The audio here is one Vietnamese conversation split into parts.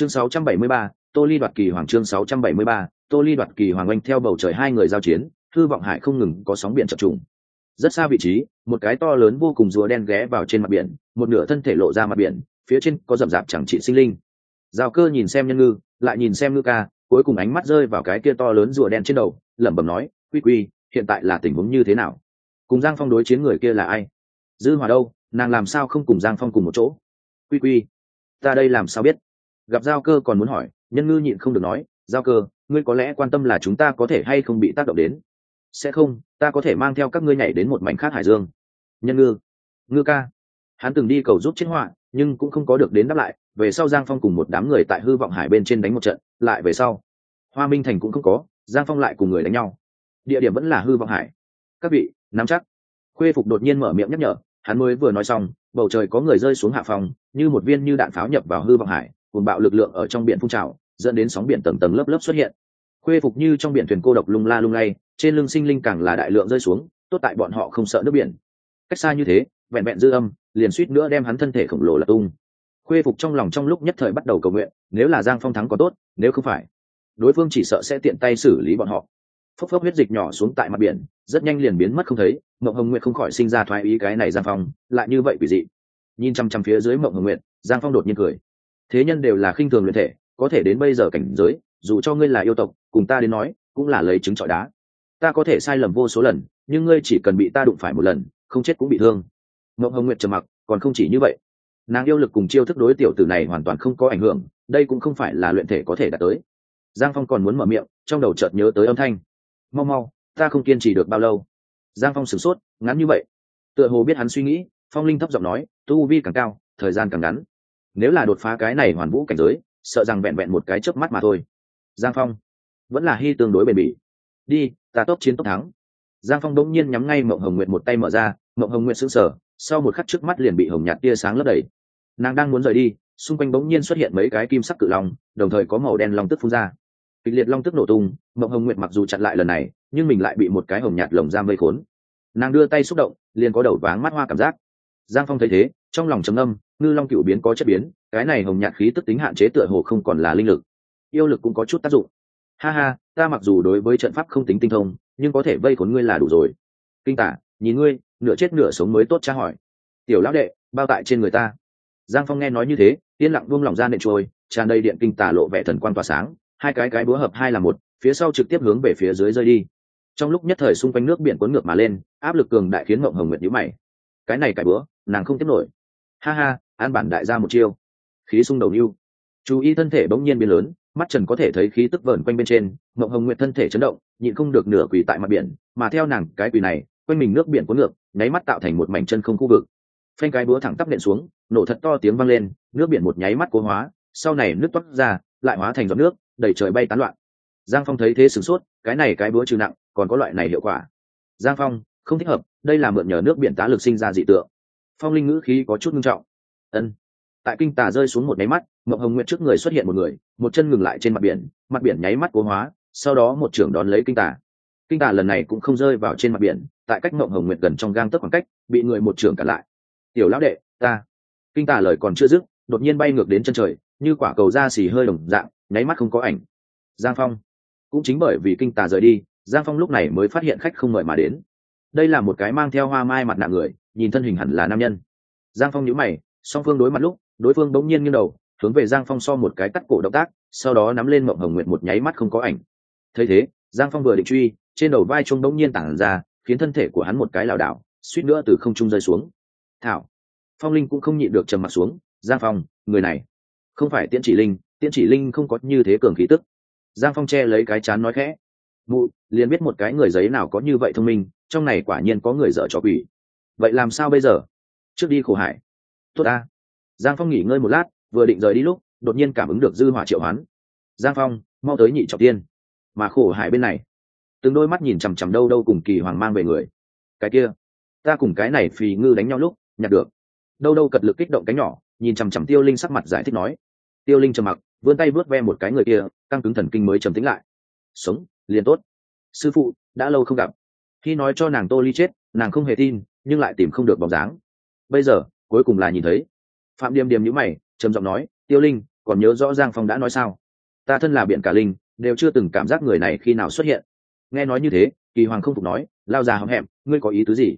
chương 673, tô ly đoạt kỳ hoàng chương 673, tô ly đoạt kỳ hoàng oanh theo bầu trời hai người giao chiến hư vọng hải không ngừng có sóng biển chập trùng. Rất xa vị trí một cái to lớn vô cùng rùa đen ghé vào trên mặt biển một nửa thân thể lộ ra mặt biển phía trên có rậm rạp chẳng trị sinh linh. Giao cơ nhìn xem nhân ngư lại nhìn xem ngư ca cuối cùng ánh mắt rơi vào cái kia to lớn rùa đen trên đầu lẩm bẩm nói quy quy hiện tại là tình huống như thế nào? Cùng giang phong đối chiến người kia là ai? Dư hòa đâu? Nàng làm sao không cùng giang phong cùng một chỗ? Quy quy ta đây làm sao biết? Gặp giao cơ còn muốn hỏi, nhân ngư nhịn không được nói, giao cơ, ngươi có lẽ quan tâm là chúng ta có thể hay không bị tác động đến? Sẽ không, ta có thể mang theo các ngươi nhảy đến một mảnh khác hải dương. Nhân ngư ngư ca. Hắn từng đi cầu giúp chiến họa nhưng cũng không có được đến đáp lại, về sau giang phong cùng một đám người tại hư vọng hải bên trên đánh một trận, lại về sau, hoa minh thành cũng không có, giang phong lại cùng người đánh nhau. Địa điểm vẫn là hư vọng hải. Các vị, nắm chắc. Khuê phục đột nhiên mở miệng nhắc nhở, hắn mới vừa nói xong, bầu trời có người rơi xuống hạ phòng, như một viên như đạn pháo nhập vào hư vọng hải cùng bạo lực lượng ở trong biển phun trào, dẫn đến sóng biển tầng tầng lớp lớp xuất hiện. Khuê phục như trong biển thuyền cô độc lung la lung lay, trên lưng sinh linh càng là đại lượng rơi xuống, tốt tại bọn họ không sợ nước biển. Cách xa như thế, vẹn vẹn dư âm, liền suýt nữa đem hắn thân thể khổng lồ là tung. Khuê phục trong lòng trong lúc nhất thời bắt đầu cầu nguyện, nếu là giang phong thắng có tốt, nếu không phải, đối phương chỉ sợ sẽ tiện tay xử lý bọn họ. Phốc phốc huyết dịch nhỏ xuống tại mặt biển, rất nhanh liền biến mất không thấy, mộng hồng nguyện không khỏi sinh ra thoái ý cái này giang phong, lại như vậy quỷ dị. Nhìn chăm chăm phía dưới mộng hồng nguyện giang phong đột nhiên cười thế nhân đều là khinh thường luyện thể, có thể đến bây giờ cảnh giới, dù cho ngươi là yêu tộc, cùng ta đến nói, cũng là lấy trứng trọi đá. Ta có thể sai lầm vô số lần, nhưng ngươi chỉ cần bị ta đụng phải một lần, không chết cũng bị thương. Mộng hồng nguyệt trầm mặc, còn không chỉ như vậy. Nàng yêu lực cùng chiêu thức đối tiểu tử này hoàn toàn không có ảnh hưởng, đây cũng không phải là luyện thể có thể đạt tới. Giang phong còn muốn mở miệng, trong đầu chợt nhớ tới âm thanh. Mau mau, ta không kiên trì được bao lâu. Giang phong sửng sốt, ngắn như vậy. Tựa hồ biết hắn suy nghĩ, phong linh thấp giọng nói, tu vi càng cao, thời gian càng ngắn nếu là đột phá cái này hoàn vũ cảnh giới, sợ rằng vẹn vẹn một cái chớp mắt mà thôi. Giang phong, vẫn là hy tương đối bền bỉ. Đi, ta tốt chiến tốt thắng. Giang phong đống nhiên nhắm ngay mộng hồng nguyệt một tay mở ra. Mộng hồng nguyệt sững sờ, sau một khắc trước mắt liền bị hồng nhạt tia sáng lấp đầy. Nàng đang muốn rời đi, xung quanh bỗng nhiên xuất hiện mấy cái kim sắc cự long, đồng thời có màu đen long tức phun ra. Kịch liệt long tức nổ tung, mộng hồng nguyệt mặc dù chặn lại lần này, nhưng mình lại bị một cái hồng nhạt lồng giam vây khốn. Nàng đưa tay xúc động, liền có đầu váng mắt hoa cảm giác. Giang phong thấy thế, trong lòng trầm âm ngư long cựu biến có chất biến, cái này hồng nhạt khí tức tính hạn chế tựa hồ không còn là linh lực. Yêu lực cũng có chút tác dụng. Ha ha, ta mặc dù đối với trận pháp không tính tinh thông, nhưng có thể vây khốn ngươi là đủ rồi. Kinh tả, nhìn ngươi, nửa chết nửa sống mới tốt tra hỏi. Tiểu lão đệ, bao tại trên người ta. Giang phong nghe nói như thế, yên lặng buông lỏng ra nện trôi, tràn đầy điện kinh tả lộ vẻ thần quan tỏa sáng. Hai cái cái búa hợp hai là một, phía sau trực tiếp hướng về phía dưới rơi đi. Trong lúc nhất thời xung quanh nước biển cuốn ngược mà lên, áp lực cường đại khiến mộng hồng nguyệt nhíu mày. Cái này cái búa, nàng không tiếp nổi ha ha, an bản đại ra một chiêu. Khí sung đầu lưu chú ý thân thể bỗng nhiên biến lớn, mắt trần có thể thấy khí tức vờn quanh bên trên, mộng hồng nguyệt thân thể chấn động, nhịn không được nửa quỳ tại mặt biển, mà theo nàng, cái quỳ này, quanh mình nước biển cuốn ngược, nháy mắt tạo thành một mảnh chân không khu vực. Phanh cái búa thẳng tắp nện xuống, nổ thật to tiếng vang lên, nước biển một nháy mắt cố hóa, sau này nước toát ra, lại hóa thành giọt nước, đầy trời bay tán loạn. Giang phong thấy thế sửng sốt, cái này cái búa trừ nặng, còn có loại này hiệu quả. Giang phong, không thích hợp, đây là mượn nhờ nước biển tá lực sinh ra dị tượng phong linh ngữ khí có chút nghiêm trọng. Ân tại kinh tà rơi xuống một nháy mắt, mộng hồng nguyện trước người xuất hiện một người, một chân ngừng lại trên mặt biển mặt biển nháy mắt cố hóa, sau đó một trưởng đón lấy kinh tà. Kinh tà lần này cũng không rơi vào trên mặt biển, tại cách mộng hồng nguyện gần trong gang tấc khoảng cách, bị người một trưởng cản lại. Tiểu lão đệ, ta. Kinh tà lời còn chưa dứt, đột nhiên bay ngược đến chân trời, như quả cầu da xì hơi đồng dạng, nháy mắt không có ảnh. Giang phong. Cũng chính bởi vì kinh tà rời đi, giang phong lúc này mới phát hiện khách không mời mà đến. Đây là một cái mang theo hoa mai mặt nạ người nhìn thân hình hẳn là nam nhân. Giang phong nhíu mày, song phương đối mặt lúc, đối phương bỗng nhiên nghiêng đầu, hướng về giang phong so một cái cắt cổ động tác, sau đó nắm lên mộng hồng nguyện một nháy mắt không có ảnh. Thấy thế, giang phong vừa định truy, trên đầu vai trung bỗng nhiên tản ra, khiến thân thể của hắn một cái lảo đảo, suýt nữa từ không trung rơi xuống. Thảo. Phong linh cũng không nhịn được trầm mặt xuống, giang phong, người này, không phải tiễn chỉ linh, tiễn chỉ linh không có như thế cường khí tức. Giang phong che lấy cái chán nói khẽ, mụ, liền biết một cái người giấy nào có như vậy thông minh, trong này quả nhiên có người dở trò quỷ vậy làm sao bây giờ? Trước đi khổ hải. Tốt ta. Giang phong nghỉ ngơi một lát, vừa định rời đi lúc, đột nhiên cảm ứng được dư hỏa triệu hoán. Giang phong, mau tới nhị trọng tiên. Mà khổ hải bên này. Từng đôi mắt nhìn chằm chằm đâu đâu cùng kỳ hoàng mang về người. Cái kia. Ta cùng cái này phì ngư đánh nhau lúc, nhặt được. Đâu đâu cật lực kích động cánh nhỏ, nhìn chằm chằm tiêu linh sắc mặt giải thích nói. Tiêu linh trầm mặc, vươn tay vớt ve một cái người kia, căng cứng thần kinh mới trầm tính lại. Sống, liền tốt. Sư phụ, đã lâu không gặp. Khi nói cho nàng tô ly chết, nàng không hề tin nhưng lại tìm không được bóng dáng. Bây giờ, cuối cùng là nhìn thấy. Phạm điềm điềm nhữ mày, trầm giọng nói, tiêu linh, còn nhớ rõ giang phong đã nói sao? Ta thân là biện cả linh, đều chưa từng cảm giác người này khi nào xuất hiện. Nghe nói như thế, kỳ hoàng không phục nói, lao già hậm hẹm, ngươi có ý tứ gì?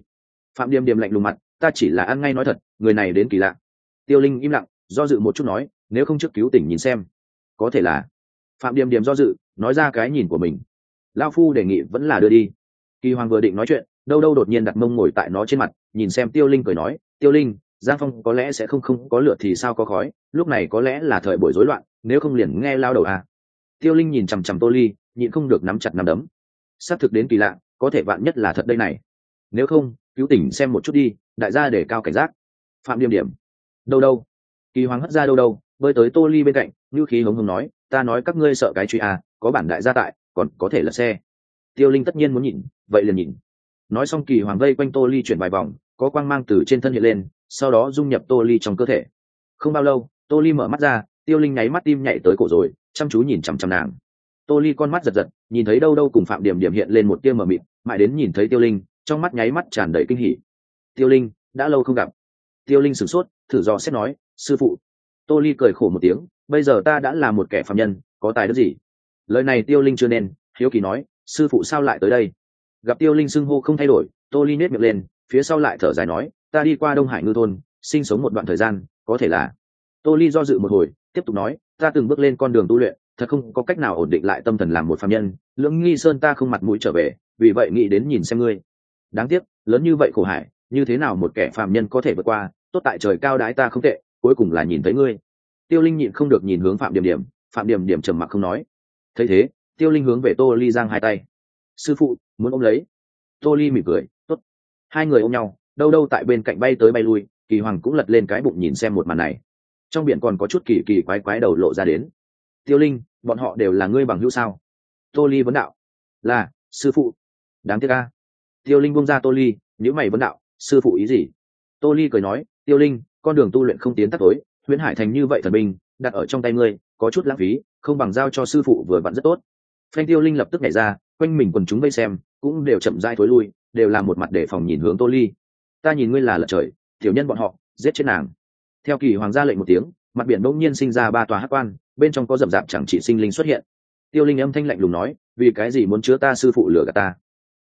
Phạm điềm điềm lạnh lùng mặt, ta chỉ là ăn ngay nói thật, người này đến kỳ lạ. Tiêu linh im lặng, do dự một chút nói, nếu không trước cứu tỉnh nhìn xem. Có thể là. Phạm điềm điềm do dự, nói ra cái nhìn của mình. Lao phu đề nghị vẫn là đưa đi. Kỳ hoàng vừa định nói chuyện đâu đâu đột nhiên đặt mông ngồi tại nó trên mặt, nhìn xem tiêu linh cười nói, tiêu linh, giang phong có lẽ sẽ không không có lửa thì sao có khói, lúc này có lẽ là thời buổi rối loạn, nếu không liền nghe lao đầu à. tiêu linh nhìn chằm chằm tô ly, nhịn không được nắm chặt nắm đấm. Xác thực đến kỳ lạ, có thể vạn nhất là thật đây này. Nếu không, cứu tỉnh xem một chút đi, đại gia để cao cảnh giác. Phạm điểm điểm. Đâu đâu. Kỳ hoàng hất ra đâu đâu, bơi tới tô ly bên cạnh như khí hống hống nói, ta nói các ngươi sợ cái truy à có bản đại gia tại, còn có thể là xe. Tiêu linh tất nhiên muốn nhìn, vậy liền nhìn nói xong kỳ hoàng vây quanh tô ly chuyển vài vòng, có quang mang từ trên thân hiện lên, sau đó dung nhập tô ly trong cơ thể. Không bao lâu, tô ly mở mắt ra, tiêu linh nháy mắt tim nhảy tới cổ rồi, chăm chú nhìn chằm chằm nàng. Tô ly con mắt giật giật, nhìn thấy đâu đâu cùng phạm điểm điểm hiện lên một tia mờ mịt, mãi đến nhìn thấy tiêu linh, trong mắt nháy mắt tràn đầy kinh hỉ. Tiêu linh, đã lâu không gặp. Tiêu linh sửng sốt, thử dò xét nói, sư phụ. Tô ly cười khổ một tiếng, bây giờ ta đã là một kẻ phạm nhân, có tài đức gì? Lời này tiêu linh chưa nên, hiếu kỳ nói, sư phụ sao lại tới đây? Gặp tiêu linh xưng hô không thay đổi, tô ly nết miệng lên, phía sau lại thở dài nói, ta đi qua đông hải ngư thôn, sinh sống một đoạn thời gian, có thể là. Tô ly do dự một hồi, tiếp tục nói, ta từng bước lên con đường tu luyện, thật không có cách nào ổn định lại tâm thần làm một phạm nhân, lưỡng nghi sơn ta không mặt mũi trở về, vì vậy nghĩ đến nhìn xem ngươi. Đáng tiếc, lớn như vậy khổ hải, như thế nào một kẻ phạm nhân có thể vượt qua, tốt tại trời cao đái ta không tệ, cuối cùng là nhìn thấy ngươi. Tiêu linh nhịn không được nhìn hướng phạm điểm điểm, phạm điểm điểm trầm mặc không nói. Thấy thế, tiêu linh hướng về tô ly giang hai tay sư phụ, muốn ôm lấy. Tô ly mỉm cười t ố t hai người ôm nhau, đâu đâu tại bên cạnh bay tới bay lui, kỳ hoàng cũng lật lên cái bụng nhìn xem một màn này. Trong biển còn có chút kỳ kỳ quái quái đầu lộ ra đến. Tiêu linh, bọn họ đều là ngươi bằng hữu sao? Tô ly vấn đạo. Là, sư phụ. Đáng tiếc ca tiêu linh bung ra tô ly nhữ mày vấn đạo, sư phụ ý gì? Tô ly cười nói, tiêu linh, con đường tu luyện không tiến tắt tối, huyễn hải thành như vậy thần binh, đặt ở trong tay ngươi, có chút lãng phí, không bằng giao cho sư phụ vừa vặn rất tốt. Phanh tiêu linh lập tức nhảy ra quanh mình quần chúng vây xem, cũng đều chậm dai thối lui, đều làm một mặt để phòng nhìn hướng tô ly. Ta nhìn ngươi là lật trời, tiểu nhân bọn họ, giết chết nàng. Theo kỳ hoàng gia lệnh một tiếng, mặt biển bỗng nhiên sinh ra ba tòa hát quan, bên trong có rậm rạp chẳng chỉ sinh linh xuất hiện. Tiêu linh âm thanh lạnh lùng nói, vì cái gì muốn chứa ta sư phụ lửa gạt ta?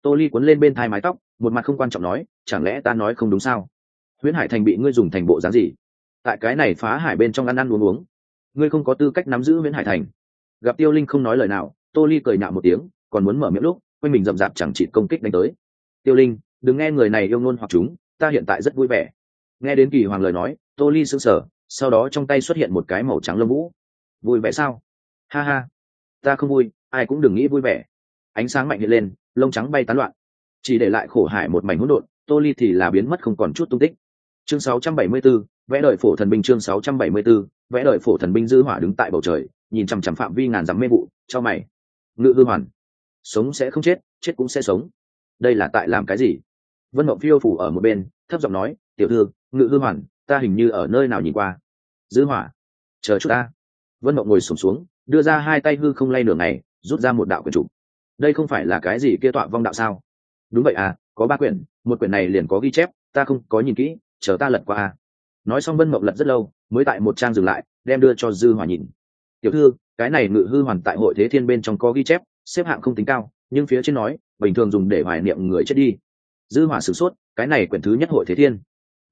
Tô ly cuốn lên bên thai mái tóc, một mặt không quan trọng nói, chẳng lẽ ta nói không đúng sao? Huyễn hải thành bị ngươi dùng thành bộ dáng gì? Tại cái này phá hải bên trong ăn ăn uống uống. Ngươi không có tư cách nắm giữ huyễn hải thành. Gặp tiêu linh không nói lời nào, tô ly cười nạo một tiếng còn muốn mở miệng lúc quanh mình rậm rạp chẳng chịt công kích đánh tới. Tiêu linh đừng nghe người này yêu ngôn hoặc chúng ta hiện tại rất vui vẻ. Nghe đến kỳ hoàng lời nói tô ly sững sờ sau đó trong tay xuất hiện một cái màu trắng lông vũ. Vui vẻ sao? Ha ha ta không vui ai cũng đừng nghĩ vui vẻ. Ánh sáng mạnh hiện lên lông trắng bay tán loạn. Chỉ để lại khổ hải một mảnh hỗn độn tô ly thì là biến mất không còn chút tung tích. Chương 674, vẽ đời phổ thần binh chương 674, vẽ đời phổ thần binh dư hỏa đứng tại bầu trời nhìn chằm chằm phạm vi ngàn dặm mê vụ cho mày. Ngự hư hoàn sống sẽ không chết chết cũng sẽ sống. Đây là tại làm cái gì? Vân mộng phiêu phủ ở một bên thấp giọng nói tiểu thư ngự hư hoàn ta hình như ở nơi nào nhìn qua? Dư hỏa chờ chút ta. Vân mộng ngồi sụp xuống, xuống đưa ra hai tay hư không lay nửa ngày rút ra một đạo quyển trục đây không phải là cái gì kia tọa vong đạo sao? Đúng vậy à có ba quyển một quyển này liền có ghi chép ta không có nhìn kỹ chờ ta lật qua à. Nói xong vân mộng lật rất lâu mới tại một trang dừng lại đem đưa cho dư hỏa nhìn. Tiểu thư cái này ngự hư hoàn tại hội thế thiên bên trong có ghi chép xếp hạng không tính cao, nhưng phía trên nói, bình thường dùng để hoài niệm người chết đi. Dư hỏa sử sốt, cái này quyển thứ nhất hội thế thiên.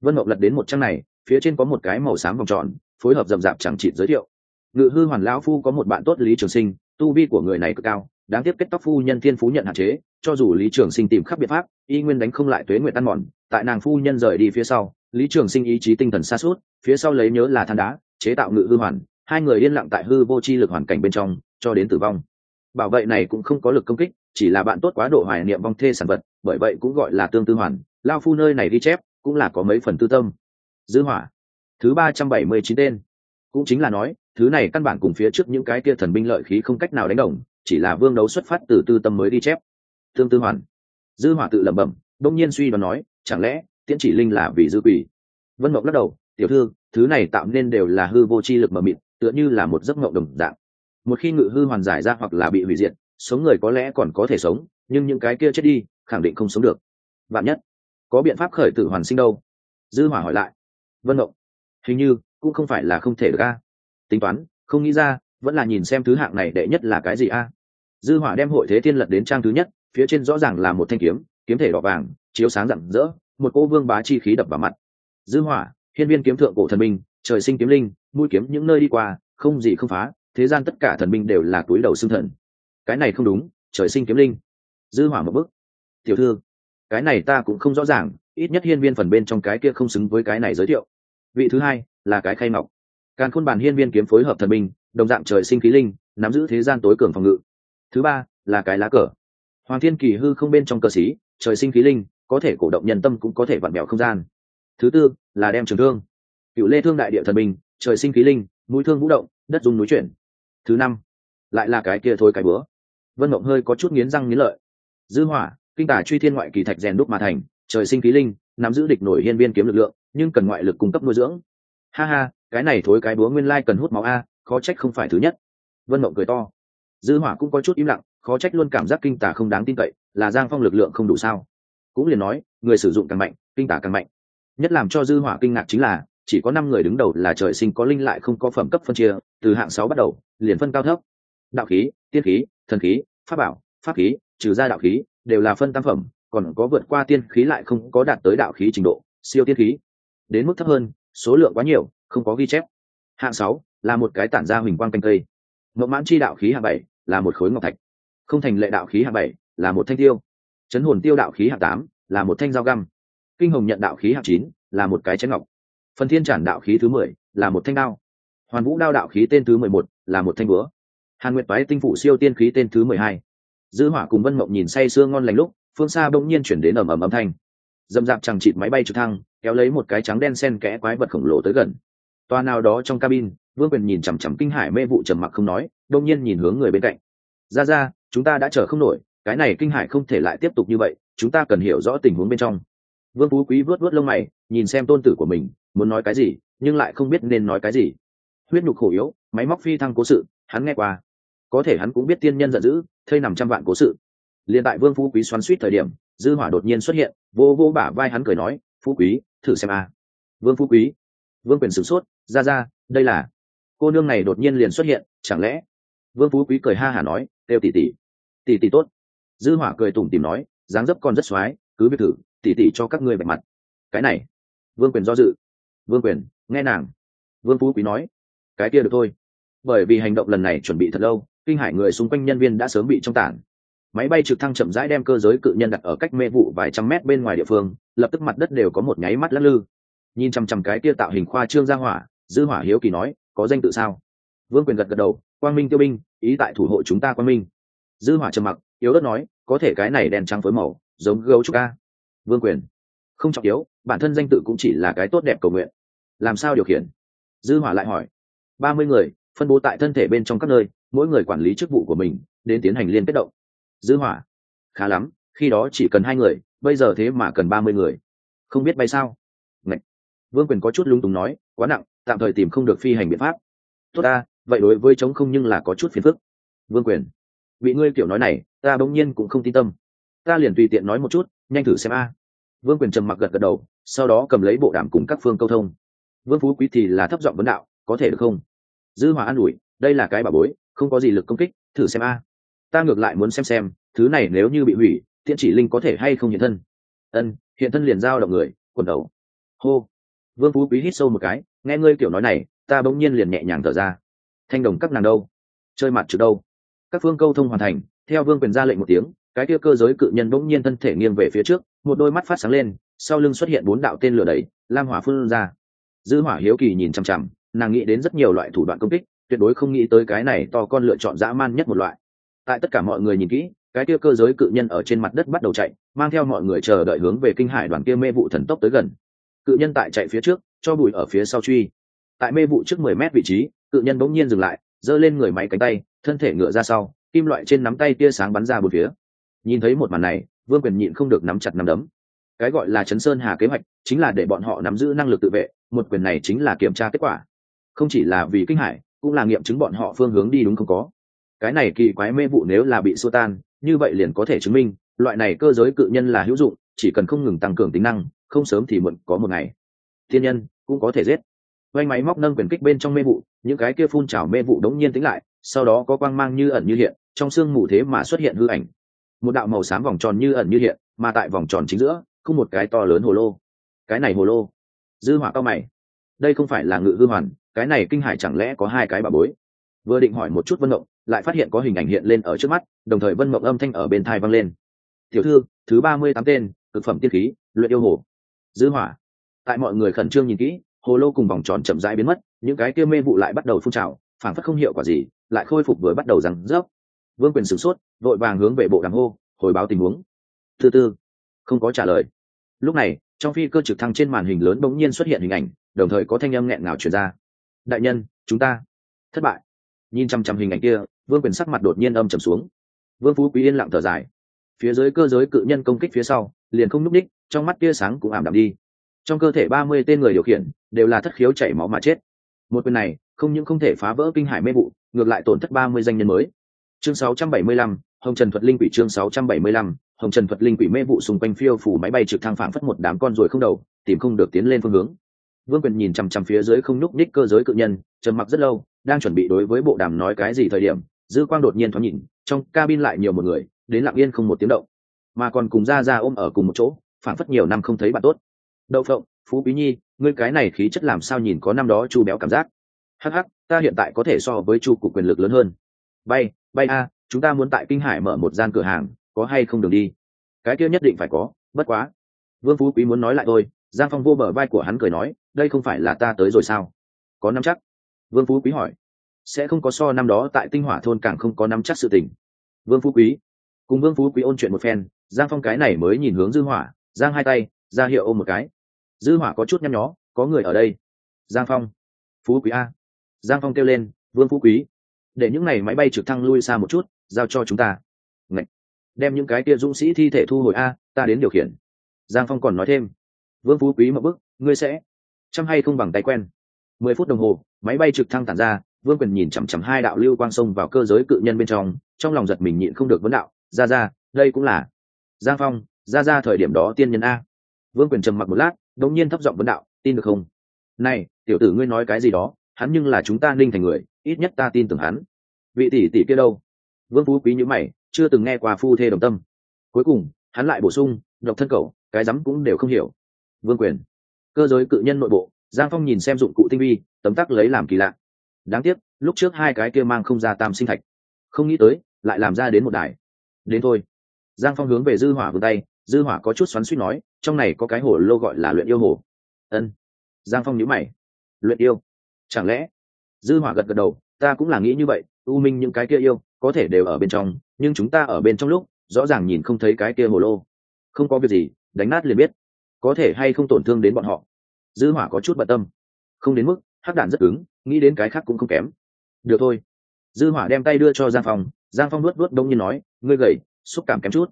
Vân mộng lật đến một trang này, phía trên có một cái màu xám vòng tròn, phối hợp rậm rạp chẳng chịt giới thiệu. Ngự hư hoàn lão phu có một bạn tốt lý trường sinh, tu vi của người này cực cao, đáng tiếc kết tóc phu nhân thiên phú nhận hạn chế, cho dù lý trường sinh tìm khắp biện pháp, y nguyên đánh không lại tuế nguyện tan mòn, tại nàng phu nhân rời đi phía sau, lý trường sinh ý chí tinh thần xa suốt phía sau lấy nhớ là than đá, chế tạo ngự hư hoàn, hai người yên lặng tại hư vô chi lực hoàn cảnh bên trong, cho đến tử vong bảo vệ này cũng không có lực công kích, chỉ là bạn tốt quá độ hoài niệm vong thê sản vật, bởi vậy cũng gọi là tương tư hoàn. Lao phu nơi này ghi chép, cũng là có mấy phần tư tâm. Dư hỏa. Thứ ba trăm bảy mươi chín tên. Cũng chính là nói, thứ này căn bản cùng phía trước những cái kia thần binh lợi khí không cách nào đánh đồng, chỉ là vương đấu xuất phát từ tư tâm mới ghi chép. Tương tư hoàn. Dư hỏa tự lẩm bẩm, đông nhiên suy đoán nói, chẳng lẽ, tiễn chỉ linh là vì dư quỷ? Vân mộng lắc đầu, tiểu thư, thứ này tạo nên đều là hư vô chi lực mờ mịt, tựa như là một giấc mộng đồng dạng một khi ngự hư hoàn giải ra hoặc là bị hủy diệt sống người có lẽ còn có thể sống nhưng những cái kia chết đi khẳng định không sống được. Bạn nhất có biện pháp khởi tử hoàn sinh đâu? Dư hỏa hỏi lại. Vân động, hình như cũng không phải là không thể được a. Tính toán không nghĩ ra vẫn là nhìn xem thứ hạng này đệ nhất là cái gì a. Dư hỏa đem hội thế thiên lật đến trang thứ nhất phía trên rõ ràng là một thanh kiếm kiếm thể đỏ vàng chiếu sáng rạng rỡ một cô vương bá chi khí đập vào mặt. Dư hỏa hiên viên kiếm thượng cổ thần minh trời sinh kiếm linh mũi kiếm những nơi đi qua không gì không phá thế gian tất cả thần binh đều là túi đầu xương thần. Cái này không đúng, trời sinh kiếm linh. Dư hỏa một bức tiểu thư, cái này ta cũng không rõ ràng, ít nhất hiên viên phần bên trong cái kia không xứng với cái này giới thiệu. Vị thứ hai, là cái khay ngọc. Càn khôn bản hiên viên kiếm phối hợp thần binh, đồng dạng trời sinh khí linh, nắm giữ thế gian tối cường phòng ngự. Thứ ba, là cái lá cờ. Hoàng thiên kỳ hư không bên trong cờ xí, trời sinh khí linh, có thể cổ động nhân tâm cũng có thể vặn mèo không gian. Thứ tư, là đem trường thương. Cựu lê thương đại địa thần binh, trời sinh khí linh, núi thương vũ động, đất dung núi chuyển thứ năm, lại là cái kia thôi cái bữa. Vân mộng hơi có chút nghiến răng nghiến lợi. Dư hỏa, kinh tả truy thiên ngoại kỳ thạch rèn đúc mà thành, trời sinh khí linh, nắm giữ địch nổi hiên viên kiếm lực lượng, nhưng cần ngoại lực cung cấp nuôi dưỡng. Ha ha, cái này thối cái búa nguyên lai cần hút máu a, khó trách không phải thứ nhất. Vân mộng cười to. Dư hỏa cũng có chút im lặng, khó trách luôn cảm giác kinh tả không đáng tin cậy, là giang phong lực lượng không đủ sao? Cũng liền nói, người sử dụng càng mạnh, kinh tả càng mạnh. Nhất làm cho dư hỏa kinh ngạc chính là chỉ có năm người đứng đầu là trời sinh có linh lại không có phẩm cấp phân chia, từ hạng sáu bắt đầu, liền phân cao thấp. Đạo khí, tiên khí, thần khí, pháp bảo, pháp khí, trừ ra đạo khí, đều là phân tam phẩm, còn có vượt qua tiên khí lại không có đạt tới đạo khí trình độ, siêu tiên khí. Đến mức thấp hơn, số lượng quá nhiều, không có ghi chép. Hạng sáu là một cái tản ra huỳnh quang canh cây. Ngọc mãn chi đạo khí hạng bảy là một khối ngọc thạch. Không thành lệ đạo khí hạng bảy là một thanh tiêu. Chấn hồn tiêu đạo khí hạng tám là một thanh dao găm. Kinh hồng nhận đạo khí hạng chín là một cái chén ngọc phần thiên trản đạo khí thứ mười là một thanh đao. Hoàn vũ đao đạo khí tên thứ mười một là một thanh búa. Hàn nguyệt toái tinh phủ siêu tiên khí tên thứ mười hai. Dư hỏa cùng vân mộng nhìn say sưa ngon lành lúc, phương xa bỗng nhiên chuyển đến ầm ầm âm thanh. Dầm dạp chẳng chịt máy bay trực thăng, kéo lấy một cái trắng đen sen kẽ quái vật khổng lồ tới gần. Toa nào đó trong cabin, vương quyền nhìn chằm chằm kinh hải mê vụ trầm mặc không nói đông nhiên nhìn hướng người bên cạnh. Ra ra, chúng ta đã chờ không nổi, cái này kinh hải không thể lại tiếp tục như vậy, chúng ta cần hiểu rõ tình huống bên trong. Vương phú quý vớt vớt lông mày, nhìn xem tôn tử của mình muốn nói cái gì, nhưng lại không biết nên nói cái gì. Huyết nhục khổ yếu, máy móc phi thăng cố sự, hắn nghe qua. Có thể hắn cũng biết tiên nhân giận dữ, thây nằm trăm vạn cố sự. Liền tại vương phú quý xoắn suýt thời điểm, dư hỏa đột nhiên xuất hiện, vô vô bả vai hắn cười nói, phú quý, thử xem a. Vương phú quý. Vương quyền sửng sốt, ra ra, đây là cô nương này đột nhiên liền xuất hiện, chẳng lẽ vương phú quý cười ha hả nói, têu tỷ tỷ. Tỷ tỷ tốt. Dư hỏa cười tủm tỉm nói, dáng dấp con rất xoái, cứ việc thử, tỷ tỷ cho các ngươi bạch mặt. Cái này. Vương quyền do dự vương quyền, nghe nàng. Vương phú quý nói, cái kia được thôi. Bởi vì hành động lần này chuẩn bị thật lâu, kinh hải người xung quanh nhân viên đã sớm bị trong tảng máy bay trực thăng chậm rãi đem cơ giới cự nhân đặt ở cách mê vụ vài trăm mét bên ngoài địa phương, lập tức mặt đất đều có một nháy mắt lắc lư. Nhìn chằm chằm cái kia tạo hình khoa trương ra hỏa, dư hỏa hiếu kỳ nói, có danh tự sao? Vương quyền gật gật đầu, quang minh tiêu binh, ý tại thủ hộ chúng ta quang minh. Dư hỏa trầm mặc, yếu đất nói, có thể cái này đèn trắng phối màu, giống gấu trúc ca vương quyền không trọng yếu, bản thân danh tự cũng chỉ là cái tốt đẹp cầu nguyện. Làm sao điều khiển? Dư hỏa lại hỏi. Ba mươi người, phân bố tại thân thể bên trong các nơi, mỗi người quản lý chức vụ của mình, đến tiến hành liên kết động. Dư hỏa. Khá lắm, khi đó chỉ cần hai người, bây giờ thế mà cần ba mươi người. Không biết bay sao? Ngậy. vương quyền có chút lung túng nói, quá nặng, tạm thời tìm không được phi hành biện pháp. Tốt ta, vậy đối với chống không nhưng là có chút phiền phức. Vương quyền. Bị ngươi kiểu nói này, ta bỗng nhiên cũng không tin tâm. Ta liền tùy tiện nói một chút, nhanh thử xem a vương quyền trầm mặc gật gật đầu, sau đó cầm lấy bộ đàm cùng các phương câu thông. Vương phú quý thì là thấp giọng vấn đạo, có thể được không? Dư hỏa an ủi, đây là cái bà bối, không có gì lực công kích, thử xem a. Ta ngược lại muốn xem xem, thứ này nếu như bị hủy tiện chỉ linh có thể hay không hiện thân? Ân, hiện thân liền giao động người, quần đầu. Hô. Vương phú quý hít sâu một cái, nghe ngươi kiểu nói này, ta bỗng nhiên liền nhẹ nhàng thở ra. Thanh đồng các nàng đâu? Chơi mặt trực đâu? Các phương câu thông hoàn thành, theo vương quyền ra lệnh một tiếng, cái kia cơ giới cự nhân bỗng nhiên thân thể nghiêng về phía trước một đôi mắt phát sáng lên, sau lưng xuất hiện bốn đạo tên lửa đẩy, lam hỏa phương ra. Dư hỏa hiếu kỳ nhìn chằm chằm, nàng nghĩ đến rất nhiều loại thủ đoạn công kích, tuyệt đối không nghĩ tới cái này to con lựa chọn dã man nhất một loại. Tại tất cả mọi người nhìn kỹ, cái kia cơ giới cự nhân ở trên mặt đất bắt đầu chạy, mang theo mọi người chờ đợi hướng về kinh hải đoàn kia mê vụ thần tốc tới gần. Cự nhân tại chạy phía trước, cho bụi ở phía sau truy. Tại mê vụ trước mười mét vị trí, cự nhân bỗng nhiên dừng lại, giơ lên người máy cánh tay, thân thể ngựa ra sau, kim loại trên nắm tay tia sáng bắn ra một phía. Nhìn thấy một màn này vương quyền nhịn không được nắm chặt nắm đấm. Cái gọi là chấn sơn hà kế hoạch chính là để bọn họ nắm giữ năng lực tự vệ, một quyền này chính là kiểm tra kết quả. Không chỉ là vì kinh hải cũng là nghiệm chứng bọn họ phương hướng đi đúng không có. Cái này kỳ quái mê vụ nếu là bị xua tan, như vậy liền có thể chứng minh, loại này cơ giới cự nhân là hữu dụng, chỉ cần không ngừng tăng cường tính năng, không sớm thì muộn có một ngày. Thiên nhân cũng có thể giết. Vay máy móc nâng quyền kích bên trong mê vụ, những cái kia phun trào mê vụ đống nhiên tính lại, sau đó có quang mang như ẩn như hiện, trong sương mù thế mà xuất hiện hư ảnh một đạo màu xám vòng tròn như ẩn như hiện, mà tại vòng tròn chính giữa, không một cái to lớn hồ lô. Cái này hồ lô. Dư hỏa cao mày. Đây không phải là ngự hư hoàn, cái này kinh hải chẳng lẽ có hai cái bà bối? Vừa định hỏi một chút vân mộng, lại phát hiện có hình ảnh hiện lên ở trước mắt, đồng thời vân mộng âm thanh ở bên thai vang lên. Tiểu thư, thứ ba mươi tám tên, cực phẩm tiên khí, luyện yêu hồ. Dư hỏa. Tại mọi người khẩn trương nhìn kỹ, hồ lô cùng vòng tròn chậm rãi biến mất, những cái kia mê vụ lại bắt đầu phun trào phản phất không hiệu quả gì, lại khôi phục vừa bắt đầu rằng rớp vương quyền sửng sốt, vội vàng hướng về bộ đàm hô, hồi báo tình huống. Thứ tư không có trả lời. Lúc này, trong phi cơ trực thăng trên màn hình lớn bỗng nhiên xuất hiện hình ảnh, đồng thời có thanh âm nghẹn ngào truyền ra. Đại nhân, chúng ta thất bại. Nhìn chăm chăm hình ảnh kia, vương quyền sắc mặt đột nhiên âm trầm xuống. Vương phú quý yên lặng thở dài. Phía dưới cơ giới cự nhân công kích phía sau, liền không núp đích trong mắt tia sáng cũng ảm đạm đi. Trong cơ thể ba mươi tên người điều khiển, đều là thất khiếu chảy máu mà chết. Một quyền này, không những không thể phá vỡ kinh hải mê vụ, ngược lại tổn thất ba mươi danh nhân mới chương 675, hồng trần thuật linh quỷ chương 675, hồng trần thuật linh quỷ mê vụ xung quanh phiêu phủ máy bay trực thăng phảng phất một đám con ruồi không đầu tìm không được tiến lên phương hướng. Vương quyền nhìn chằm chằm phía dưới không nhúc ních cơ giới cự nhân trầm mặc rất lâu đang chuẩn bị đối với bộ đàm nói cái gì thời điểm dư quang đột nhiên thoáng nhìn trong cabin lại nhiều một người đến lặng yên không một tiếng động. Mà còn cùng ra ra ôm ở cùng một chỗ phảng phất nhiều năm không thấy bạn tốt. Đậu phộng phú quý nhi ngươi cái này khí chất làm sao nhìn có năm đó chu béo cảm giác? Hắc hắc ta hiện tại có thể so với chu cục quyền lực lớn hơn bay bay a, chúng ta muốn tại kinh hải mở một gian cửa hàng, có hay không đường đi? Cái kia nhất định phải có, bất quá. Vương phú quý muốn nói lại thôi, giang phong vô bờ vai của hắn cười nói, đây không phải là ta tới rồi sao? Có nắm chắc? Vương phú quý hỏi. Sẽ không có so năm đó tại tinh hỏa thôn càng không có nắm chắc sự tình. Vương phú quý. Cùng vương phú quý ôn chuyện một phen, giang phong cái này mới nhìn hướng dư hỏa, giang hai tay, ra hiệu ôm một cái. Dư hỏa có chút nhăn nhó, có người ở đây. Giang phong. Phú quý a. Giang phong kêu lên, vương phú quý để những này máy bay trực thăng lui xa một chút, giao cho chúng ta. Ngậy! đem những cái kia dũng sĩ thi thể thu hồi a, ta đến điều khiển. Giang phong còn nói thêm. Vương phú quý một bức ngươi sẽ chăm hay không bằng tay quen. Mười phút đồng hồ, máy bay trực thăng tản ra, vương quyền nhìn chằm chằm hai đạo lưu quang sông vào cơ giới cự nhân bên trong trong lòng giật mình nhịn không được vấn đạo, ra ra, đây cũng là giang phong, ra ra thời điểm đó tiên nhân a. Vương quyền trầm mặc một lát đống nhiên thấp giọng vấn đạo, tin được không? Này, tiểu tử ngươi nói cái gì đó, hắn nhưng là chúng ta ninh thành người, ít nhất ta tin tưởng hắn vị tỷ tỷ kia đâu? Vương phú quý nhữ mày, chưa từng nghe qua phu thê đồng tâm. Cuối cùng, hắn lại bổ sung, độc thân cầu cái rắm cũng đều không hiểu. Vương quyền, cơ giới cự nhân nội bộ, giang phong nhìn xem dụng cụ tinh vi, tấm tắc lấy làm kỳ lạ. Đáng tiếc, lúc trước hai cái kia mang không ra tam sinh thạch. Không nghĩ tới, lại làm ra đến một đài. Đến thôi. Giang phong hướng về dư hỏa vươn tay, dư hỏa có chút xoắn suýt nói, trong này có cái hồ lô gọi là luyện yêu hồ. Ân. Giang phong nhíu mày. Luyện yêu? Chẳng lẽ? Dư hỏa gật gật đầu, ta cũng là nghĩ như vậy u minh những cái kia yêu, có thể đều ở bên trong, nhưng chúng ta ở bên trong lúc, rõ ràng nhìn không thấy cái kia hồ lô. Không có việc gì, đánh nát liền biết. Có thể hay không tổn thương đến bọn họ. Dư hỏa có chút bận tâm. Không đến mức, hắc đạn rất cứng, nghĩ đến cái khác cũng không kém. Được thôi. Dư hỏa đem tay đưa cho giang phong. Giang phong nuốt nuốt đông nhiên nói, ngươi gầy, xúc cảm kém chút.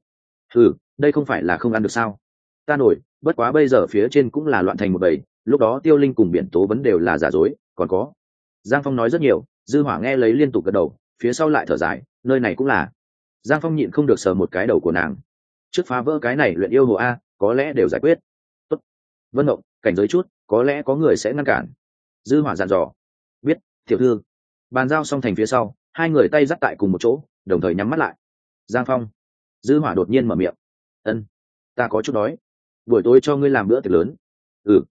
Ừ đây không phải là không ăn được sao? Ta nổi, bất quá bây giờ phía trên cũng là loạn thành một bầy, lúc đó tiêu linh cùng biển tố vấn đều là giả dối, còn có. Giang phong nói rất nhiều dư hỏa nghe lấy liên tục gật đầu, phía sau lại thở dài, nơi này cũng là. Giang phong nhịn không được sờ một cái đầu của nàng. Trước phá vỡ cái này luyện yêu hồ a, có lẽ đều giải quyết. Tốt. vân động cảnh giới chút, có lẽ có người sẽ ngăn cản. Dư hỏa dặn dò. Biết, tiểu thư. Bàn giao xong thành phía sau, hai người tay dắt tại cùng một chỗ, đồng thời nhắm mắt lại. Giang phong. Dư hỏa đột nhiên mở miệng. Ân, ta có chút đói. Buổi tối cho ngươi làm bữa tiệc lớn. Ừ.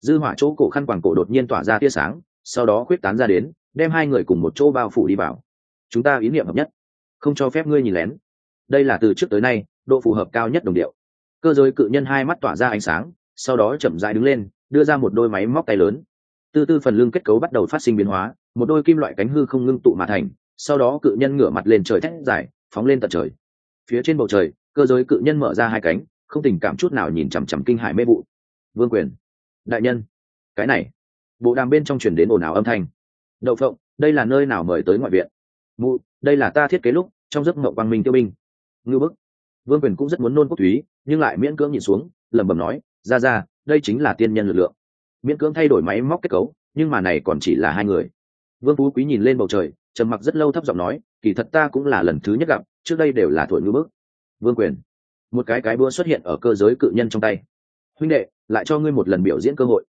Dư hỏa chỗ cổ khăn quàng cổ đột nhiên tỏa ra tia sáng, sau đó khuyết tán ra đến đem hai người cùng một chỗ bao phủ đi vào. Chúng ta ý niệm hợp nhất. Không cho phép ngươi nhìn lén. Đây là từ trước tới nay, độ phù hợp cao nhất đồng điệu. Cơ giới cự nhân hai mắt tỏa ra ánh sáng, sau đó chậm rãi đứng lên, đưa ra một đôi máy móc tay lớn. Từ từ phần lưng kết cấu bắt đầu phát sinh biến hóa, một đôi kim loại cánh hư không ngưng tụ mà thành, sau đó cự nhân ngửa mặt lên trời thét dài, phóng lên tận trời. Phía trên bầu trời, cơ giới cự nhân mở ra hai cánh, không tình cảm chút nào nhìn chằm chằm kinh hải mê vụ. Vương quyền. Đại nhân. Cái này. Bộ đàm bên trong chuyển đến ồn ào âm thanh đậu phộng, đây là nơi nào mời tới ngoại viện? Mụ, đây là ta thiết kế lúc, trong giấc mộng quang minh tiêu binh. Ngư bức. Vương quyền cũng rất muốn nôn quốc thúy, nhưng lại miễn cưỡng nhìn xuống, lẩm bẩm nói, ra ra, đây chính là tiên nhân lực lượng. Miễn cưỡng thay đổi máy móc kết cấu, nhưng mà này còn chỉ là hai người. Vương phú quý nhìn lên bầu trời, trầm mặc rất lâu thấp giọng nói, kỳ thật ta cũng là lần thứ nhất gặp, trước đây đều là thổi ngư bức. Vương quyền. Một cái cái búa xuất hiện ở cơ giới cự nhân trong tay. Huynh đệ, lại cho ngươi một lần biểu diễn cơ hội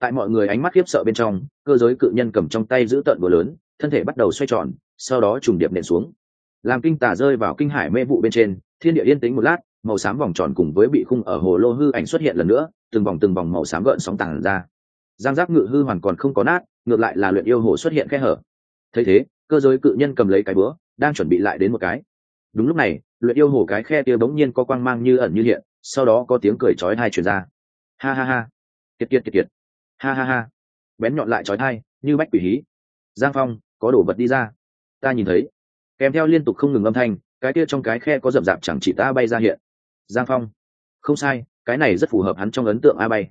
tại mọi người ánh mắt khiếp sợ bên trong, cơ giới cự nhân cầm trong tay giữ tận búa lớn, thân thể bắt đầu xoay tròn, sau đó trùng điệp nện xuống. Làm kinh tà rơi vào kinh hải mê vụ bên trên, thiên địa yên tĩnh một lát, màu xám vòng tròn cùng với bị khung ở hồ lô hư ảnh xuất hiện lần nữa, từng vòng từng vòng màu xám gợn sóng tàng ra. Giang giác ngự hư hoàn còn không có nát, ngược lại là luyện yêu hồ xuất hiện khe hở. Thấy thế, cơ giới cự nhân cầm lấy cái búa, đang chuẩn bị lại đến một cái. Đúng lúc này, luyện yêu hồ cái khe tia bỗng nhiên có quang mang như ẩn như hiện, sau đó có tiếng cười chói hai truyền ra. Ha ha ha. Kiệt kiệt kiệt kiệt ha ha ha. Bén nhọn lại trói thai, như bách quỷ hí. Giang phong, có đồ vật đi ra. Ta nhìn thấy. Kèm theo liên tục không ngừng âm thanh, cái kia trong cái khe có rậm rạp chẳng chỉ ta bay ra hiện. Giang phong. Không sai, cái này rất phù hợp hắn trong ấn tượng a bay.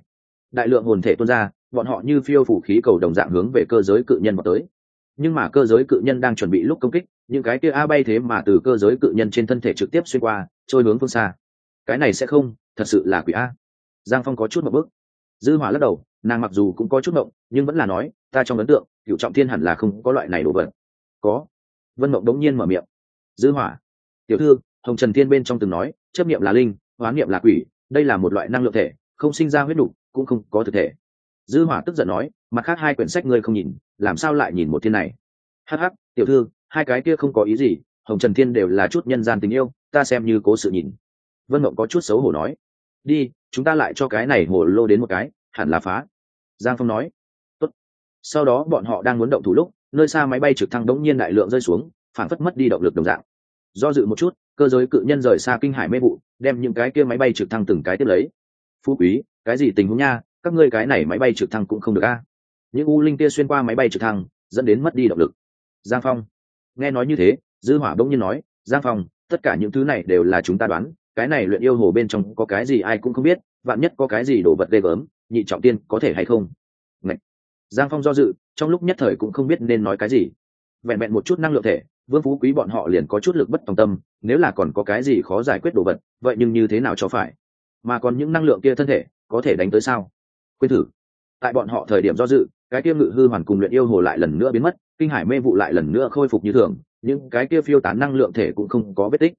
Đại lượng hồn thể tuôn ra, bọn họ như phiêu phủ khí cầu đồng dạng hướng về cơ giới cự nhân vào tới. Nhưng mà cơ giới cự nhân đang chuẩn bị lúc công kích, những cái kia a bay thế mà từ cơ giới cự nhân trên thân thể trực tiếp xuyên qua, trôi hướng phương xa. Cái này sẽ không, thật sự là quỷ a. Giang phong có chút một bước. Dư hỏa lắc đầu nàng mặc dù cũng có chút mộng nhưng vẫn là nói, ta trong ấn tượng cựu trọng thiên hẳn là không có loại này đồ vật. Có. Vân mộng đống nhiên mở miệng. Dư hỏa. Tiểu thư, hồng trần thiên bên trong từng nói, chấp niệm là linh, hoán niệm là quỷ, đây là một loại năng lượng thể, không sinh ra huyết đủ, cũng không có thực thể. Dư hỏa tức giận nói, mặt khác hai quyển sách ngươi không nhìn, làm sao lại nhìn một thiên này? Hắc hắc, tiểu thư, hai cái kia không có ý gì, hồng trần thiên đều là chút nhân gian tình yêu, ta xem như cố sự nhìn. Vân mộng có chút xấu hổ nói, đi, chúng ta lại cho cái này hồ lô đến một cái hẳn là phá. Giang phong nói, Tốt. sau đó bọn họ đang muốn động thủ lúc, nơi xa máy bay trực thăng đống nhiên đại lượng rơi xuống phản phất mất đi động lực đồng dạng. Do dự một chút, cơ giới cự nhân rời xa kinh hải mê vụ, đem những cái kia máy bay trực thăng từng cái tiếp lấy. Phú quý, cái gì tình huống nha? Các ngươi cái này máy bay trực thăng cũng không được a. Những u linh kia xuyên qua máy bay trực thăng, dẫn đến mất đi động lực. Giang phong nghe nói như thế, dư hỏa bỗng nhiên nói, giang phong, tất cả những thứ này đều là chúng ta đoán, cái này luyện yêu hồ bên trong có cái gì ai cũng không biết, vạn nhất có cái gì đổ vật ghê gớm nhị trọng tiên có thể hay không? Ngậy. giang phong do dự, trong lúc nhất thời cũng không biết nên nói cái gì. Vẹn vẹn một chút năng lượng thể, vương phú quý bọn họ liền có chút lực bất tòng tâm, nếu là còn có cái gì khó giải quyết đồ vật, vậy nhưng như thế nào cho phải? Mà còn những năng lượng kia thân thể, có thể đánh tới sao? Quên thử. Tại bọn họ thời điểm do dự, cái kia ngự hư hoàn cùng luyện yêu hồ lại lần nữa biến mất, kinh hải mê vụ lại lần nữa khôi phục như thường, những cái kia phiêu tán năng lượng thể cũng không có vết tích.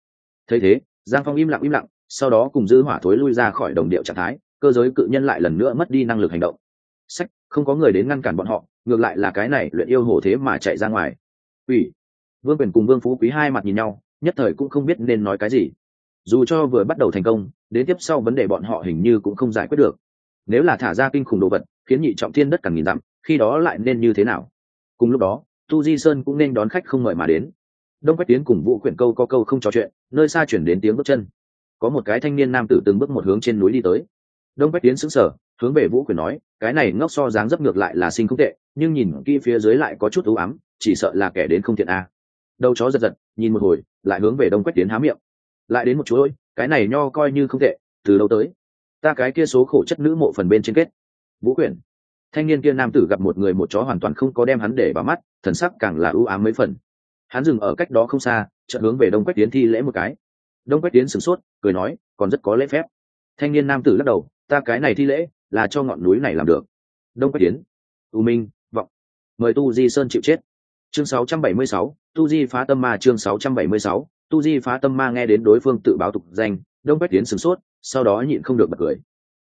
Thấy thế, giang phong im lặng im lặng, sau đó cùng dư hỏa thối lui ra khỏi đồng điệu trạng thái cơ giới cự nhân lại lần nữa mất đi năng lực hành động. Sách, không có người đến ngăn cản bọn họ, ngược lại là cái này luyện yêu hồ thế mà chạy ra ngoài. Ủy vương quyền cùng vương phú quý hai mặt nhìn nhau, nhất thời cũng không biết nên nói cái gì. Dù cho vừa bắt đầu thành công, đến tiếp sau vấn đề bọn họ hình như cũng không giải quyết được. Nếu là thả ra kinh khủng đồ vật, khiến nhị trọng thiên đất càng nghìn dặm, khi đó lại nên như thế nào? Cùng lúc đó, tu di sơn cũng nên đón khách không mời mà đến. Đông quách tiến cùng vũ quyển câu có câu không trò chuyện, nơi xa chuyển đến tiếng bước chân. Có một cái thanh niên nam tử từng bước một hướng trên núi đi tới đông quách tiến sững sờ hướng về vũ quyển nói cái này ngốc so dáng dấp ngược lại là sinh không tệ nhưng nhìn kỹ phía dưới lại có chút ưu ám chỉ sợ là kẻ đến không thiện a. Đầu chó giật giật nhìn một hồi lại hướng về đông quách tiến há miệng. Lại đến một chú ơi, cái này nho coi như không tệ từ đâu tới? Ta cái kia số khổ chất nữ mộ phần bên trên kết. Vũ quyển thanh niên kia nam tử gặp một người một chó hoàn toàn không có đem hắn để vào mắt thần sắc càng là ưu ám mấy phần. Hắn dừng ở cách đó không xa chợt hướng về đông quách tiến thi lễ một cái. Đông quách tiến sửng sốt cười nói còn rất có lễ phép. Thanh niên nam tử lắc đầu ta cái này thi lễ là cho ngọn núi này làm được. Đông quách tiến u minh vọng. Mời tu di sơn chịu chết. Chương 676, tu di phá tâm ma chương 676, tu di phá tâm ma nghe đến đối phương tự báo tục danh đông quách tiến sửng sốt sau đó nhịn không được bật cười.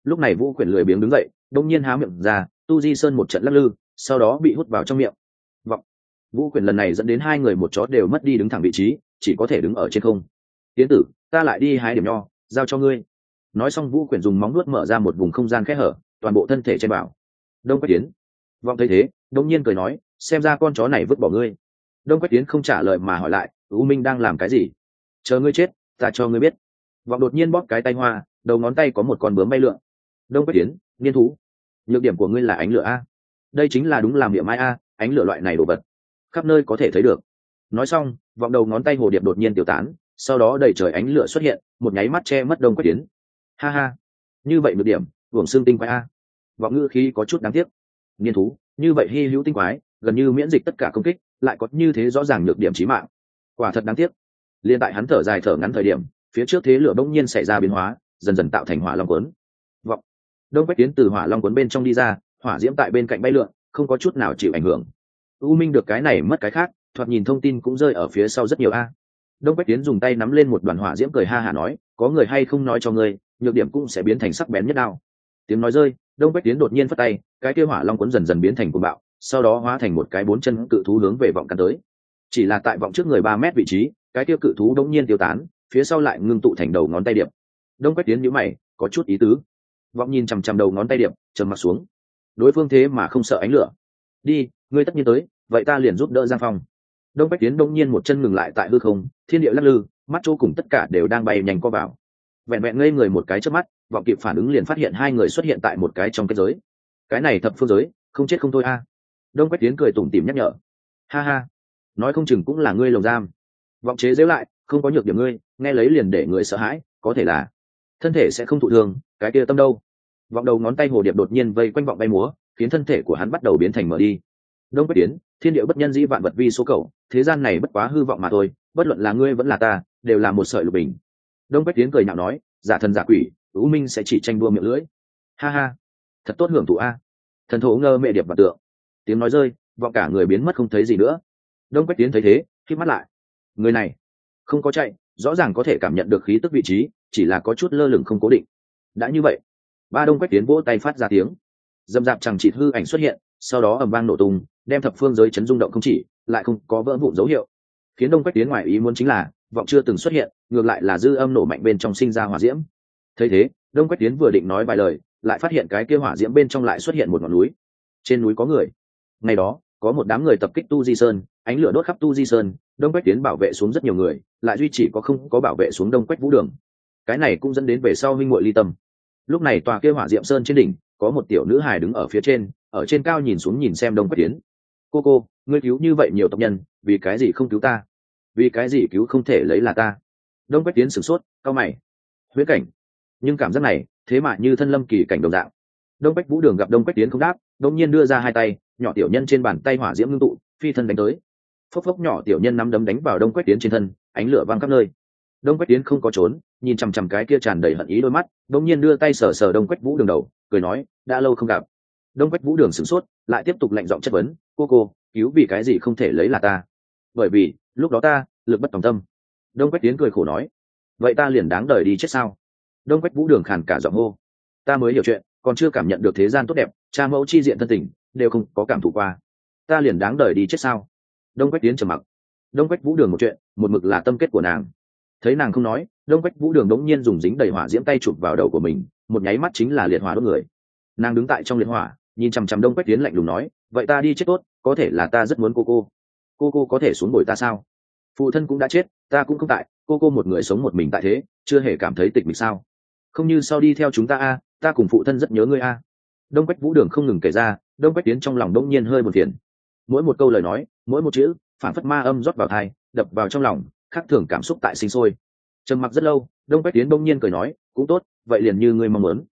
Lúc này vũ quyển lười biếng đứng dậy đông nhiên há miệng ra tu di sơn một trận lắc lư sau đó bị hút vào trong miệng. Vọng. Vũ quyển lần này dẫn đến hai người một chó đều mất đi đứng thẳng vị trí chỉ có thể đứng ở trên không. Tiến tử ta lại đi hái điểm nho giao cho ngươi nói xong vũ quyển dùng móng nuốt mở ra một vùng không gian khẽ hở, toàn bộ thân thể trên bảo. Đông quách tiến vọng thấy thế, đông nhiên cười nói, xem ra con chó này vứt bỏ ngươi. Đông quách tiến không trả lời mà hỏi lại, u minh đang làm cái gì? Chờ ngươi chết, ta cho ngươi biết. Vọng đột nhiên bóp cái tay hoa, đầu ngón tay có một con bướm bay lượn. Đông quách tiến niên thú, nhược điểm của ngươi là ánh lửa a. Đây chính là đúng làm điểm mai a, ánh lửa loại này đồ vật, khắp nơi có thể thấy được. Nói xong, vọng đầu ngón tay hồ điệp đột nhiên tiêu tán, sau đó đầy trời ánh lửa xuất hiện, một nháy mắt che mất đông quách tiến ha ha. Như vậy được điểm, hưởng xương tinh quái a. Vọng ngữ khí có chút đáng tiếc. Niên thú, như vậy hy hữu tinh quái, gần như miễn dịch tất cả công kích, lại có như thế rõ ràng nhược điểm trí mạng. Quả thật đáng tiếc. Liên tại hắn thở dài thở ngắn thời điểm, phía trước thế lửa bỗng nhiên xảy ra biến hóa, dần dần tạo thành hỏa long quấn vọng. Đông quách tiến từ hỏa long quấn bên trong đi ra, hỏa diễm tại bên cạnh bay lượn, không có chút nào chịu ảnh hưởng. U minh được cái này mất cái khác, thoạt nhìn thông tin cũng rơi ở phía sau rất nhiều a. Đông quách tiến dùng tay nắm lên một đoàn hỏa diễm cười ha hả nói, có người hay không nói cho ngươi nhược điểm cũng sẽ biến thành sắc bén nhất đao. Tiếng nói rơi, đông quách tiến đột nhiên phất tay, cái kia hỏa long cuốn dần dần biến thành cuồng bạo, sau đó hóa thành một cái bốn chân cự thú hướng về vọng căn tới. Chỉ là tại vọng trước người ba mét vị trí, cái kia cự thú đông nhiên tiêu tán, phía sau lại ngưng tụ thành đầu ngón tay điệp. Đông quách tiến nhíu mày, có chút ý tứ. Vọng nhìn chằm chằm đầu ngón tay điệp, trầm mặt xuống. Đối phương thế mà không sợ ánh lửa. Đi, ngươi tất nhiên tới, vậy ta liền giúp đỡ giang phong. Đông bách tiến đông nhiên một chân ngừng lại tại hư không, thiên địa lắc lư, mắt chỗ cùng tất cả đều đang bay nhanh co vào vẹn vẹn ngây người một cái trước mắt, vọng kịp phản ứng liền phát hiện hai người xuất hiện tại một cái trong kết giới. Cái này thập phương giới, không chết không thôi a. Đông bách tiến cười tủm tỉm nhắc nhở. Ha ha. Nói không chừng cũng là ngươi lồng giam. Vọng chế dễu lại, không có nhược điểm ngươi, nghe lấy liền để người sợ hãi, có thể là thân thể sẽ không thụ thương, cái kia tâm đâu? Vọng đầu ngón tay hồ điệp đột nhiên vây quanh vọng bay múa, khiến thân thể của hắn bắt đầu biến thành mở đi. Đông quách tiến thiên địa bất nhân dĩ vạn vật vi số cầu thế gian này bất quá hư vọng mà thôi, bất luận là ngươi vẫn là ta, đều là một sợi lục bình đông bách tiến cười nhạo nói, giả thần giả quỷ U minh sẽ chỉ tranh đua miệng lưỡi. Ha ha, thật tốt hưởng thụ a. Thần thổ ngơ mẹ điệp và tượng. Tiếng nói rơi, vọng cả người biến mất không thấy gì nữa. Đông bách tiến thấy thế khi mắt lại. Người này, không có chạy, rõ ràng có thể cảm nhận được khí tức vị trí, chỉ là có chút lơ lửng không cố định. Đã như vậy, ba đông quách tiến vỗ tay phát ra tiếng. Dầm dạp chẳng chỉ hư ảnh xuất hiện, sau đó ầm vang nổ tung, đem thập phương giới chấn rung động không chỉ, lại không có vỡ vụn dấu hiệu. Khiến đông quách tiến ngoài ý muốn chính là, vọng chưa từng xuất hiện ngược lại là dư âm nổ mạnh bên trong sinh ra hỏa diễm. Thấy thế, đông quách tiến vừa định nói vài lời, lại phát hiện cái kia hỏa diễm bên trong lại xuất hiện một ngọn núi. Trên núi có người. Ngày đó, có một đám người tập kích tu di sơn, ánh lửa đốt khắp tu di sơn, đông quách tiến bảo vệ xuống rất nhiều người, lại duy chỉ có không có bảo vệ xuống đông quách vũ đường. Cái này cũng dẫn đến về sau huynh hội ly tâm. Lúc này tòa kia hỏa diệm sơn trên đỉnh, có một tiểu nữ hài đứng ở phía trên, ở trên cao nhìn xuống nhìn xem đông quách tiến cô cô, ngươi cứu như vậy nhiều tộc nhân, vì cái gì không cứu ta? Vì cái gì cứu không thể lấy là ta? Đông quách tiến sửng sốt cao mày. Huyễn cảnh. Nhưng cảm giác này, thế mà như thân lâm kỳ cảnh đồng dạng. Đông quách vũ đường gặp đông quách tiến không đáp đông nhiên đưa ra hai tay, nhỏ tiểu nhân trên bàn tay hỏa diễm ngưng tụ, phi thân đánh tới. Phốc phốc nhỏ tiểu nhân nắm đấm đánh vào đông quách tiến trên thân, ánh lửa văng khắp nơi. Đông quách tiến không có trốn, nhìn chằm chằm cái kia tràn đầy hận ý đôi mắt đông nhiên đưa tay sờ sờ đông quách vũ đường đầu, cười nói, đã lâu không gặp. Đông quách vũ đường sửng sốt, lại tiếp tục lệnh giọng chất vấn, cô cô, cứu vì cái gì không thể lấy là ta? Bởi vì, lúc đó ta, lực bất tòng tâm đông quách tiến cười khổ nói, vậy ta liền đáng đời đi chết sao? Đông quách vũ đường khàn cả giọng hô, ta mới hiểu chuyện, còn chưa cảm nhận được thế gian tốt đẹp, cha mẫu chi diện thân tình, đều không có cảm thụ qua. Ta liền đáng đời đi chết sao? Đông quách tiến trầm mặc. Đông quách vũ đường một chuyện, một mực là tâm kết của nàng. Thấy nàng không nói, đông quách vũ đường đống nhiên dùng dính đầy hỏa diễm tay chụp vào đầu của mình, một nháy mắt chính là liệt hỏa đốt người. Nàng đứng tại trong liệt hỏa, nhìn chằm chằm đông quách tiến lạnh lùng nói, vậy ta đi chết tốt, có thể là ta rất muốn cô cô. Cô cô có thể xuống bồi ta sao? Phụ thân cũng đã chết, ta cũng không tại, cô cô một người sống một mình tại thế, chưa hề cảm thấy tịch mịch sao? Không như sau đi theo chúng ta a, ta cùng phụ thân rất nhớ ngươi a. Đông quách vũ đường không ngừng kể ra, đông quách tiến trong lòng đông nhiên hơi một phiền. Mỗi một câu lời nói, mỗi một chữ phản phất ma âm rót vào thai đập vào trong lòng, khác thường cảm xúc tại sinh sôi. Trầm mặc rất lâu, đông quách tiến đông nhiên cười nói, cũng tốt, vậy liền như ngươi mong muốn.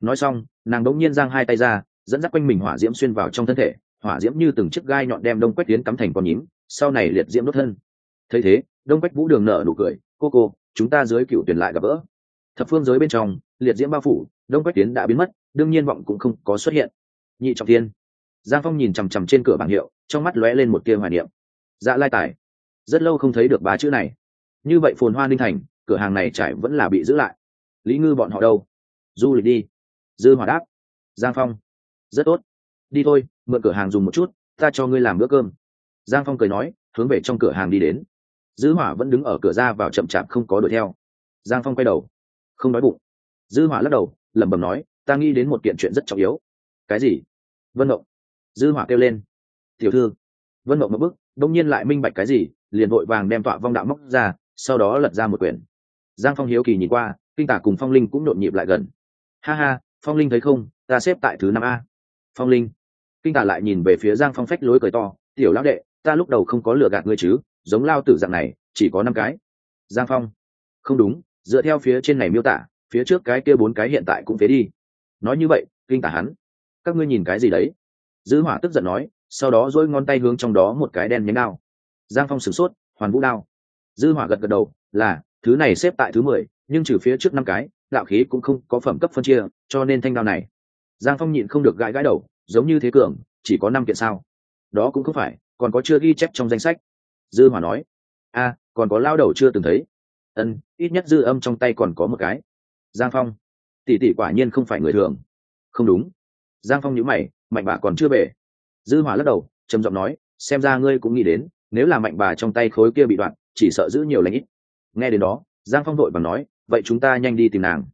Nói xong, nàng đông nhiên giang hai tay ra, dẫn dắt quanh mình hỏa diễm xuyên vào trong thân thể, hỏa diễm như từng chiếc gai nhọn đem đông quách tiến cắm thành con nhím, sau này liệt diễm đốt thân thấy thế, đông quách vũ đường nở nụ cười, cô cô, chúng ta dưới cựu tuyển lại gặp gỡ. Thập phương giới bên trong, liệt diễm bao phủ, đông quách tiến đã biến mất, đương nhiên vọng cũng không có xuất hiện. Nhị trọng tiên giang phong nhìn chằm chằm trên cửa bảng hiệu, trong mắt lóe lên một tia hoài niệm. Dạ lai tài. Rất lâu không thấy được ba chữ này. Như vậy phồn hoa ninh thành, cửa hàng này trải vẫn là bị giữ lại. Lý ngư bọn họ đâu? Du lịch đi. Dư hòa đáp. Giang phong. Rất tốt. Đi thôi, mượn cửa hàng dùng một chút, ta cho ngươi làm bữa cơm. Giang phong cười nói, hướng về trong cửa hàng đi đến dư hỏa vẫn đứng ở cửa ra vào chậm chạp không có đuổi theo. Giang phong quay đầu. Không nói bụng. Dư hỏa lắc đầu lẩm bẩm nói ta nghĩ đến một kiện chuyện rất trọng yếu. Cái gì? Vân mộng. Dư hỏa kêu lên. Tiểu thư. Vân mộng một bước, đông nhiên lại minh bạch cái gì liền vội vàng đem tọa vong đạo móc ra sau đó lật ra một quyển. Giang phong hiếu kỳ nhìn qua kinh tả cùng phong linh cũng nhộn nhịp lại gần. Ha ha phong linh thấy không ta xếp tại thứ năm a. Phong linh. Kinh tả lại nhìn về phía giang phong phách lối cười to tiểu lão đệ ta lúc đầu không có lừa gạt ngươi chứ giống lao tử dạng này, chỉ có năm cái. Giang phong. Không đúng, dựa theo phía trên này miêu tả, phía trước cái kia bốn cái hiện tại cũng phế đi. Nói như vậy, kinh tả hắn. Các ngươi nhìn cái gì đấy? Dư hỏa tức giận nói, sau đó dỗi ngón tay hướng trong đó một cái đen nhánh đao. Giang phong sửng sốt, hoàn vũ đao. Dư hỏa gật gật đầu, là, thứ này xếp tại thứ mười, nhưng trừ phía trước năm cái, đạo khí cũng không có phẩm cấp phân chia, cho nên thanh đao này. Giang phong nhịn không được gãi gãi đầu, giống như thế cường, chỉ có năm kiện sao. Đó cũng không phải, còn có chưa ghi chép trong danh sách dư hỏa nói, a, còn có lao đầu chưa từng thấy. Ân ít nhất dư âm trong tay còn có một cái. Giang phong, tỷ tỷ quả nhiên không phải người thường. Không đúng. Giang phong nhíu mày, mạnh bà còn chưa về dư hỏa lắc đầu, trầm giọng nói, xem ra ngươi cũng nghĩ đến, nếu là mạnh bà trong tay khối kia bị đoạn, chỉ sợ giữ nhiều lãnh ít. Nghe đến đó, giang phong đội bằng nói, vậy chúng ta nhanh đi tìm nàng.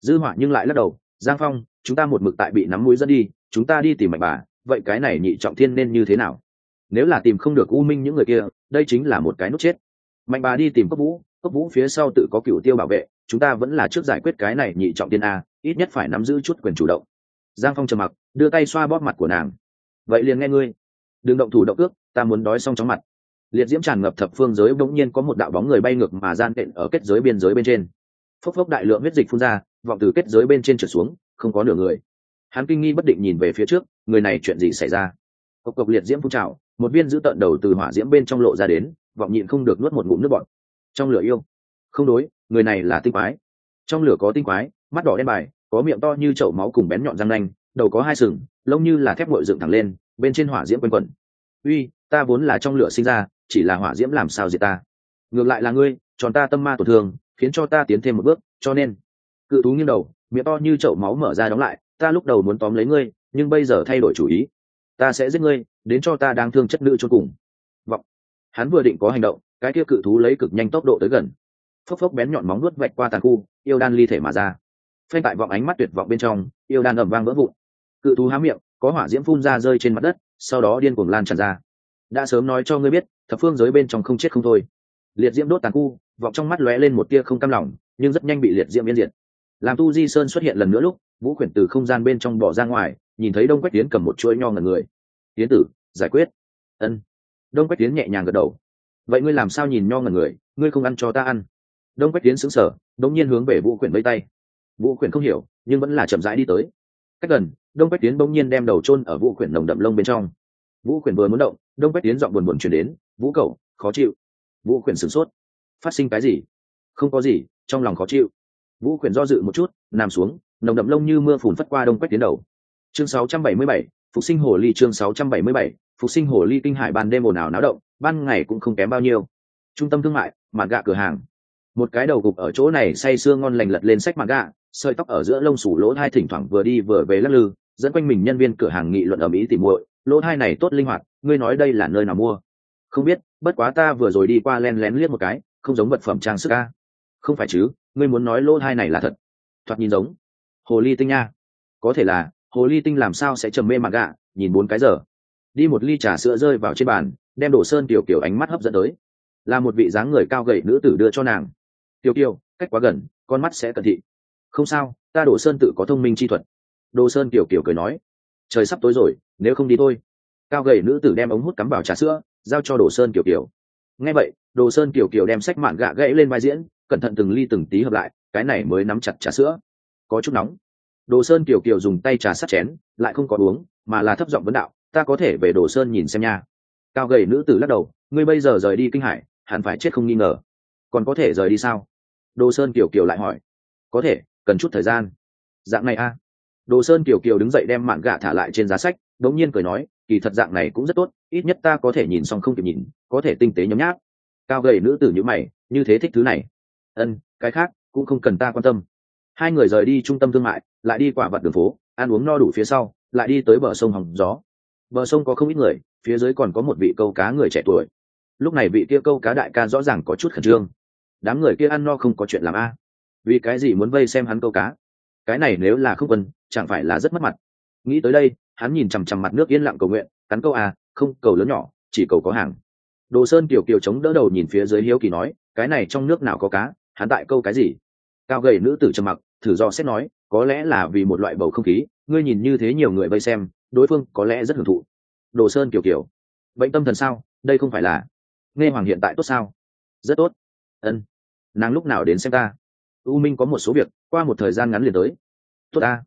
Dư hỏa nhưng lại lắc đầu, giang phong, chúng ta một mực tại bị nắm mũi dẫn đi, chúng ta đi tìm mạnh bà, vậy cái này nhị trọng thiên nên như thế nào? Nếu là tìm không được u minh những người kia, đây chính là một cái nút chết. Mạnh bà đi tìm cốc vũ cốc vũ phía sau tự có cựu tiêu bảo vệ, chúng ta vẫn là trước giải quyết cái này nhị trọng tiên a, ít nhất phải nắm giữ chút quyền chủ động. Giang phong trầm mặc, đưa tay xoa bóp mặt của nàng. Vậy liền nghe ngươi. Đừng động thủ động ước, ta muốn đói xong chóng mặt. Liệt diễm tràn ngập thập phương giới bỗng nhiên có một đạo bóng người bay ngược mà gian tện ở kết giới biên giới bên trên. Phốc phốc đại lượng huyết dịch phun ra, vọng từ kết giới bên trên trở xuống, không có nửa người. Hắn kinh nghi bất định nhìn về phía trước, người này chuyện gì xảy ra? Cộc cộc liệt diễm phun trào một viên giữ tận đầu từ hỏa diễm bên trong lộ ra đến, vọng nhịn không được nuốt một ngụm nước bọt. Trong lửa yêu. Không đối, người này là tinh quái. Trong lửa có tinh quái, mắt đỏ đen bài, có miệng to như chậu máu cùng bén nhọn răng nanh, đầu có hai sừng, lông như là thép ngội dựng thẳng lên, bên trên hỏa diễm quanh quẩn. Uy, ta vốn là trong lửa sinh ra, chỉ là hỏa diễm làm sao diệt ta? Ngược lại là ngươi, tròn ta tâm ma tổn thương, khiến cho ta tiến thêm một bước, cho nên cự thú nghiêng đầu, miệng to như chậu máu mở ra đóng lại, ta lúc đầu muốn tóm lấy ngươi, nhưng bây giờ thay đổi chủ ý. Ta sẽ giết ngươi đến cho ta đang thương chất nữ cho cùng. Vọng. Hắn vừa định có hành động, cái kia cự thú lấy cực nhanh tốc độ tới gần. Phốc phốc bén nhọn móng nuốt vạch qua tàn khu, yêu đan ly thể mà ra. Phanh tại vọng ánh mắt tuyệt vọng bên trong, yêu đan ẩm vang vỡ vụn. Cự thú há miệng, có hỏa diễm phun ra rơi trên mặt đất, sau đó điên cuồng lan tràn ra. Đã sớm nói cho ngươi biết, thập phương giới bên trong không chết không thôi. Liệt diễm đốt tàn khu, vọng trong mắt lóe lên một tia không cam lòng, nhưng rất nhanh bị liệt diễm biến diệt. Làm tu di sơn xuất hiện lần nữa lúc, vũ khuyển từ không gian bên trong bỏ ra ngoài, nhìn thấy đông quách tiến cầm một chuỗi nho ngần người. Tiến tử giải quyết. Ân. Đông quách tiến nhẹ nhàng gật đầu. Vậy ngươi làm sao nhìn nho ngần người ngươi không ăn cho ta ăn? Đông quách tiến xứng sở đống nhiên hướng về vũ Quyển vây tay. Vũ Quyển không hiểu nhưng vẫn là chậm rãi đi tới. Cách gần đông quách tiến bỗng nhiên đem đầu chôn ở vũ Quyển nồng đậm lông bên trong. Vũ Quyển vừa muốn động đông quách tiến dọn buồn buồn chuyển đến vũ cậu khó chịu. Vũ Quyển sửng sốt. Phát sinh cái gì? Không có gì trong lòng khó chịu. Vũ Quyển do dự một chút nằm xuống nồng đậm lông như mưa phùn phất qua đông quách tiến đầu. Chương 677, phục sinh hồ ly chương 677, phục sinh hồ ly kinh hải ban đêm ồn ào náo động ban ngày cũng không kém bao nhiêu. Trung tâm thương mại mạn gạ cửa hàng. Một cái đầu gục ở chỗ này say sưa ngon lành lật lên sách mạn gạ sợi tóc ở giữa lông sủ lỗ hai thỉnh thoảng vừa đi vừa về lắc lư dẫn quanh mình nhân viên cửa hàng nghị luận ở mỹ tìm muội lỗ hai này tốt linh hoạt ngươi nói đây là nơi nào mua? Không biết bất quá ta vừa rồi đi qua len lén liếc một cái không giống vật phẩm trang sức a. không phải chứ ngươi muốn nói lỗ hai này là thật. Thoạt nhìn giống. Hồ ly tinh nha. Có thể là hồ ly tinh làm sao sẽ trầm mê mặt gạ? Nhìn bốn cái giờ. Đi một ly trà sữa rơi vào trên bàn, đem đổ sơn tiểu kiểu ánh mắt hấp dẫn tới. Là một vị dáng người cao gầy nữ tử đưa cho nàng. Tiểu kiều, cách quá gần, con mắt sẽ cận thị. Không sao, ta đổ sơn tự có thông minh chi thuật. Đồ sơn tiểu kiểu cười nói. Trời sắp tối rồi, nếu không đi thôi. Cao gầy nữ tử đem ống hút cắm vào trà sữa, giao cho đồ sơn kiểu kiểu nghe vậy đồ sơn kiểu kiểu đem sách mạn gạ gãy lên vai diễn, cẩn thận từng ly từng tí hợp lại, cái này mới nắm chặt trà sữa. Có chút nóng đồ sơn kiều kiều dùng tay trà sắt chén, lại không có uống, mà là thấp giọng vấn đạo, ta có thể về đồ sơn nhìn xem nha. Cao gầy nữ tử lắc đầu, ngươi bây giờ rời đi kinh hải, hẳn phải chết không nghi ngờ. Còn có thể rời đi sao? Đồ sơn kiều kiều lại hỏi. Có thể, cần chút thời gian. Dạng này a. Đồ sơn kiều kiều đứng dậy đem mạn gà thả lại trên giá sách, đống nhiên cười nói, kỳ thật dạng này cũng rất tốt, ít nhất ta có thể nhìn xong không kịp nhìn, có thể tinh tế nhấm nháp. Cao gầy nữ tử như mày, như thế thích thứ này. Ân, cái khác, cũng không cần ta quan tâm. Hai người rời đi trung tâm thương mại lại đi quả vặt đường phố, ăn uống no đủ phía sau, lại đi tới bờ sông hòng gió. Bờ sông có không ít người, phía dưới còn có một vị câu cá người trẻ tuổi. Lúc này vị kia câu cá đại ca rõ ràng có chút khẩn trương. Đám người kia ăn no không có chuyện làm a. Vì cái gì muốn vây xem hắn câu cá? Cái này nếu là không quân, chẳng phải là rất mất mặt. Nghĩ tới đây, hắn nhìn chằm chằm mặt nước yên lặng cầu nguyện, cắn câu à không, cầu lớn nhỏ, chỉ cầu có hàng. Đồ sơn kiều kiều chống đỡ đầu nhìn phía dưới hiếu kỳ nói, cái này trong nước nào có cá, hắn tại câu cái gì? Cao gầy nữ tử trầm mặc, thử do xét nói có lẽ là vì một loại bầu không khí, ngươi nhìn như thế nhiều người vây xem, đối phương có lẽ rất hưởng thụ. Đồ sơn kiều kiều bệnh tâm thần sao? Đây không phải là nghe hoàng hiện tại tốt sao? Rất tốt. Ân. Nàng lúc nào đến xem ta? U minh có một số việc, qua một thời gian ngắn liền tới. Tốt ta.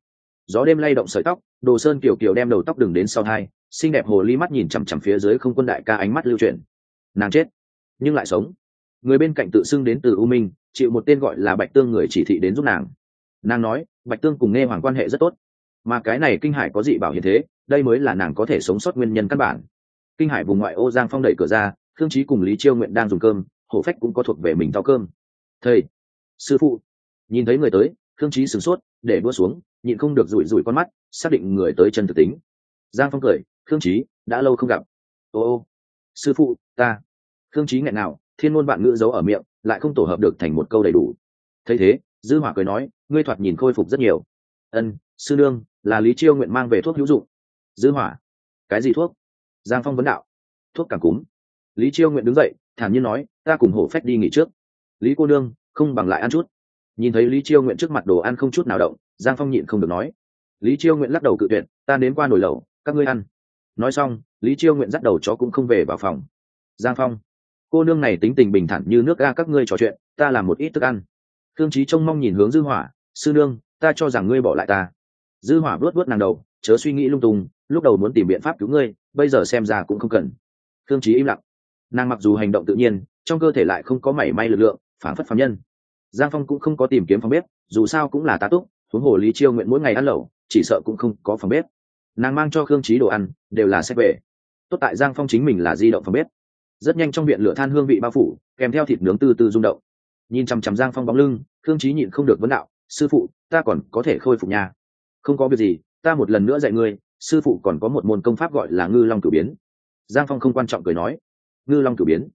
Gió đêm lay động sợi tóc, đồ sơn kiều kiều đem đầu tóc đừng đến sau hai xinh đẹp hồ ly mắt nhìn chằm chằm phía dưới không quân đại ca ánh mắt lưu chuyển. Nàng chết, nhưng lại sống. Người bên cạnh tự xưng đến từ u minh, chịu một tên gọi là bạch tương người chỉ thị đến giúp nàng nàng nói, bạch tương cùng nghe hoàng quan hệ rất tốt. Mà cái này kinh hải có dị bảo hiện thế, đây mới là nàng có thể sống sót nguyên nhân căn bản. Kinh hải vùng ngoại ô giang phong đẩy cửa ra thương trí cùng lý chiêu nguyện đang dùng cơm, hổ phách cũng có thuộc về mình thao cơm. Thầy, sư phụ. Nhìn thấy người tới thương trí sửng sốt, để đua xuống, nhịn không được rủi rủi con mắt, xác định người tới chân thực tính. Giang phong cười Thương trí đã lâu không gặp. Ô ô, sư phụ, ta. Thương trí nghẹn nào, thiên môn bạn ngữ giấu ở miệng, lại không tổ hợp được thành một câu đầy đủ. Thấy thế dư hỏa cười nói, ngươi thoạt nhìn khôi phục rất nhiều. Ân, sư nương, là lý chiêu nguyện mang về thuốc hữu dụng. Dư hỏa, cái gì thuốc? Giang phong vấn đạo. Thuốc cảm cúm. Lý chiêu nguyện đứng dậy, thản nhiên nói, ta cùng hổ phách đi nghỉ trước. Lý cô nương, không bằng lại ăn chút. Nhìn thấy lý chiêu nguyện trước mặt đồ ăn không chút nào động, giang phong nhịn không được nói, lý chiêu nguyện lắc đầu cự tuyệt, ta đến qua nồi lẩu, các ngươi ăn. Nói xong, lý chiêu nguyện dắt đầu chó cũng không về vào phòng. Giang phong, cô nương này tính tình bình thản như nước ga các ngươi trò chuyện, ta làm một ít thức ăn thương trí trông mong nhìn hướng dư hỏa, sư nương, ta cho rằng ngươi bỏ lại ta. Dư hỏa vuốt vuốt nàng đầu, chớ suy nghĩ lung tung, lúc đầu muốn tìm biện pháp cứu ngươi, bây giờ xem ra cũng không cần. Thương trí im lặng. Nàng mặc dù hành động tự nhiên, trong cơ thể lại không có mảy may lực lượng, phản phất phạm nhân. Giang phong cũng không có tìm kiếm phòng bếp, dù sao cũng là tá túc, huống hồ lý chiêu nguyện mỗi ngày ăn lẩu, chỉ sợ cũng không có phòng bếp. Nàng mang cho khương trí đồ ăn, đều là sách về. Tốt tại giang phong chính mình là di động phòng bếp. Rất nhanh trong viện lửa than hương vị bao phủ, kèm theo thịt nướng từ từ rung động nhìn chằm chằm giang phong bóng lưng, khương trí nhịn không được vấn đạo, sư phụ, ta còn có thể khôi phục nhà. Không có việc gì, ta một lần nữa dạy ngươi, sư phụ còn có một môn công pháp gọi là ngư long cử biến. Giang phong không quan trọng cười nói, ngư long cử biến.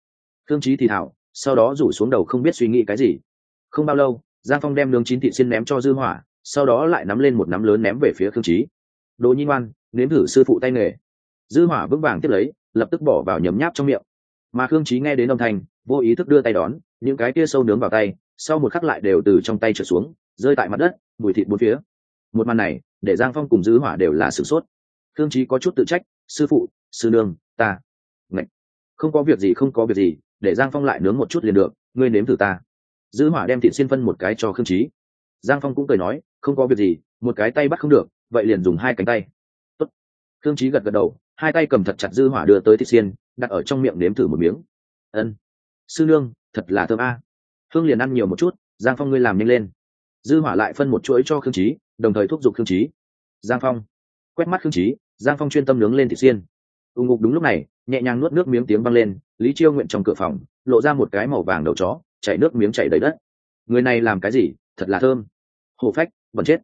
Khương trí thì thảo sau đó rủ xuống đầu không biết suy nghĩ cái gì. Không bao lâu, giang phong đem nướng chín thị xin ném cho dư hỏa, sau đó lại nắm lên một nắm lớn ném về phía khương trí đồ nhi ngoan, nếm thử sư phụ tay nghề. Dư hỏa vững vàng tiếp lấy, lập tức bỏ vào nhấm nháp trong miệng. Mà khương trí nghe đến âm thanh, vô ý thức đưa tay đón những cái kia sâu nướng vào tay, sau một khắc lại đều từ trong tay trở xuống, rơi tại mặt đất, mùi thịt bốn phía. Một màn này, để giang phong cùng dư hỏa đều là sửng sốt. Thương trí có chút tự trách, sư phụ, sư nương, ta. Ngậy. không có việc gì, không có việc gì, để giang phong lại nướng một chút liền được, ngươi nếm thử ta. Dư hỏa đem thịt xiên phân một cái cho khương trí giang phong cũng cười nói, không có việc gì, một cái tay bắt không được, vậy liền dùng hai cánh tay. Tốt. khương trí gật gật đầu, hai tay cầm thật chặt dư hỏa đưa tới thịt xiên, đặt ở trong miệng nếm thử một miếng. Ân sư nương, thật là thơm a. Hương liền ăn nhiều một chút, giang phong ngươi làm nhanh lên. Dư hỏa lại phân một chuỗi cho khương trí đồng thời thúc giục khương trí giang phong, quét mắt khương trí giang phong chuyên tâm nướng lên thịt xiên. Ù ngục đúng lúc này, nhẹ nhàng nuốt nước miếng tiếng vang lên, lý chiêu nguyện trong cửa phòng, lộ ra một cái màu vàng đầu chó, chảy nước miếng chảy đầy đất. Người này làm cái gì, thật là thơm. Hổ phách, bẩn chết.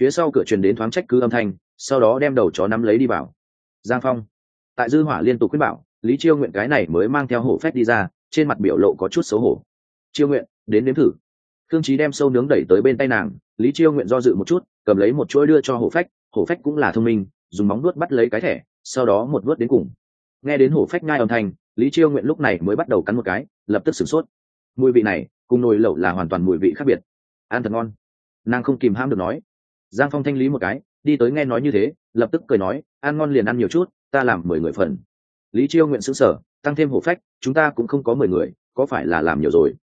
Phía sau cửa truyền đến thoáng trách cứ âm thanh, sau đó đem đầu chó nắm lấy đi vào. Giang phong, tại dư hỏa liên tục quyết bảo, lý chiêu nguyện cái này mới mang theo hổ phách đi ra trên mặt biểu lộ có chút xấu hổ. Chiêu nguyện, đến nếm thử. Khương trí đem sâu nướng đẩy tới bên tay nàng, lý chiêu nguyện do dự một chút, cầm lấy một chuỗi đưa cho hổ phách hổ phách cũng là thông minh, dùng móng nuốt bắt lấy cái thẻ, sau đó một nuốt đến cùng. Nghe đến hổ phách ngai âm thanh, lý chiêu nguyện lúc này mới bắt đầu cắn một cái, lập tức sửng sốt. Mùi vị này, cùng nồi lẩu là hoàn toàn mùi vị khác biệt. Ăn thật ngon. Nàng không kìm ham được nói. Giang phong thanh lý một cái, đi tới nghe nói như thế, lập tức cười nói, ăn ngon liền ăn nhiều chút, ta làm mười người phần. Lý chiêu nguyện xứng sở tăng thêm hổ phách, chúng ta cũng không có mười người, có phải là làm nhiều rồi?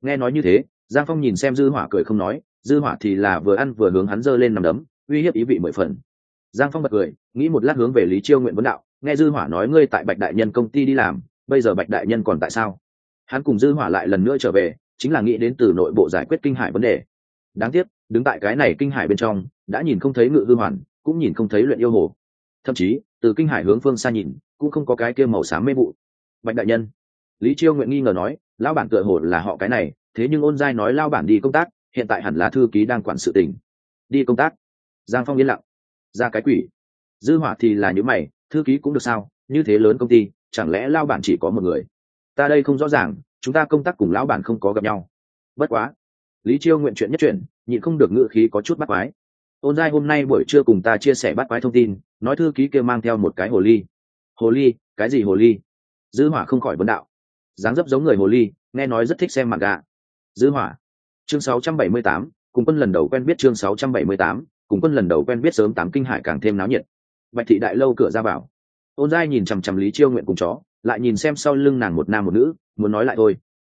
Nghe nói như thế, giang phong nhìn xem dư hỏa cười không nói, dư hỏa thì là vừa ăn vừa hướng hắn giơ lên nằm đấm, uy hiếp ý vị mười phần. Giang phong bật cười, nghĩ một lát hướng về lý chiêu nguyện vấn đạo, nghe dư hỏa nói ngươi tại bạch đại nhân công ty đi làm, bây giờ bạch đại nhân còn tại sao? Hắn cùng dư hỏa lại lần nữa trở về, chính là nghĩ đến từ nội bộ giải quyết kinh hải vấn đề. Đáng tiếc, đứng tại cái này kinh hải bên trong, đã nhìn không thấy ngự hư hoàn, cũng nhìn không thấy luyện yêu hồ. Thậm chí, từ kinh hải hướng phương xa nhìn, cũng không có cái kia màu xám mê vụ bạch đại nhân. Lý chiêu nguyện nghi ngờ nói, lão bản tựa hồ là họ cái này, thế nhưng ôn giai nói lao bản đi công tác, hiện tại hẳn là thư ký đang quản sự tình. Đi công tác? Giang phong yên lặng. Ra cái quỷ. Dư hỏa thì là những mày, thư ký cũng được sao? Như thế lớn công ty, chẳng lẽ lao bản chỉ có một người? Ta đây không rõ ràng, chúng ta công tác cùng lão bản không có gặp nhau. Bất quá. Lý chiêu nguyện chuyện nhất chuyện, nhịn không được ngự khí có chút bắt quái. Ôn giai hôm nay buổi trưa cùng ta chia sẻ bắt quái thông tin, nói thư ký kia mang theo một cái hồ ly. Hồ ly? Cái gì hồ ly? Dư hỏa không khỏi vấn đạo. Dáng dấp giống người hồ ly nghe nói rất thích xem mặt gà dư hỏa. Chương 678, cùng quân lần đầu quen biết chương 678, cùng quân lần đầu quen biết sớm tám kinh hải càng thêm náo nhiệt. Bạch thị đại lâu cửa ra vào. Ôn giai nhìn chằm chằm lý chiêu nguyện cùng chó lại nhìn xem sau lưng nàng một nam một nữ muốn nói lại thôi.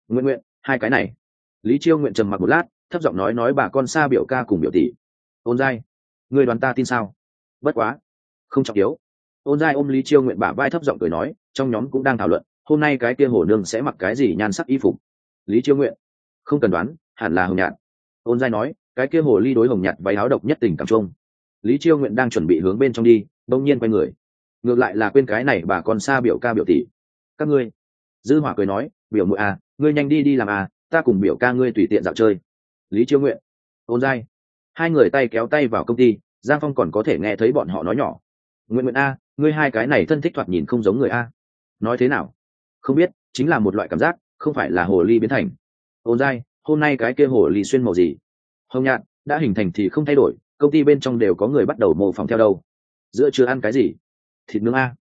Nguyện nguyện hai cái này. Lý chiêu nguyện trầm mặc một lát thấp giọng nói nói bà con xa biểu ca cùng biểu tỷ. Ôn giai người đoàn ta tin sao? Bất quá. Không trọng yếu ôn giai ôm lý chiêu nguyện bả vai thấp giọng cười nói, trong nhóm cũng đang thảo luận, hôm nay cái kia hồ nương sẽ mặc cái gì nhan sắc y phục? Lý chiêu nguyện, không cần đoán, hẳn là hồng nhạt. Ôn giai nói, cái kia hồ ly đối hồng nhạt váy áo độc nhất tình cảm trung. Lý chiêu nguyện đang chuẩn bị hướng bên trong đi bỗng nhiên quay người. Ngược lại là quên cái này bà còn xa biểu ca biểu tỷ. Các ngươi, dư hỏa cười nói, biểu muội à ngươi nhanh đi đi làm à ta cùng biểu ca ngươi tùy tiện dạo chơi. Lý chiêu nguyện ôn giai, hai người tay kéo tay vào công ty, giang phong còn có thể nghe thấy bọn họ nói nhỏ. Nguyện nguyện a ngươi hai cái này thân thích thoạt nhìn không giống người a. Nói thế nào? Không biết, chính là một loại cảm giác, không phải là hồ ly biến thành. Ồn dai hôm nay cái kia hồ ly xuyên màu gì? Hồng nhạn, đã hình thành thì không thay đổi, công ty bên trong đều có người bắt đầu mô phỏng theo đâu. Giữa chưa ăn cái gì? Thịt nướng a.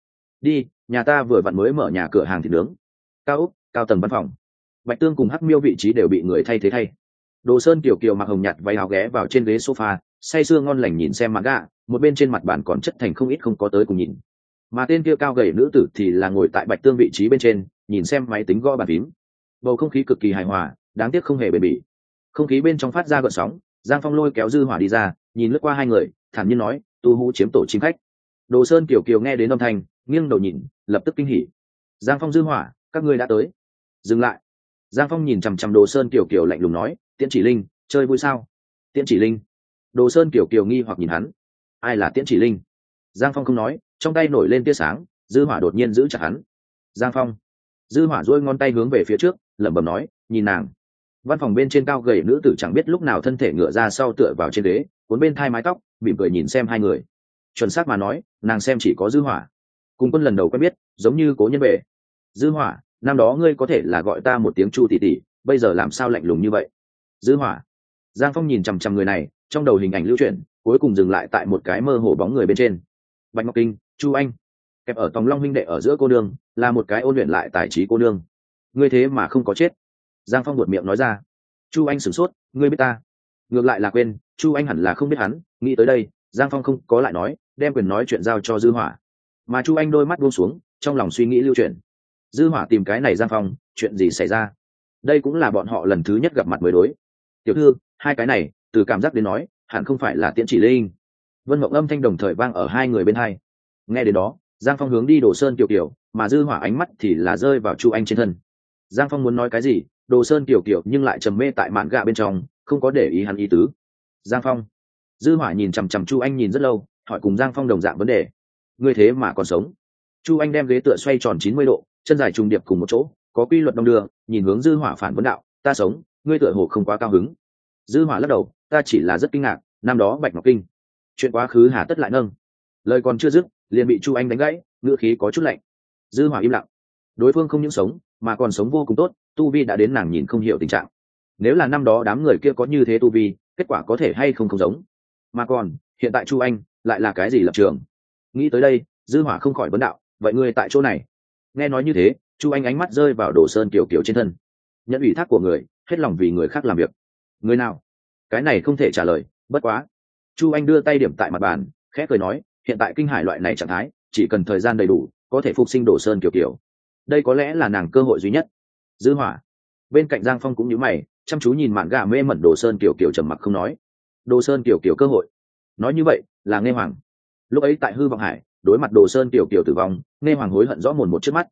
Đi, nhà ta vừa vặn mới mở nhà cửa hàng thịt nướng. Cao úc, cao tầng văn phòng. Bạch tương cùng hắc miêu vị trí đều bị người thay thế thay đồ sơn kiểu kiều mặc hồng nhạt váy áo ghé vào trên ghế sofa, say sưa ngon lành nhìn xem mặt gà, một bên trên mặt bàn còn chất thành không ít không có tới cùng nhìn. Mà tên kia cao gầy nữ tử thì là ngồi tại bạch tương vị trí bên trên, nhìn xem máy tính gõ bàn phím. Bầu không khí cực kỳ hài hòa, đáng tiếc không hề bền bỉ. Không khí bên trong phát ra gợn sóng, giang phong lôi kéo dư hỏa đi ra, nhìn lướt qua hai người, thản nhiên nói, tu hú chiếm tổ chính khách. Đồ sơn kiều kiều nghe đến âm thanh, nghiêng đầu nhìn, lập tức kinh hỉ. Giang phong dư hỏa, các ngươi đã tới. Dừng lại. Giang phong nhìn chằm chằm đồ sơn kiều kiều lạnh lùng nói tiễn chỉ linh, chơi vui sao? Tiễn chỉ linh. Đồ sơn kiều kiều nghi hoặc nhìn hắn. Ai là tiễn chỉ linh? Giang phong không nói, trong tay nổi lên tia sáng, dư hỏa đột nhiên giữ chặt hắn. Giang phong. Dư hỏa dôi ngón tay hướng về phía trước, lẩm bẩm nói, nhìn nàng. Văn phòng bên trên cao gầy nữ tử chẳng biết lúc nào thân thể ngựa ra sau tựa vào trên ghế, cuốn bên thai mái tóc, mỉm cười nhìn xem hai người. Chuẩn xác mà nói, nàng xem chỉ có dư hỏa. Cùng quân lần đầu quen biết, giống như cố nhân bệ dư hỏa, năm đó ngươi có thể là gọi ta một tiếng chu tỷ tỷ, bây giờ làm sao lạnh lùng như vậy? Dư hỏa. Giang phong nhìn chằm chằm người này, trong đầu hình ảnh lưu chuyển, cuối cùng dừng lại tại một cái mơ hồ bóng người bên trên. Bạch ngọc kinh, chu anh. Kẹp ở tòng long huynh đệ ở giữa cô nương, là một cái ôn luyện lại tài trí cô nương. Ngươi thế mà không có chết. Giang phong buột miệng nói ra. Chu anh sửng sốt, ngươi biết ta. Ngược lại là quên, chu anh hẳn là không biết hắn, nghĩ tới đây, giang phong không có lại nói, đem quyền nói chuyện giao cho dư hỏa. Mà chu anh đôi mắt buông xuống, trong lòng suy nghĩ lưu chuyển. Dư hỏa tìm cái này giang phong, chuyện gì xảy ra? Đây cũng là bọn họ lần thứ nhất gặp mặt mới đối tiểu thư, hai cái này, từ cảm giác đến nói, hẳn không phải là tiễn chỉ linh. Vân mộng âm thanh đồng thời vang ở hai người bên hai. Nghe đến đó, giang phong hướng đi đồ sơn kiểu kiểu mà dư hỏa ánh mắt thì là rơi vào chu anh trên thân. Giang phong muốn nói cái gì, đồ sơn kiểu kiểu nhưng lại trầm mê tại mạn gạ bên trong, không có để ý hắn ý tứ. Giang phong, dư hỏa nhìn chằm chằm chu anh nhìn rất lâu, hỏi cùng giang phong đồng dạng vấn đề. Ngươi thế mà còn sống? Chu anh đem ghế tựa xoay tròn chín mươi độ, chân dài trùng điệp cùng một chỗ, có quy luật đồng đưa, nhìn hướng dư hỏa phản vấn đạo, ta sống ngươi tựa hồ không quá cao hứng. Dư hỏa lắc đầu, ta chỉ là rất kinh ngạc, năm đó bạch ngọc kinh. Chuyện quá khứ hà tất lại nâng lời còn chưa dứt, liền bị chu anh đánh gãy ngựa khí có chút lạnh. Dư hỏa im lặng. Đối phương không những sống, mà còn sống vô cùng tốt, tu vi đã đến nàng nhìn không hiểu tình trạng. Nếu là năm đó đám người kia có như thế tu vi, kết quả có thể hay không không giống. Mà còn, hiện tại chu anh lại là cái gì lập trường? Nghĩ tới đây, dư hỏa không khỏi vấn đạo, vậy ngươi tại chỗ này? Nghe nói như thế, chu anh ánh mắt rơi vào đồ sơn kiều kiều trên thân. Nhận ủy thác của người hết lòng vì người khác làm việc. Người nào? Cái này không thể trả lời, bất quá. Chu anh đưa tay điểm tại mặt bàn, khẽ cười nói, hiện tại kinh hải loại này trạng thái, chỉ cần thời gian đầy đủ, có thể phục sinh đồ sơn kiểu kiểu. Đây có lẽ là nàng cơ hội duy nhất. Dư hỏa. Bên cạnh giang phong cũng nhíu mày, chăm chú nhìn mạn gà mê mẩn đồ sơn kiểu kiểu trầm mặc không nói. Đồ sơn kiểu kiểu cơ hội. Nói như vậy, là nghe hoàng. Lúc ấy tại hư vọng hải, đối mặt đồ sơn kiểu kiểu tử vong, nghe hoàng hối hận rõ mồn một trước mắt.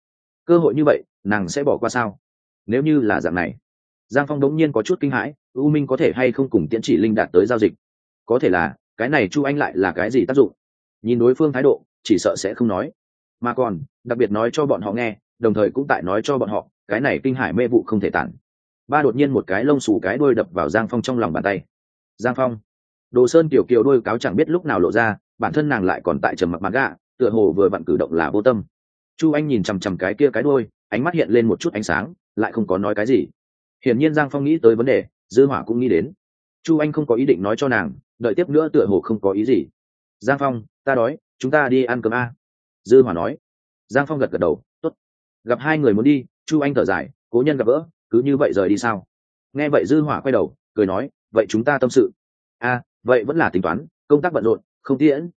Cơ hội như vậy, nàng sẽ bỏ qua sao? Nếu như là dạng này giang phong đống nhiên có chút kinh hãi, u minh có thể hay không cùng tiễn chỉ linh đạt tới giao dịch? Có thể là, cái này chu anh lại là cái gì tác dụng? Nhìn đối phương thái độ, chỉ sợ sẽ không nói. Mà còn, đặc biệt nói cho bọn họ nghe, đồng thời cũng tại nói cho bọn họ, cái này kinh hải mê vụ không thể tản. Ba đột nhiên một cái lông xù cái đôi đập vào giang phong trong lòng bàn tay. Giang phong. Đồ sơn kiểu kiều đôi cáo chẳng biết lúc nào lộ ra, bản thân nàng lại còn tại trầm mặc mặt gạ, tựa hồ vừa vặn cử động là vô tâm. Chu anh nhìn chằm chằm cái kia cái đôi ánh mắt hiện lên một chút ánh sáng, lại không có nói cái gì hiển nhiên giang phong nghĩ tới vấn đề, dư hỏa cũng nghĩ đến. Chu anh không có ý định nói cho nàng, đợi tiếp nữa tựa hồ không có ý gì. Giang phong, ta đói, chúng ta đi ăn cơm a. Dư hỏa nói. Giang phong gật gật đầu, tốt. Gặp hai người muốn đi, chu anh thở dài, cố nhân gặp gỡ, cứ như vậy rời đi sao? Nghe vậy dư hỏa quay đầu, cười nói, vậy chúng ta tâm sự. A, vậy vẫn là tính toán, công tác bận rộn, không tiễn.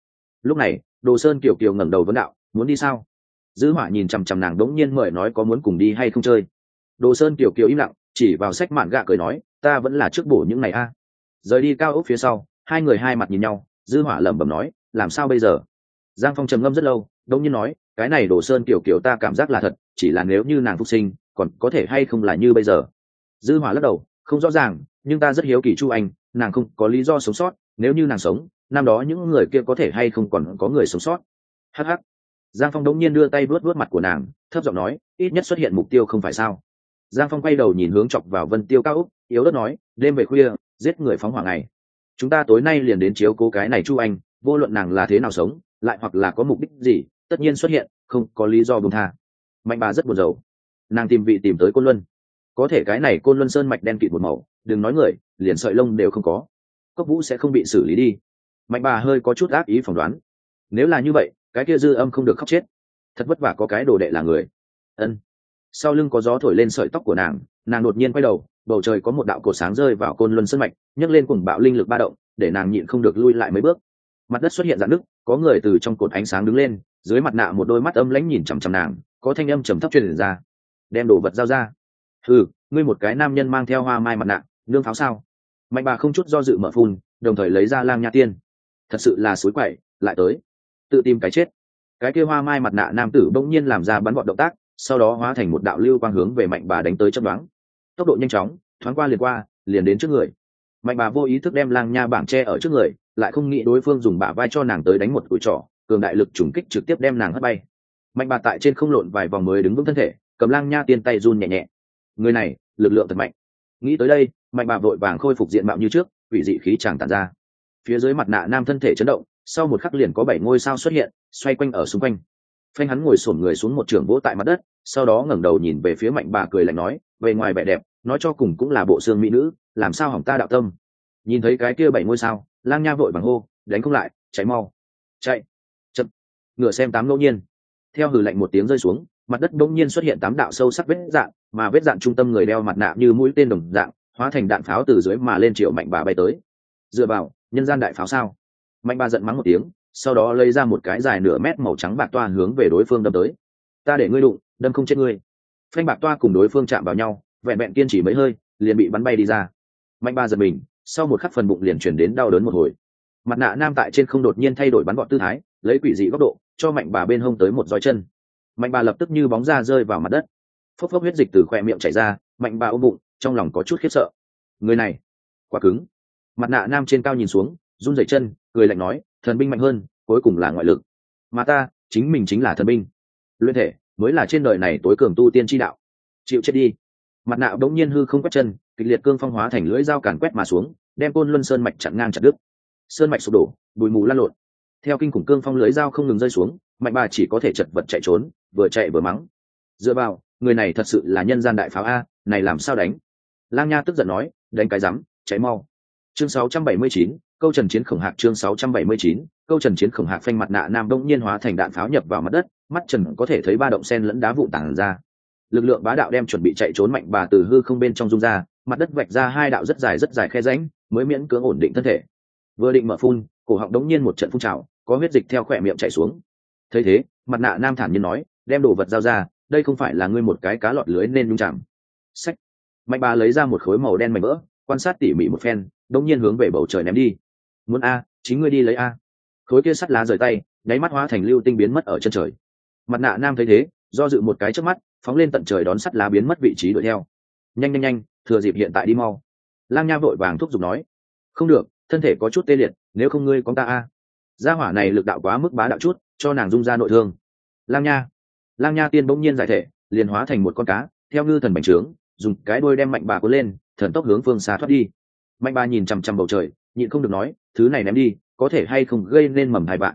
Lúc này, đồ sơn kiều kiều ngẩng đầu vấn đạo, muốn đi sao? Dư hỏa nhìn chằm chằm nàng đống nhiên mời nói có muốn cùng đi hay không chơi. Đồ sơn kiều kiều im lặng chỉ vào sách mạn gạ cười nói, ta vẫn là trước bổ những ngày a. Rời đi cao ốc phía sau, hai người hai mặt nhìn nhau, dư hỏa lẩm bẩm nói, làm sao bây giờ? Giang phong trầm ngâm rất lâu đông nhiên nói, cái này đồ sơn kiểu kiểu ta cảm giác là thật, chỉ là nếu như nàng phục sinh, còn có thể hay không là như bây giờ? Dư hỏa lắc đầu, không rõ ràng, nhưng ta rất hiếu kỳ chu anh, nàng không có lý do sống sót, nếu như nàng sống, năm đó những người kia có thể hay không còn có người sống sót? Hắc hắc. Giang phong đống nhiên đưa tay vuốt vuốt mặt của nàng, thấp giọng nói, ít nhất xuất hiện mục tiêu không phải sao? Giang phong quay đầu nhìn hướng chọc vào vân tiêu cao úc, yếu đất nói, đêm về khuya, giết người phóng hỏa ngày. Chúng ta tối nay liền đến chiếu cố cái này chu anh, vô luận nàng là thế nào sống, lại hoặc là có mục đích gì, tất nhiên xuất hiện, không có lý do bông tha. Mạnh bà rất buồn rầu. Nàng tìm vị tìm tới côn luân. Có thể cái này côn luân sơn mạch đen kịt một màu, đừng nói người, liền sợi lông đều không có. Cốc vũ sẽ không bị xử lý đi. Mạnh bà hơi có chút ác ý phỏng đoán. Nếu là như vậy, cái kia dư âm không được khóc chết. Thật vất vả có cái đồ đệ là người. Ân sau lưng có gió thổi lên sợi tóc của nàng nàng đột nhiên quay đầu, bầu trời có một đạo cổ sáng rơi vào côn luân sân mạch, nhấc lên cùng bạo linh lực ba động, để nàng nhịn không được lui lại mấy bước. Mặt đất xuất hiện dạn nứt, có người từ trong cột ánh sáng đứng lên, dưới mặt nạ một đôi mắt âm lãnh nhìn chằm chằm nàng, có thanh âm trầm thấp truyền ra. Đem đồ vật giao ra. Ừ ngươi một cái nam nhân mang theo hoa mai mặt nạ, nương pháo sao? Mạnh bà không chút do dự mở phun, đồng thời lấy ra lang nha tiên. Thật sự là suối quậy, lại tới. Tự tìm cái chết. Cái kia hoa mai mặt nạ nam tử bỗng nhiên làm ra bắn gọn động tác sau đó hóa thành một đạo lưu quang hướng về mạnh bà đánh tới chấp đoán tốc độ nhanh chóng, thoáng qua liền qua, liền đến trước người. Mạnh bà vô ý thức đem lang nha bảng tre ở trước người, lại không nghĩ đối phương dùng bả vai cho nàng tới đánh một cụi trỏ, cường đại lực trùng kích trực tiếp đem nàng hất bay. Mạnh bà tại trên không lộn vài vòng mới đứng vững thân thể, cầm lang nha tiên tay run nhẹ nhẹ. Người này, lực lượng thật mạnh. Nghĩ tới đây, mạnh bà vội vàng khôi phục diện mạo như trước, quỷ dị khí chàng tàn ra. Phía dưới mặt nạ nam thân thể chấn động, sau một khắc liền có bảy ngôi sao xuất hiện, xoay quanh ở xung quanh phanh hắn ngồi sổm người xuống một trường vỗ tại mặt đất, sau đó ngẩng đầu nhìn về phía mạnh bà cười lạnh nói về ngoài vẻ đẹp, nói cho cùng cũng là bộ xương mỹ nữ, làm sao hỏng ta đạo tâm? Nhìn thấy cái kia bảy ngôi sao, lang nha vội bằng hô, đánh không lại cháy mau. Chạy, chậm. Ngựa xem tám ngẫu nhiên. Theo hừ lạnh một tiếng rơi xuống, mặt đất đông nhiên xuất hiện tám đạo sâu sắc vết dạng, mà vết dạng trung tâm người đeo mặt nạ như mũi tên đồng dạng, hóa thành đạn pháo từ dưới mà lên triệu mạnh bà bay tới. Dựa vào, nhân gian đại pháo sao? Mạnh bà giận mắng một tiếng sau đó lấy ra một cái dài nửa mét màu trắng bạc toa hướng về đối phương đâm tới. Ta để ngươi đụng, đâm không chết ngươi. Phanh bạc toa cùng đối phương chạm vào nhau, vẹn vẹn kiên chỉ mấy hơi, liền bị bắn bay đi ra. Mạnh ba giật mình, sau một khắc phần bụng liền chuyển đến đau đớn một hồi. Mặt nạ nam tại trên không đột nhiên thay đổi bắn bọn tư thái, lấy quỷ dị góc độ, cho mạnh bà bên hông tới một roi chân. Mạnh bà lập tức như bóng da rơi vào mặt đất. Phốc phốc huyết dịch từ khoe miệng chảy ra, mạnh bà ôm bụng, trong lòng có chút khiếp sợ. Người này, quá cứng. Mặt nạ nam trên cao nhìn xuống, run rẩy chân cười lạnh nói thần binh mạnh hơn cuối cùng là ngoại lực. Mà ta chính mình chính là thần binh. Luyện thể mới là trên đời này tối cường tu tiên tri đạo. Chịu chết đi. Mặt nạ đống nhiên hư không quét chân kịch liệt cương phong hóa thành lưỡi dao càn quét mà xuống đem côn luân sơn mạch chặn ngang chặt đứt. Sơn mạch sụp đổ bụi mù lan lộn. Theo kinh khủng cương phong lưới dao không ngừng rơi xuống mạnh bà chỉ có thể chật vật chạy trốn vừa chạy vừa mắng. Dựa vào người này thật sự là nhân gian đại pháo a này làm sao đánh? Lang nha tức giận nói đánh cái rắm cháy mau. Chương 679, câu trần chiến khổng hạc chương 679, câu trần chiến khổng hạc phanh mặt nạ nam đông nhiên hóa thành đạn pháo nhập vào mặt đất mắt trần có thể thấy ba động sen lẫn đá vụn tàng ra. Lực lượng bá đạo đem chuẩn bị chạy trốn mạnh bà từ hư không bên trong dung ra mặt đất vạch ra hai đạo rất dài rất dài khe rãnh mới miễn cưỡng ổn định thân thể. Vừa định mở phun cổ họng đống nhiên một trận phun trào có huyết dịch theo khỏe miệng chạy xuống. Thấy thế mặt nạ nam thản nhiên nói đem đồ vật giao ra đây không phải là ngươi một cái cá lọt lưới nên nhung chạm. Sách mạnh bà lấy ra một khối màu đen mảnh vỡ quan sát tỉ mỉ một phen đống nhiên hướng về bầu trời ném đi muốn a, chính ngươi đi lấy a. Khối kia sắt lá rời tay, nháy mắt hóa thành lưu tinh biến mất ở chân trời. Mặt nạ nam thấy thế, do dự một cái trước mắt, phóng lên tận trời đón sắt lá biến mất vị trí đuổi theo. Nhanh nhanh nhanh, thừa dịp hiện tại đi mau. Lang nha vội vàng thúc giục nói, không được, thân thể có chút tê liệt, nếu không ngươi con ta a. Gia hỏa này lực đạo quá mức bá đạo chút, cho nàng dung ra nội thương. Lang nha. Lang nha tiên bỗng nhiên giải thể, liền hóa thành một con cá, theo ngư thần bành trướng, dùng cái đuôi đem mạnh bà cuốn lên, thần tốc hướng phương xa thoát đi. Mạnh bà nhìn chằm chằm bầu trời nhịn không được nói, thứ này ném đi, có thể hay không gây nên mầm hai bạn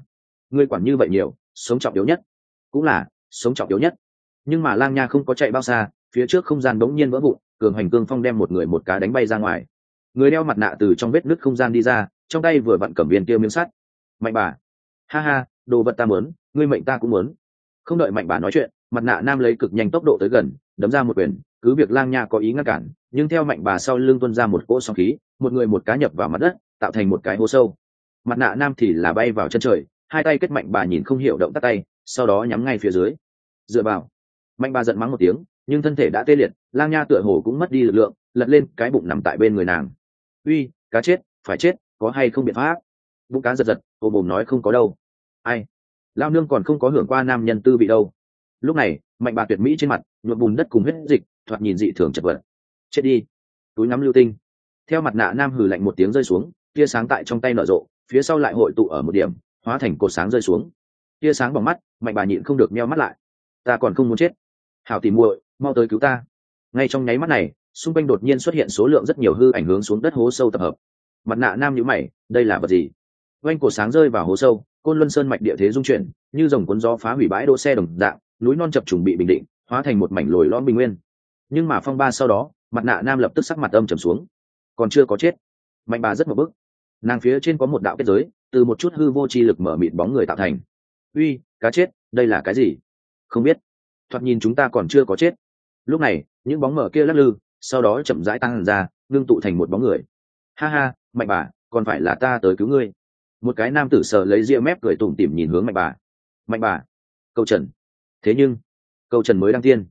ngươi quản như vậy nhiều, sống trọng yếu nhất. Cũng là, sống trọng yếu nhất. Nhưng mà lang nha không có chạy bao xa, phía trước không gian bỗng nhiên vỡ vụn, cường hành cương phong đem một người một cá đánh bay ra ngoài. Người đeo mặt nạ từ trong vết nứt không gian đi ra, trong tay vừa vặn cầm viên kia miếng sắt. Mạnh bà. Ha ha, đồ vật ta muốn, ngươi mệnh ta cũng muốn. Không đợi mạnh bà nói chuyện, mặt nạ nam lấy cực nhanh tốc độ tới gần, đấm ra một quyền, cứ việc lang nha có ý ngăn cản, nhưng theo mạnh bà sau lưng tuân ra một cỗ sóng khí, một người một cá nhập vào mặt đất tạo thành một cái hố sâu. Mặt nạ nam thì là bay vào chân trời, hai tay kết mạnh bà nhìn không hiểu động tắt tay, sau đó nhắm ngay phía dưới. Dựa vào, mạnh bà giận mắng một tiếng, nhưng thân thể đã tê liệt, lang nha tựa hồ cũng mất đi lực lượng, lật lên cái bụng nằm tại bên người nàng. Uy, cá chết, phải chết, có hay không biện pháp? Bụng cá giật giật, ôm bồm nói không có đâu. Ai? Lao nương còn không có hưởng qua nam nhân tư bị đâu. Lúc này, mạnh bà tuyệt mỹ trên mặt, nhuộm bùn đất cùng huyết dịch, thoạt nhìn dị thường chật vật. Chết đi. Túi ngắm lưu tinh. Theo mặt nạ nam hừ lạnh một tiếng rơi xuống tia sáng tại trong tay nở rộ, phía sau lại hội tụ ở một điểm, hóa thành cột sáng rơi xuống. Tia sáng bằng mắt, mạnh bà nhịn không được meo mắt lại. Ta còn không muốn chết. Hảo tìm muội, mau tới cứu ta. Ngay trong nháy mắt này, xung quanh đột nhiên xuất hiện số lượng rất nhiều hư ảnh hướng xuống đất hố sâu tập hợp. Mặt nạ nam nhữ mày, đây là vật gì? Oanh cổ sáng rơi vào hố sâu, côn luân sơn mạch địa thế dung chuyển, như dòng cuốn gió phá hủy bãi đỗ xe đồng dạng, núi non chập trùng bị bình định, hóa thành một mảnh lồi lõm bình nguyên. Nhưng mà phong ba sau đó, mặt nạ nam lập tức sắc mặt âm trầm xuống. Còn chưa có chết. Mạnh bà rất một bức nàng phía trên có một đạo kết giới, từ một chút hư vô chi lực mở mịt bóng người tạo thành. Uy, cá chết, đây là cái gì? Không biết. Thoạt nhìn chúng ta còn chưa có chết. Lúc này, những bóng mở kia lắc lư, sau đó chậm rãi tăng ra, ngưng tụ thành một bóng người. Ha ha, mạnh bà, còn phải là ta tới cứu ngươi. Một cái nam tử sợ lấy ria mép cười tủm tỉm nhìn hướng mạnh bà. Mạnh bà, câu trần. Thế nhưng, câu trần mới đăng tiên.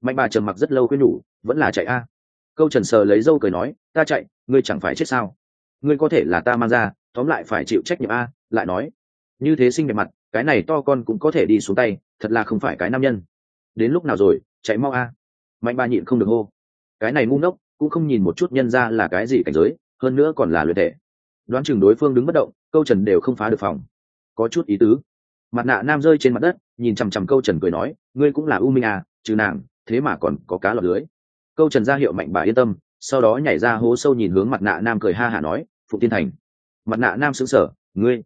Mạnh bà trầm mặc rất lâu khuyên nhủ, vẫn là chạy a. Câu trần sờ lấy dâu cười nói, ta chạy, ngươi chẳng phải chết sao? Ngươi có thể là ta mang ra, tóm lại phải chịu trách nhiệm a, lại nói, như thế sinh đẹp mặt, cái này to con cũng có thể đi xuống tay, thật là không phải cái nam nhân. Đến lúc nào rồi, chạy mau a. Mạnh Ba nhịn không được hô. Cái này ngu ngốc, cũng không nhìn một chút nhân ra là cái gì cảnh giới, hơn nữa còn là luyện thể. Đoán chừng đối phương đứng bất động, câu trần đều không phá được phòng. Có chút ý tứ. Mặt nạ nam rơi trên mặt đất, nhìn chằm chằm câu trần cười nói, ngươi cũng là u minh à trừ nàng, thế mà còn có cá lọt lưới. Câu trần ra hiệu mạnh bà yên tâm sau đó nhảy ra hố sâu nhìn hướng mặt nạ nam cười ha hả nói phụ tiên thành. Mặt nạ nam xứng sở ngươi?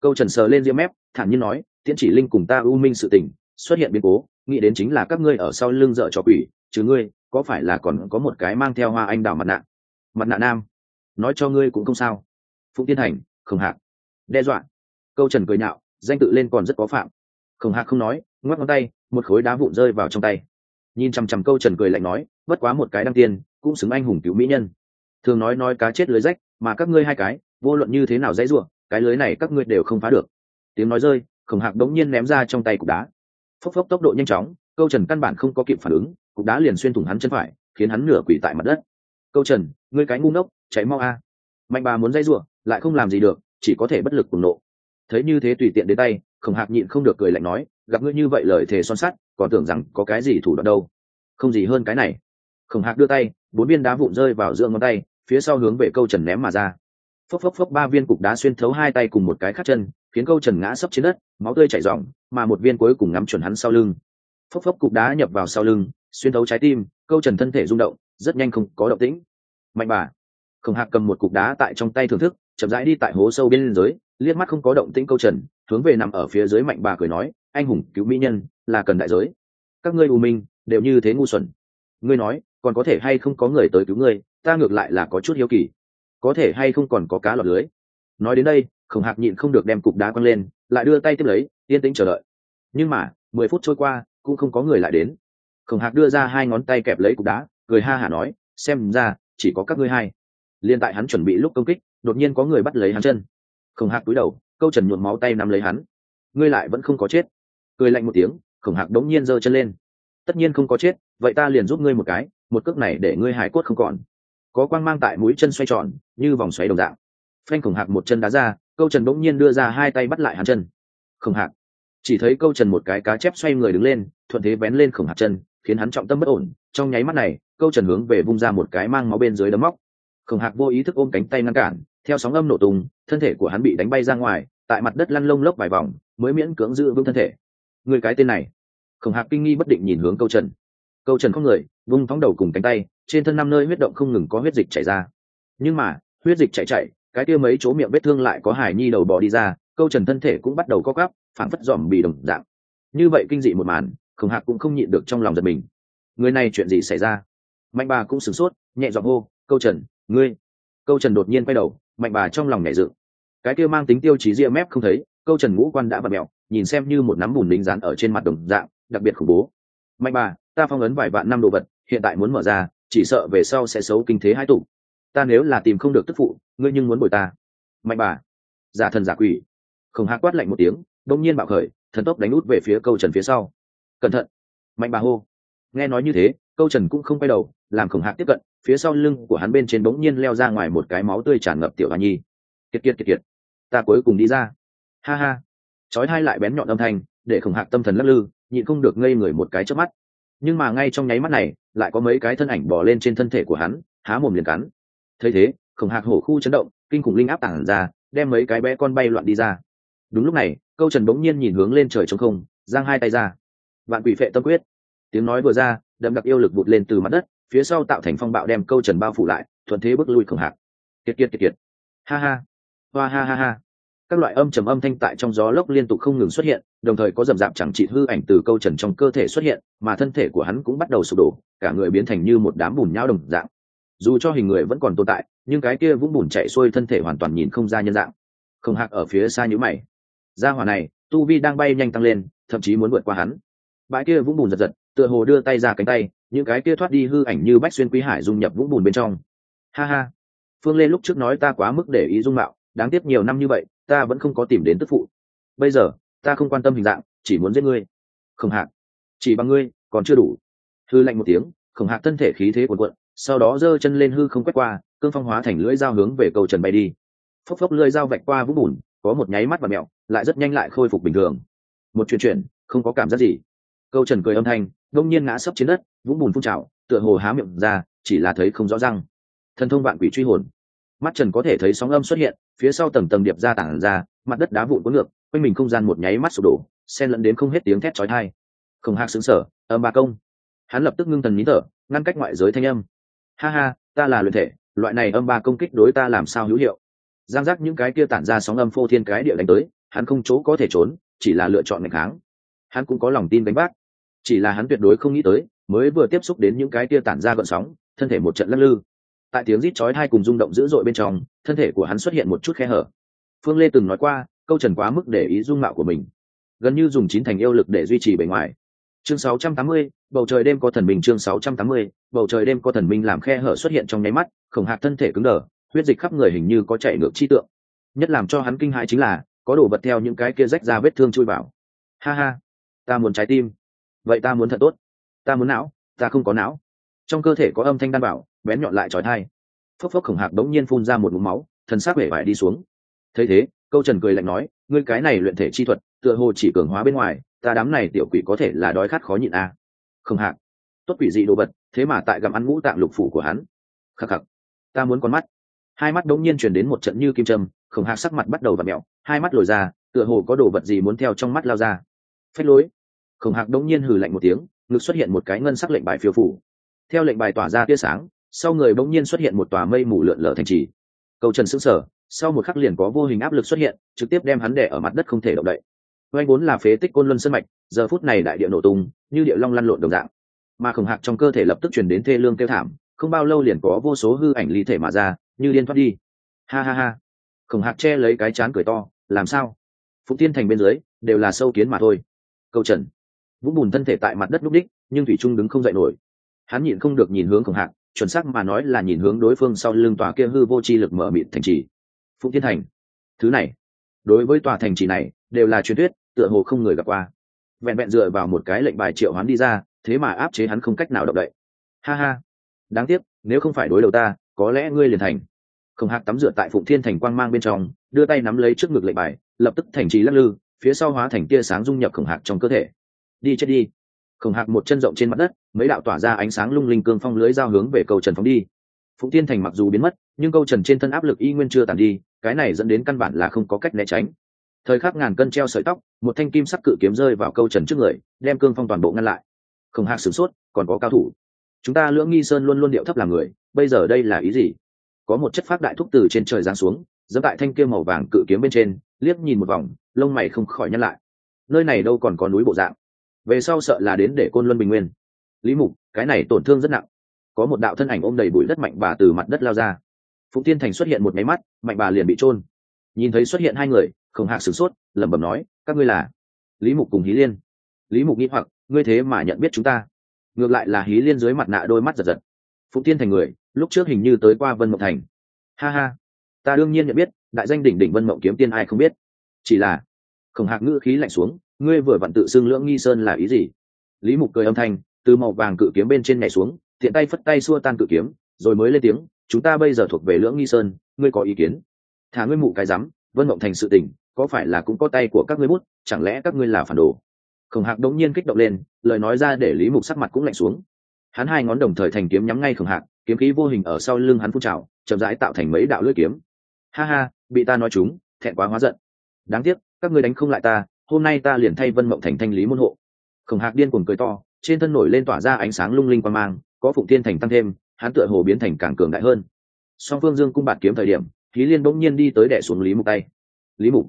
Câu trần sờ lên diêm mép, thản nhiên nói, tiễn chỉ linh cùng ta u minh sự tình, xuất hiện biến cố, nghĩ đến chính là các ngươi ở sau lưng dợ trò quỷ, chứ ngươi, có phải là còn có một cái mang theo hoa anh đào mặt nạ? Mặt nạ nam, nói cho ngươi cũng không sao. Phụng tiên thành, khổng hạc. Đe dọa. Câu trần cười nhạo, danh tự lên còn rất có phạm. Khổng hạc không nói, ngoắc ngón tay, một khối đá vụn rơi vào trong tay. Nhìn chằm chằm câu trần cười lạnh nói, bất quá một cái đăng tiên cũng xứng anh hùng cứu mỹ nhân. Thường nói nói cá chết lưới rách, mà các ngươi hai cái, vô luận như thế nào dãy ruộng cái lưới này các ngươi đều không phá được. Tiếng nói rơi, khổng hạc đống nhiên ném ra trong tay cục đá. Phốc phốc tốc độ nhanh chóng, câu trần căn bản không có kịp phản ứng, cục đá liền xuyên thủng hắn chân phải, khiến hắn nửa quỷ tại mặt đất. Câu trần, ngươi cái ngu ngốc cháy mau a. Mạnh bà muốn dây ruộng lại không làm gì được, chỉ có thể bất lực cùng nộ. Thấy như thế tùy tiện đến tay, khổng hạc nhịn không được cười lạnh nói, gặp ngươi như vậy lời thề son sắt, còn tưởng rằng có cái gì thủ đoạn đâu. Không gì hơn cái này khổng hạc đưa tay, bốn viên đá vụn rơi vào giữa ngón tay, phía sau hướng về câu trần ném mà ra. Phốc phốc phốc, ba viên cục đá xuyên thấu hai tay cùng một cái khắc chân, khiến câu trần ngã sấp trên đất, máu tươi chảy r mà một viên cuối cùng ngắm chuẩn hắn sau lưng. Phốc phốc, cục đá nhập vào sau lưng, xuyên thấu trái tim, câu trần thân thể rung động, rất nhanh không có động tĩnh. Mạnh bà. Khổng hạc cầm một cục đá tại trong tay thưởng thức, chậm rãi đi tại hố sâu bên dưới, liếc mắt không có động tĩnh câu trần, hướng về nằm ở phía dưới mạnh bà cười nói, anh hùng cứu mỹ nhân, là cần đại giới. Các ngươi u minh, đều như thế ngu xuẩn. Ngươi nói còn có thể hay không có người tới cứu ngươi, ta ngược lại là có chút hiếu kỳ. Có thể hay không còn có cá lọt lưới. Nói đến đây, khổng hạc nhịn không được đem cục đá quăng lên, lại đưa tay tiếp lấy, yên tĩnh chờ đợi. Nhưng mà, mười phút trôi qua, cũng không có người lại đến. Khổng hạc đưa ra hai ngón tay kẹp lấy cục đá, cười ha hả nói, xem ra, chỉ có các ngươi hai. Liên tại hắn chuẩn bị lúc công kích, đột nhiên có người bắt lấy hắn chân. Khổng hạc cúi đầu, câu trần nhuộm máu tay nắm lấy hắn. Ngươi lại vẫn không có chết. Cười lạnh một tiếng, khổng hạc đống nhiên giơ chân lên. Tất nhiên không có chết, vậy ta liền giúp ngươi một cái một cước này để ngươi hải cốt không còn. Có quang mang tại mũi chân xoay tròn, như vòng xoáy đồng dạng. Phanh khổng hạc một chân đá ra, câu trần bỗng nhiên đưa ra hai tay bắt lại hắn chân. Khổng hạc. Chỉ thấy câu trần một cái cá chép xoay người đứng lên, thuận thế vén lên khổng hạc chân, khiến hắn trọng tâm bất ổn. Trong nháy mắt này, câu trần hướng về vung ra một cái mang máu bên dưới đấm móc. Khổng hạc vô ý thức ôm cánh tay ngăn cản, theo sóng âm nổ tung, thân thể của hắn bị đánh bay ra ngoài, tại mặt đất lăn lông lốc vài vòng, mới miễn cưỡng giữ vững thân thể. Người cái tên này. Khổng hạc kinh nghi bất định nhìn hướng câu trần. Câu trần không người vung thóng đầu cùng cánh tay, trên thân năm nơi huyết động không ngừng có huyết dịch chảy ra. Nhưng mà, huyết dịch chạy chạy, cái kia mấy chỗ miệng vết thương lại có hải nhi đầu bò đi ra, câu trần thân thể cũng bắt đầu co gắp phản phất dòm bị đồng dạng. Như vậy kinh dị một màn, khổng hạc cũng không nhịn được trong lòng giật mình. Người này chuyện gì xảy ra? Mạnh bà cũng sửng sốt, nhẹ giọng hô, câu trần, ngươi. Câu trần đột nhiên quay đầu, mạnh bà trong lòng nhảy dự. cái kia mang tính tiêu chí ria mép không thấy, câu trần ngũ quan đã bật mẹo, nhìn xem như một nắm bùn đính rán ở trên mặt đồng dạng, đặc biệt khủng bố. Mạnh bà, ta phong ấn vài vạn năm đồ vật hiện tại muốn mở ra, chỉ sợ về sau sẽ xấu kinh thế hai tủ ta nếu là tìm không được tức phụ, ngươi nhưng muốn bồi ta. Mạnh bà. Giả thần giả quỷ. Khổng hạ quát lạnh một tiếng đông nhiên bạo khởi, thần tốc đánh út về phía câu trần phía sau. Cẩn thận. Mạnh bà hô. Nghe nói như thế, câu trần cũng không quay đầu, làm khổng hạc tiếp cận, phía sau lưng của hắn bên trên bỗng nhiên leo ra ngoài một cái máu tươi tràn ngập tiểu hà nhi. Kiệt kiệt kiệt kiệt. Ta cuối cùng đi ra. Ha ha. Chói hai lại bén nhọn âm thanh, để khổng hạc tâm thần lắc lư, nhịn không được ngây người một cái trước mắt nhưng mà ngay trong nháy mắt này, lại có mấy cái thân ảnh bỏ lên trên thân thể của hắn, há mồm liền cắn. Thấy thế, khổng hạc hổ khu chấn động, kinh khủng linh áp tản ra, đem mấy cái bé con bay loạn đi ra. Đúng lúc này, câu trần bỗng nhiên nhìn hướng lên trời trống không, giang hai tay ra. Vạn quỷ phệ tâm quyết. Tiếng nói vừa ra, đậm đặc yêu lực vụt lên từ mặt đất, phía sau tạo thành phong bạo đem câu trần bao phủ lại, thuận thế bước lui khổng hạc. Kiệt kiệt kiệt kiệt. Ha ha. Hoa ha ha ha các loại âm trầm âm thanh tại trong gió lốc liên tục không ngừng xuất hiện, đồng thời có rầm rạp chẳng trị hư ảnh từ câu trần trong cơ thể xuất hiện, mà thân thể của hắn cũng bắt đầu sụp đổ, cả người biến thành như một đám bùn nhau đồng dạng. Dù cho hình người vẫn còn tồn tại, nhưng cái kia vũng bùn chạy xuôi thân thể hoàn toàn nhìn không ra nhân dạng. Không hạc ở phía xa nhữ mày. Ra hỏa này, tu vi đang bay nhanh tăng lên, thậm chí muốn vượt qua hắn. Bãi kia vũng bùn giật giật, tựa hồ đưa tay ra cánh tay, những cái kia thoát đi hư ảnh như bách xuyên quý hải dung nhập vũng bùn bên trong. Ha ha. Phương lê lúc trước nói ta quá mức để ý dung mạo, đáng tiếc nhiều năm như vậy ta vẫn không có tìm đến tức phụ. Bây giờ, ta không quan tâm hình dạng, chỉ muốn giết ngươi. Không hạc, chỉ bằng ngươi, còn chưa đủ. Hư lạnh một tiếng, khổng hạc thân thể khí thế cuồn cuộn, sau đó giơ chân lên hư không quét qua, cương phong hóa thành lưỡi dao hướng về cầu trần bay đi. Phốc phốc lưỡi dao vạch qua vũng bùn, có một nháy mắt và mẹo, lại rất nhanh lại khôi phục bình thường. Một chuyện chuyển không có cảm giác gì. Câu trần cười âm thanh, đông nhiên ngã sấp trên đất, vũng bùn phun trào, tựa hồ há miệng ra, chỉ là thấy không rõ răng. Thần thông vạn quỷ truy hồn mắt trần có thể thấy sóng âm xuất hiện, phía sau tầng tầng điệp ra tảng ra, mặt đất đá vụn cuốn ngược, quanh mình không gian một nháy mắt sụp đổ, xen lẫn đến không hết tiếng thét chói tai. Không hạc xứng sở âm ba công. Hắn lập tức ngưng thần nín thở, ngăn cách ngoại giới thanh âm. Ha ha, ta là luyện thể, loại này âm ba công kích đối ta làm sao hữu hiệu? Giang giác những cái kia tản ra sóng âm phô thiên cái địa đánh tới, hắn không chỗ có thể trốn, chỉ là lựa chọn ngày kháng. Hắn cũng có lòng tin đánh bác chỉ là hắn tuyệt đối không nghĩ tới, mới vừa tiếp xúc đến những cái kia tản ra gợn sóng, thân thể một trận lắc lư tại tiếng rít chói hai cùng rung động dữ dội bên trong thân thể của hắn xuất hiện một chút khe hở. Phương lê từng nói qua câu trần quá mức để ý dung mạo của mình. Gần như dùng chín thành yêu lực để duy trì bề ngoài. Chương 680, bầu trời đêm có thần minh chương 680, bầu trời đêm có thần minh làm khe hở xuất hiện trong nháy mắt khổng hạc thân thể cứng đờ huyết dịch khắp người hình như có chạy ngược chi tượng. Nhất làm cho hắn kinh hãi chính là có đồ vật theo những cái kia rách ra vết thương chui vào. Ha ha ta muốn trái tim. Vậy ta muốn thật tốt. Ta muốn não ta không có não. Trong cơ thể có âm thanh đan bảo bén nhọn lại trói thai. Phốc phốc khổng hạc đống nhiên phun ra một mũ máu, thần sắc vẻ vải đi xuống. Thấy thế, câu trần cười lạnh nói, ngươi cái này luyện thể chi thuật, tựa hồ chỉ cường hóa bên ngoài, ta đám này tiểu quỷ có thể là đói khát khó nhịn à. không hạc, tốt quỷ dị đồ vật, thế mà tại gặm ăn ngũ tạng lục phủ của hắn. Khắc khắc, ta muốn con mắt. Hai mắt đống nhiên chuyển đến một trận như kim trâm khổng hạc sắc mặt bắt đầu và mẹo hai mắt lồi ra, tựa hồ có đồ vật gì muốn theo trong mắt lao ra. Phách lối. Khổng hạc đống nhiên hừ lạnh một tiếng, ngực xuất hiện một cái ngân sắc lệnh bài phiêu phủ. Theo lệnh bài tỏa ra tia sáng sau người bỗng nhiên xuất hiện một tòa mây mù lượn lở thành trì. Cầu trần sững sờ, sau một khắc liền có vô hình áp lực xuất hiện, trực tiếp đem hắn đè ở mặt đất không thể động đậy. Oanh vốn là phế tích côn luân sân mạch, giờ phút này đại địa nổ tung, như địa long lăn lộn đồng dạng. Mà khổng hạc trong cơ thể lập tức chuyển đến thê lương kêu thảm, không bao lâu liền có vô số hư ảnh ly thể mà ra, như liên thoát đi. Ha ha ha. Khổng hạc che lấy cái chán cười to, làm sao? Phụ tiên thành bên dưới, đều là sâu kiến mà thôi. Câu trần. Vũng bùn thân thể tại mặt đất núp đích, nhưng thủy trung đứng không dậy nổi. Hắn nhịn không được nhìn hướng khổng hạc chuẩn xác mà nói là nhìn hướng đối phương sau lưng tòa kia hư vô chi lực mở mịt thành trì. Phụng thiên thành. Thứ này, đối với tòa thành trì này, đều là truyền thuyết, tựa hồ không người gặp qua. Vẹn vẹn dựa vào một cái lệnh bài triệu hoán đi ra, thế mà áp chế hắn không cách nào động đậy. Ha ha. Đáng tiếc, nếu không phải đối đầu ta, có lẽ ngươi liền thành. Không hạc tắm rửa tại phụng thiên thành quang mang bên trong, đưa tay nắm lấy trước ngực lệnh bài, lập tức thành trì lắc lư, phía sau hóa thành tia sáng dung nhập khổng hạc trong cơ thể. Đi chết đi khổng hạc một chân rộng trên mặt đất, mấy đạo tỏa ra ánh sáng lung linh cương phong lưới giao hướng về cầu trần phóng đi. Phụng tiên thành mặc dù biến mất, nhưng câu trần trên thân áp lực y nguyên chưa tàn đi, cái này dẫn đến căn bản là không có cách né tránh. Thời khắc ngàn cân treo sợi tóc, một thanh kim sắc cự kiếm rơi vào câu trần trước người, đem cương phong toàn bộ ngăn lại. Không hạc sửng sốt, còn có cao thủ. Chúng ta lưỡng nghi sơn luôn luôn điệu thấp làm người, bây giờ đây là ý gì? Có một chất phát đại thúc từ trên trời giáng xuống dẫm tại thanh kia màu vàng cự kiếm bên trên, liếc nhìn một vòng, lông mày không khỏi nhăn lại. Nơi này đâu còn có núi bộ dạng về sau sợ là đến để côn luân bình nguyên. Lý mục, cái này tổn thương rất nặng. Có một đạo thân ảnh ôm đầy bụi đất mạnh bà từ mặt đất lao ra. Phụng tiên thành xuất hiện một máy mắt, mạnh bà liền bị trôn nhìn thấy xuất hiện hai người khổng hạc sửng sốt, lẩm bẩm nói, các ngươi là? Lý mục cùng hí liên. Lý mục nghĩ hoặc, ngươi thế mà nhận biết chúng ta? Ngược lại là hí liên dưới mặt nạ đôi mắt giật giật. Phụng tiên thành người, lúc trước hình như tới qua vân mộng thành. Ha ha, ta đương nhiên nhận biết, đại danh đỉnh đỉnh vân mộng kiếm tiên ai không biết. Chỉ là khổng hạc ngữ khí lạnh xuống ngươi vừa vặn tự xưng lưỡng nghi sơn là ý gì? Lý mục cười âm thanh, từ màu vàng cự kiếm bên trên nhảy xuống thiện tay phất tay xua tan cự kiếm, rồi mới lên tiếng, chúng ta bây giờ thuộc về lưỡng nghi sơn, ngươi có ý kiến? Thả ngươi mụ cái rắm, vân mộng thành sự tình, có phải là cũng có tay của các ngươi bút, chẳng lẽ các ngươi là phản đồ? Khổng hạc đống nhiên kích động lên, lời nói ra để lý mục sắc mặt cũng lạnh xuống. Hắn hai ngón đồng thời thành kiếm nhắm ngay khổng hạc, kiếm khí vô hình ở sau lưng hắn phun trào, chậm rãi tạo thành mấy đạo lưỡi kiếm. Ha ha, bị ta nói chúng, thẹn quá hóa giận. Đáng tiếc, các ngươi đánh không lại ta hôm nay ta liền thay vân mộng thành thanh lý môn hộ. Khổng hạc điên cuồng cười to, trên thân nổi lên tỏa ra ánh sáng lung linh quan mang, có phụng tiên thành tăng thêm, hắn tựa hồ biến thành càng cường đại hơn. Song phương dương cung bạt kiếm thời điểm khí liên bỗng nhiên đi tới đẻ xuống lý mục tay. Lý mục.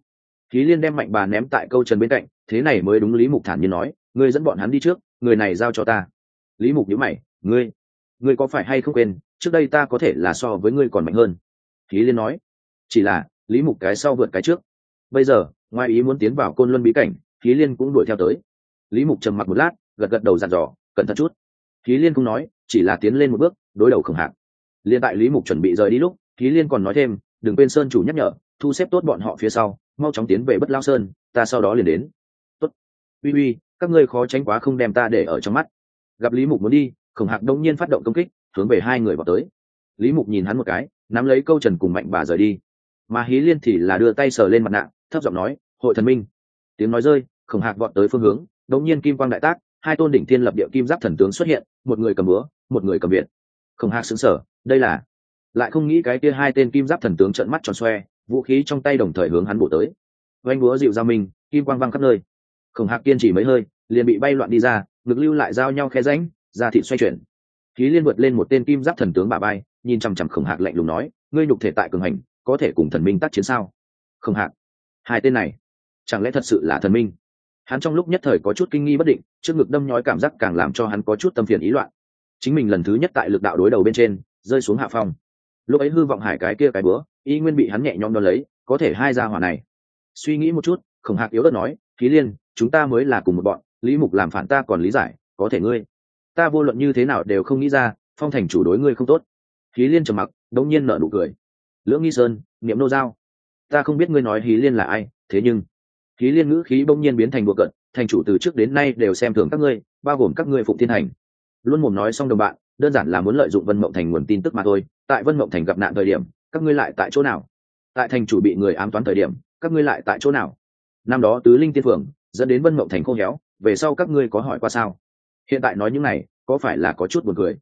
Khí liên đem mạnh bà ném tại câu trần bên cạnh, thế này mới đúng lý mục thản nhiên nói, ngươi dẫn bọn hắn đi trước, người này giao cho ta. Lý mục nhíu mày, ngươi ngươi có phải hay không quên, trước đây ta có thể là so với ngươi còn mạnh hơn? Khí liên nói, chỉ là, lý mục cái sau vượt cái trước. Bây giờ ngoài ý muốn tiến vào côn luân bí cảnh khí liên cũng đuổi theo tới. Lý mục trầm mặc một lát, gật gật đầu dặn dò, cẩn thận chút. Khí liên không nói, chỉ là tiến lên một bước, đối đầu khổng hạc. Liên tại lý mục chuẩn bị rời đi lúc khí liên còn nói thêm, đừng quên sơn chủ nhắc nhở, thu xếp tốt bọn họ phía sau, mau chóng tiến về bất lao sơn, ta sau đó liền đến. Tốt. Uy uy, các ngươi khó tránh quá không đem ta để ở trong mắt. Gặp lý mục muốn đi, khổng hạc đông nhiên phát động công kích, hướng về hai người vào tới. Lý mục nhìn hắn một cái, nắm lấy câu trần cùng mạnh bà rời đi. Mà hí liên thì là đưa tay sờ lên mặt nạ thấp giọng nói, hội thần minh. Tiếng nói rơi, khổng hạc vọt tới phương hướng đống nhiên kim quang đại tác, hai tôn đỉnh thiên lập địa kim giáp thần tướng xuất hiện, một người cầm búa, một người cầm viện khổng hạc xứng sở đây là lại không nghĩ cái kia hai tên kim giáp thần tướng trợn mắt tròn xoe, vũ khí trong tay đồng thời hướng hắn bổ tới. Oanh búa dịu ra mình, kim quang văng khắp nơi. Khổng hạc kiên chỉ mấy hơi, liền bị bay loạn đi ra, ngực lưu lại giao nhau khe ránh ra thị xoay chuyển. Khí liên vượt lên một tên kim giáp thần tướng bà bay nhìn chằm chằm khổng hạc lạnh lùng nói, ngươi nhục thể tại cường hành, có thể cùng thần minh tác chiến sao? Khổng hạc hai tên này, chẳng lẽ thật sự là thần minh? Hắn trong lúc nhất thời có chút kinh nghi bất định, trước ngực đâm nhói cảm giác càng làm cho hắn có chút tâm phiền ý loạn. Chính mình lần thứ nhất tại lực đạo đối đầu bên trên, rơi xuống hạ phong. Lúc ấy hư vọng hải cái kia cái bữa, y nguyên bị hắn nhẹ nhõm đo lấy, có thể hai ra hỏa này. Suy nghĩ một chút, khổng hạc yếu đất nói khí liên, chúng ta mới là cùng một bọn, lý mục làm phản ta còn lý giải, có thể ngươi, ta vô luận như thế nào đều không nghĩ ra, phong thành chủ đối ngươi không tốt. Khí liên trầm mặc, đống nhiên nở nụ cười. Lưỡng nghi sơn, niệm nô giao ta không biết ngươi nói hí liên là ai, thế nhưng, hí liên ngữ khí bỗng nhiên biến thành bùa cận thành chủ từ trước đến nay đều xem thường các ngươi, bao gồm các ngươi phụng thiên hành. Luôn mồm nói xong đồng bạn, đơn giản là muốn lợi dụng vân mộng thành nguồn tin tức mà thôi, tại vân mộng thành gặp nạn thời điểm, các ngươi lại tại chỗ nào? Tại thành chủ bị người ám toán thời điểm, các ngươi lại tại chỗ nào? Năm đó tứ linh tiên phượng, dẫn đến vân mộng thành khô héo, về sau các ngươi có hỏi qua sao? Hiện tại nói những này, có phải là có chút buồn cười?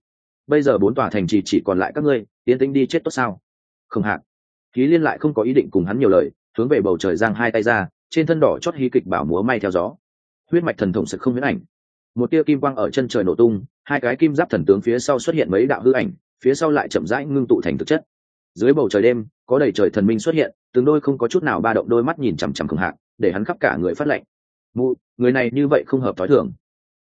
Bây giờ bốn tòa thành trì chỉ còn lại các ngươi tiến tính đi chết tốt sao? Không hạn khí liên lại không có ý định cùng hắn nhiều lời hướng về bầu trời giang hai tay ra trên thân đỏ chót hí kịch bảo múa may theo gió. Huyết mạch thần thống sực không huyễn ảnh. Một tia kim quang ở chân trời nổ tung hai cái kim giáp thần tướng phía sau xuất hiện mấy đạo hư ảnh phía sau lại chậm rãi ngưng tụ thành thực chất. Dưới bầu trời đêm có đầy trời thần minh xuất hiện từng đôi không có chút nào ba động đôi mắt nhìn chằm chằm cường hạng, để hắn khắp cả người phát lệnh mụ người này như vậy không hợp t h ó i thường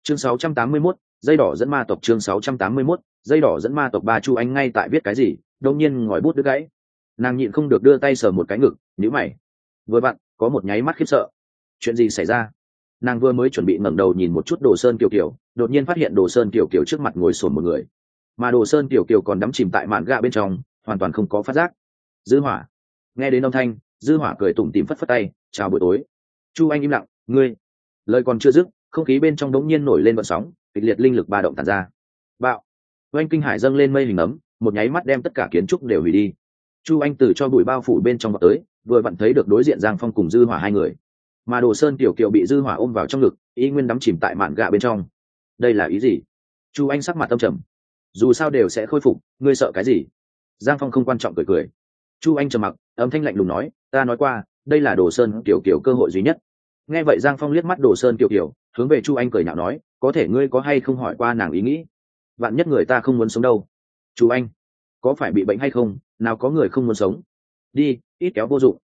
chương 681, dây đỏ dẫn ma tộc chương 681, dây đỏ dẫn ma tộc ba chu anh ngay tại viết cái gì đông nhiên ngòi bút đứt gãy nàng nhịn không được đưa tay sờ một cái ngực nhữ mày. Vừa vặn, có một nháy mắt khiếp sợ. Chuyện gì xảy ra? Nàng vừa mới chuẩn bị ngẩng đầu nhìn một chút đồ sơn kiều kiều, đột nhiên phát hiện đồ sơn kiều kiều trước mặt ngồi sồn một người. Mà đồ sơn kiều kiều còn đắm chìm tại mạn gạ bên trong, hoàn toàn không có phát giác. Dư hỏa. Nghe đến âm thanh, dư hỏa cười tủm tỉm phất phất tay, chào buổi tối. Chu anh im lặng, ngươi. Lời còn chưa dứt, không khí bên trong đống nhiên nổi lên vận sóng, kịch liệt linh lực ba động tàn ra. Bạo. Oanh kinh hải dâng lên mây hình ấm, một nháy mắt đem tất cả kiến trúc đều hủy đi chu anh từ cho bụi bao phủ bên trong vào tới, vừa vặn thấy được đối diện giang phong cùng dư hỏa hai người. Mà đồ sơn tiểu kiều bị dư hỏa ôm vào trong ngực, y nguyên đắm chìm tại mạn gạ bên trong. Đây là ý gì? Chu anh sắc mặt tâm trầm. Dù sao đều sẽ khôi phục, ngươi sợ cái gì? Giang phong không quan trọng cười cười. Chu anh trầm mặc, âm thanh lạnh lùng nói, ta nói qua, đây là đồ sơn tiểu kiều cơ hội duy nhất. Nghe vậy giang phong liếc mắt đồ sơn tiểu kiều hướng về chu anh cười nhạo nói, có thể ngươi có hay không hỏi qua nàng ý nghĩ? Bạn nhất người ta không muốn sống đâu. Chu anh có phải bị bệnh hay không, nào có người không muốn sống. Đi, ít kéo vô dụng.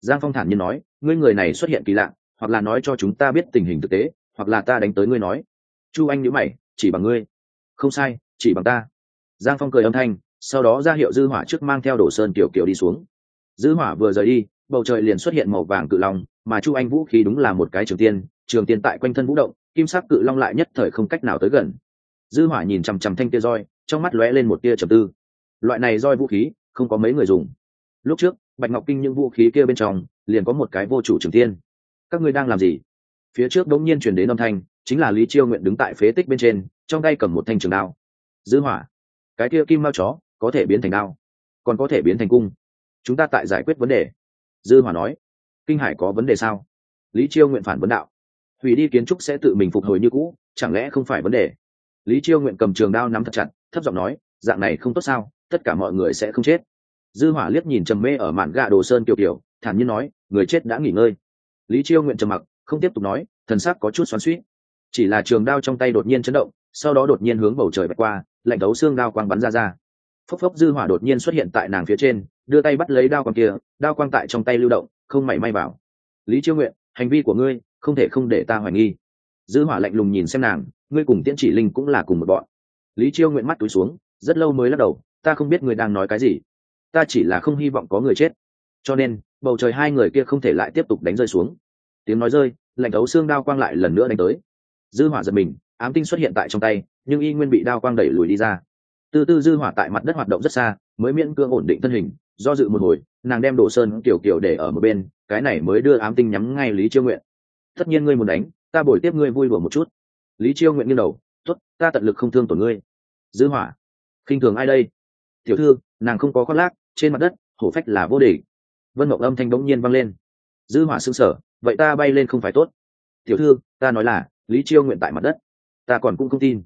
Giang phong thản nhiên nói, ngươi người này xuất hiện kỳ lạ, hoặc là nói cho chúng ta biết tình hình thực tế, hoặc là ta đánh tới ngươi nói. Chu anh nhữ mày, chỉ bằng ngươi. Không sai, chỉ bằng ta. Giang phong cười âm thanh, sau đó ra hiệu dư hỏa trước mang theo đổ sơn kiểu kiểu đi xuống. Dư hỏa vừa rời đi, bầu trời liền xuất hiện màu vàng cự long, mà chu anh vũ khí đúng là một cái trường tiên trường tiên tại quanh thân vũ động, kim sắc cự long lại nhất thời không cách nào tới gần. Dư hỏa nhìn chằm chằm thanh tia roi, trong mắt lóe lên một tia trầm tư loại này roi vũ khí, không có mấy người dùng. Lúc trước, bạch ngọc kinh những vũ khí kia bên trong, liền có một cái vô chủ trường tiên các ngươi đang làm gì? Phía trước đống nhiên truyền đến âm thanh, chính là lý chiêu nguyện đứng tại phế tích bên trên, trong tay cầm một thanh trường đao. Dư hỏa, cái kia kim mao chó, có thể biến thành đao, còn có thể biến thành cung. Chúng ta tại giải quyết vấn đề. Dư hỏa nói, kinh hải có vấn đề sao? Lý chiêu nguyện phản vấn đạo, hủy đi kiến trúc sẽ tự mình phục hồi như cũ, chẳng lẽ không phải vấn đề? Lý chiêu nguyện cầm trường đao nắm thật chặt, thấp giọng nói, dạng này không tốt sao? Tất cả mọi người sẽ không chết. Dư hỏa liếc nhìn trầm mê ở mạn gạ đồ sơn kiều kiều thản nhiên nói, người chết đã nghỉ ngơi. Lý chiêu nguyện trầm mặc, không tiếp tục nói, thần sắc có chút xoắn xuýt. Chỉ là trường đao trong tay đột nhiên chấn động, sau đó đột nhiên hướng bầu trời bạch qua, lạnh đấu xương đao quang bắn ra ra. Phốc phốc, dư hỏa đột nhiên xuất hiện tại nàng phía trên, đưa tay bắt lấy đao quang kia, đao quang tại trong tay lưu động, không mảy may vào. Lý chiêu nguyện, hành vi của ngươi, không thể không để ta hoài nghi. Dư hỏa lạnh lùng nhìn xem nàng, ngươi cùng tiễn chỉ linh cũng là cùng một bọn. Lý chiêu nguyện mắt túi xuống, rất lâu mới lắc đầu ta không biết người đang nói cái gì. Ta chỉ là không hy vọng có người chết. Cho nên, bầu trời hai người kia không thể lại tiếp tục đánh rơi xuống. Tiếng nói rơi, lạnh thấu xương đao quang lại lần nữa đánh tới. Dư hỏa giật mình, ám tinh xuất hiện tại trong tay, nhưng y nguyên bị đao quang đẩy lùi đi ra. Từ từ dư hỏa tại mặt đất hoạt động rất xa, mới miễn cương ổn định thân hình, do dự một hồi, nàng đem đồ sơn kiểu kiểu để ở một bên, cái này mới đưa ám tinh nhắm ngay lý chiêu nguyện. Tất nhiên ngươi muốn đánh, ta bồi tiếp ngươi vui đùa một chút. Lý chiêu nguyện nghiêng đầu, tốt, ta tận lực không thương tổn ngươi. Dư hỏa, khinh thường ai đây? Tiểu thư, nàng không có khoác lác, trên mặt đất, hổ phách là vô địch. Vân mộng âm thanh đống nhiên vang lên. Dư hỏa sững sờ vậy ta bay lên không phải tốt. Tiểu thư, ta nói là, lý chiêu nguyện tại mặt đất, ta còn cũng không tin.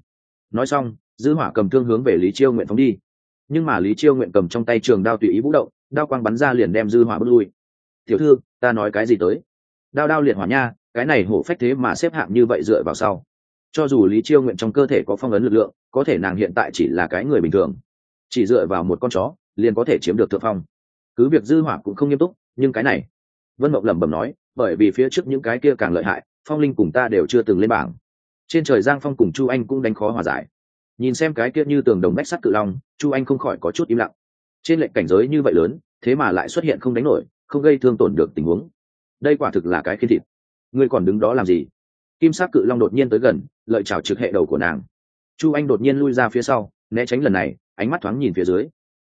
Nói xong, dư hỏa cầm thương hướng về lý chiêu nguyện phóng đi. Nhưng mà lý chiêu nguyện cầm trong tay trường đao tùy ý vũ động, đao quang bắn ra liền đem dư hỏa bước lui. Tiểu thư, ta nói cái gì tới? Đao đao liệt hỏa nha, cái này hổ phách thế mà xếp hạng như vậy dựa vào sau. Cho dù lý chiêu nguyện trong cơ thể có phong ấn lực lượng, có thể nàng hiện tại chỉ là cái người bình thường chỉ dựa vào một con chó, liền có thể chiếm được thượng phong. Cứ việc dư hỏa cũng không nghiêm túc, nhưng cái này, vân mộng lẩm bẩm nói, bởi vì phía trước những cái kia càng lợi hại, phong linh cùng ta đều chưa từng lên bảng. Trên trời giang phong cùng chu anh cũng đánh khó hòa giải. Nhìn xem cái kia như tường đồng bách sắt cự long, chu anh không khỏi có chút im lặng. Trên lệnh cảnh giới như vậy lớn, thế mà lại xuất hiện không đánh nổi, không gây thương tổn được tình huống. Đây quả thực là cái khiến thịt. Ngươi còn đứng đó làm gì? Kim sắc cự long đột nhiên tới gần, lợi chào trực hệ đầu của nàng. Chu anh đột nhiên lui ra phía sau, né tránh lần này ánh mắt thoáng nhìn phía dưới.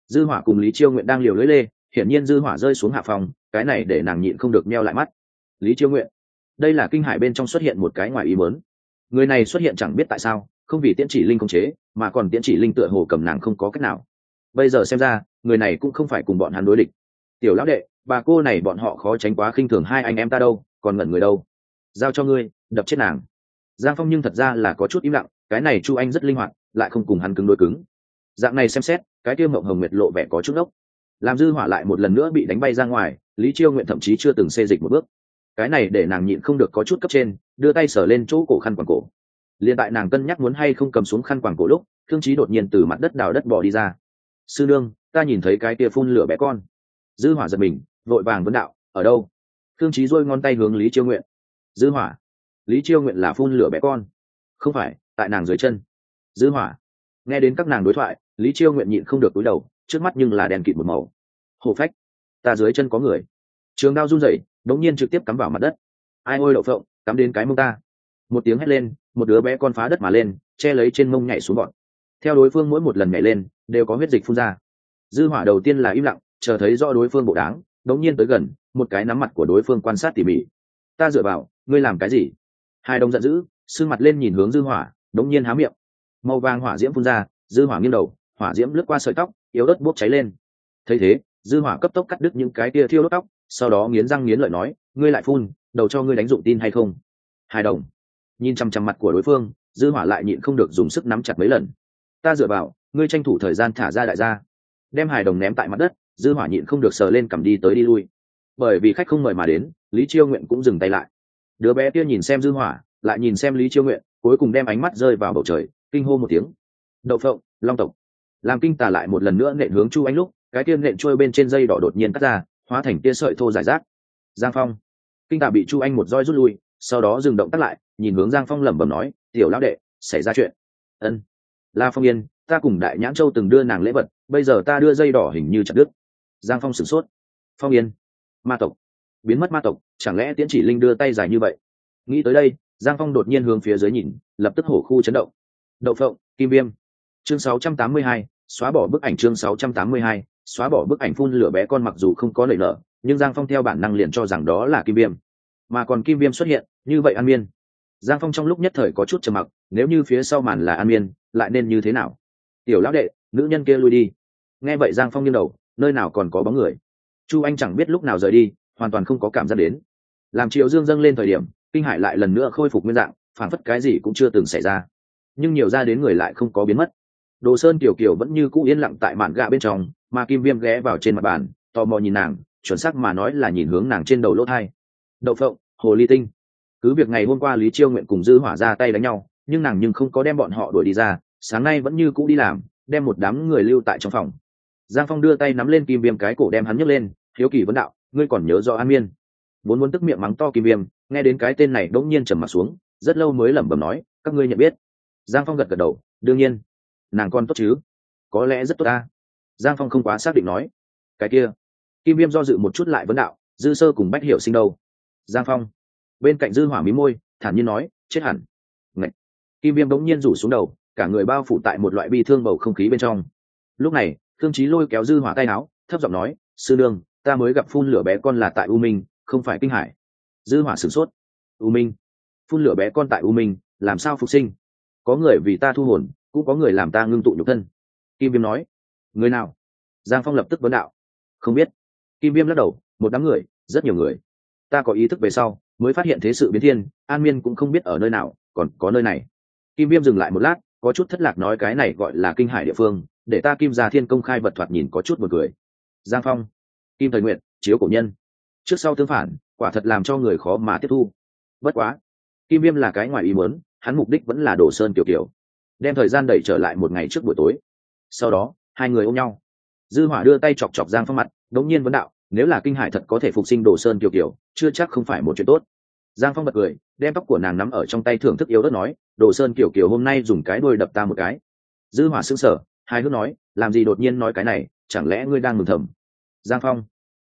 Dư hỏa cùng lý chiêu nguyện đang liều lưỡi lê, hiển nhiên dư hỏa rơi xuống hạ phòng, cái này để nàng nhịn không được meo lại mắt. Lý chiêu nguyện, đây là kinh hải bên trong xuất hiện một cái ngoài ý muốn. Người này xuất hiện chẳng biết tại sao, không vì tiễn chỉ linh công chế, mà còn tiễn chỉ linh tựa hồ cầm nàng không có cách nào. Bây giờ xem ra, người này cũng không phải cùng bọn hắn đối địch. Tiểu lão đệ, bà cô này bọn họ khó tránh quá khinh thường hai anh em ta đâu, còn ngẩn người đâu. Giao cho ngươi, đập chết nàng. Giang phong nhưng thật ra là có chút im lặng, cái này chu anh rất linh hoạt, lại không cùng hắn cứng đôi cứng dạng này xem xét, cái tiêu mộng hồng nguyệt lộ vẻ có chút ốc làm dư hỏa lại một lần nữa bị đánh bay ra ngoài, lý chiêu nguyện thậm chí chưa từng xê dịch một bước. Cái này để nàng nhịn không được có chút cấp trên, đưa tay sờ lên chỗ cổ khăn quàng cổ. Liền tại nàng cân nhắc muốn hay không cầm xuống khăn quàng cổ lúc, thương trí đột nhiên từ mặt đất đào đất bỏ đi ra. Sư nương, ta nhìn thấy cái tia phun lửa bé con. Dư hỏa giật mình, vội vàng vấn đạo, ở đâu? Thương trí dôi ngón tay hướng lý chiêu nguyện dư hỏa, lý chiêu nguyện là phun lửa bé con. Không phải, tại nàng dưới chân. Dư hỏa, nghe đến các nàng đối thoại lý chiêu nguyện nhịn không được cúi đầu, trước mắt nhưng là đèn kịt một màu. Hồ phách, ta dưới chân có người. Trường đao run rẩy, đống nhiên trực tiếp cắm vào mặt đất. Ai ôi đậu phộng, cắm đến cái mông ta. Một tiếng hét lên, một đứa bé con phá đất mà lên, che lấy trên mông nhảy xuống gọn theo đối phương mỗi một lần nhảy lên, đều có huyết dịch phun ra. Dư hỏa đầu tiên là im lặng, chờ thấy rõ đối phương bộ đáng đống nhiên tới gần, một cái nắm mặt của đối phương quan sát tỉ mỉ. Ta dựa vào, ngươi làm cái gì? Hai đồng giận dữ, sưng mặt lên nhìn hướng dư hỏa, đống nhiên há miệng. Màu vàng hỏa diễm phun ra, dư hỏa nghiêng đầu hỏa diễm lướt qua sợi tóc, yếu ớt bốc cháy lên. Thấy thế, dư hỏa cấp tốc cắt đứt những cái tia thiêu đốt tóc, sau đó nghiến răng nghiến lợi nói, ngươi lại phun, đầu cho ngươi đánh dụng tin hay không? Hai đồng. Nhìn chăm chăm mặt của đối phương, dư hỏa lại nhịn không được dùng sức nắm chặt mấy lần. Ta dựa vào, ngươi tranh thủ thời gian thả ra đại gia. Đem hài đồng ném tại mặt đất, dư hỏa nhịn không được sờ lên cầm đi tới đi lui. Bởi vì khách không mời mà đến, lý chiêu nguyện cũng dừng tay lại. Đứa bé kia nhìn xem dư hỏa, lại nhìn xem lý chiêu nguyện, cuối cùng đem ánh mắt rơi vào bầu trời, kinh hô một tiếng. Đậu phộng, long tộc làm kinh tà lại một lần nữa nện hướng chu anh lúc cái tiên nện trôi bên trên dây đỏ đột nhiên cắt ra hóa thành tia sợi thô giải rác. Giang phong. Kinh tà bị chu anh một roi rút lui sau đó dừng động tắt lại nhìn hướng giang phong lẩm bẩm nói tiểu lão đệ xảy ra chuyện. Ân. La phong yên ta cùng đại nhãn châu từng đưa nàng lễ vật bây giờ ta đưa dây đỏ hình như chặt đứt. Giang phong sửng sốt. Phong yên. Ma tộc. Biến mất ma tộc chẳng lẽ tiễn chỉ linh đưa tay dài như vậy? Nghĩ tới đây giang phong đột nhiên hướng phía dưới nhìn lập tức hổ khu chấn động. Đậu phộng kim viêm. Chương 682, xóa bỏ bức ảnh chương 682, xóa bỏ bức ảnh phun lửa bé con mặc dù không có lợi nở nhưng giang phong theo bản năng liền cho rằng đó là kim viêm. Mà còn kim viêm xuất hiện như vậy an miên. Giang phong trong lúc nhất thời có chút trầm mặc nếu như phía sau màn là an miên lại nên như thế nào? Tiểu lão đệ nữ nhân kia lui đi. Nghe vậy giang phong nghiêng đầu nơi nào còn có bóng người? Chu anh chẳng biết lúc nào rời đi hoàn toàn không có cảm giác đến. Làm triệu dương dâng lên thời điểm kinh hải lại lần nữa khôi phục nguyên dạng phản phất cái gì cũng chưa từng xảy ra. Nhưng nhiều ra đến người lại không có biến mất đồ sơn tiểu kiều vẫn như cũ yên lặng tại mạn gạ bên trong, mà kim viêm ghé vào trên mặt bàn, tò mò nhìn nàng, chuẩn xác mà nói là nhìn hướng nàng trên đầu lỗ thai. Đậu phộng, hồ ly tinh. Cứ việc ngày hôm qua lý chiêu nguyện cùng dư hỏa ra tay đánh nhau, nhưng nàng nhưng không có đem bọn họ đuổi đi ra, sáng nay vẫn như cũ đi làm, đem một đám người lưu tại trong phòng. Giang phong đưa tay nắm lên kim viêm cái cổ đem hắn nhấc lên, hiếu kỳ vấn đạo, ngươi còn nhớ do an miên? Vốn muốn tức miệng mắng to kim viêm, nghe đến cái tên này đỗng nhiên trầm mặt xuống, rất lâu mới lẩm bẩm nói, các ngươi nhận biết. Giang phong gật gật đầu, đương nhiên nàng con tốt chứ? Có lẽ rất tốt ta. Giang phong không quá xác định nói. Cái kia. Kim viêm do dự một chút lại vấn đạo, dư sơ cùng bách hiểu sinh đâu? Giang phong. Bên cạnh dư hỏa mí môi, thản nhiên nói, chết hẳn. Ngậy. kim viêm bỗng nhiên rủ xuống đầu, cả người bao phủ tại một loại bi thương bầu không khí bên trong. Lúc này, thương chí lôi kéo dư hỏa tay áo, thấp giọng nói, sư đương ta mới gặp phun lửa bé con là tại u minh, không phải kinh hải. Dư hỏa sửng sốt. U minh? Phun lửa bé con tại u minh, làm sao phục sinh? Có người vì ta thu hồn cũng có người làm ta ngưng tụ nhục thân. Kim viêm nói, người nào? Giang phong lập tức vấn đạo, không biết. Kim viêm lắc đầu, một đám người, rất nhiều người. Ta có ý thức về sau, mới phát hiện thế sự biến thiên, an miên cũng không biết ở nơi nào, còn có nơi này. Kim viêm dừng lại một lát, có chút thất lạc nói cái này gọi là kinh hải địa phương, để ta kim gia thiên công khai vật thoạt nhìn có chút một người giang phong, kim thời nguyện chiếu cổ nhân. Trước sau tương phản, quả thật làm cho người khó mà tiếp thu. Bất quá, kim viêm là cái ngoài ý muốn, hắn mục đích vẫn là đổ sơn kiểu kiểu đem thời gian đẩy trở lại một ngày trước buổi tối. Sau đó hai người ôm nhau. Dư hỏa đưa tay chọc chọc giang phong mặt đống nhiên vấn đạo nếu là kinh hải thật có thể phục sinh đồ sơn Kiều Kiều, chưa chắc không phải một chuyện tốt. Giang phong bật cười đem tóc của nàng nắm ở trong tay thưởng thức yếu đất nói đồ sơn Kiều Kiều hôm nay dùng cái đuôi đập ta một cái. Dư hỏa sững sờ hai hước nói làm gì đột nhiên nói cái này chẳng lẽ ngươi đang mừng thầm? Giang phong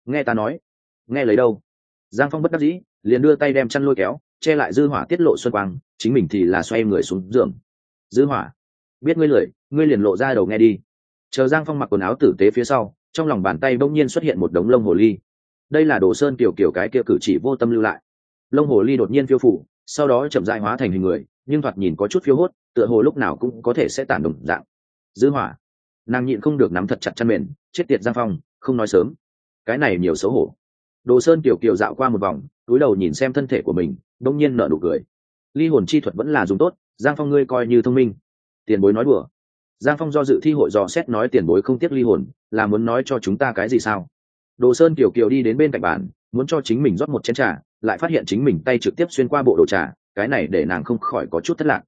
nghe ta nói. Nghe lấy đâu? Giang phong bất đắc dĩ liền đưa tay đem chăn lôi kéo che lại dư hỏa tiết lộ xuân quang chính mình thì là xoay người xuống giường dư hỏa. Biết ngươi lười ngươi liền lộ ra đầu nghe đi. Chờ giang phong mặc quần áo tử tế phía sau, trong lòng bàn tay bỗng nhiên xuất hiện một đống lông hồ ly. Đây là đồ sơn kiểu kiểu cái kia cử chỉ vô tâm lưu lại. Lông hồ ly đột nhiên phiêu phủ, sau đó chậm dại hóa thành hình người, nhưng thoạt nhìn có chút phiêu hốt, tựa hồ lúc nào cũng có thể sẽ tản đồng dạng. Dư hỏa. Nàng nhịn không được nắm thật chặt chăn mền, chết tiệt giang phong, không nói sớm. Cái này nhiều xấu hổ. Đồ sơn kiểu kiểu dạo qua một vòng, túi đầu nhìn xem thân thể của mình đông nhiên nở nụ cười. Ly hồn chi thuật vẫn là dùng tốt giang phong ngươi coi như thông minh. Tiền bối nói đùa. Giang phong do dự thi hội dò xét nói tiền bối không tiếc ly hồn, là muốn nói cho chúng ta cái gì sao? Đồ sơn kiều kiều đi đến bên cạnh bàn, muốn cho chính mình rót một chén trà, lại phát hiện chính mình tay trực tiếp xuyên qua bộ đồ trà, cái này để nàng không khỏi có chút thất lạc.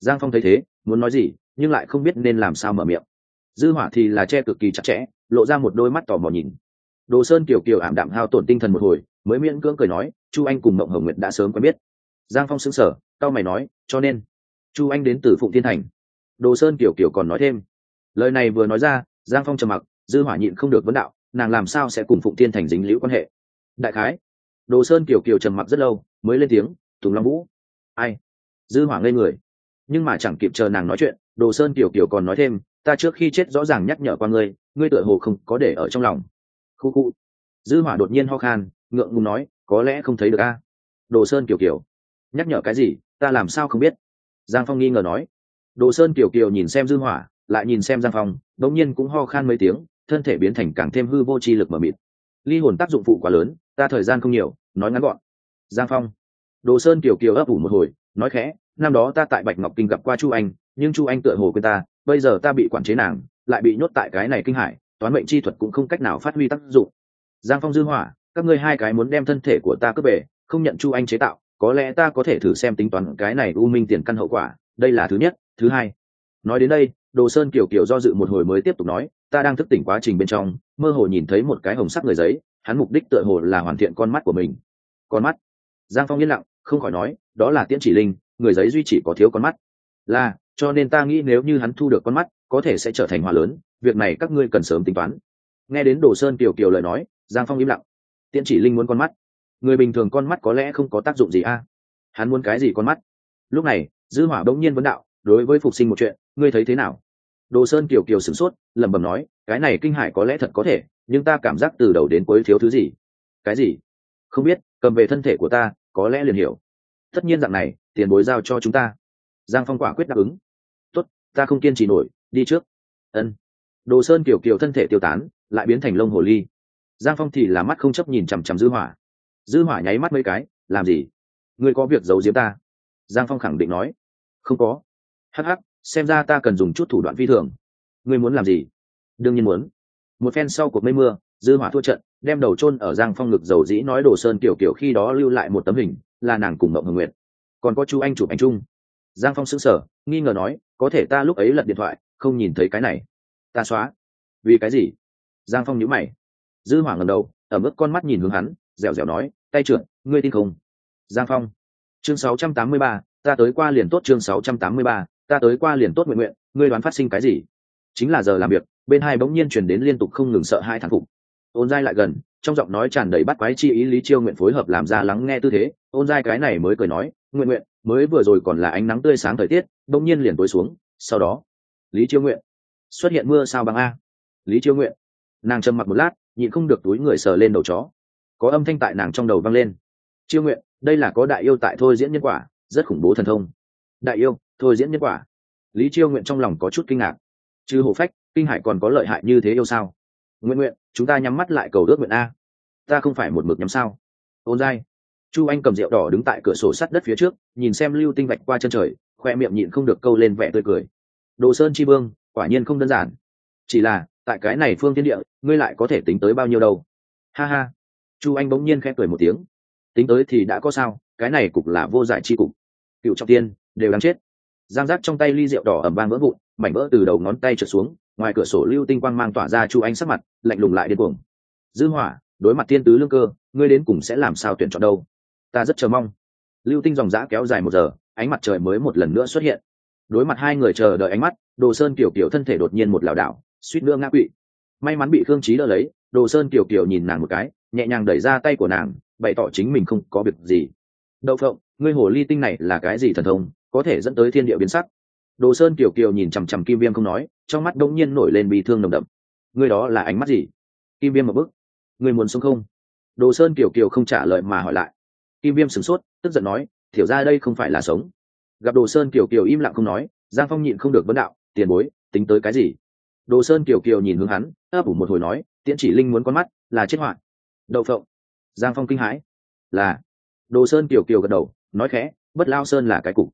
Giang phong thấy thế, muốn nói gì, nhưng lại không biết nên làm sao mở miệng. Dư hỏa thì là che cực kỳ chặt chẽ, lộ ra một đôi mắt tò mò nhìn. Đồ sơn kiều kiều ảm đạm hao tổn tinh thần một hồi, mới miễn cưỡng cười nói, chu anh cùng mộng hồng nguyệt đã sớm quen biết. Giang phong sững sờ cao mày nói, cho nên chu anh đến từ phụng thiên thành. Đồ sơn kiểu kiểu còn nói thêm. Lời này vừa nói ra, giang phong trầm mặc, dư hỏa nhịn không được vấn đạo, nàng làm sao sẽ cùng phụng thiên thành dính liễu quan hệ? Đại khái, đồ sơn kiểu kiểu trầm mặc rất lâu, mới lên tiếng, tùng long vũ. Ai? Dư hỏa ngây người. Nhưng mà chẳng kịp chờ nàng nói chuyện, đồ sơn kiểu kiểu còn nói thêm, ta trước khi chết rõ ràng nhắc nhở qua ngươi ngươi tựa hồ không có để ở trong lòng. Khu khu. Dư hỏa đột nhiên ho khan, ngượng ngùng nói, có lẽ không thấy được a. Đồ sơn kiểu kiểu nhắc nhở cái gì? Ta làm sao không biết? Giang phong nghi ngờ nói. Đồ sơn Kiều Kiều nhìn xem dư hỏa, lại nhìn xem giang phong, đống nhiên cũng ho khan mấy tiếng, thân thể biến thành càng thêm hư vô chi lực mờ mịt. Ly hồn tác dụng phụ quá lớn, ta thời gian không nhiều, nói ngắn gọn. Giang phong. Đồ sơn Kiều Kiều ấp ủ một hồi, nói khẽ, năm đó ta tại bạch ngọc kinh gặp qua chu anh, nhưng chu anh tựa hồ quên ta, bây giờ ta bị quản chế nàng, lại bị nhốt tại cái này kinh hải, toán mệnh chi thuật cũng không cách nào phát huy tác dụng. Giang phong dư hỏa, các ngươi hai cái muốn đem thân thể của ta cướp về, không nhận chu anh chế tạo có lẽ ta có thể thử xem tính toán cái này u minh tiền căn hậu quả, đây là thứ nhất. Thứ hai, nói đến đây, đồ sơn kiểu kiểu do dự một hồi mới tiếp tục nói, ta đang thức tỉnh quá trình bên trong, mơ hồ nhìn thấy một cái hồng sắc người giấy, hắn mục đích tựa hồ là hoàn thiện con mắt của mình. Con mắt? Giang phong yên lặng, không khỏi nói, đó là tiễn chỉ linh, người giấy duy chỉ có thiếu con mắt. Là, cho nên ta nghĩ nếu như hắn thu được con mắt, có thể sẽ trở thành hòa lớn, việc này các ngươi cần sớm tính toán. Nghe đến đồ sơn kiều kiều lời nói, giang phong im lặng. Tiễn chỉ linh muốn con mắt? Người bình thường con mắt có lẽ không có tác dụng gì a. Hắn muốn cái gì con mắt? Lúc này, dư hỏa bỗng nhiên vấn đạo, đối với phục sinh một chuyện, ngươi thấy thế nào? Đồ sơn kiều kiều sửng sốt, lẩm bẩm nói, cái này kinh hải có lẽ thật có thể, nhưng ta cảm giác từ đầu đến cuối thiếu thứ gì? Cái gì? Không biết, cầm về thân thể của ta, có lẽ liền hiểu. Tất nhiên dạng này, tiền bối giao cho chúng ta. Giang phong quả quyết đáp ứng. Tốt, ta không kiên trì nổi, đi trước. Ân. Đồ sơn kiều kiều thân thể tiêu tán, lại biến thành lông hồ ly. Giang phong thì là mắt không chấp nhìn chằm chằm dư hỏa dư hỏa nháy mắt mấy cái, làm gì? Ngươi có việc giấu giếm ta? Giang phong khẳng định nói. Không có. Hắc hắc, xem ra ta cần dùng chút thủ đoạn phi thường. Ngươi muốn làm gì? Đương nhiên muốn. Một phen sau cuộc mây mưa, dư hỏa thua trận, đem đầu chôn ở giang phong ngực dầu dĩ nói đồ sơn kiểu kiểu khi đó lưu lại một tấm hình, là nàng cùng mộng hồng nguyệt. Còn có chú anh chụp ảnh chung. Giang phong sững sờ, nghi ngờ nói, có thể ta lúc ấy lật điện thoại, không nhìn thấy cái này. Ta xóa. Vì cái gì? Giang phong nhíu mày. Dư hỏa ngẩng đầu ở mức con mắt nhìn hướng hắn dẻo dẻo nói tay trượt ngươi tin không? Giang phong. Chương 683, ta tới qua liền tốt chương 683, ta tới qua liền tốt nguyện nguyện ngươi đoán phát sinh cái gì? Chính là giờ làm việc bên hai bỗng nhiên chuyển đến liên tục không ngừng sợ hai thằng phục. Ôn dai lại gần trong giọng nói tràn đầy bắt quái chi ý lý chiêu nguyện phối hợp làm ra lắng nghe tư thế. Ôn dai cái này mới cười nói nguyện nguyện mới vừa rồi còn là ánh nắng tươi sáng thời tiết bỗng nhiên liền tối xuống sau đó lý chiêu nguyện xuất hiện mưa sao bằng a. Lý chiêu nguyện nàng trầm mặc một lát nhịn không được túi người sờ lên đầu chó có âm thanh tại nàng trong đầu vang lên. Chiêu nguyện, đây là có đại yêu tại thôi diễn nhân quả, rất khủng bố thần thông. Đại yêu, thôi diễn nhân quả. Lý chiêu nguyện trong lòng có chút kinh ngạc. Chứ hổ phách, kinh hải còn có lợi hại như thế yêu sao? Nguyện nguyện, chúng ta nhắm mắt lại cầu ước nguyện a. Ta không phải một mực nhắm sao? Ôn dai chu anh cầm rượu đỏ đứng tại cửa sổ sắt đất phía trước, nhìn xem lưu tinh vạch qua chân trời, khoe miệng nhịn không được câu lên vẻ tươi cười. Đồ sơn chi vương, quả nhiên không đơn giản. Chỉ là, tại cái này phương tiên địa, ngươi lại có thể tính tới bao nhiêu đâu? Ha ha chu anh bỗng nhiên khẽ cười một tiếng. Tính tới thì đã có sao, cái này cục là vô giải chi cục. Cựu trọng tiên, đều đáng chết. Giang giác trong tay ly rượu đỏ ẩm vang vỡ vụn, mảnh vỡ từ đầu ngón tay trượt xuống, ngoài cửa sổ lưu tinh quang mang tỏa ra chu anh sắc mặt, lạnh lùng lại điên cuồng. Dư hỏa, đối mặt tiên tứ lương cơ, ngươi đến cùng sẽ làm sao tuyển chọn đâu? Ta rất chờ mong. Lưu tinh dòng dã kéo dài một giờ, ánh mặt trời mới một lần nữa xuất hiện. Đối mặt hai người chờ đợi ánh mắt, đồ sơn kiểu kiểu thân thể đột nhiên một lảo đảo, suýt nữa ngã quỵ. May mắn bị khương trí đỡ lấy, đồ sơn kiểu kiểu nhìn nàng một cái nhẹ nhàng đẩy ra tay của nàng, bày tỏ chính mình không có việc gì. Đậu phộng, ngươi hồ ly tinh này là cái gì thần thông, có thể dẫn tới thiên địa biến sắc? Đồ sơn kiều kiều nhìn chằm chằm kim viêm không nói, trong mắt đông nhiên nổi lên bị thương nồng đậm. Ngươi đó là ánh mắt gì? Kim viêm một bức ngươi muốn sống không? Đồ sơn kiều kiều không trả lời mà hỏi lại. Kim viêm sửng sốt, tức giận nói, thiểu ra đây không phải là sống. Gặp đồ sơn kiều kiều im lặng không nói, giang phong nhịn không được vấn đạo, tiền bối, tính tới cái gì? Đồ sơn kiều kiều nhìn hướng hắn, ấp ủ một hồi nói, tiễn chỉ linh muốn con mắt, là chết hoạn đậu phộng. Giang phong kinh hãi. Là. Đồ sơn kiều kiều gật đầu, nói khẽ, bất lao sơn là cái cục.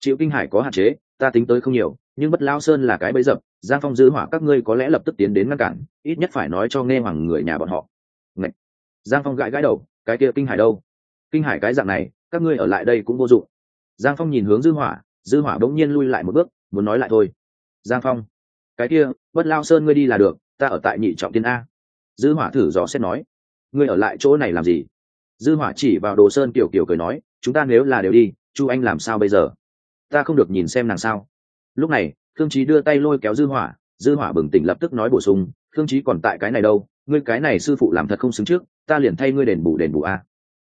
Chịu kinh hải có hạn chế, ta tính tới không nhiều, nhưng bất lao sơn là cái bấy dập, giang phong giữ hỏa các ngươi có lẽ lập tức tiến đến ngăn cản, ít nhất phải nói cho nghe hoàng người nhà bọn họ. Ngậy! giang phong gãi gãi đầu, cái kia kinh hải đâu? Kinh hải cái dạng này, các ngươi ở lại đây cũng vô dụng. Giang phong nhìn hướng dư hỏa dư hỏa bỗng nhiên lui lại một bước, muốn nói lại thôi. Giang phong, cái kia, bất lao sơn ngươi đi là được, ta ở tại nhị trọng tiên a. Dư hỏa thử dò xét nói ngươi ở lại chỗ này làm gì? Dư hỏa chỉ vào đồ sơn kiểu kiểu cười nói, chúng ta nếu là đều đi, chu anh làm sao bây giờ? Ta không được nhìn xem nàng sao. Lúc này Thương trí đưa tay lôi kéo dư hỏa dư hỏa bừng tỉnh lập tức nói bổ sung Thương trí còn tại cái này đâu, ngươi cái này sư phụ làm thật không xứng trước, ta liền thay ngươi đền bù đền bù a.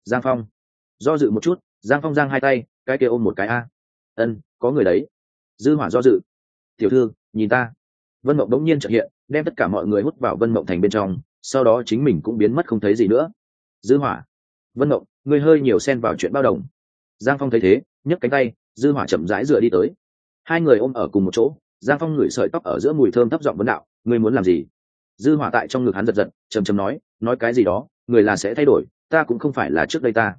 Giang phong. Do dự một chút, giang phong giang hai tay, cái kia ôm một cái a. Ân, có người đấy. Dư hỏa do dự. Tiểu thư, nhìn ta. Vân mộng đống nhiên trợ hiện, đem tất cả mọi người hút vào vân mộng thành bên trong sau đó chính mình cũng biến mất không thấy gì nữa. Dư hỏa, vân ngộng, ngươi hơi nhiều xen vào chuyện bao đồng. Giang phong thấy thế, nhấc cánh tay, dư hỏa chậm rãi dựa đi tới. Hai người ôm ở cùng một chỗ, giang phong ngửi sợi tóc ở giữa mùi thơm thấp giọng vấn đạo, ngươi muốn làm gì? Dư hỏa tại trong ngực hắn giật giật chầm chầm nói nói cái gì đó, người là sẽ thay đổi, ta cũng không phải là trước đây ta.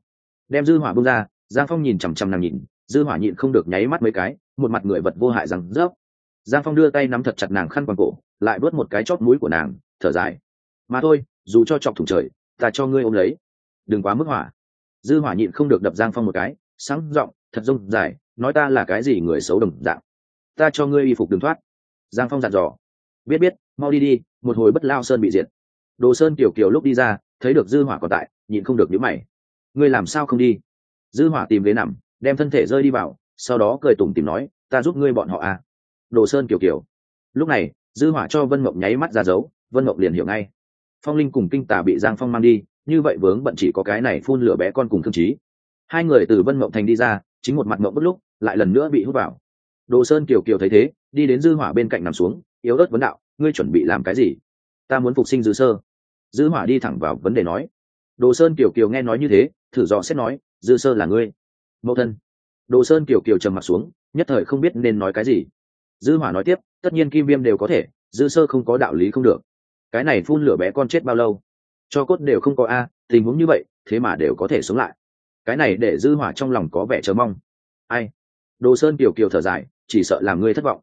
Đem dư hỏa buông ra, giang phong nhìn chằm chằm nàng nhìn, dư hỏa nhịn không được nháy mắt mấy cái, một mặt người vật vô hại rằng, rớp. Giang phong đưa tay nắm thật chặt nàng khăn quàng cổ, lại vớt một cái chóp mũi của nàng, thở dài mà thôi, dù cho chọc thủng trời, ta cho ngươi ôm lấy. Đừng quá mức hỏa. Dư hỏa nhịn không được đập giang phong một cái, sáng giọng, thật rông dài, nói ta là cái gì người xấu đồng dạng. Ta cho ngươi y phục đường thoát. Giang phong dặn dò. Biết biết, mau đi đi, một hồi bất lao sơn bị diệt. Đồ sơn tiểu kiều lúc đi ra, thấy được dư hỏa còn tại, nhịn không được nhíu mày. Ngươi làm sao không đi? Dư hỏa tìm ghế nằm, đem thân thể rơi đi vào, sau đó cười tủm tìm nói, ta giúp ngươi bọn họ à. Đồ sơn kiều kiều lúc này, dư hỏa cho vân mộng nháy mắt ra dấu, vân mộng liền hiểu ngay phong linh cùng kinh tả bị giang phong mang đi, như vậy vướng bận chỉ có cái này phun lửa bé con cùng thương trí hai người từ vân mộng thành đi ra, chính một mặt mộng bất lúc, lại lần nữa bị hút vào. Đồ sơn kiều kiều thấy thế, đi đến dư hỏa bên cạnh nằm xuống, yếu ớt vấn đạo, ngươi chuẩn bị làm cái gì? Ta muốn phục sinh dư sơ. Dư hỏa đi thẳng vào vấn đề nói. Đồ sơn kiều kiều nghe nói như thế, thử dò xét nói, dư sơ là ngươi, mẫu thân. Đồ sơn kiều kiều trầm mặt xuống, nhất thời không biết nên nói cái gì. Dư hỏa nói tiếp, tất nhiên kim viêm đều có thể, dư sơ không có đạo lý không được cái này phun lửa bé con chết bao lâu? Cho cốt đều không có a, tình huống như vậy, thế mà đều có thể sống lại. Cái này để dư hỏa trong lòng có vẻ chờ mong. Ai? Đồ sơn kiều kiều thở dài, chỉ sợ làm ngươi thất vọng.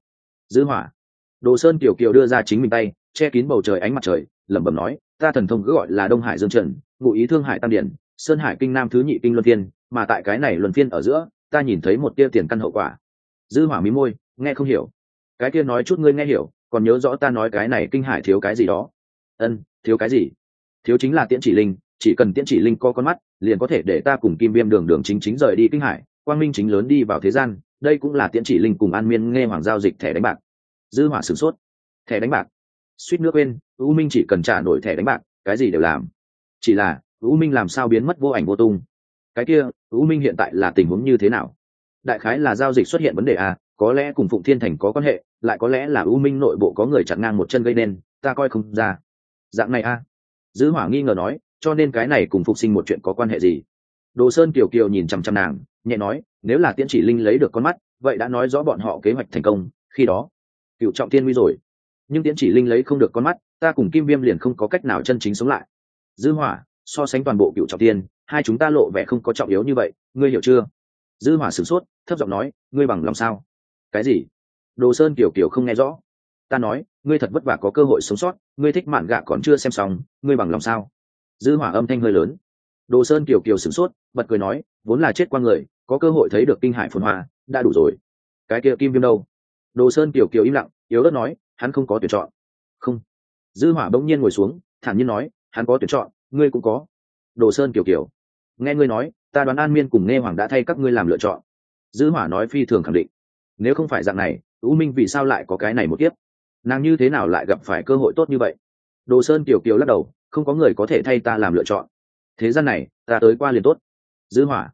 Dư hỏa. Đồ sơn kiều kiều đưa ra chính mình tay, che kín bầu trời ánh mặt trời, lẩm bẩm nói, ta thần thông cứ gọi là đông hải dương trần, ngụ ý thương hải tam điển, sơn hải kinh nam thứ nhị kinh luân phiên mà tại cái này luân phiên ở giữa, ta nhìn thấy một tia tiền căn hậu quả. Dư hỏa mí môi, nghe không hiểu. Cái kia nói chút ngươi nghe hiểu, còn nhớ rõ ta nói cái này kinh hải thiếu cái gì đó? Ân thiếu cái gì? Thiếu chính là tiễn chỉ linh chỉ cần tiễn chỉ linh co con mắt liền có thể để ta cùng kim viêm đường đường chính chính rời đi kinh hải quang minh chính lớn đi vào thế gian đây cũng là tiễn chỉ linh cùng an miên nghe hoàng giao dịch thẻ đánh bạc. Dư hỏa sửng sốt. Thẻ đánh bạc. Suýt nước quên, u minh chỉ cần trả nổi thẻ đánh bạc cái gì đều làm. Chỉ là u minh làm sao biến mất vô ảnh vô tung? Cái kia u minh hiện tại là tình huống như thế nào? Đại khái là giao dịch xuất hiện vấn đề à có lẽ cùng phụng thiên thành có quan hệ lại có lẽ là u minh nội bộ có người chặn ngang một chân gây nên ta coi không ra dạng này à dư hỏa nghi ngờ nói, cho nên cái này cùng phục sinh một chuyện có quan hệ gì? Đồ sơn kiều kiều nhìn chằm chằm nàng, nhẹ nói, nếu là tiễn chỉ linh lấy được con mắt, vậy đã nói rõ bọn họ kế hoạch thành công, khi đó, cựu trọng tiên nguy rồi. Nhưng tiễn chỉ linh lấy không được con mắt, ta cùng kim viêm liền không có cách nào chân chính sống lại. Dư hỏa, so sánh toàn bộ cựu trọng tiên hai chúng ta lộ vẻ không có trọng yếu như vậy, ngươi hiểu chưa? Dư hỏa sửng sốt, thấp giọng nói, ngươi bằng lòng sao? Cái gì? Đồ sơn kiều kiều không nghe rõ ta nói, ngươi thật vất vả có cơ hội sống sót, ngươi thích mạn gạ còn chưa xem xong, ngươi bằng lòng sao? Dư hỏa âm thanh hơi lớn. Đồ sơn kiều kiều sửng sốt, bật cười nói, vốn là chết qua người, có cơ hội thấy được kinh hải phồn hoa, đã đủ rồi. Cái kia kim viêm đâu? Đồ sơn kiều kiều im lặng, yếu ớt nói, hắn không có tuyển chọn. Không. Dư hỏa bỗng nhiên ngồi xuống, thản nhiên nói, hắn có tuyển chọn, ngươi cũng có. Đồ sơn kiều kiều. Nghe ngươi nói, ta đoán an miên cùng nghe hoàng đã thay các ngươi làm lựa chọn. Dư hỏa nói phi thường khẳng định. Nếu không phải dạng này, u minh vì sao lại có cái này một kiếp? Nàng như thế nào lại gặp phải cơ hội tốt như vậy? Đồ sơn kiều kiều lắc đầu không có người có thể thay ta làm lựa chọn. Thế gian này ta tới qua liền tốt. Dư hỏa.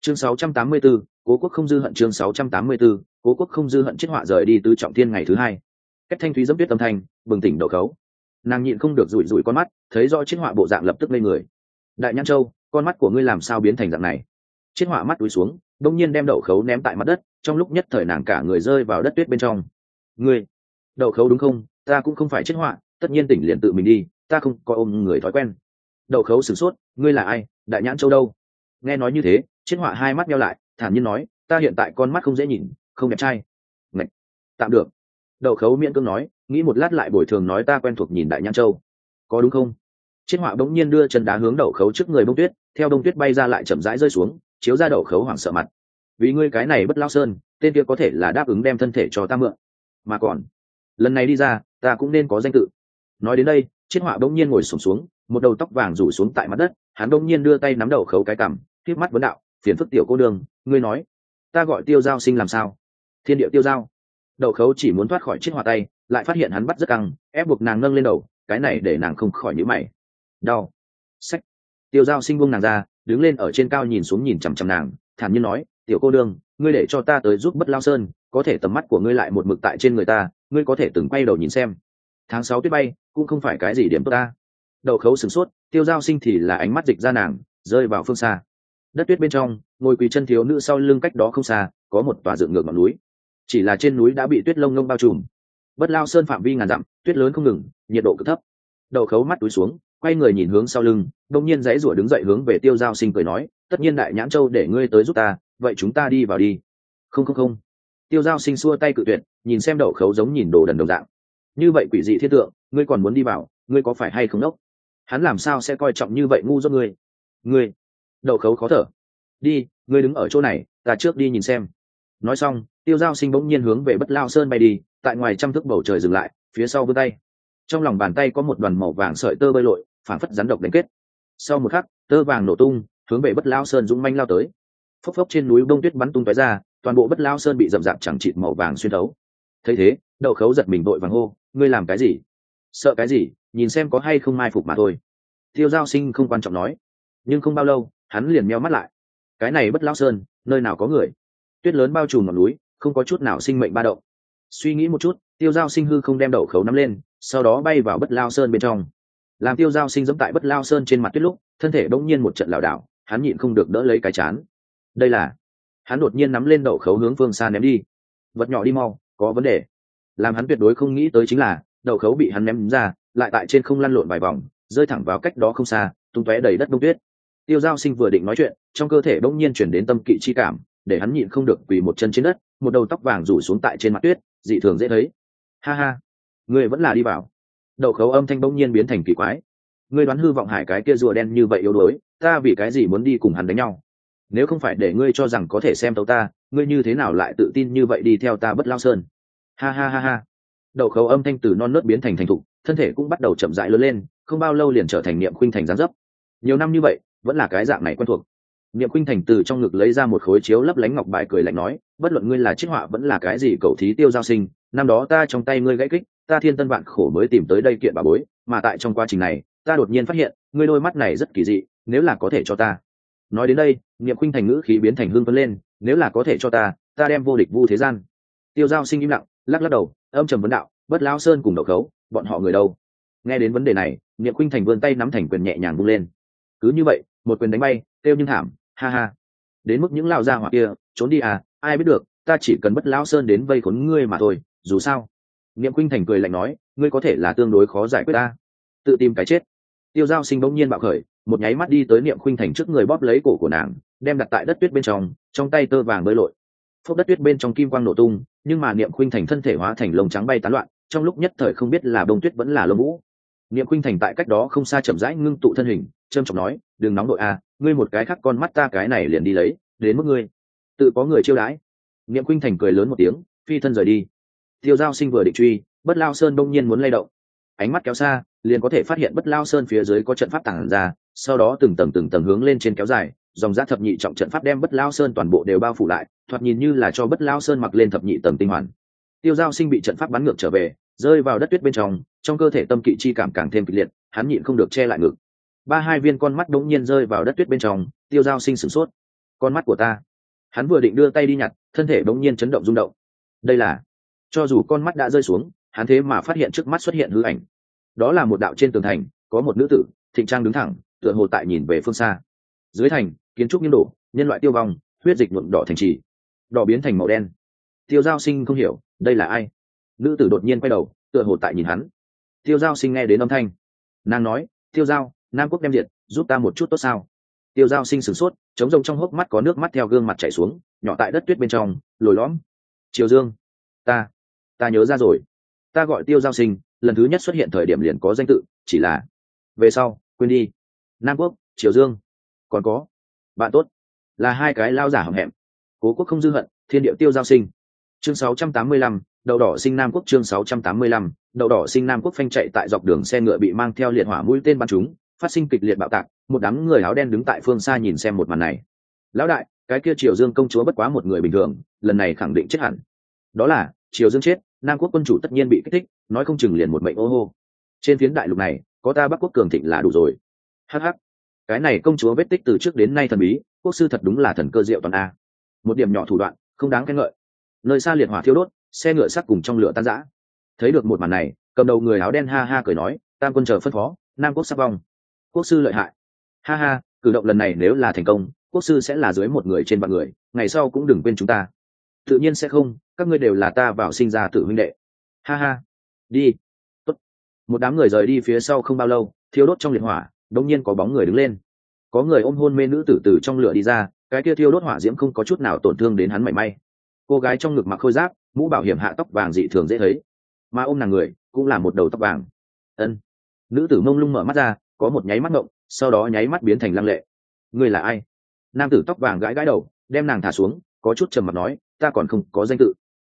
Chương 684, cố quốc không dư hận chương 684, cố quốc không dư hận chết họa rời đi tứ trọng thiên ngày thứ hai. Cách thanh thúy dẫm tuyết âm thanh bừng tỉnh đầu khấu. Nàng nhịn không được rủi rủi con mắt thấy rõ chiếc họa bộ dạng lập tức lên người. Đại nhãn châu con mắt của ngươi làm sao biến thành dạng này? Chiếc họa mắt túi xuống đông nhiên đem đậu khấu ném tại mặt đất trong lúc nhất thời nàng cả người rơi vào đất tuyết bên trong. Ngươi đậu khấu đúng không? Ta cũng không phải chết họa tất nhiên tỉnh liền tự mình đi ta không có ôm người thói quen. Đậu khấu sửng sốt ngươi là ai? Đại nhãn châu đâu? Nghe nói như thế chết họa hai mắt nhau lại thản nhiên nói ta hiện tại con mắt không dễ nhìn không đẹp trai. Ngạch, tạm được. Đậu khấu miễn cưỡng nói nghĩ một lát lại bồi thường nói ta quen thuộc nhìn đại nhãn châu. Có đúng không? Chết họa bỗng nhiên đưa chân đá hướng đậu khấu trước người bông tuyết theo bông tuyết bay ra lại chậm rãi rơi xuống chiếu ra đậu khấu hoảng sợ mặt. Vì ngươi cái này bất lao sơn tên kia có thể là đáp ứng đem thân thể cho ta mượn. Mà còn lần này đi ra ta cũng nên có danh tự. Nói đến đây chiết họa bỗng nhiên ngồi sùng xuống, xuống một đầu tóc vàng rủ xuống tại mặt đất hắn bỗng nhiên đưa tay nắm đầu khấu cái cằm tiếp mắt vấn đạo phiền phức tiểu cô đường ngươi nói ta gọi tiêu giao sinh làm sao? Thiên địa tiêu giao. Đậu khấu chỉ muốn thoát khỏi chiếc hòa tay lại phát hiện hắn bắt rất căng ép buộc nàng nâng lên đầu cái này để nàng không khỏi nhữ mày. Đau. Sách tiêu giao sinh buông nàng ra đứng lên ở trên cao nhìn xuống nhìn chằm chằm nàng thản nhiên nói tiểu cô đương ngươi để cho ta tới giúp bất lao sơn có thể tầm mắt của ngươi lại một mực tại trên người ta, ngươi có thể từng quay đầu nhìn xem. Tháng sáu tuyết bay, cũng không phải cái gì điểm tốt ta. Đậu khấu sửng sốt, tiêu giao sinh thì là ánh mắt dịch ra nàng, rơi vào phương xa. Đất tuyết bên trong, ngồi quỳ chân thiếu nữ sau lưng cách đó không xa, có một tòa dựng ngược ngọn núi. Chỉ là trên núi đã bị tuyết lông lông bao trùm. Bất lao sơn phạm vi ngàn dặm, tuyết lớn không ngừng, nhiệt độ cực thấp. Đậu khấu mắt túi xuống, quay người nhìn hướng sau lưng đông nhiên dãy rủa đứng dậy hướng về tiêu giao sinh cười nói, tất nhiên đại nhãn châu để ngươi tới giúp ta, vậy chúng ta đi vào đi. Không không không tiêu giao sinh xua tay cự tuyệt, nhìn xem đậu khấu giống nhìn đồ đần đồng dạng. Như vậy quỷ dị thiết tượng, ngươi còn muốn đi vào, ngươi có phải hay không đốc? Hắn làm sao sẽ coi trọng như vậy ngu do ngươi? Ngươi, đậu khấu khó thở. Đi, ngươi đứng ở chỗ này, ta trước đi nhìn xem. Nói xong, tiêu giao sinh bỗng nhiên hướng về bất lao sơn bay đi, tại ngoài trăm thước bầu trời dừng lại, phía sau vươn tay. Trong lòng bàn tay có một đoàn màu vàng sợi tơ bơi lội phản phất rắn độc đánh kết. Sau một khắc, tơ vàng nổ tung, hướng về bất lao sơn dũng manh lao tới. Phốc phốc trên núi bông tuyết bắn tung tói ra toàn bộ bất lao sơn bị rậm rạp chẳng chịt màu vàng xuyên thấu. Thấy thế, đậu khấu giật mình vội vàng hô, ngươi làm cái gì? Sợ cái gì? Nhìn xem có hay không mai phục mà thôi. Tiêu giao sinh không quan trọng nói. Nhưng không bao lâu, hắn liền meo mắt lại. Cái này bất lao sơn, nơi nào có người? Tuyết lớn bao trùm ngọn núi, không có chút nào sinh mệnh ba động. Suy nghĩ một chút, tiêu giao sinh hư không đem đậu khấu nắm lên, sau đó bay vào bất lao sơn bên trong. Làm tiêu giao sinh dẫm tại bất lao sơn trên mặt tuyết lúc, thân thể bỗng nhiên một trận lảo đảo, hắn nhịn không được đỡ lấy cái chán. Đây là hắn đột nhiên nắm lên đậu khấu hướng phương xa ném đi. Vật nhỏ đi mau, có vấn đề. Làm hắn tuyệt đối không nghĩ tới chính là, đậu khấu bị hắn ném ra, lại tại trên không lăn lộn vài vòng, rơi thẳng vào cách đó không xa, tung tóe đầy đất đông tuyết. Tiêu giao sinh vừa định nói chuyện, trong cơ thể bỗng nhiên chuyển đến tâm kỵ chi cảm, để hắn nhịn không được quỳ một chân trên đất, một đầu tóc vàng rủ xuống tại trên mặt tuyết, dị thường dễ thấy. Ha ha, ngươi vẫn là đi vào. Đậu khấu âm thanh bỗng nhiên biến thành kỳ quái. Ngươi đoán hư vọng hải cái kia rùa đen như vậy yếu đuối, ta vì cái gì muốn đi cùng hắn đánh nhau? Nếu không phải để ngươi cho rằng có thể xem tấu ta, ngươi như thế nào lại tự tin như vậy đi theo ta bất lao sơn? Ha ha ha ha. Đậu khấu âm thanh từ non nớt biến thành thành thục, thân thể cũng bắt đầu chậm rãi lớn lên, không bao lâu liền trở thành niệm khuynh thành gián dấp. Nhiều năm như vậy, vẫn là cái dạng này quen thuộc. Niệm khuynh thành từ trong ngực lấy ra một khối chiếu lấp lánh ngọc bài cười lạnh nói, bất luận ngươi là chiếc họa vẫn là cái gì cầu thí tiêu giao sinh, năm đó ta trong tay ngươi gãy kích, ta thiên tân vạn khổ mới tìm tới đây kiện bà bối, mà tại trong quá trình này, ta đột nhiên phát hiện, ngươi đôi mắt này rất kỳ dị, nếu là có thể cho ta nói đến đây, niệm khuynh thành ngữ khí biến thành hương vấn lên, nếu là có thể cho ta ta đem vô địch vu thế gian. Tiêu giao sinh im lặng, lắc lắc đầu, âm trầm vấn đạo, bất lão sơn cùng đậu khấu, bọn họ người đâu? Nghe đến vấn đề này, niệm khuynh thành vươn tay nắm thành quyền nhẹ nhàng bung lên. Cứ như vậy, một quyền đánh bay, kêu nhưng thảm, ha ha. Đến mức những lao gia hỏa kia, trốn đi à ai biết được, ta chỉ cần bất lão sơn đến vây khốn ngươi mà thôi, dù sao. Niệm khuynh thành cười lạnh nói, ngươi có thể là tương đối khó giải quyết ta, tự tìm cái chết. Tiêu giao sinh bỗng nhiên bạo khởi một nháy mắt đi tới niệm khuynh thành trước người bóp lấy cổ của nàng đem đặt tại đất tuyết bên trong trong tay tơ vàng bơi lội. Phốc đất tuyết bên trong kim quang nổ tung nhưng mà niệm khuynh thành thân thể hóa thành lồng trắng bay tán loạn trong lúc nhất thời không biết là bông tuyết vẫn là lông vũ. Niệm khuynh thành tại cách đó không xa chậm rãi ngưng tụ thân hình trâm trọng nói đừng nóng đội a à, ngươi một cái khác con mắt ta cái này liền đi lấy đến mức ngươi. Tự có người chiêu đãi. Niệm khuynh thành cười lớn một tiếng phi thân rời đi. Tiêu giao sinh vừa định truy bất lao sơn đông nhiên muốn lay động. Ánh mắt kéo xa liền có thể phát hiện bất lao sơn phía dưới có trận pháp tàng ra sau đó từng tầng từng tầng hướng lên trên kéo dài, dòng giá thập nhị trọng trận pháp đem bất lao sơn toàn bộ đều bao phủ lại, thoạt nhìn như là cho bất lao sơn mặc lên thập nhị tầng tinh hoàn. Tiêu giao sinh bị trận pháp bắn ngược trở về, rơi vào đất tuyết bên trong trong cơ thể tâm kỵ chi cảm càng thêm kịch liệt, hắn nhịn không được che lại ngực. Ba hai viên con mắt đống nhiên rơi vào đất tuyết bên trong, tiêu giao sinh sửng sốt. Con mắt của ta. Hắn vừa định đưa tay đi nhặt, thân thể đống nhiên chấn động rung động. Đây là, cho dù con mắt đã rơi xuống, hắn thế mà phát hiện trước mắt xuất hiện hư ảnh. Đó là một đạo trên tường thành, có một nữ tử, thịnh trang đứng thẳng tựa hồ tại nhìn về phương xa. Dưới thành, kiến trúc nghiêng đổ, nhân loại tiêu vong, huyết dịch nhuộm đỏ thành trì. Đỏ biến thành màu đen. Tiêu giao sinh không hiểu, đây là ai? Nữ tử đột nhiên quay đầu, tựa hồ tại nhìn hắn. Tiêu giao sinh nghe đến âm thanh. Nàng nói, tiêu giao, nam quốc đem diệt, giúp ta một chút tốt sao? Tiêu giao sinh sửng sốt chống rông trong hốc mắt có nước mắt theo gương mặt chảy xuống, nhỏ tại đất tuyết bên trong, lồi lõm. Triều dương, ta ta nhớ ra rồi. Ta gọi tiêu giao sinh, lần thứ nhất xuất hiện thời điểm liền có danh tự, chỉ là, về sau, quên đi nam quốc triều dương. Còn có bạn tốt là hai cái lao giả hỏng hẹm. Cố quốc không dư hận thiên điệu tiêu giao sinh. Chương 685, đậu đỏ sinh nam quốc chương 685, đậu đỏ sinh nam quốc phanh chạy tại dọc đường xe ngựa bị mang theo liệt hỏa mũi tên bắn chúng phát sinh kịch liệt bạo tạc một đám người áo đen đứng tại phương xa nhìn xem một màn này. Lão đại cái kia triều dương công chúa bất quá một người bình thường lần này khẳng định chết hẳn. Đó là triều dương chết nam quốc quân chủ tất nhiên bị kích thích nói không chừng liền một mệnh ô hô. Trên phiến đại lục này có ta bắc quốc cường thịnh là đủ rồi hh cái này công chúa vết tích từ trước đến nay thần bí, quốc sư thật đúng là thần cơ diệu toàn a. Một điểm nhỏ thủ đoạn, không đáng khen ngợi. Nơi xa liệt hỏa thiêu đốt, xe ngựa sắc cùng trong lửa tan rã. Thấy được một màn này, cầm đầu người áo đen ha ha cười nói, tam quân chờ phân phó, nam quốc sắp vong. Quốc sư lợi hại. Ha ha, cử động lần này nếu là thành công, quốc sư sẽ là dưới một người trên vạn người, ngày sau cũng đừng quên chúng ta. Tự nhiên sẽ không, các ngươi đều là ta vào sinh ra tự huynh đệ. Ha ha. Đi. Tốt. một đám người rời đi phía sau không bao lâu thiếu đốt trong liệt hỏa đột nhiên có bóng người đứng lên. Có người ôm hôn mê nữ tử từ trong lửa đi ra, cái kia thiêu đốt hỏa diễm không có chút nào tổn thương đến hắn mảy may. Cô gái trong ngực mặc khôi giáp, mũ bảo hiểm hạ tóc vàng dị thường dễ thấy. Mà ôm nàng người, cũng là một đầu tóc vàng. Ân. Nữ tử mông lung mở mắt ra, có một nháy mắt ngộng, sau đó nháy mắt biến thành lăng lệ. Ngươi là ai? Nam tử tóc vàng gãi gãi đầu, đem nàng thả xuống, có chút trầm mặt nói, ta còn không có danh tự.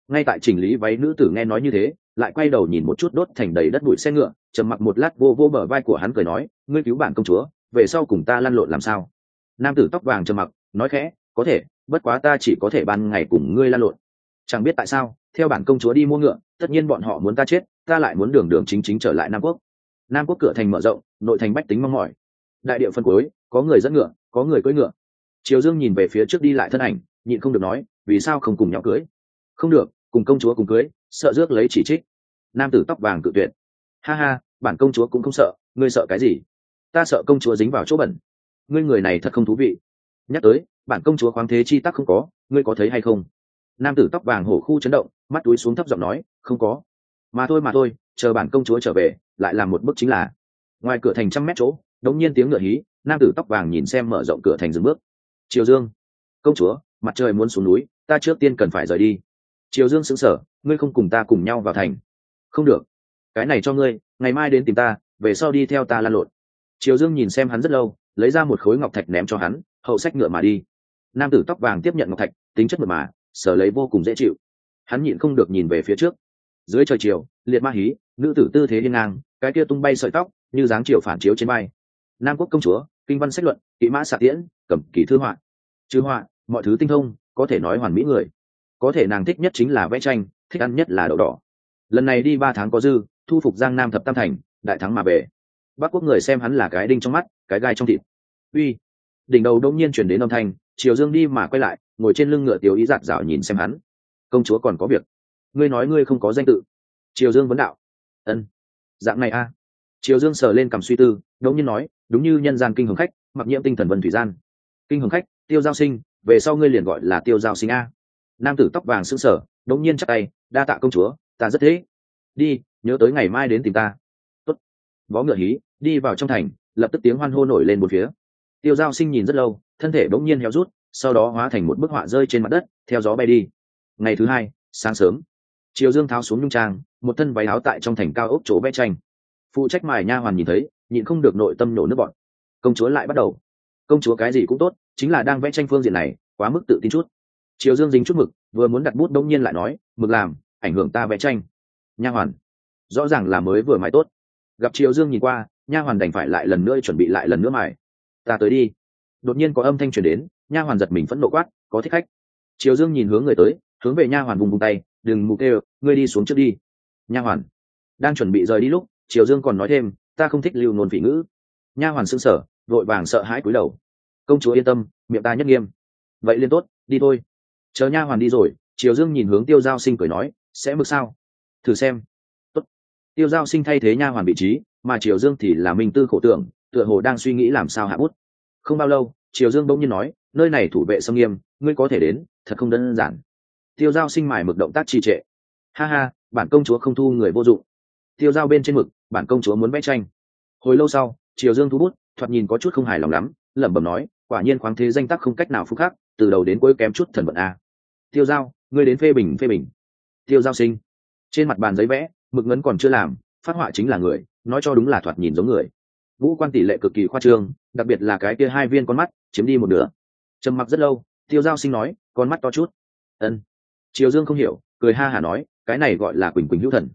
Ngay tại chỉnh lý váy nữ tử nghe nói như thế lại quay đầu nhìn một chút đốt thành đầy đất bụi xe ngựa, trầm mặc một lát vô vô bờ vai của hắn cười nói, ngươi cứu bản công chúa, về sau cùng ta lăn lộn làm sao? Nam tử tóc vàng trầm mặc, nói khẽ, có thể, bất quá ta chỉ có thể ban ngày cùng ngươi lăn lộn. Chẳng biết tại sao, theo bản công chúa đi mua ngựa, tất nhiên bọn họ muốn ta chết, ta lại muốn đường đường chính chính trở lại nam quốc. Nam quốc cửa thành mở rộng, nội thành bách tính mong mỏi. Đại địa phân cuối có người dẫn ngựa, có người cưỡi ngựa. Triều dương nhìn về phía trước đi lại thân ảnh, nhịn không được nói, vì sao không cùng nhau cưới? Không được, cùng công chúa cùng cưới sợ rước lấy chỉ trích. Nam tử tóc vàng cự tuyệt. Ha ha, bản công chúa cũng không sợ, ngươi sợ cái gì? Ta sợ công chúa dính vào chỗ bẩn. Ngươi người này thật không thú vị. Nhắc tới, bản công chúa khoáng thế chi tắc không có, ngươi có thấy hay không? Nam tử tóc vàng hổ khu chấn động, mắt túi xuống thấp giọng nói, không có. Mà thôi mà thôi, chờ bản công chúa trở về, lại làm một bước chính là. Ngoài cửa thành trăm mét chỗ, đống nhiên tiếng ngựa hí, nam tử tóc vàng nhìn xem mở rộng cửa thành dừng bước. Triều dương, công chúa, mặt trời muốn xuống núi, ta trước tiên cần phải rời đi triều dương sững sờ, ngươi không cùng ta cùng nhau vào thành. Không được. Cái này cho ngươi, ngày mai đến tìm ta, về sau đi theo ta lan lộn. Triều dương nhìn xem hắn rất lâu, lấy ra một khối ngọc thạch ném cho hắn, hậu sách ngựa mà đi. Nam tử tóc vàng tiếp nhận ngọc thạch, tính chất mật mà, sở lấy vô cùng dễ chịu. Hắn nhịn không được nhìn về phía trước. Dưới trời chiều, liệt ma hí, nữ tử tư thế hiên ngang, cái kia tung bay sợi tóc, như dáng chiều phản chiếu trên bay. Nam quốc công chúa, kinh văn sách luận, kỵ mã xạ tiễn, cầm kỳ thư họa. Chữ họa, mọi thứ tinh thông, có thể nói hoàn mỹ người có thể nàng thích nhất chính là vẽ tranh, thích ăn nhất là đậu đỏ. Lần này đi ba tháng có dư, thu phục giang nam thập tam thành, đại thắng mà về. Bắc quốc người xem hắn là cái đinh trong mắt, cái gai trong thịt. Uy. Đỉnh đầu đông nhiên chuyển đến âm thanh, triều dương đi mà quay lại, ngồi trên lưng ngựa tiểu ý giạt rào nhìn xem hắn. Công chúa còn có việc. Ngươi nói ngươi không có danh tự. Triều dương vấn đạo. Ân. Dạng này a. Triều dương sờ lên cầm suy tư, đống nhiên nói, đúng như nhân gian kinh hồng khách, mặc nhiễm tinh thần vân thủy gian. Kinh hồng khách, tiêu giao sinh, về sau ngươi liền gọi là tiêu giao sinh a nam tử tóc vàng sững sờ đống nhiên chắc tay, đa tạ công chúa, ta rất thế đi, nhớ tới ngày mai đến tìm ta. Tốt. võ ngựa hí đi vào trong thành, lập tức tiếng hoan hô nổi lên một phía. Tiêu giao sinh nhìn rất lâu, thân thể đống nhiên héo rút, sau đó hóa thành một bức họa rơi trên mặt đất, theo gió bay đi. Ngày thứ hai, sáng sớm, triều dương tháo xuống nhung trang, một thân váy áo tại trong thành cao ốc chỗ vẽ tranh. Phụ trách mài nha hoàn nhìn thấy, nhịn không được nội tâm nổ nước bọn công chúa lại bắt đầu. Công chúa cái gì cũng tốt, chính là đang vẽ tranh phương diện này, quá mức tự tin chút triều dương dính chút mực, vừa muốn đặt bút đông nhiên lại nói, mực làm, ảnh hưởng ta vẽ tranh. Nha hoàn. Rõ ràng là mới vừa mài tốt. Gặp triều dương nhìn qua, nha hoàn đành phải lại lần nữa chuẩn bị lại lần nữa mài. Ta tới đi. Đột nhiên có âm thanh truyền đến, nha hoàn giật mình phẫn nộ quát, có thích khách. Triều dương nhìn hướng người tới, hướng về nha hoàn vùng vùng tay, đừng mục kêu, ngươi đi xuống trước đi. Nha hoàn. Đang chuẩn bị rời đi lúc triều dương còn nói thêm, ta không thích lưu nôn vị ngữ. Nha hoàn xưng sở vội vàng sợ hãi cúi đầu. Công chúa yên tâm, miệng ta nhất nghiêm. Vậy liên tốt, đi thôi chờ nha hoàn đi rồi, triều dương nhìn hướng tiêu giao sinh cười nói, sẽ mực sao? Thử xem. Tốt. tiêu giao sinh thay thế nha hoàn vị trí, mà triều dương thì là minh tư khổ tưởng, tựa hồ đang suy nghĩ làm sao hạ bút. Không bao lâu, triều dương bỗng nhiên nói, nơi này thủ vệ sâm nghiêm, ngươi có thể đến, thật không đơn giản. Tiêu giao sinh mài mực động tác trì trệ. Ha ha, bản công chúa không thu người vô dụng. Tiêu giao bên trên mực, bản công chúa muốn vẽ tranh. Hồi lâu sau, triều dương thu bút, thoạt nhìn có chút không hài lòng lắm, lẩm bẩm nói, quả nhiên khoáng thế danh tắc không cách nào phúc khắc, từ đầu đến cuối kém chút thần vận a tiêu giao, ngươi đến phê bình phê bình. Tiêu giao sinh, trên mặt bàn giấy vẽ, mực ngấn còn chưa làm, phát họa chính là người, nói cho đúng là thoạt nhìn giống người. Vũ quan tỷ lệ cực kỳ khoa trương, đặc biệt là cái kia hai viên con mắt, chiếm đi một nửa. Trầm mặc rất lâu, tiêu giao sinh nói, con mắt to chút. Ân. Triều dương không hiểu, cười ha hả nói, cái này gọi là quỳnh quỳnh hữu thần.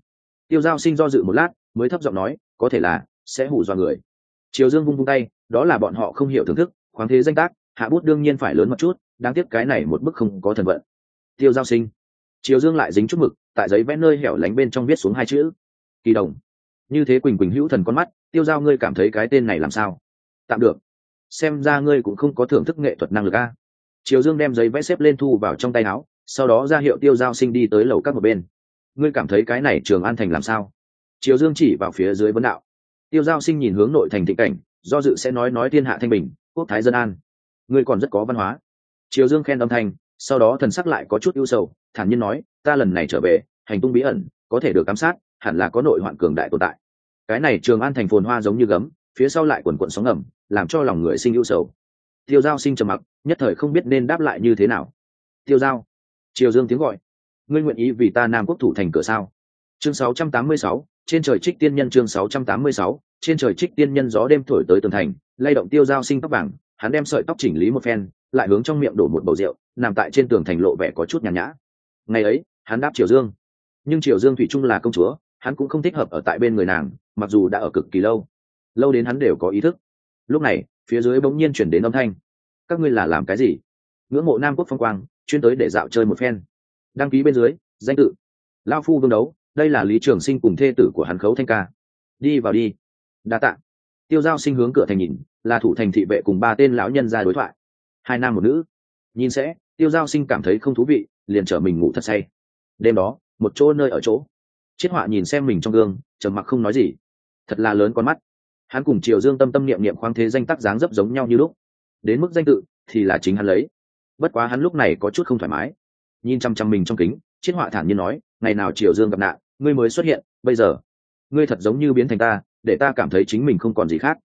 Tiêu giao sinh do dự một lát, mới thấp giọng nói, có thể là, sẽ hủ do người. Triều dương vung vung tay, đó là bọn họ không hiểu thưởng thức, khoáng thế danh tác, hạ bút đương nhiên phải lớn một chút, đáng tiếc cái này một bức không có thần vận tiêu giao sinh. Triều dương lại dính chút mực, tại giấy vẽ nơi hẻo lánh bên trong viết xuống hai chữ, kỳ đồng. Như thế quỳnh quỳnh hữu thần con mắt, tiêu giao ngươi cảm thấy cái tên này làm sao? Tạm được. Xem ra ngươi cũng không có thưởng thức nghệ thuật năng lực a. Triều dương đem giấy vẽ xếp lên thu vào trong tay áo, sau đó ra hiệu tiêu giao sinh đi tới lầu các một bên. Ngươi cảm thấy cái này trường an thành làm sao? Triều dương chỉ vào phía dưới vấn đạo. Tiêu giao sinh nhìn hướng nội thành thị cảnh, do dự sẽ nói nói thiên hạ thanh bình, quốc thái dân an. Ngươi còn rất có văn hóa. Triều dương khen âm thanh sau đó thần sắc lại có chút ưu sầu thản nhiên nói ta lần này trở về hành tung bí ẩn có thể được giám sát hẳn là có nội hoạn cường đại tồn tại. Cái này trường an thành phồn hoa giống như gấm phía sau lại quần quận sóng ngầm làm cho lòng người sinh ưu sầu. Tiêu giao sinh trầm mặc nhất thời không biết nên đáp lại như thế nào. Tiêu giao. Triều dương tiếng gọi. Ngươi nguyện ý vì ta nam quốc thủ thành cửa sao? Chương 686, trên trời trích tiên nhân chương 686, trên trời trích tiên nhân gió đêm thổi tới tường thành lay động tiêu giao sinh tóc vàng hắn đem sợi tóc chỉnh lý một phen, lại hướng trong miệng đổ một bầu rượu, nằm tại trên tường thành lộ vẻ có chút nhàn nhã. Ngày ấy, hắn đáp triều dương. Nhưng triều dương thủy trung là công chúa, hắn cũng không thích hợp ở tại bên người nàng, mặc dù đã ở cực kỳ lâu. Lâu đến hắn đều có ý thức. Lúc này, phía dưới bỗng nhiên chuyển đến âm thanh. Các ngươi là làm cái gì? Ngưỡng mộ nam quốc phong quang, chuyên tới để dạo chơi một phen. Đăng ký bên dưới, danh tự. Lao phu vương đấu, đây là lý trường sinh cùng thê tử của hắn khấu thanh ca. Đi vào đi. Đa tạ. Tiêu giao sinh hướng cửa thành nhìn là thủ thành thị vệ cùng ba tên lão nhân ra đối thoại. Hai nam một nữ. Nhìn sẽ, tiêu giao sinh cảm thấy không thú vị, liền trở mình ngủ thật say. Đêm đó, một chỗ nơi ở chỗ. Chiết họa nhìn xem mình trong gương, trầm mặc không nói gì. Thật là lớn con mắt. Hắn cùng triều dương tâm tâm niệm niệm khoáng thế danh tác dáng dấp giống nhau như lúc. Đến mức danh tự, thì là chính hắn lấy. Bất quá hắn lúc này có chút không thoải mái. Nhìn chăm chăm mình trong kính, chiết họa thản nhiên nói, ngày nào triều dương gặp nạn, ngươi mới xuất hiện, bây giờ. Ngươi thật giống như biến thành ta, để ta cảm thấy chính mình không còn gì khác.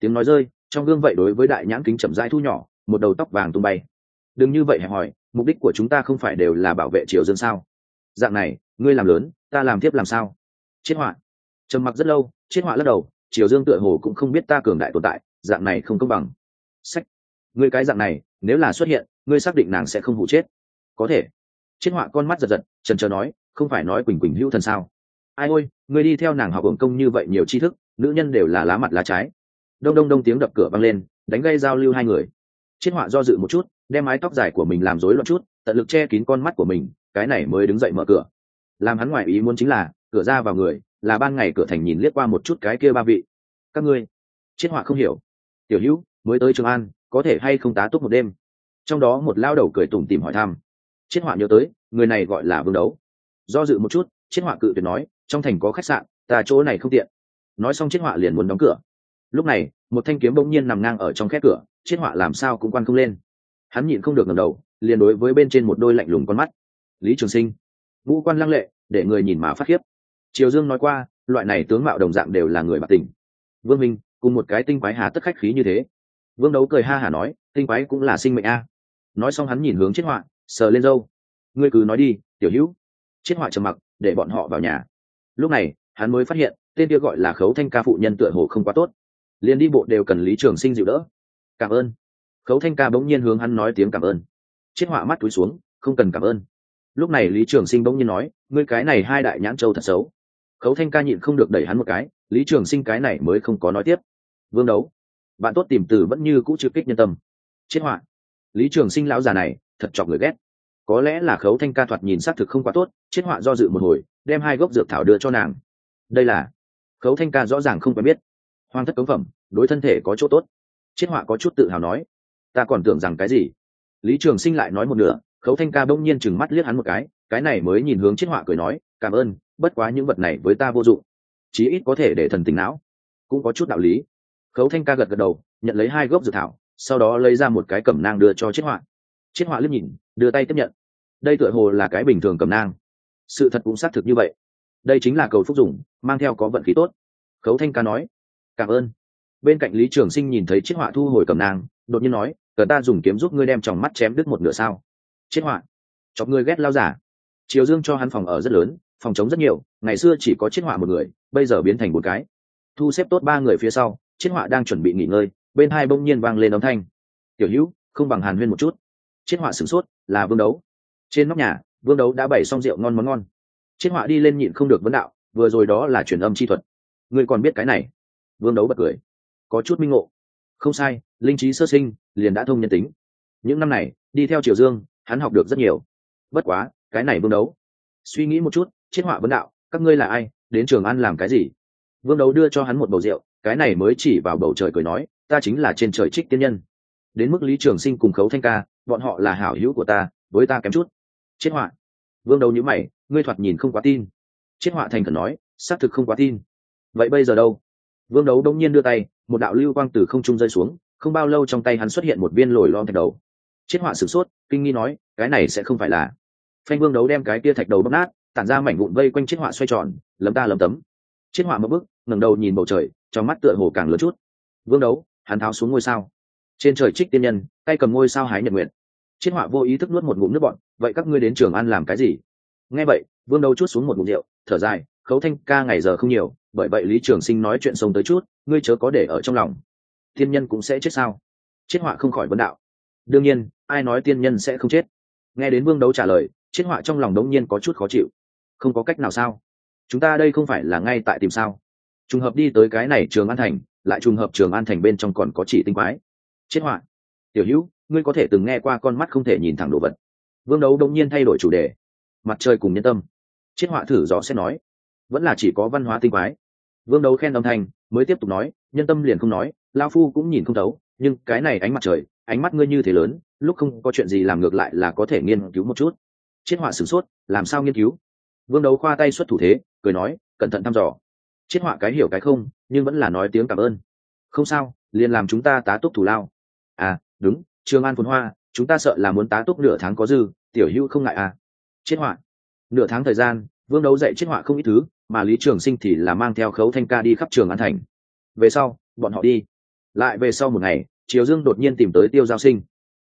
Tiếng nói rơi trong gương vậy đối với đại nhãn kính chậm rãi thu nhỏ, một đầu tóc vàng tung bay. Đừng như vậy hẹp hỏi mục đích của chúng ta không phải đều là bảo vệ triều dương sao? Dạng này, ngươi làm lớn, ta làm tiếp làm sao? Chiết họa. Trầm mặc rất lâu chiết họa lắc đầu, triều dương tựa hồ cũng không biết ta cường đại tồn tại, dạng này không công bằng. Sách. Ngươi cái dạng này, nếu là xuất hiện, ngươi xác định nàng sẽ không hụ chết. Có thể. Chiết họa con mắt giật giật, trần trờ nói, không phải nói quỳnh quỳnh hữu thần sao? Ai ôi, ngươi đi theo nàng học hưởng công như vậy nhiều tri thức, nữ nhân đều là lá mặt lá trái đông đông đông tiếng đập cửa vang lên, đánh gây giao lưu hai người. Chiết họa do dự một chút, đem mái tóc dài của mình làm rối loạn chút, tận lực che kín con mắt của mình, cái này mới đứng dậy mở cửa. Làm hắn ngoại ý muốn chính là, cửa ra vào người, là ban ngày cửa thành nhìn liếc qua một chút cái kia ba vị. Các ngươi, chiết họa không hiểu. Tiểu hữu, mới tới trường an, có thể hay không tá túc một đêm? Trong đó một lao đầu cười tủm tìm hỏi thăm. Chiết họa nhớ tới, người này gọi là vương đấu. Do dự một chút, chiết họa cự tuyệt nói, trong thành có khách sạn, ta chỗ này không tiện. Nói xong chiết họa liền muốn đóng cửa lúc này, một thanh kiếm bỗng nhiên nằm ngang ở trong khét cửa chiết họa làm sao cũng quan không lên. Hắn nhịn không được ngầm đầu, liền đối với bên trên một đôi lạnh lùng con mắt. Lý trường sinh, vũ quan lăng lệ, để người nhìn mà phát khiếp. Triều dương nói qua, loại này tướng mạo đồng dạng đều là người bạc tình. Vương minh, cùng một cái tinh quái hà tất khách khí như thế. Vương đấu cười ha hả nói, tinh quái cũng là sinh mệnh a. Nói xong hắn nhìn hướng chiết họa, sờ lên dâu ngươi cứ nói đi, tiểu hữu. Chiết họa trầm mặc, để bọn họ vào nhà. Lúc này, hắn mới phát hiện, tên kia gọi là khấu thanh ca phụ nhân tựa hồ không quá tốt liền đi bộ đều cần lý trường sinh dịu đỡ. Cảm ơn. Khấu thanh ca bỗng nhiên hướng hắn nói tiếng cảm ơn. Chiết họa mắt túi xuống, không cần cảm ơn. Lúc này lý trường sinh bỗng nhiên nói, ngươi cái này hai đại nhãn châu thật xấu. Khấu thanh ca nhịn không được đẩy hắn một cái, lý trường sinh cái này mới không có nói tiếp. Vương đấu. Bạn tốt tìm từ vẫn như cũ chưa kích nhân tâm. Chiết họa. Lý trường sinh lão già này, thật chọc người ghét. Có lẽ là khấu thanh ca thoạt nhìn xác thực không quá tốt chiết họa do dự một hồi, đem hai gốc dược thảo đưa cho nàng. Đây là. Khấu thanh ca rõ ràng không quen biết hoang thất cống phẩm, đối thân thể có chỗ tốt. Chiết họa có chút tự hào nói, ta còn tưởng rằng cái gì? Lý trường sinh lại nói một nửa, khấu thanh ca bỗng nhiên chừng mắt liếc hắn một cái cái này mới nhìn hướng chiết họa cười nói, cảm ơn, bất quá những vật này với ta vô dụng. Chí ít có thể để thần tình não. Cũng có chút đạo lý. Khấu thanh ca gật gật đầu, nhận lấy hai gốc dược thảo, sau đó lấy ra một cái cẩm nang đưa cho chiết họa. Chiết họa liếc nhìn, đưa tay tiếp nhận. Đây tựa hồ là cái bình thường cẩm nang. Sự thật cũng xác thực như vậy. Đây chính là cầu phúc dùng, mang theo có vận khí tốt. Khấu thanh ca nói cảm ơn. Bên cạnh lý trường sinh nhìn thấy chiếc họa thu hồi cầm nang đột nhiên nói, cờ ta dùng kiếm giúp ngươi đem tròng mắt chém đứt một nửa sao? Chiếc họa chọc ngươi ghét lao giả. Triều dương cho hắn phòng ở rất lớn, phòng chống rất nhiều, ngày xưa chỉ có chiếc họa một người, bây giờ biến thành một cái. Thu xếp tốt ba người phía sau chiếc họa đang chuẩn bị nghỉ ngơi, bên hai bỗng nhiên vang lên âm thanh. Tiểu hữu, không bằng hàn huyên một chút. Chiếc họa sửng sốt, là vương đấu. Trên nóc nhà, vương đấu đã bày xong rượu ngon món ngon. Chiếc họa đi lên nhịn không được vấn đạo, vừa rồi đó là truyền âm chi thuật. Ngươi còn biết cái này? Vương đấu bật cười. Có chút minh ngộ. Không sai, linh trí sơ sinh, liền đã thông nhân tính. Những năm này, đi theo triều dương, hắn học được rất nhiều. Bất quá, cái này vương đấu. Suy nghĩ một chút Triết họa vấn đạo, các ngươi là ai, đến trường ăn làm cái gì? Vương đấu đưa cho hắn một bầu rượu, cái này mới chỉ vào bầu trời cười nói, ta chính là trên trời trích tiên nhân. Đến mức lý trường sinh cùng khấu thanh ca, bọn họ là hảo hữu của ta, với ta kém chút. Triết họa. Vương đấu nhữ mày, ngươi thoạt nhìn không quá tin. Triết họa thành khẩn nói, xác thực không quá tin. Vậy bây giờ đâu? Vương đấu đông nhiên đưa tay, một đạo lưu quang từ không trung rơi xuống, không bao lâu trong tay hắn xuất hiện một viên lồi lon thạch đầu. Chiết họa sửng sốt, kinh nghi nói, cái này sẽ không phải là. Phanh vương đấu đem cái kia thạch đầu bóc nát, tản ra mảnh vụn vây quanh Chiết họa xoay tròn, lấm ta lấm tấm. Chiết họa mất bức ngẩng đầu nhìn bầu trời, trong mắt tựa hồ càng lớn chút. Vương đấu, hắn tháo xuống ngôi sao. Trên trời trích tiên nhân, tay cầm ngôi sao hái nhật nguyện Chiết họa vô ý thức nuốt một ngụm nước bọn vậy các ngươi đến trường ăn làm cái gì? Nghe vậy, vương đấu chút xuống một ngụm rượu, thở dài, khấu thanh ca ngày giờ không nhiều bởi vậy lý trường sinh nói chuyện sông tới chút, ngươi chớ có để ở trong lòng. Thiên nhân cũng sẽ chết sao? Chết họa không khỏi vấn đạo. Đương nhiên, ai nói tiên nhân sẽ không chết? Nghe đến vương đấu trả lời, chết họa trong lòng đống nhiên có chút khó chịu. Không có cách nào sao? Chúng ta đây không phải là ngay tại tìm sao? Trùng hợp đi tới cái này trường an thành, lại trùng hợp trường an thành bên trong còn có chỉ tinh quái. Chết họa. Tiểu hữu, ngươi có thể từng nghe qua con mắt không thể nhìn thẳng đồ vật. Vương đấu đông nhiên thay đổi chủ đề. Mặt trời cùng nhân tâm. Chết họa thử dò xét nói vẫn là chỉ có văn hóa tinh quái. Vương đấu khen âm thanh, mới tiếp tục nói, nhân tâm liền không nói, lao phu cũng nhìn không thấu, nhưng cái này ánh mặt trời, ánh mắt ngươi như thế lớn, lúc không có chuyện gì làm ngược lại là có thể nghiên cứu một chút. Chiết họa sửng sốt, làm sao nghiên cứu? Vương đấu khoa tay xuất thủ thế, cười nói, cẩn thận thăm dò. Chiết họa cái hiểu cái không, nhưng vẫn là nói tiếng cảm ơn. Không sao, liền làm chúng ta tá túc thủ lao. À đúng, trường an phồn hoa, chúng ta sợ là muốn tá túc nửa tháng có dư, tiểu hữu không ngại à. Chiết họa. Nửa tháng thời gian, vương đấu dạy chiết họa không ít thứ mà lý trường sinh thì là mang theo khấu thanh ca đi khắp trường an thành. Về sau, bọn họ đi. Lại về sau một ngày, triều dương đột nhiên tìm tới tiêu giao sinh.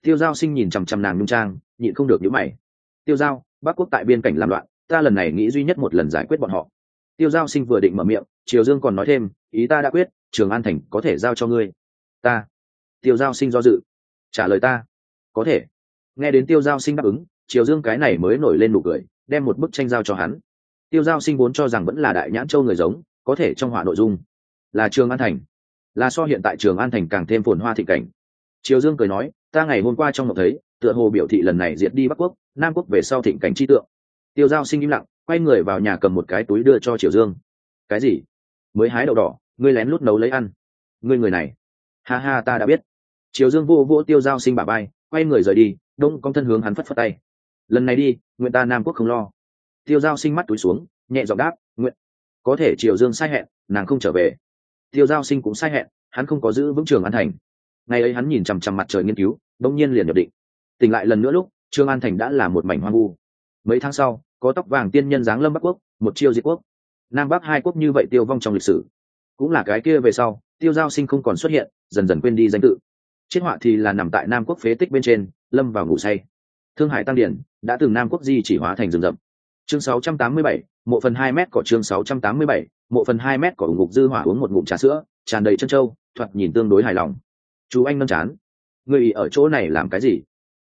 Tiêu giao sinh nhìn chằm chằm nàng nhung trang, nhịn không được nhữ mày. Tiêu giao, bắc quốc tại biên cảnh làm loạn, ta lần này nghĩ duy nhất một lần giải quyết bọn họ. Tiêu giao sinh vừa định mở miệng, triều dương còn nói thêm, ý ta đã quyết, trường an thành có thể giao cho ngươi. Ta? Tiêu giao sinh do dự. Trả lời ta. Có thể. Nghe đến tiêu giao sinh đáp ứng, triều dương cái này mới nổi lên nụ cười, đem một bức tranh giao cho hắn tiêu giao sinh vốn cho rằng vẫn là đại nhãn châu người giống, có thể trong họa nội dung là trường an thành, là so hiện tại trường an thành càng thêm phồn hoa thị cảnh. Triều dương cười nói, ta ngày hôm qua trong ngọc thấy, tựa hồ biểu thị lần này diệt đi bắc quốc, nam quốc về sau thịnh cảnh chi tượng. Tiêu giao sinh im lặng, quay người vào nhà cầm một cái túi đưa cho triều dương. Cái gì? Mới hái đậu đỏ, ngươi lén lút nấu lấy ăn. Ngươi người này. Ha ha, ta đã biết. Triều dương vô vô tiêu giao sinh bà bay quay người rời đi, đông con thân hướng hắn phất phất tay. Lần này đi, nguyện ta nam quốc không lo tiêu giao sinh mắt túi xuống, nhẹ giọng đáp nguyện có thể triều dương sai hẹn, nàng không trở về. Tiêu giao sinh cũng sai hẹn, hắn không có giữ vững trường an thành. Ngày ấy hắn nhìn chằm chằm mặt trời nghiên cứu đông nhiên liền nhập định. Tỉnh lại lần nữa lúc trương an thành đã là một mảnh hoang vu. Mấy tháng sau, có tóc vàng tiên nhân giáng lâm bắc quốc, một chiêu diệt quốc. Nam bắc hai quốc như vậy tiêu vong trong lịch sử. Cũng là cái kia về sau, tiêu giao sinh không còn xuất hiện, dần dần quên đi danh tự. Chiết họa thì là nằm tại nam quốc phế tích bên trên, lâm vào ngủ say. Thương hải tăng điển đã từng nam quốc di chỉ hóa thành rừng rậm chương 687, mộ phần hai mét cỏ chương 687, mộ phần hai mét cỏ ủng ngục dư hỏa uống một ngụm trà sữa tràn đầy chân châu, thoạt nhìn tương đối hài lòng. Chú anh nâng chán. Người ở chỗ này làm cái gì?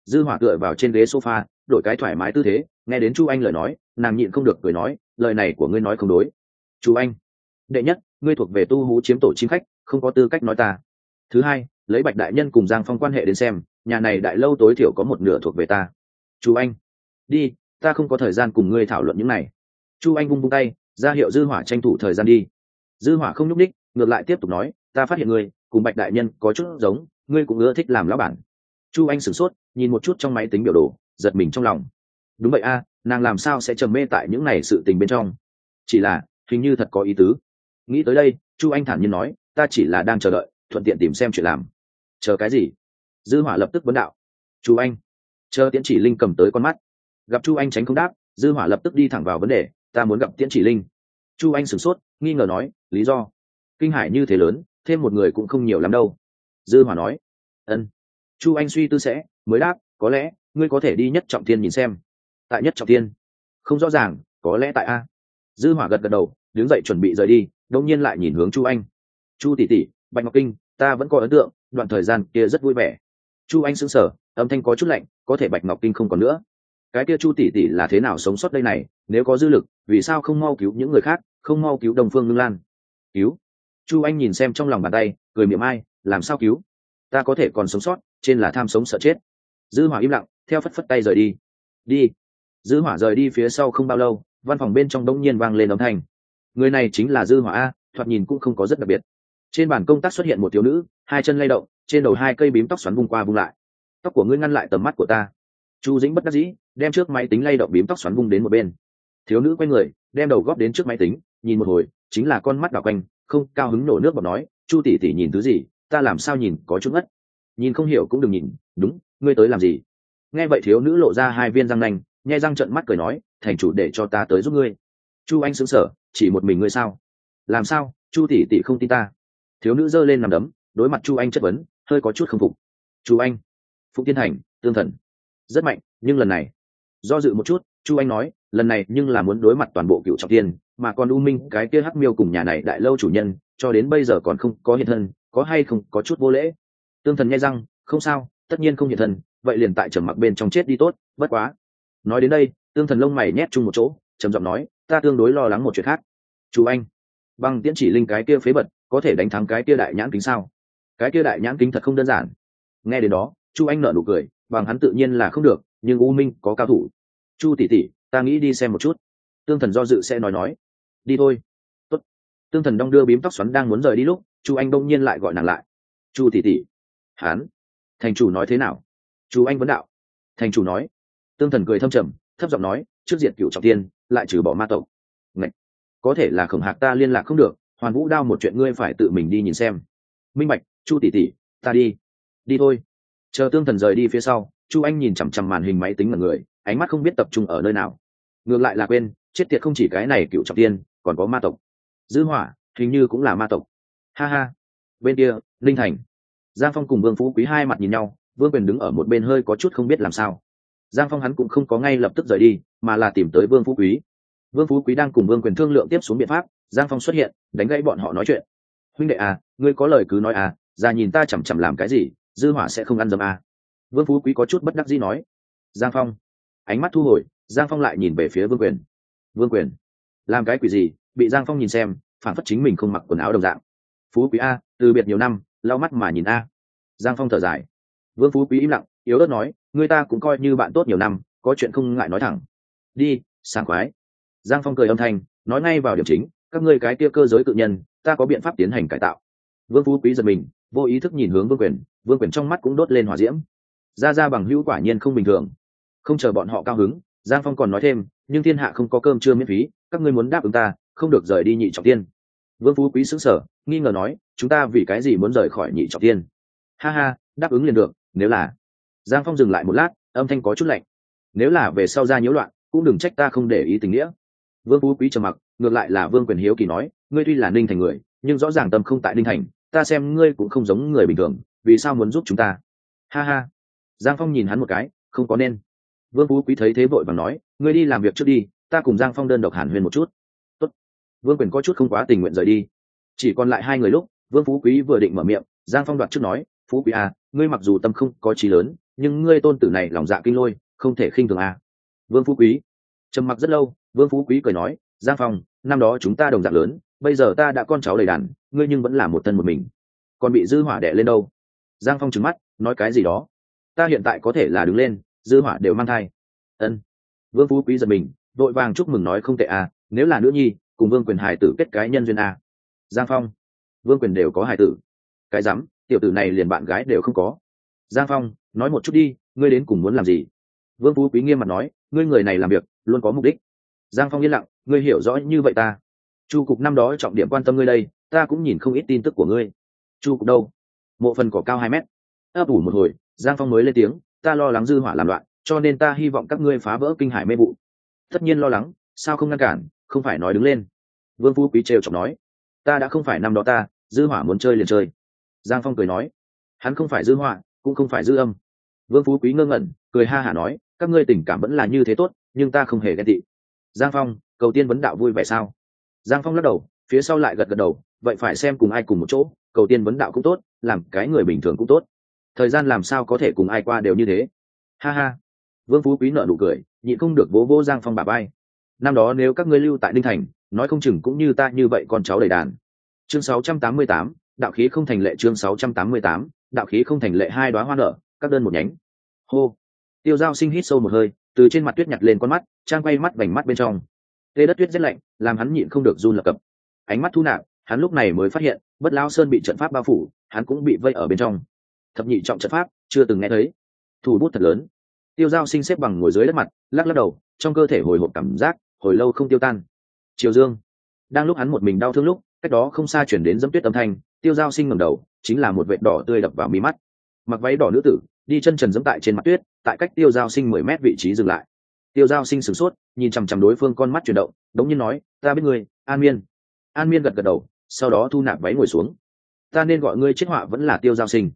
Dư hỏa tựa vào trên ghế sofa đổi cái thoải mái tư thế nghe đến chu anh lời nói nàng nhịn không được cười nói lời này của ngươi nói không đối. Chú anh. Đệ nhất ngươi thuộc về tu hú chiếm tổ chim khách không có tư cách nói ta. Thứ hai lấy bạch đại nhân cùng giang phong quan hệ đến xem nhà này đại lâu tối thiểu có một nửa thuộc về ta. Chú anh. Đi ta không có thời gian cùng ngươi thảo luận những này. Chu anh vung vung tay, ra hiệu dư hỏa tranh thủ thời gian đi. Dư hỏa không nhúc đích ngược lại tiếp tục nói, ta phát hiện ngươi, cùng bạch đại nhân có chút giống, ngươi cũng ưa thích làm lão bản. Chu anh sửng sốt, nhìn một chút trong máy tính biểu đồ, giật mình trong lòng. Đúng vậy a, nàng làm sao sẽ trầm mê tại những này sự tình bên trong? Chỉ là, hình như thật có ý tứ. Nghĩ tới đây, chu anh thản nhiên nói, ta chỉ là đang chờ đợi, thuận tiện tìm xem chuyện làm. Chờ cái gì? Dư hỏa lập tức vấn đạo. Chu anh, chờ tiễn chỉ linh cầm tới con mắt gặp chu anh tránh không đáp, dư hỏa lập tức đi thẳng vào vấn đề, ta muốn gặp tiễn chỉ linh. Chu anh sửng sốt, nghi ngờ nói, lý do? Kinh hải như thế lớn, thêm một người cũng không nhiều lắm đâu. Dư hỏa nói, ân. Chu anh suy tư sẽ, mới đáp, có lẽ, ngươi có thể đi nhất trọng thiên nhìn xem. Tại nhất trọng thiên? Không rõ ràng, có lẽ tại a. Dư hỏa gật gật đầu, đứng dậy chuẩn bị rời đi đông nhiên lại nhìn hướng chu anh. Chu tỷ tỷ, bạch ngọc kinh, ta vẫn có ấn tượng, đoạn thời gian kia rất vui vẻ. Chu anh sững sờ, âm thanh có chút lạnh, có thể bạch ngọc kinh không còn nữa cái kia chu tỷ tỷ là thế nào sống sót đây này, nếu có dư lực, vì sao không mau cứu những người khác, không mau cứu đồng phương ngưng lan? Cứu? Chu anh nhìn xem trong lòng bàn tay, cười miệng ai, làm sao cứu? Ta có thể còn sống sót, trên là tham sống sợ chết. Dư hỏa im lặng, theo phất phất tay rời đi. Đi. Dư hỏa rời đi phía sau không bao lâu, văn phòng bên trong đông nhiên vang lên âm thanh. Người này chính là dư hỏa a, thoạt nhìn cũng không có rất đặc biệt. Trên bàn công tác xuất hiện một thiếu nữ, hai chân lay động, trên đầu hai cây bím tóc xoắn vung qua vung lại. Tóc của ngươi ngăn lại tầm mắt của ta chu dĩnh bất đắc dĩ, đem trước máy tính lay động bím tóc xoắn vung đến một bên. Thiếu nữ quay người, đem đầu góp đến trước máy tính, nhìn một hồi, chính là con mắt đảo quanh, không cao hứng nổ nước bọc nói, chu tỷ tỷ nhìn thứ gì, ta làm sao nhìn có chút ngất. Nhìn không hiểu cũng đừng nhìn, đúng, ngươi tới làm gì? Nghe vậy thiếu nữ lộ ra hai viên răng nanh, nhai răng trận mắt cười nói, thành chủ để cho ta tới giúp ngươi. Chu anh xứng sở chỉ một mình ngươi sao? Làm sao? Chu tỷ tỷ không tin ta. Thiếu nữ giơ lên nằm đấm, đối mặt chu anh chất vấn, hơi có chút không phục. Chu anh phụng tiên thành, tương thần rất mạnh nhưng lần này do dự một chút chu anh nói lần này nhưng là muốn đối mặt toàn bộ cựu trọng tiên mà còn u minh cái kia hắc miêu cùng nhà này đại lâu chủ nhân cho đến bây giờ còn không có hiện thân có hay không có chút vô lễ. Tương thần nghe rằng, không sao tất nhiên không hiện thân vậy liền tại trầm mặc bên trong chết đi tốt bất quá. Nói đến đây tương thần lông mày nhét chung một chỗ trầm giọng nói ta tương đối lo lắng một chuyện khác. Chú anh bằng tiễn chỉ linh cái kia phế bật có thể đánh thắng cái kia đại nhãn kính sao? Cái kia đại nhãn kính thật không đơn giản. Nghe đến đó chu anh nợ nụ cười, bằng hắn tự nhiên là không được, nhưng u minh có cao thủ. Chu tỷ tỷ, ta nghĩ đi xem một chút. Tương thần do dự sẽ nói nói. Đi thôi. Tốt. tương thần đong đưa bím tóc xoắn đang muốn rời đi lúc, chu anh đông nhiên lại gọi nàng lại. Chu tỷ tỷ. Hán. Thành chủ nói thế nào? Chu anh vấn đạo. Thành chủ nói. Tương thần cười thâm trầm, thấp giọng nói, trước diện cựu trọng tiên, lại trừ bỏ ma tộc. Ngậy! có thể là khổng hạc ta liên lạc không được, hoàn vũ đao một chuyện ngươi phải tự mình đi nhìn xem. Minh bạch, chu tỷ tỷ, ta đi. Đi thôi chờ tương thần rời đi phía sau, chu anh nhìn chằm chằm màn hình máy tính mọi người, ánh mắt không biết tập trung ở nơi nào. Ngược lại là quên, chết tiệt không chỉ cái này cựu trọng tiên, còn có ma tộc. Dư hỏa, hình như cũng là ma tộc. Ha ha. Bên kia linh thành. Giang phong cùng vương phú quý hai mặt nhìn nhau, vương quyền đứng ở một bên hơi có chút không biết làm sao. Giang phong hắn cũng không có ngay lập tức rời đi, mà là tìm tới vương phú quý. Vương phú quý đang cùng vương quyền thương lượng tiếp xuống biện pháp, giang phong xuất hiện, đánh gãy bọn họ nói chuyện. Huynh đệ à ngươi có lời cứ nói à ra nhìn ta chằm chằm làm cái gì? Dư hỏa sẽ không ăn dấm à. vương phú quý có chút bất đắc dĩ nói. Giang phong. Ánh mắt thu hồi, giang phong lại nhìn về phía vương quyền. Vương quyền, làm cái quỷ gì? Bị giang phong nhìn xem, phản phất chính mình không mặc quần áo đồng dạng. Phú quý a, từ biệt nhiều năm, lau mắt mà nhìn a. Giang phong thở dài. Vương phú quý im lặng, yếu ớt nói, người ta cũng coi như bạn tốt nhiều năm, có chuyện không ngại nói thẳng. Đi, sảng khoái. Giang phong cười âm thanh, nói ngay vào điểm chính, các ngươi cái kia cơ giới tự nhân, ta có biện pháp tiến hành cải tạo. Vương phú quý giật mình vô ý thức nhìn hướng vương quyền vương quyền trong mắt cũng đốt lên hỏa diễm. Ra ra bằng hữu quả nhiên không bình thường. Không chờ bọn họ cao hứng, giang phong còn nói thêm, nhưng thiên hạ không có cơm trưa miễn phí, các ngươi muốn đáp ứng ta, không được rời đi nhị trọng tiên vương phú quý xứng sở nghi ngờ nói, chúng ta vì cái gì muốn rời khỏi nhị trọng tiên ha ha, đáp ứng liền được, nếu là giang phong dừng lại một lát, âm thanh có chút lạnh. Nếu là về sau ra nhiễu loạn, cũng đừng trách ta không để ý tình nghĩa. Vương phú quý trầm mặc, ngược lại là vương quyền hiếu kỳ nói, ngươi tuy là ninh thành người, nhưng rõ ràng tâm không tại ninh thành ta xem ngươi cũng không giống người bình thường, vì sao muốn giúp chúng ta? Ha ha. Giang phong nhìn hắn một cái, không có nên. Vương phú quý thấy thế vội và nói, ngươi đi làm việc trước đi, ta cùng giang phong đơn độc hàn huyền một chút. Tốt. vương quyền có chút không quá tình nguyện rời đi. Chỉ còn lại hai người lúc, vương phú quý vừa định mở miệng, giang phong đoạt trước nói, phú quý à ngươi mặc dù tâm không có trí lớn, nhưng ngươi tôn tử này lòng dạ kinh lôi, không thể khinh thường à. vương phú quý trầm mặc rất lâu, vương phú quý cười nói, giang phong, năm đó chúng ta đồng dạng lớn bây giờ ta đã con cháu đầy đàn, ngươi nhưng vẫn là một thân một mình. Còn bị dư hỏa đẻ lên đâu? Giang phong trừng mắt, nói cái gì đó? Ta hiện tại có thể là đứng lên, dư hỏa đều mang thai. Ân. Vương phú quý giật mình, vội vàng chúc mừng nói không tệ à nếu là nữ nhi, cùng vương quyền Hải tử kết cái nhân duyên à. giang phong. Vương quyền đều có Hải tử. Cái rắm, tiểu tử này liền bạn gái đều không có. Giang phong, nói một chút đi, ngươi đến cùng muốn làm gì? Vương phú quý nghiêm mặt nói, ngươi người này làm việc, luôn có mục đích. Giang phong yên lặng, ngươi hiểu rõ như vậy ta chu cục năm đó trọng điểm quan tâm ngươi đây, ta cũng nhìn không ít tin tức của ngươi. Chu cục đâu? Mộ phần cỏ cao hai mét. Ấp ủ một hồi, giang phong mới lên tiếng, ta lo lắng dư hỏa làm loạn, cho nên ta hy vọng các ngươi phá vỡ kinh hải mê vụ. Tất nhiên lo lắng, sao không ngăn cản, không phải nói đứng lên. Vương phú quý trêu chọc nói, ta đã không phải năm đó ta, dư hỏa muốn chơi liền chơi. Giang phong cười nói, hắn không phải dư hỏa, cũng không phải dư âm. Vương phú quý ngơ ngẩn, cười ha hả nói, các ngươi tình cảm vẫn là như thế tốt, nhưng ta không hề ghen tị. Giang phong, cầu tiên vấn đạo vui vẻ sao? Giang phong lắc đầu phía sau lại gật gật đầu vậy phải xem cùng ai cùng một chỗ cầu tiên vấn đạo cũng tốt làm cái người bình thường cũng tốt. Thời gian làm sao có thể cùng ai qua đều như thế. Ha ha. Vương phú quý nợ nụ cười nhịn không được vỗ vỗ giang phong bà bay năm đó nếu các ngươi lưu tại ninh thành nói không chừng cũng như ta như vậy con cháu đầy đàn. Chương 688, đạo khí không thành lệ chương 688, đạo khí không thành lệ hai đoá hoa nở các đơn một nhánh. Hô. Tiêu giao sinh hít sâu một hơi từ trên mặt tuyết nhặt lên con mắt trang quay mắt vành mắt bên trong tê đất tuyết rét lạnh, làm hắn nhịn không được run lập cập. Ánh mắt thu nạp, hắn lúc này mới phát hiện, bất lao sơn bị trận pháp bao phủ, hắn cũng bị vây ở bên trong. Thập nhị trọng trận pháp, chưa từng nghe thấy. Thủ bút thật lớn. Tiêu dao sinh xếp bằng ngồi dưới đất mặt, lắc lắc đầu, trong cơ thể hồi hộp cảm giác, hồi lâu không tiêu tan. Triều dương. Đang lúc hắn một mình đau thương lúc, cách đó không xa chuyển đến dẫm tuyết âm thanh, tiêu dao sinh ngầm đầu, chính là một vệt đỏ tươi đập vào mí mắt. Mặc váy đỏ nữ tử, đi chân trần dẫm tại trên mặt tuyết, tại cách tiêu dao sinh mười mét vị trí dừng lại tiêu dao sinh sửng sốt, nhìn chằm chằm đối phương con mắt chuyển động, đống nhiên nói, ta biết người an miên. An miên gật gật đầu, sau đó thu nạp váy ngồi xuống. Ta nên gọi ngươi chết họa vẫn là tiêu giao sinh.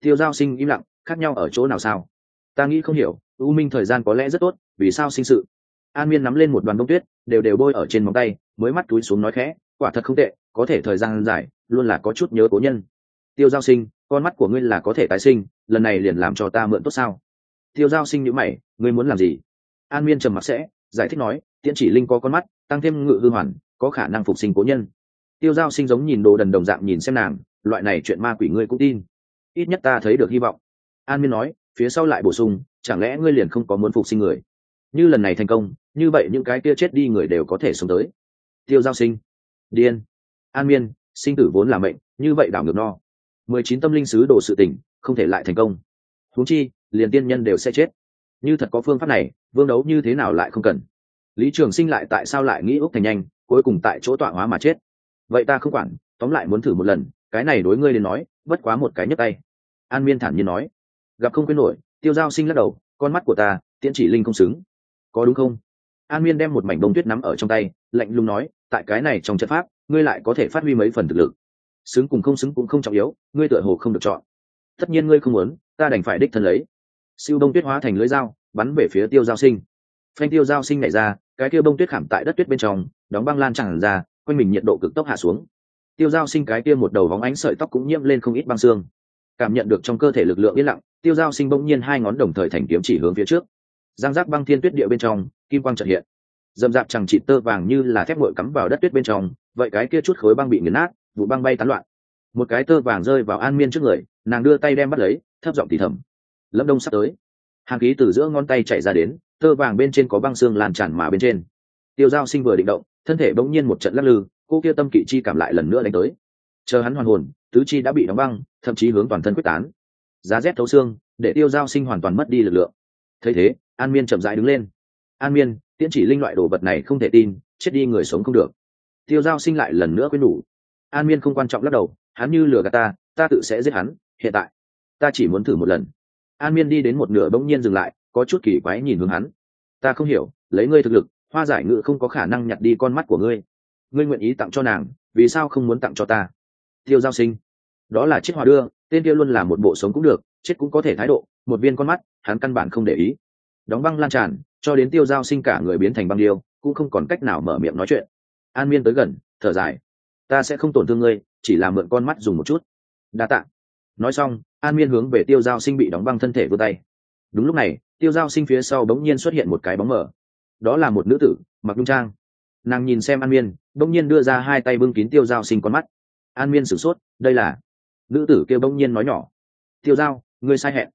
Tiêu giao sinh im lặng, khác nhau ở chỗ nào sao? Ta nghĩ không hiểu, u minh thời gian có lẽ rất tốt, vì sao sinh sự? An miên nắm lên một đoàn bông tuyết, đều đều bôi ở trên móng tay, mới mắt túi xuống nói khẽ, quả thật không tệ, có thể thời gian dài, luôn là có chút nhớ cố nhân. Tiêu giao sinh, con mắt của ngươi là có thể tái sinh, lần này liền làm cho ta mượn tốt sao? Tiêu giao sinh nhữ mày, ngươi muốn làm gì? An miên trầm mặc sẽ, giải thích nói, tiễn chỉ linh có con mắt, tăng thêm ngự hư hoàn, có khả năng phục sinh cố nhân. Tiêu giao sinh giống nhìn đồ đần đồng dạng nhìn xem nàng, loại này chuyện ma quỷ ngươi cũng tin. Ít nhất ta thấy được hy vọng. An miên nói, phía sau lại bổ sung, chẳng lẽ ngươi liền không có muốn phục sinh người? Như lần này thành công, như vậy những cái kia chết đi người đều có thể sống tới. Tiêu giao sinh, điên. An miên, sinh tử vốn là mệnh, như vậy đảo ngược no. Mười chín tâm linh sứ đồ sự tình, không thể lại thành công. Huống chi, liền tiên nhân đều sẽ chết. Như thật có phương pháp này vương đấu như thế nào lại không cần? Lý trường sinh lại tại sao lại nghĩ úc thành nhanh, cuối cùng tại chỗ tọa hóa mà chết? Vậy ta không quản, tóm lại muốn thử một lần, cái này đối ngươi đến nói, bất quá một cái nhấp tay. An miên thản nhiên nói. Gặp không quên nổi, tiêu giao sinh lắc đầu, con mắt của ta, tiễn chỉ linh không xứng. Có đúng không? An miên đem một mảnh bông tuyết nắm ở trong tay, lạnh lùng nói, tại cái này trong trận pháp, ngươi lại có thể phát huy mấy phần thực lực. Xứng cùng không xứng cũng không trọng yếu, ngươi tựa hồ không được chọn. Tất nhiên ngươi không muốn, ta đành phải đích thân lấy. Siêu đông tuyết hóa thành lưới dao bắn về phía tiêu giao sinh. Phanh tiêu giao sinh nhảy ra, cái kia bông tuyết khảm tại đất tuyết bên trong, đóng băng lan tràn ra, quanh mình nhiệt độ cực tốc hạ xuống. Tiêu giao sinh cái kia một đầu vóng ánh sợi tóc cũng nhiễm lên không ít băng xương. Cảm nhận được trong cơ thể lực lượng yên lặng, tiêu giao sinh bỗng nhiên hai ngón đồng thời thành kiếm chỉ hướng phía trước. Giang giác băng thiên tuyết địa bên trong, kim quang trật hiện. Dầm dạp chẳng chị tơ vàng như là thép ngội cắm vào đất tuyết bên trong, vậy cái kia chút khối băng bị nghiền nát, vụ băng bay tán loạn. Một cái tơ vàng rơi vào an miên trước người, nàng đưa tay đem bắt lấy, thấp giọng thì thầm. Lâm đông sắp tới hàng khí từ giữa ngón tay chạy ra đến, tơ vàng bên trên có băng xương lan tràn mà bên trên. Tiêu giao sinh vừa định động, thân thể bỗng nhiên một trận lắc lư, cô kia tâm kỵ chi cảm lại lần nữa đánh tới. Chờ hắn hoàn hồn, tứ chi đã bị đóng băng, thậm chí hướng toàn thân quyết tán. Giá rét thấu xương, để tiêu giao sinh hoàn toàn mất đi lực lượng. Thấy thế, an miên chậm rãi đứng lên. An miên, tiễn chỉ linh loại đồ vật này không thể tin, chết đi người sống không được. Tiêu giao sinh lại lần nữa quên đủ an miên không quan trọng lắc đầu, hắn như lừa gạt ta ta tự sẽ giết hắn, hiện tại. Ta chỉ muốn thử một lần an miên đi đến một nửa bỗng nhiên dừng lại, có chút kỳ quái nhìn hướng hắn. Ta không hiểu, lấy ngươi thực lực, hoa giải ngự không có khả năng nhặt đi con mắt của ngươi. Ngươi nguyện ý tặng cho nàng, vì sao không muốn tặng cho ta? Tiêu giao sinh. Đó là chiếc hòa đưa, tên kia luôn là một bộ sống cũng được, chết cũng có thể thái độ, một viên con mắt, hắn căn bản không để ý. Đóng băng lan tràn, cho đến tiêu giao sinh cả người biến thành băng điêu, cũng không còn cách nào mở miệng nói chuyện. An miên tới gần, thở dài. Ta sẽ không tổn thương ngươi, chỉ là mượn con mắt dùng một chút. Đa t ạ nói xong, an miên hướng về tiêu giao sinh bị đóng băng thân thể vươn tay. Đúng lúc này, tiêu giao sinh phía sau bỗng nhiên xuất hiện một cái bóng mở đó là một nữ tử, mặc nhung trang. Nàng nhìn xem an miên, bỗng nhiên đưa ra hai tay bưng kín tiêu giao sinh con mắt. An miên sửng sốt, đây là? Nữ tử kêu bỗng nhiên nói nhỏ. Tiêu giao, ngươi sai hẹn.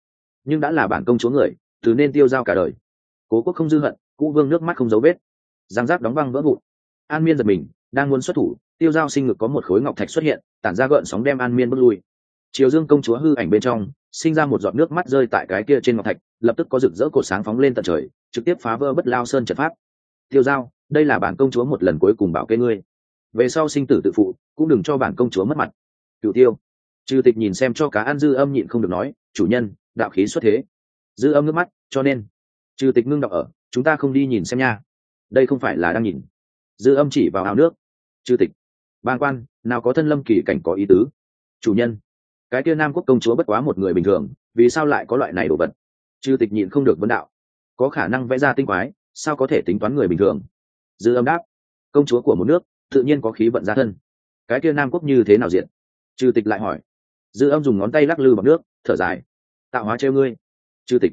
Nhưng đã là bản công chúa người, từ nên tiêu giao cả đời. Cố quốc không dư hận, cũ vương nước mắt không dấu vết. Giang giáp đóng băng vỡ vụn. An miên giật mình, đang muốn xuất thủ, tiêu giao sinh ngực có một khối ngọc thạch xuất hiện, tản ra gợn sóng đem an miên bước lui chiều dương công chúa hư ảnh bên trong, sinh ra một giọt nước mắt rơi tại cái kia trên ngọc thạch, lập tức có rực rỡ cột sáng phóng lên tận trời, trực tiếp phá vỡ bất lao sơn trận pháp. Tiêu giao, đây là bản công chúa một lần cuối cùng bảo kê ngươi. Về sau sinh tử tự phụ, cũng đừng cho bản công chúa mất mặt. Cựu tiêu, trừ tịch nhìn xem cho cá ăn dư âm nhịn không được nói, chủ nhân, đạo khí xuất thế. Dư âm nước mắt, cho nên, trừ tịch ngưng đọc ở, chúng ta không đi nhìn xem nha. Đây không phải là đang nhìn. Dư âm chỉ vào ao nước. Trừ tịch, bang quan, nào có thân lâm kỳ cảnh có ý tứ? Chủ nhân cái kia nam quốc công chúa bất quá một người bình thường, vì sao lại có loại này đồ vật? Chư tịch nhịn không được vấn đạo. Có khả năng vẽ ra tinh quái, sao có thể tính toán người bình thường? Dư âm đáp. Công chúa của một nước, tự nhiên có khí vận ra thân. Cái kia nam quốc như thế nào diện? Chư tịch lại hỏi. Dư âm dùng ngón tay lắc lư bằng nước, thở dài. Tạo hóa treo ngươi. Chư tịch.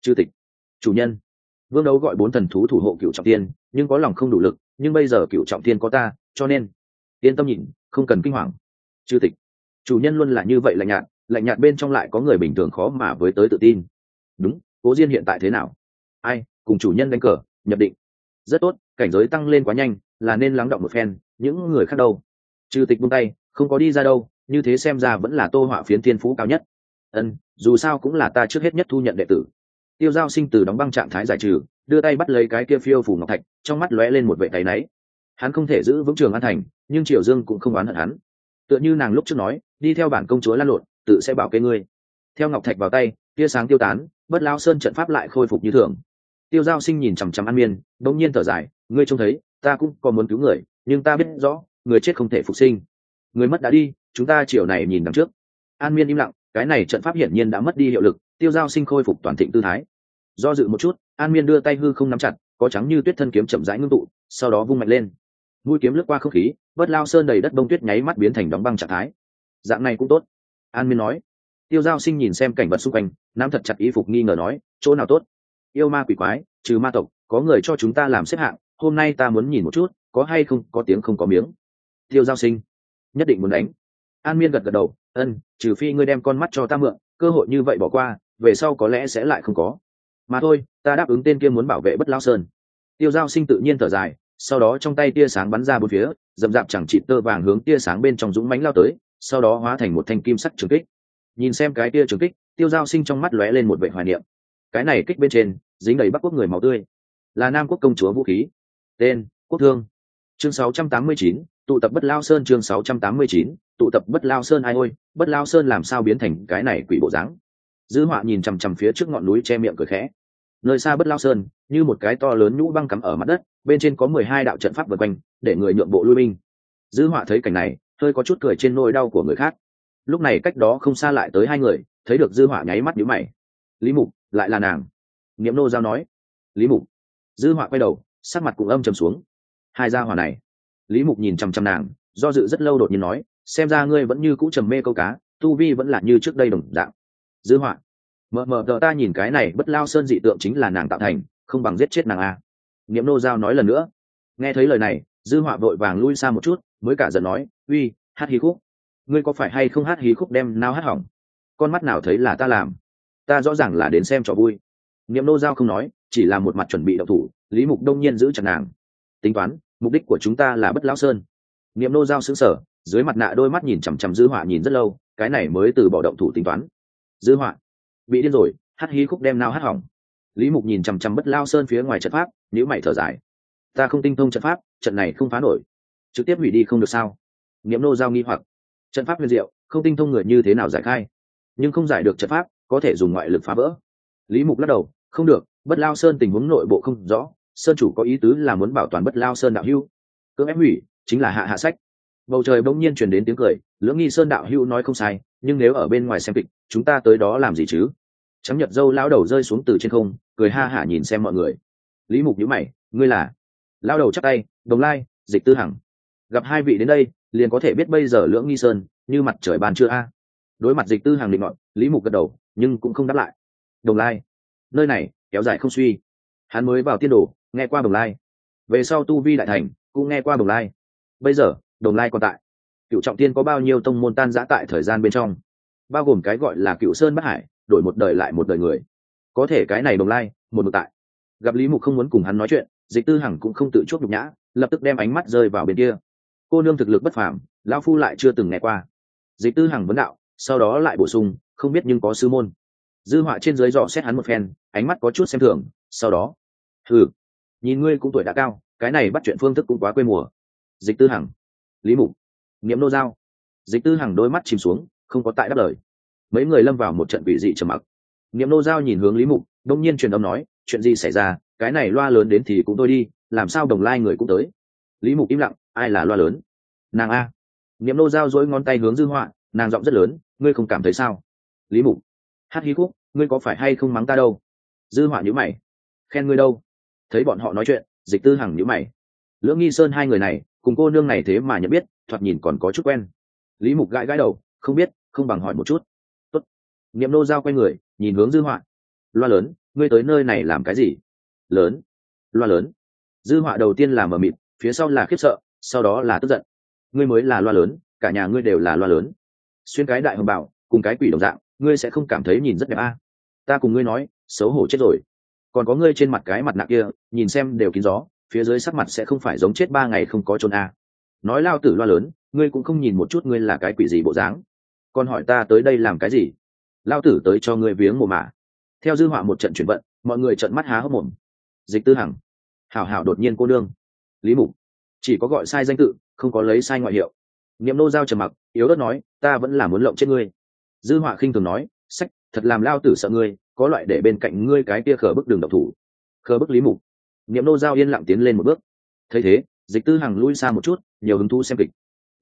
Chư tịch. Chủ nhân. Vương đấu gọi bốn thần thú thủ hộ cựu trọng tiên nhưng có lòng không đủ lực, nhưng bây giờ cựu trọng tiên có ta, cho nên. Yên tâm nhìn không cần kinh hoàng. Chư tịch chủ nhân luôn là như vậy lạnh nhạt lạnh nhạt bên trong lại có người bình thường khó mà với tới tự tin. Đúng, cố diên hiện tại thế nào? Ai, cùng chủ nhân đánh cờ, nhập định. Rất tốt, cảnh giới tăng lên quá nhanh, là nên lắng động một phen, những người khác đâu? Trừ tịch buông tay, không có đi ra đâu, như thế xem ra vẫn là tô họa phiến thiên phú cao nhất. Ân, dù sao cũng là ta trước hết nhất thu nhận đệ tử. Tiêu giao sinh từ đóng băng trạng thái giải trừ, đưa tay bắt lấy cái kia phiêu phủ ngọc thạch, trong mắt lóe lên một vệ tay náy. Hắn không thể giữ vững trường an thành, nhưng triều dương cũng không oán hận hắn tựa như nàng lúc trước nói, đi theo bản công chúa lan lộn, tự sẽ bảo kê ngươi. Theo ngọc thạch vào tay, tia sáng tiêu tán, bất lao sơn trận pháp lại khôi phục như thường. Tiêu giao sinh nhìn chằm chằm an miên, bỗng nhiên thở dài, ngươi trông thấy, ta cũng có muốn cứu người, nhưng ta biết rõ, người chết không thể phục sinh. Người mất đã đi, chúng ta chiều này nhìn đằng trước. An miên im lặng, cái này trận pháp hiển nhiên đã mất đi hiệu lực, tiêu giao sinh khôi phục toàn thịnh tư thái. Do dự một chút, an miên đưa tay hư không nắm chặt, có trắng như tuyết thân kiếm chậm rãi ngưng tụ, sau đó vung mạnh lên. Mũi kiếm lướt qua không khí bất lao sơn đầy đất bông tuyết nháy mắt biến thành đóng băng trạng thái. Dạng này cũng tốt. An miên nói. Tiêu giao sinh nhìn xem cảnh vật xung quanh nam thật chặt y phục nghi ngờ nói, chỗ nào tốt? Yêu ma quỷ quái, trừ ma tộc, có người cho chúng ta làm xếp hạng, hôm nay ta muốn nhìn một chút, có hay không, có tiếng không có miếng. Tiêu giao sinh, nhất định muốn đánh. An miên gật gật đầu, ân, trừ phi ngươi đem con mắt cho ta mượn, cơ hội như vậy bỏ qua, về sau có lẽ sẽ lại không có. Mà thôi, ta đáp ứng tên kia muốn bảo vệ bất lao sơn. Tiêu giao sinh tự nhiên thở dài sau đó trong tay tia sáng bắn ra bốn phía dầm dạp chẳng chịt tơ vàng hướng tia sáng bên trong dũng mánh lao tới sau đó hóa thành một thanh kim sắc trường kích. Nhìn xem cái tia trường kích tiêu giao sinh trong mắt lóe lên một vệ hoài niệm. Cái này kích bên trên dính đầy bắc quốc người màu tươi. Là nam quốc công chúa vũ khí. Tên quốc thương. Chương 689, tụ tập bất lao sơn chương 689, tụ tập bất lao sơn ai ôi bất lao sơn làm sao biến thành cái này quỷ bộ dáng? Dư họa nhìn chằm chằm phía trước ngọn núi che miệng cười khẽ. Nơi xa bất lao sơn như một cái to lớn nhũ băng cắm ở mặt đất bên trên có mười hai đạo trận pháp vượt quanh, để người nhượng bộ lui binh. Dư họa thấy cảnh này, hơi có chút cười trên nỗi đau của người khác. Lúc này cách đó không xa lại tới hai người, thấy được dư họa nháy mắt nhíu mày. Lý mục, lại là nàng. Niệm nô giao nói. Lý mục. Dư họa quay đầu, sắc mặt cũng âm trầm xuống. Hai gia hỏa này. Lý mục nhìn chằm chằm nàng, do dự rất lâu đột nhiên nói, xem ra ngươi vẫn như cũ trầm mê câu cá, tu vi vẫn là như trước đây đồng dạng. Dư họa. Mờ mờ tờ ta nhìn cái này bất lao sơn dị tượng chính là nàng tạo thành, không bằng giết chết nàng a niệm nô giao nói lần nữa. Nghe thấy lời này, dư họa vội vàng lui xa một chút, mới cả giận nói, uy, hát hí khúc. Ngươi có phải hay không hát hí khúc đem nao hát hỏng? Con mắt nào thấy là ta làm? Ta rõ ràng là đến xem trò vui. Niệm nô giao không nói, chỉ là một mặt chuẩn bị đậu thủ, lý mục đông nhiên giữ chặt nàng. Tính toán, mục đích của chúng ta là bất lão sơn. Niệm nô giao xứng sở dưới mặt nạ đôi mắt nhìn chằm chằm dư họa nhìn rất lâu, cái này mới từ bỏ động thủ tính toán. Dư họa, bị điên rồi, hát hí khúc đem nao hát hỏng lý mục nhìn chằm chằm bất lao sơn phía ngoài trận pháp nhữ mày thở dài. Ta không tinh thông trận pháp, trận này không phá nổi. Trực tiếp hủy đi không được sao? Niệm nô giao nghi hoặc. Trận pháp huyền diệu, không tinh thông người như thế nào giải khai? Nhưng không giải được trận pháp, có thể dùng ngoại lực phá vỡ. Lý mục lắc đầu, không được, bất lao sơn tình huống nội bộ không rõ, sơn chủ có ý tứ là muốn bảo toàn bất lao sơn đạo hưu cưỡng ép hủy, chính là hạ hạ sách. Bầu trời bỗng nhiên truyền đến tiếng cười, lưỡng nghi sơn đạo hưu nói không sai, nhưng nếu ở bên ngoài xem kịch, chúng ta tới đó làm gì chứ? Chấm nhật dâu lao đầu rơi xuống từ trên không cười ha hả nhìn xem mọi người. Lý mục nhữ mày, ngươi là? Lao đầu chắc tay, đồng lai, dịch tư hằng. Gặp hai vị đến đây, liền có thể biết bây giờ lưỡng nghi sơn như mặt trời bàn chưa a. Đối mặt dịch tư Hằng định ngọn lý mục gật đầu, nhưng cũng không đáp lại. Đồng lai, nơi này kéo dài không suy. Hắn mới vào tiên đồ, nghe qua đồng lai. Về sau tu vi đại thành, cũng nghe qua đồng lai. Bây giờ, đồng lai còn tại. Cựu trọng tiên có bao nhiêu tông môn tan giã tại thời gian bên trong? Bao gồm cái gọi là cựu sơn bắc hải, đổi một đời lại một đời người có thể cái này đồng lai, một mực tại. Gặp lý mục không muốn cùng hắn nói chuyện, dịch tư hằng cũng không tự chuốc nhục nhã, lập tức đem ánh mắt rơi vào bên kia. Cô nương thực lực bất phàm, lão phu lại chưa từng nghe qua. Dịch tư hằng vấn đạo, sau đó lại bổ sung, không biết nhưng có sư môn. Dư họa trên dưới dò xét hắn một phen, ánh mắt có chút xem thường, sau đó ừ nhìn ngươi cũng tuổi đã cao, cái này bắt chuyện phương thức cũng quá quê mùa. Dịch tư hằng, lý mục nghiệm nô giao. Dịch tư hằng đôi mắt chìm xuống, không có tại đáp lời. Mấy người lâm vào một trận bị dị trầm mặc nghiệm nô giao nhìn hướng lý mục đông nhiên truyền âm nói, chuyện gì xảy ra? Cái này loa lớn đến thì cũng tôi đi, làm sao đồng lai người cũng tới? Lý mục im lặng, ai là loa lớn? Nàng a. Nghiệm nô giao duỗi ngón tay hướng dư họa, nàng giọng rất lớn, ngươi không cảm thấy sao? Lý mục. Hát hí khúc, ngươi có phải hay không mắng ta đâu? Dư họa nhữ mày. Khen ngươi đâu? Thấy bọn họ nói chuyện, dịch tư hằng nhữ mày. Lưỡng nghi sơn hai người này, cùng cô nương này thế mà nhận biết, thoạt nhìn còn có chút quen. Lý mục gãi gãi đầu, không biết, không bằng hỏi một chút. Tốt. Niệm nô giao quay người nhìn hướng dư họa. Loa lớn, ngươi tới nơi này làm cái gì? Lớn. Loa lớn. Dư họa đầu tiên là mờ mịt, phía sau là khiếp sợ, sau đó là tức giận. Ngươi mới là loa lớn, cả nhà ngươi đều là loa lớn. Xuyên cái đại hồng bảo cùng cái quỷ đồng dạng, ngươi sẽ không cảm thấy nhìn rất đẹp a. Ta cùng ngươi nói, xấu hổ chết rồi. Còn có ngươi trên mặt cái mặt nạ kia, nhìn xem đều kín gió, phía dưới sắc mặt sẽ không phải giống chết ba ngày không có chôn a. Nói lao tử loa lớn, ngươi cũng không nhìn một chút ngươi là cái quỷ gì bộ dáng. Còn hỏi ta tới đây làm cái gì? Lao tử tới cho ngươi viếng mồ mả. Theo dư họa một trận chuyển vận, mọi người trận mắt há hốc mồm. Dịch tư hằng. Hảo hảo đột nhiên cô đương lý mục. Chỉ có gọi sai danh tự, không có lấy sai ngoại hiệu. Niệm nô giao trầm mặc, yếu Đất nói, ta vẫn là muốn lộng chết ngươi. Dư họa khinh thường nói, sách, thật làm lao tử sợ ngươi, có loại để bên cạnh ngươi cái kia khờ bức đường độc thủ. Khờ bức lý mục. Niệm nô giao yên lặng tiến lên một bước. Thấy thế, dịch tư hằng lui xa một chút, nhiều hứng thú xem kịch.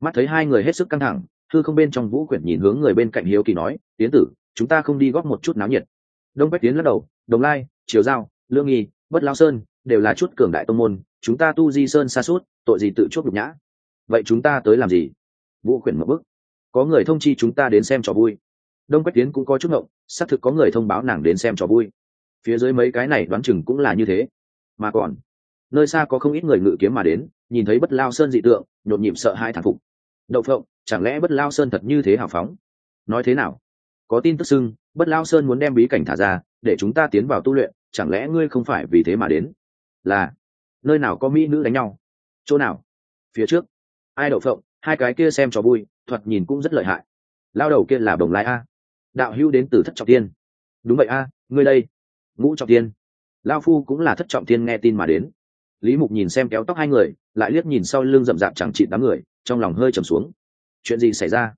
Mắt thấy hai người hết sức căng thẳng, thư không bên trong vũ quyển nhìn hướng người bên cạnh hiếu kỳ nói tiến tử chúng ta không đi góp một chút náo nhiệt. Đông bách tiến lắc đầu, đồng lai, triều giao, lương nghi, bất lao sơn đều là chút cường đại tông môn, chúng ta tu di sơn xa suốt, tội gì tự chốt nhục nhã? Vậy chúng ta tới làm gì? Vũ quyển một bức. Có người thông chi chúng ta đến xem trò vui. Đông quách tiến cũng có chút ngộng, xác thực có người thông báo nàng đến xem trò vui. Phía dưới mấy cái này đoán chừng cũng là như thế. Mà còn, nơi xa có không ít người ngự kiếm mà đến, nhìn thấy bất lao sơn dị tượng, nhộn nhịp sợ hai thằng phục. Đậu phộng, chẳng lẽ bất lao sơn thật như thế hào phóng? Nói thế nào? Có tin tức xưng, bất lao sơn muốn đem bí cảnh thả ra, để chúng ta tiến vào tu luyện, chẳng lẽ ngươi không phải vì thế mà đến? Là, nơi nào có mỹ nữ đánh nhau? Chỗ nào? Phía trước. Ai đậu phộng? Hai cái kia xem trò vui, thoạt nhìn cũng rất lợi hại. Lao đầu kia là đồng lai a. Đạo hữu đến từ thất trọng tiên đúng vậy a, ngươi đây. Ngũ trọng tiên lao phu cũng là thất trọng tiên nghe tin mà đến. Lý mục nhìn xem kéo tóc hai người, lại liếc nhìn sau lưng rậm rạp chẳng chịt đám người, trong lòng hơi trầm xuống. Chuyện gì xảy ra?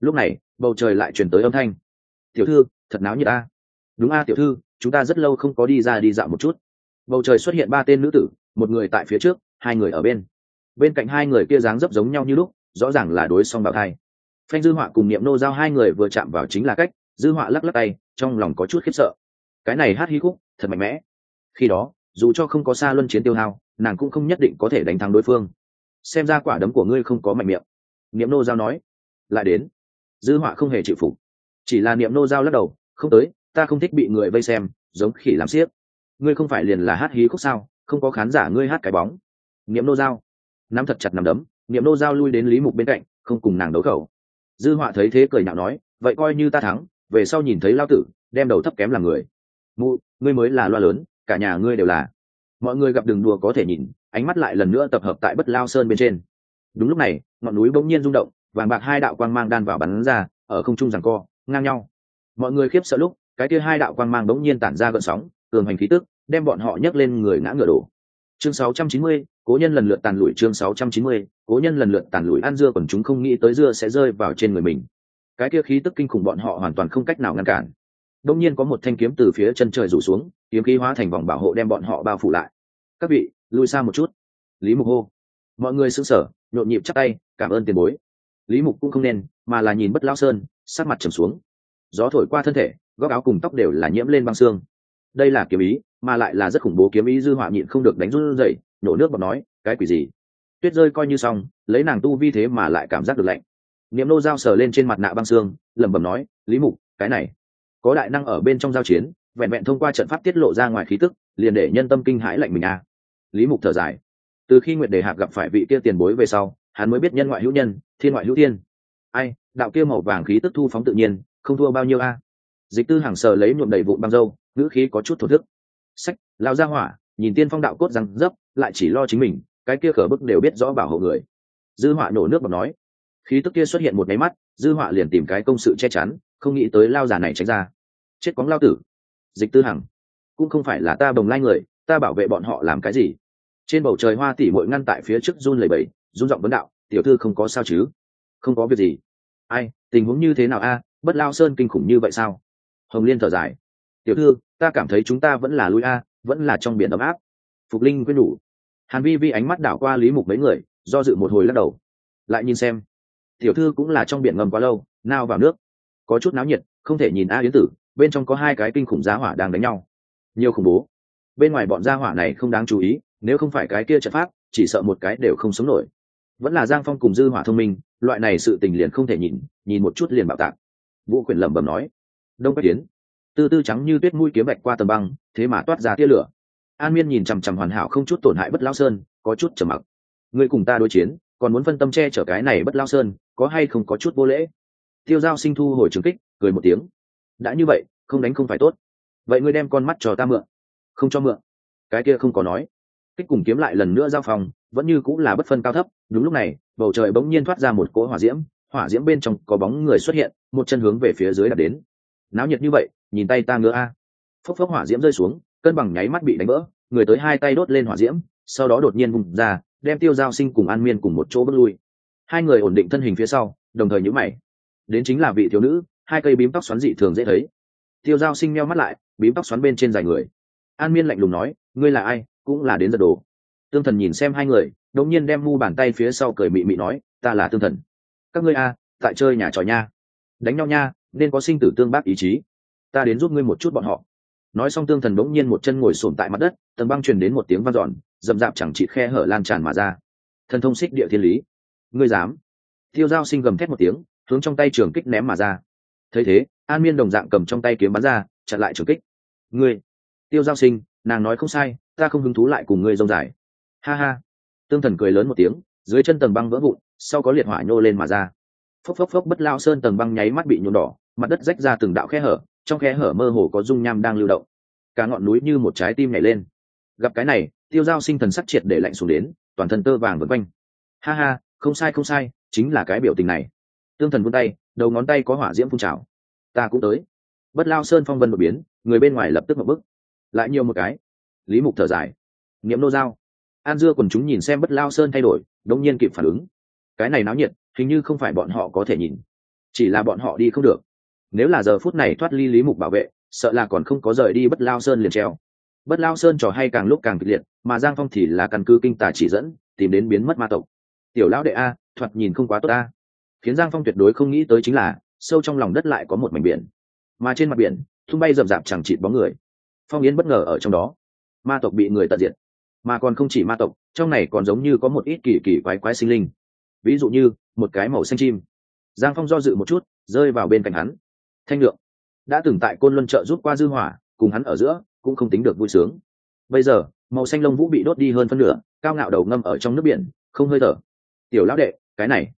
Lúc này, bầu trời lại truyền tới âm thanh tiểu thư, thật náo như ta đúng a, tiểu thư, chúng ta rất lâu không có đi ra đi dạo một chút. Bầu trời xuất hiện ba tên nữ tử, một người tại phía trước, hai người ở bên. Bên cạnh hai người kia dáng dấp giống nhau như lúc, rõ ràng là đối song bào thai. Phanh dư họa cùng niệm nô giao hai người vừa chạm vào chính là cách, dư họa lắc lắc tay, trong lòng có chút khiếp sợ. Cái này hát hí khúc, thật mạnh mẽ. Khi đó, dù cho không có xa luân chiến tiêu hao, nàng cũng không nhất định có thể đánh thắng đối phương. Xem ra quả đấm của ngươi không có mạnh miệng. Niệm nô giao nói. Lại đến. Dư họa không hề chịu phục chỉ là niệm nô giao lắc đầu, không tới, ta không thích bị người vây xem, giống khỉ làm xiếc. Ngươi không phải liền là hát hí khúc sao, không có khán giả ngươi hát cái bóng. Niệm nô giao. Nắm thật chặt nằm đấm, niệm nô giao lui đến lý mục bên cạnh, không cùng nàng đấu khẩu. Dư họa thấy thế cười nhạo nói, vậy coi như ta thắng, về sau nhìn thấy lao tử, đem đầu thấp kém làm người. Mụ, ngươi mới là loa lớn, cả nhà ngươi đều là. Mọi người gặp đường đùa có thể nhìn, ánh mắt lại lần nữa tập hợp tại bất lao sơn bên trên. Đúng lúc này, ngọn núi bỗng nhiên rung động, vàng bạc hai đạo quang mang đan vào bắn ra, ở không trung rằng co ngang nhau. Mọi người khiếp sợ lúc cái kia hai đạo quang mang bỗng nhiên tản ra gợn sóng cường hành khí tức đem bọn họ nhấc lên người ngã ngựa đổ. Chương 690, cố nhân lần lượt tàn lụi chương 690, cố nhân lần lượt tàn lụi ăn dưa còn chúng không nghĩ tới dưa sẽ rơi vào trên người mình. Cái kia khí tức kinh khủng bọn họ hoàn toàn không cách nào ngăn cản. Đông nhiên có một thanh kiếm từ phía chân trời rủ xuống kiếm khí hóa thành vòng bảo hộ đem bọn họ bao phủ lại. Các vị lui xa một chút. Lý mục hô. Mọi người sững sờ nhộn nhịp chắc tay cảm ơn tiền bối. Lý mục cũng không nên mà là nhìn bất lão sơn sát mặt trầm xuống. Gió thổi qua thân thể, góc áo cùng tóc đều là nhiễm lên băng xương. Đây là kiếm ý, mà lại là rất khủng bố kiếm ý dư họa nhịn không được đánh run dậy nổ nước bọt nói, cái quỷ gì? Tuyết rơi coi như xong, lấy nàng tu vi thế mà lại cảm giác được lạnh. Niệm nô dao sờ lên trên mặt nạ băng xương, lẩm bẩm nói, lý mục, cái này, có đại năng ở bên trong giao chiến, vẹn vẹn thông qua trận pháp tiết lộ ra ngoài khí tức, liền để nhân tâm kinh hãi lạnh mình à. lý mục thở dài. Từ khi nguyệt đề hạc gặp phải vị kia tiền bối về sau, hắn mới biết nhân ngoại hữu nhân, thiên ngoại hữu thiên ai, đạo kia màu vàng khí tức thu phóng tự nhiên, không thua bao nhiêu a. Dịch tư hàng sờ lấy nhuộm đầy vụn băng dâu ngữ khí có chút thổ thức. Sách lao ra hỏa, nhìn tiên phong đạo cốt răng dấp, lại chỉ lo chính mình, cái kia khở bức đều biết rõ bảo hộ người. Dư họa nổ nước bọc nói. Khí tức kia xuất hiện một máy mắt, dư họa liền tìm cái công sự che chắn, không nghĩ tới lao giả này tránh ra. Chết quóng lao tử. Dịch tư hằng. Cũng không phải là ta bồng lai người, ta bảo vệ bọn họ làm cái gì? Trên bầu trời hoa tỉ mội ngăn tại phía trước run lầy bầy run giọng vấn đạo, tiểu thư không có sao chứ? Không có việc gì. Ai, tình huống như thế nào a? Bất lao sơn kinh khủng như vậy sao? Hồng liên thở dài. Tiểu thư, ta cảm thấy chúng ta vẫn là lui a, vẫn là trong biển ấm áp. Phục linh quyết đủ. Hàn vi vi ánh mắt đảo qua lý mục mấy người, do dự một hồi lắc đầu. Lại nhìn xem. Tiểu thư cũng là trong biển ngầm quá lâu nao vào nước. Có chút náo nhiệt, không thể nhìn a yến tử, bên trong có hai cái kinh khủng giá hỏa đang đánh nhau. Nhiều khủng bố. Bên ngoài bọn gia hỏa này không đáng chú ý, nếu không phải cái kia trận pháp, chỉ sợ một cái đều không sống nổi. Vẫn là giang phong cùng dư hỏa thông minh loại này sự tình liền không thể nhìn nhìn một chút liền bảo tạc. vũ quyền lẩm bẩm nói. Đông quách tiến tư tư trắng như tuyết mũi kiếm bạch qua tầm băng, thế mà toát ra tia lửa. An miên nhìn chằm chằm hoàn hảo không chút tổn hại bất lao sơn, có chút trầm mặc. Ngươi cùng ta đối chiến, còn muốn phân tâm che chở cái này bất lao sơn, có hay không có chút vô lễ? Tiêu giao sinh thu hồi trừng kích, cười một tiếng. Đã như vậy, không đánh không phải tốt. Vậy ngươi đem con mắt cho ta mượn. Không cho mượn. Cái kia không có nói. Kích cùng kiếm lại lần nữa giao phòng vẫn như cũng là bất phân cao thấp. Đúng lúc này, bầu trời bỗng nhiên thoát ra một cỗ hỏa diễm hỏa diễm bên trong có bóng người xuất hiện, một chân hướng về phía dưới đặt đến. Náo nhiệt như vậy, nhìn tay ta ngứa a. Phốc phốc hỏa diễm rơi xuống cân bằng nháy mắt bị đánh vỡ, người tới hai tay đốt lên hỏa diễm, sau đó đột nhiên vùng ra, đem tiêu giao sinh cùng an miên cùng một chỗ bước lui. Hai người ổn định thân hình phía sau, đồng thời nhữ mày. Đến chính là vị thiếu nữ, hai cây bím tóc xoắn dị thường dễ thấy. Tiêu giao sinh meo mắt lại, bím tóc xoắn bên trên dài người. An miên lạnh lùng nói, ngươi là ai? Cũng là đến giật đồ tương thần nhìn xem hai người đống nhiên đem mu bàn tay phía sau cười mị mị nói, ta là tương thần. Các ngươi a tại chơi nhà trò nha. Đánh nhau nha, nên có sinh tử tương bác ý chí. Ta đến giúp ngươi một chút bọn họ. Nói xong tương thần đống nhiên một chân ngồi sồn tại mặt đất, tầng băng truyền đến một tiếng vang d dầm dạp chẳng chị khe hở lan tràn mà ra. Thần thông xích địa thiên lý. Ngươi dám? Tiêu giao sinh gầm thét một tiếng, hướng trong tay trường kích ném mà ra. Thấy thế, an miên đồng dạng cầm trong tay kiếm bắn ra, chặn lại trường kích. Ngươi! Tiêu giao sinh, nàng nói không sai, ta không hứng thú lại cùng ngươi rông dài ha ha. Tương thần cười lớn một tiếng, dưới chân tầng băng vỡ vụn, sau có liệt hỏa nhô lên mà ra. Phốc phốc phốc bất lao sơn tầng băng nháy mắt bị nhuộm đỏ, mặt đất rách ra từng đạo khe hở, trong khe hở mơ hồ có dung nham đang lưu động. Cả ngọn núi như một trái tim nhảy lên. Gặp cái này, tiêu giao sinh thần sắc triệt để lạnh xuống đến, toàn thân tơ vàng vân quanh. Ha ha, không sai không sai, chính là cái biểu tình này. Tương thần vươn tay, đầu ngón tay có hỏa diễm phun trào. Ta cũng tới. Bất lao sơn phong vân đột biến, người bên ngoài lập tức một bức lại nhiều một cái. Lý mục thở dài. Nghiệm nô giao an dưa quần chúng nhìn xem bất lao sơn thay đổi đông nhiên kịp phản ứng. Cái này náo nhiệt, hình như không phải bọn họ có thể nhìn. Chỉ là bọn họ đi không được. Nếu là giờ phút này thoát ly lý mục bảo vệ, sợ là còn không có rời đi bất lao sơn liền treo. Bất lao sơn trò hay càng lúc càng kịch liệt, mà giang phong thì là căn cứ kinh tả chỉ dẫn, tìm đến biến mất ma tộc. Tiểu lão đệ a, thoạt nhìn không quá tốt a. Khiến giang phong tuyệt đối không nghĩ tới chính là, sâu trong lòng đất lại có một mảnh biển. Mà trên mặt biển thung bay rậm rạp chẳng chịt bóng người. Phong yến bất ngờ ở trong đó. Ma tộc bị người tận diệt mà còn không chỉ ma tộc, trong này còn giống như có một ít kỳ kỳ quái quái sinh linh. Ví dụ như, một cái màu xanh chim. Giang phong do dự một chút, rơi vào bên cạnh hắn. Thanh lượng, đã từng tại côn luân trợ rút qua dư hỏa, cùng hắn ở giữa, cũng không tính được vui sướng. Bây giờ, màu xanh lông vũ bị đốt đi hơn phân nửa, cao ngạo đầu ngâm ở trong nước biển, không hơi thở. Tiểu lão đệ, cái này,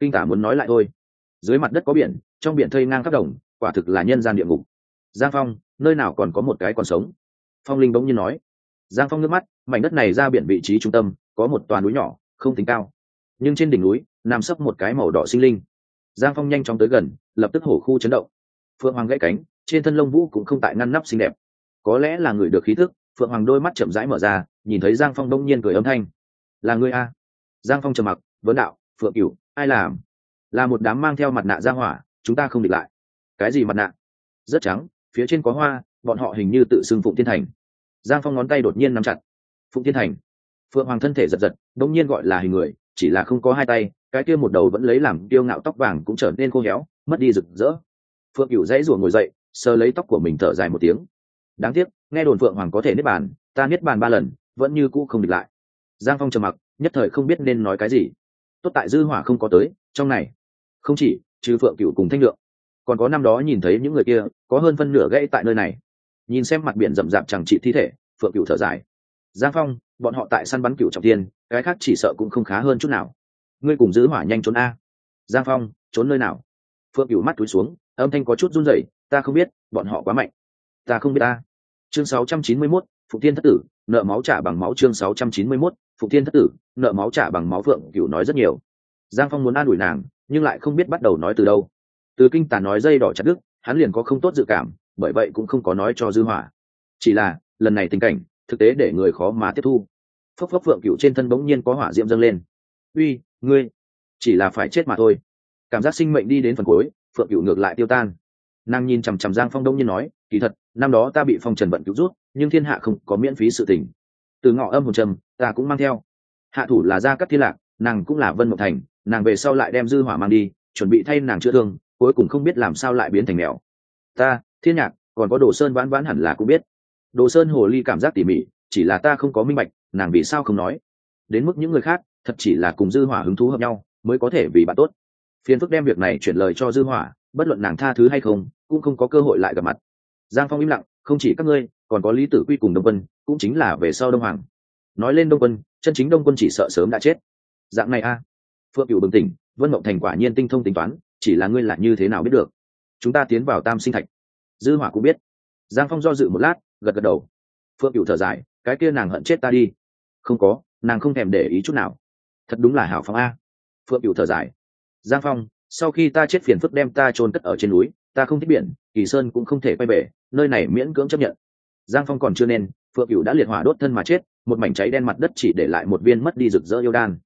kinh tả muốn nói lại thôi. Dưới mặt đất có biển, trong biển thây ngang khắp đồng, quả thực là nhân gian địa ngục. Giang phong, nơi nào còn có một cái còn sống? Phong linh bỗng nhiên nói giang phong nước mắt, mảnh đất này ra biển vị trí trung tâm, có một toàn núi nhỏ, không tính cao. Nhưng trên đỉnh núi, nằm sấp một cái màu đỏ sinh linh. Giang phong nhanh chóng tới gần, lập tức hổ khu chấn động. Phượng hoàng gãy cánh, trên thân lông vũ cũng không tại ngăn nắp xinh đẹp. Có lẽ là người được khí thức, phượng hoàng đôi mắt chậm rãi mở ra, nhìn thấy giang phong đông nhiên cười âm thanh. Là người a? Giang phong trầm mặc, vấn đạo, phượng cửu, ai làm? Là một đám mang theo mặt nạ ra hỏa, chúng ta không địch lại. Cái gì mặt nạ? Rất trắng, phía trên có hoa, bọn họ hình như tự xưng phụng thiên thành giang phong ngón tay đột nhiên nắm chặt. Phụng thiên thành. Phượng hoàng thân thể giật giật đông nhiên gọi là hình người, chỉ là không có hai tay, cái kia một đầu vẫn lấy làm tiêu ngạo tóc vàng cũng trở nên khô héo, mất đi rực rỡ. Phượng cửu dãy rủa ngồi dậy, sờ lấy tóc của mình thở dài một tiếng. Đáng tiếc, nghe đồn phượng hoàng có thể niết bàn, ta niết bàn ba lần, vẫn như cũ không địch lại. Giang phong trầm mặc, nhất thời không biết nên nói cái gì. Tốt tại dư hỏa không có tới, trong này. Không chỉ, trừ phượng cửu cùng thanh lượng. Còn có năm đó nhìn thấy những người kia, có hơn phân nửa gãy tại nơi này nhìn xem mặt biển rậm rạp chẳng trị thi thể phượng cửu thở dài. Giang phong bọn họ tại săn bắn cửu trọng thiên cái khác chỉ sợ cũng không khá hơn chút nào. Ngươi cùng giữ hỏa nhanh trốn a. Giang phong trốn nơi nào? Phượng cửu mắt túi xuống âm thanh có chút run rẩy ta không biết bọn họ quá mạnh. Ta không biết ta chương 691, phụ tiên thất tử nợ máu trả bằng máu chương 691, phụ tiên thất tử nợ máu trả bằng máu phượng cửu nói rất nhiều. Giang phong muốn an ủi nàng nhưng lại không biết bắt đầu nói từ đâu. Từ kinh tả nói dây đỏ chặt đức hắn liền có không tốt dự cảm bởi vậy cũng không có nói cho dư hỏa. Chỉ là, lần này tình cảnh, thực tế để người khó mà tiếp thu. Phốc phốc phượng cựu trên thân bỗng nhiên có hỏa diễm dâng lên. Uy, ngươi, chỉ là phải chết mà thôi. Cảm giác sinh mệnh đi đến phần cuối, phượng cựu ngược lại tiêu tan. Nàng nhìn chằm chằm giang phong đông nhiên nói, kỳ thật, năm đó ta bị phong trần vận cứu rút, nhưng thiên hạ không có miễn phí sự tình. Từ ngọ âm hồn trầm, ta cũng mang theo. Hạ thủ là gia cắt thiên lạc, nàng cũng là vân mộng thành, nàng về sau lại đem dư hỏa mang đi, chuẩn bị thay nàng chữa thương, cuối cùng không biết làm sao lại biến thành mèo. Ta thiên nhạc, còn có đồ sơn vãn vãn hẳn là cũng biết. Đồ sơn hồ ly cảm giác tỉ mỉ, chỉ là ta không có minh bạch, nàng vì sao không nói. Đến mức những người khác, thật chỉ là cùng dư hỏa hứng thú hợp nhau, mới có thể vì bạn tốt. Phiền phức đem việc này chuyển lời cho dư hỏa, bất luận nàng tha thứ hay không, cũng không có cơ hội lại gặp mặt. Giang phong im lặng, không chỉ các ngươi, còn có lý tử quy cùng đông quân, cũng chính là về sau đông hoàng. Nói lên đông quân, chân chính đông quân chỉ sợ sớm đã chết. Dạng này a. Phượng cửu bừng tỉnh, vân mộng thành quả nhiên tinh thông tính toán, chỉ là ngươi là như thế nào biết được. Chúng ta tiến vào tam sinh thạch dư hỏa cũng biết. Giang phong do dự một lát, gật gật đầu. Phượng cửu thở dài, cái kia nàng hận chết ta đi. Không có, nàng không thèm để ý chút nào. Thật đúng là hảo phong a. Phượng cửu thở dài. Giang phong, sau khi ta chết phiền phức đem ta chôn cất ở trên núi, ta không thích biển, kỳ sơn cũng không thể quay về, nơi này miễn cưỡng chấp nhận. Giang phong còn chưa nên, phượng cửu đã liệt hỏa đốt thân mà chết, một mảnh cháy đen mặt đất chỉ để lại một viên mất đi rực rỡ yêu đan.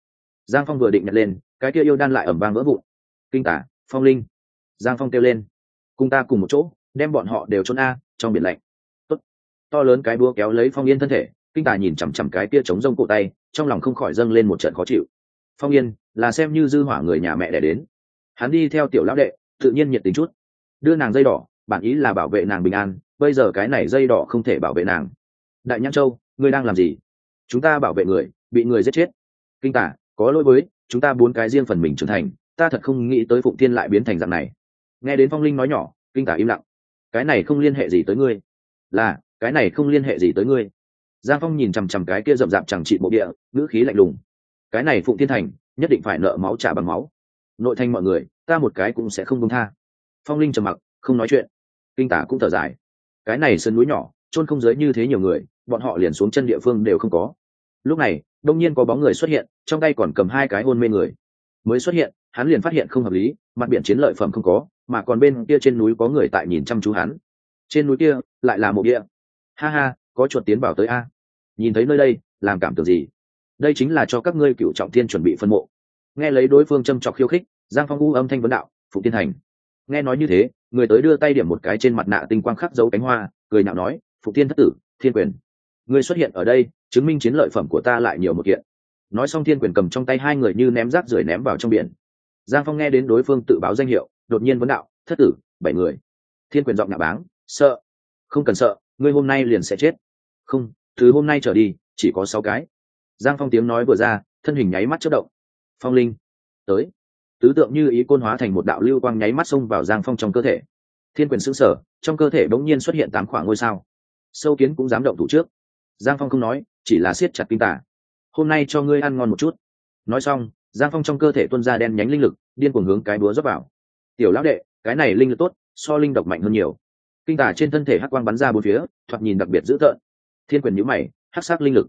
Giang phong vừa định nhặt lên, cái kia yêu đan lại ẩm vang vỡ vụn. Kinh tả, phong linh. Giang phong kêu lên. Cùng ta cùng một chỗ đem bọn họ đều trốn a, trong biển lạnh. Tốt. to lớn cái búa kéo lấy phong yên thân thể, kinh tả nhìn chằm chằm cái kia chống rông cổ tay, trong lòng không khỏi dâng lên một trận khó chịu. Phong yên, là xem như dư hỏa người nhà mẹ đẻ đến. Hắn đi theo tiểu lão đệ, tự nhiên nhiệt tình chút. Đưa nàng dây đỏ, bản ý là bảo vệ nàng bình an, bây giờ cái này dây đỏ không thể bảo vệ nàng. Đại nhãn châu, ngươi đang làm gì? Chúng ta bảo vệ người, bị người giết chết. Kinh tả, có lỗi với, chúng ta bốn cái riêng phần mình trưởng thành, ta thật không nghĩ tới phụng thiên lại biến thành dạng này. Nghe đến phong linh nói nhỏ, kinh tả im lặng cái này không liên hệ gì tới ngươi. Là, cái này không liên hệ gì tới ngươi. Giang phong nhìn chằm chằm cái kia rậm rạp chẳng trị bộ địa, ngữ khí lạnh lùng. Cái này phụng thiên thành, nhất định phải nợ máu trả bằng máu. Nội thành mọi người, ta một cái cũng sẽ không công tha. Phong linh trầm mặc, không nói chuyện. Kinh tả cũng thở dài. Cái này sân núi nhỏ trôn không giới như thế nhiều người, bọn họ liền xuống chân địa phương đều không có. Lúc này, đông nhiên có bóng người xuất hiện, trong tay còn cầm hai cái hôn mê người. Mới xuất hiện, hắn liền phát hiện không hợp lý, mặt biển chiến lợi phẩm không có mà còn bên kia trên núi có người tại nhìn chăm chú hắn. Trên núi kia lại là một địa. Ha ha, có chuột tiến vào tới a. Nhìn thấy nơi đây, làm cảm tưởng gì? Đây chính là cho các ngươi cựu trọng thiên chuẩn bị phân mộ. Nghe lấy đối phương châm chọc khiêu khích, giang phong u âm thanh vấn đạo, phụ tiên thành. Nghe nói như thế, người tới đưa tay điểm một cái trên mặt nạ tinh quang khắc dấu cánh hoa, cười nhạo nói, phụ tiên thất tử, thiên quyền. Ngươi xuất hiện ở đây, chứng minh chiến lợi phẩm của ta lại nhiều một kiện. Nói xong thiên quyền cầm trong tay hai người như ném rác rưởi ném vào trong biển. Giang phong nghe đến đối phương tự báo danh hiệu đột nhiên vấn đạo, thất tử, bảy người. Thiên quyền giọng nạ báng, sợ, không cần sợ, ngươi hôm nay liền sẽ chết. Không từ hôm nay trở đi, chỉ có sáu cái. Giang phong tiếng nói vừa ra, thân hình nháy mắt chất động. Phong linh, tới. Tứ tượng như ý côn hóa thành một đạo lưu quang nháy mắt xông vào giang phong trong cơ thể. Thiên quyền xứng sở trong cơ thể bỗng nhiên xuất hiện tám khoảng ngôi sao. Sâu kiến cũng dám động thủ trước. Giang phong không nói, chỉ là siết chặt kinh tả hôm nay cho ngươi ăn ngon một chút. Nói xong, giang phong trong cơ thể tuân ra đen nhánh linh lực, điên cuồng hướng cái búa dốc vào tiểu lão đệ, cái này linh lực tốt, so linh độc mạnh hơn nhiều. Kinh tả trên thân thể hắc quang bắn ra bốn phía, thoạt nhìn đặc biệt dữ tợn. Thiên quyền nhữ mày, hắc sắc linh lực.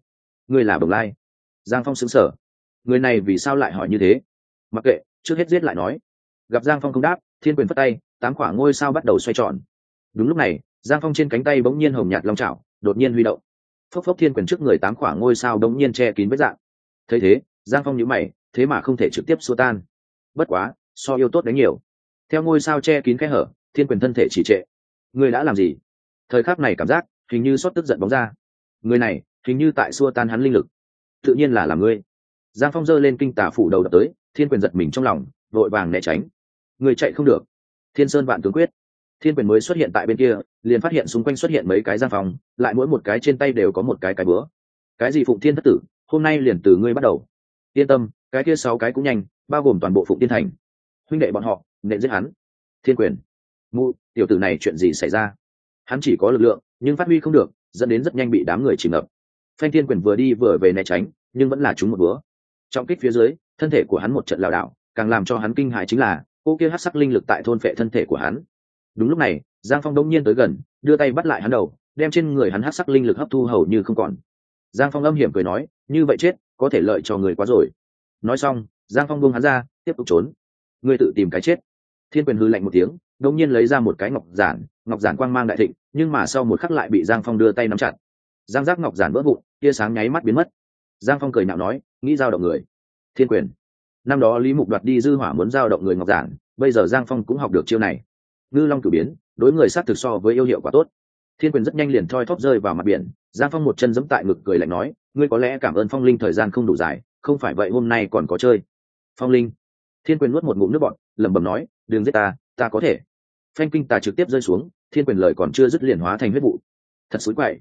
Ngươi là bồng lai. Giang phong xứng sở người này vì sao lại hỏi như thế? Mặc kệ, trước hết giết lại nói. Gặp giang phong không đáp, thiên quyền phất tay, tám quả ngôi sao bắt đầu xoay tròn. Đúng lúc này, giang phong trên cánh tay bỗng nhiên hồng nhạt long trào đột nhiên huy động. Phốc phốc thiên quyền trước người tám quả ngôi sao bỗng nhiên che kín vết dạng. Thấy thế, giang phong nhữ mày, thế mà không thể trực tiếp xua tan. Bất quá, so yêu tốt đánh nhiều theo ngôi sao che kín kẽ hở, thiên quyền thân thể chỉ trệ. Người đã làm gì? Thời khắc này cảm giác hình như xót tức giận bóng ra. Người này hình như tại xua tan hắn linh lực. Tự nhiên là làm ngươi. Giang phong giơ lên kinh tả phủ đầu đập tới, thiên quyền giật mình trong lòng, vội vàng né tránh. Người chạy không được. Thiên sơn vạn tướng quyết. Thiên quyền mới xuất hiện tại bên kia, liền phát hiện xung quanh xuất hiện mấy cái giang phòng lại mỗi một cái trên tay đều có một cái cái bữa cái gì phụng thiên thất tử, hôm nay liền từ ngươi bắt đầu. Yên tâm, cái kia sáu cái cũng nhanh, bao gồm toàn bộ phụng tiên thành. Huynh đệ bọn họ nện giết hắn. Thiên quyền. Mụ, tiểu tử này chuyện gì xảy ra? Hắn chỉ có lực lượng, nhưng phát huy không được, dẫn đến rất nhanh bị đám người chìm ngập. Phanh thiên quyền vừa đi vừa về né tránh, nhưng vẫn là chúng một búa. Trong kích phía dưới, thân thể của hắn một trận lảo đảo, càng làm cho hắn kinh hại chính là, cô kia hát sắc linh lực tại thôn phệ thân thể của hắn. Đúng lúc này, giang phong đông nhiên tới gần, đưa tay bắt lại hắn đầu, đem trên người hắn hát sắc linh lực hấp thu hầu như không còn. Giang phong âm hiểm cười nói, như vậy chết, có thể lợi cho người quá rồi. Nói xong, giang phong buông hắn ra, tiếp tục trốn. Ngươi tự tìm cái chết thiên quyền hư lạnh một tiếng đông nhiên lấy ra một cái ngọc giản ngọc giản quang mang đại thịnh, nhưng mà sau một khắc lại bị giang phong đưa tay nắm chặt. Giang giác ngọc giản vỡ vụn, tia sáng nháy mắt biến mất. Giang phong cười nhạo nói, nghĩ giao động người. Thiên quyền. Năm đó lý mục đoạt đi dư hỏa muốn giao động người ngọc giản, bây giờ giang phong cũng học được chiêu này. Ngư long cử biến, đối người sát thực so với yêu hiệu quả tốt. Thiên quyền rất nhanh liền thoi thóp rơi vào mặt biển, giang phong một chân giẫm tại ngực cười lạnh nói, ngươi có lẽ cảm ơn phong linh thời gian không đủ dài, không phải vậy hôm nay còn có chơi. Phong linh. Thiên quyền nuốt một ngụm nước bọn lẩm bẩm nói đừng giết ta ta có thể. Phanh kinh tà trực tiếp rơi xuống, thiên quyền lời còn chưa dứt liền hóa thành huyết vụ. Thật xối quậy.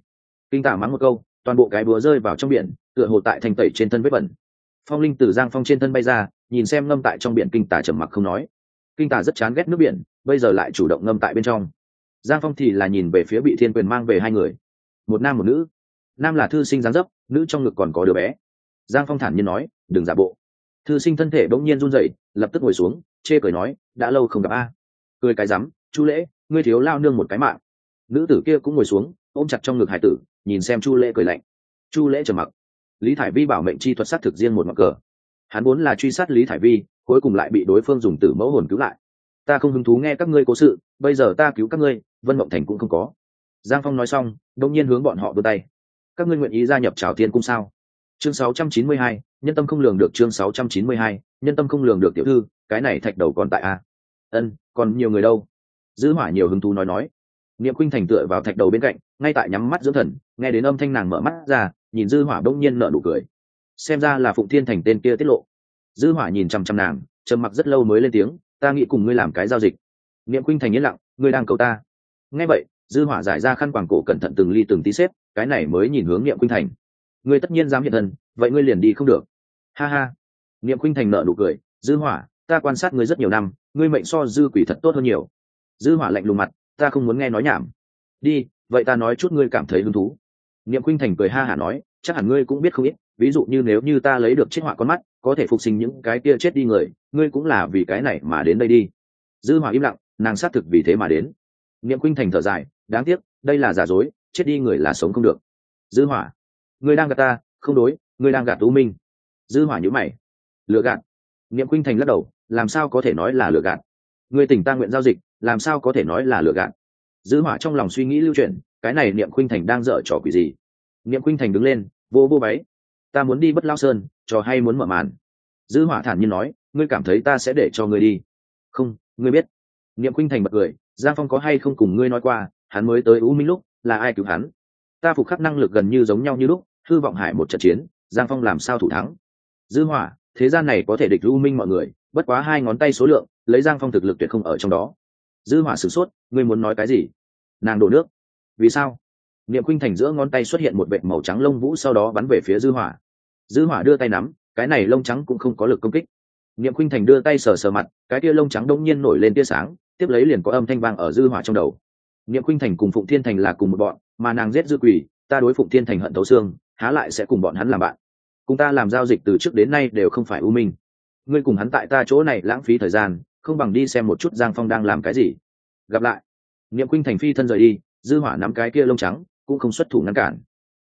Kinh tà mắng một câu, toàn bộ cái búa rơi vào trong biển, tựa hồ tại thành tẩy trên thân vết bẩn. Phong linh từ giang phong trên thân bay ra, nhìn xem ngâm tại trong biển kinh tà trầm mặc không nói. Kinh tà rất chán ghét nước biển, bây giờ lại chủ động ngâm tại bên trong. Giang phong thì là nhìn về phía bị thiên quyền mang về hai người. Một nam một nữ. Nam là thư sinh gián dấp, nữ trong ngực còn có đứa bé. Giang phong thản nhiên nói, đừng giả bộ. Thư sinh thân thể bỗng nhiên run rẩy, lập tức ngồi xuống chê cười nói đã lâu không gặp a. Cười cái rắm chu lễ ngươi thiếu lao nương một cái mạng. Nữ tử kia cũng ngồi xuống ôm chặt trong ngực hải tử nhìn xem chu lễ cười lạnh. Chu lễ trầm mặc. Lý thải vi bảo mệnh chi thuật sát thực riêng một mặt cờ. Hắn muốn là truy sát lý thải vi cuối cùng lại bị đối phương dùng tử mẫu hồn cứu lại. Ta không hứng thú nghe các ngươi cố sự bây giờ ta cứu các ngươi vân mộng thành cũng không có. Giang phong nói xong đông nhiên hướng bọn họ vươn tay. Các ngươi nguyện ý gia nhập trào thiên cung sao? Chương 692, nhân tâm không lường được chương 692, nhân tâm không lường được tiểu thư cái này thạch đầu còn tại a. À? ân, còn nhiều người đâu? Dư hỏa nhiều hứng thú nói nói. Niệm khuynh thành tựa vào thạch đầu bên cạnh, ngay tại nhắm mắt dưỡng thần, nghe đến âm thanh nàng mở mắt ra, nhìn dư hỏa bỗng nhiên nở nụ cười. Xem ra là phụng thiên thành tên kia tiết lộ. Dư hỏa nhìn chăm chăm nàng, trầm mặc rất lâu mới lên tiếng, ta nghĩ cùng ngươi làm cái giao dịch. Niệm khuynh thành yên lặng, ngươi đang cầu ta. Nghe vậy, dư hỏa giải ra khăn quàng cổ cẩn thận từng ly từng tí xếp, cái này mới nhìn hướng niệm khuynh thành. Ngươi tất nhiên dám hiện thân, vậy ngươi liền đi không được. Ha ha. Niệm khuynh thành nở nụ cười, dư hỏa ta quan sát ngươi rất nhiều năm, ngươi mệnh so dư quỷ thật tốt hơn nhiều. Dư hỏa lạnh lùng mặt, ta không muốn nghe nói nhảm. Đi, vậy ta nói chút ngươi cảm thấy hứng thú. Niệm khuynh thành cười ha hả nói, chắc hẳn ngươi cũng biết không ít, ví dụ như nếu như ta lấy được chiếc họa con mắt, có thể phục sinh những cái kia chết đi người, ngươi cũng là vì cái này mà đến đây đi. Dư hỏa im lặng, nàng xác thực vì thế mà đến. Niệm khuynh thành thở dài, đáng tiếc, đây là giả dối, chết đi người là sống không được. Dư hỏa, ngươi đang gạt ta, không đối, ngươi đang gạt tú minh. Dư hỏa nhíu mày. Lừa gạt. Niệm khuynh thành lắc đầu làm sao có thể nói là lừa gạt? Người tỉnh ta nguyện giao dịch, làm sao có thể nói là lừa gạt? Dư hỏa trong lòng suy nghĩ lưu chuyển, cái này niệm khuynh thành đang dở trò quỷ gì? Niệm khuynh thành đứng lên, vô vô váy. Ta muốn đi bất lao sơn trò hay muốn mở màn? Dư hỏa thản nhiên nói, ngươi cảm thấy ta sẽ để cho ngươi đi? Không, ngươi biết. Niệm khuynh thành bật cười, giang phong có hay không cùng ngươi nói qua, hắn mới tới u minh lúc, là ai cứu hắn? Ta phục khắc năng lực gần như giống nhau như lúc, hư vọng hải một trận chiến, giang phong làm sao thủ thắng? Dư hỏa, thế gian này có thể địch u minh mọi người bất quá hai ngón tay số lượng, lấy giang phong thực lực tuyệt không ở trong đó. Dư hỏa sửng sốt, ngươi muốn nói cái gì? Nàng đổ nước. Vì sao? Niệm khuynh thành giữa ngón tay xuất hiện một vệt màu trắng lông vũ sau đó bắn về phía dư hỏa. Dư hỏa đưa tay nắm, cái này lông trắng cũng không có lực công kích. Niệm khuynh thành đưa tay sờ sờ mặt, cái tia lông trắng đông nhiên nổi lên tia sáng, tiếp lấy liền có âm thanh vang ở dư hỏa trong đầu. Niệm khuynh thành cùng phụng thiên thành là cùng một bọn, mà nàng giết dư quỷ, ta đối phụng thiên thành hận thấu xương, há lại sẽ cùng bọn hắn làm bạn. Cùng ta làm giao dịch từ trước đến nay đều không phải u minh ngươi cùng hắn tại ta chỗ này lãng phí thời gian, không bằng đi xem một chút giang phong đang làm cái gì. Gặp lại. Niệm khuynh thành phi thân rời đi, dư hỏa nắm cái kia lông trắng, cũng không xuất thủ ngăn cản.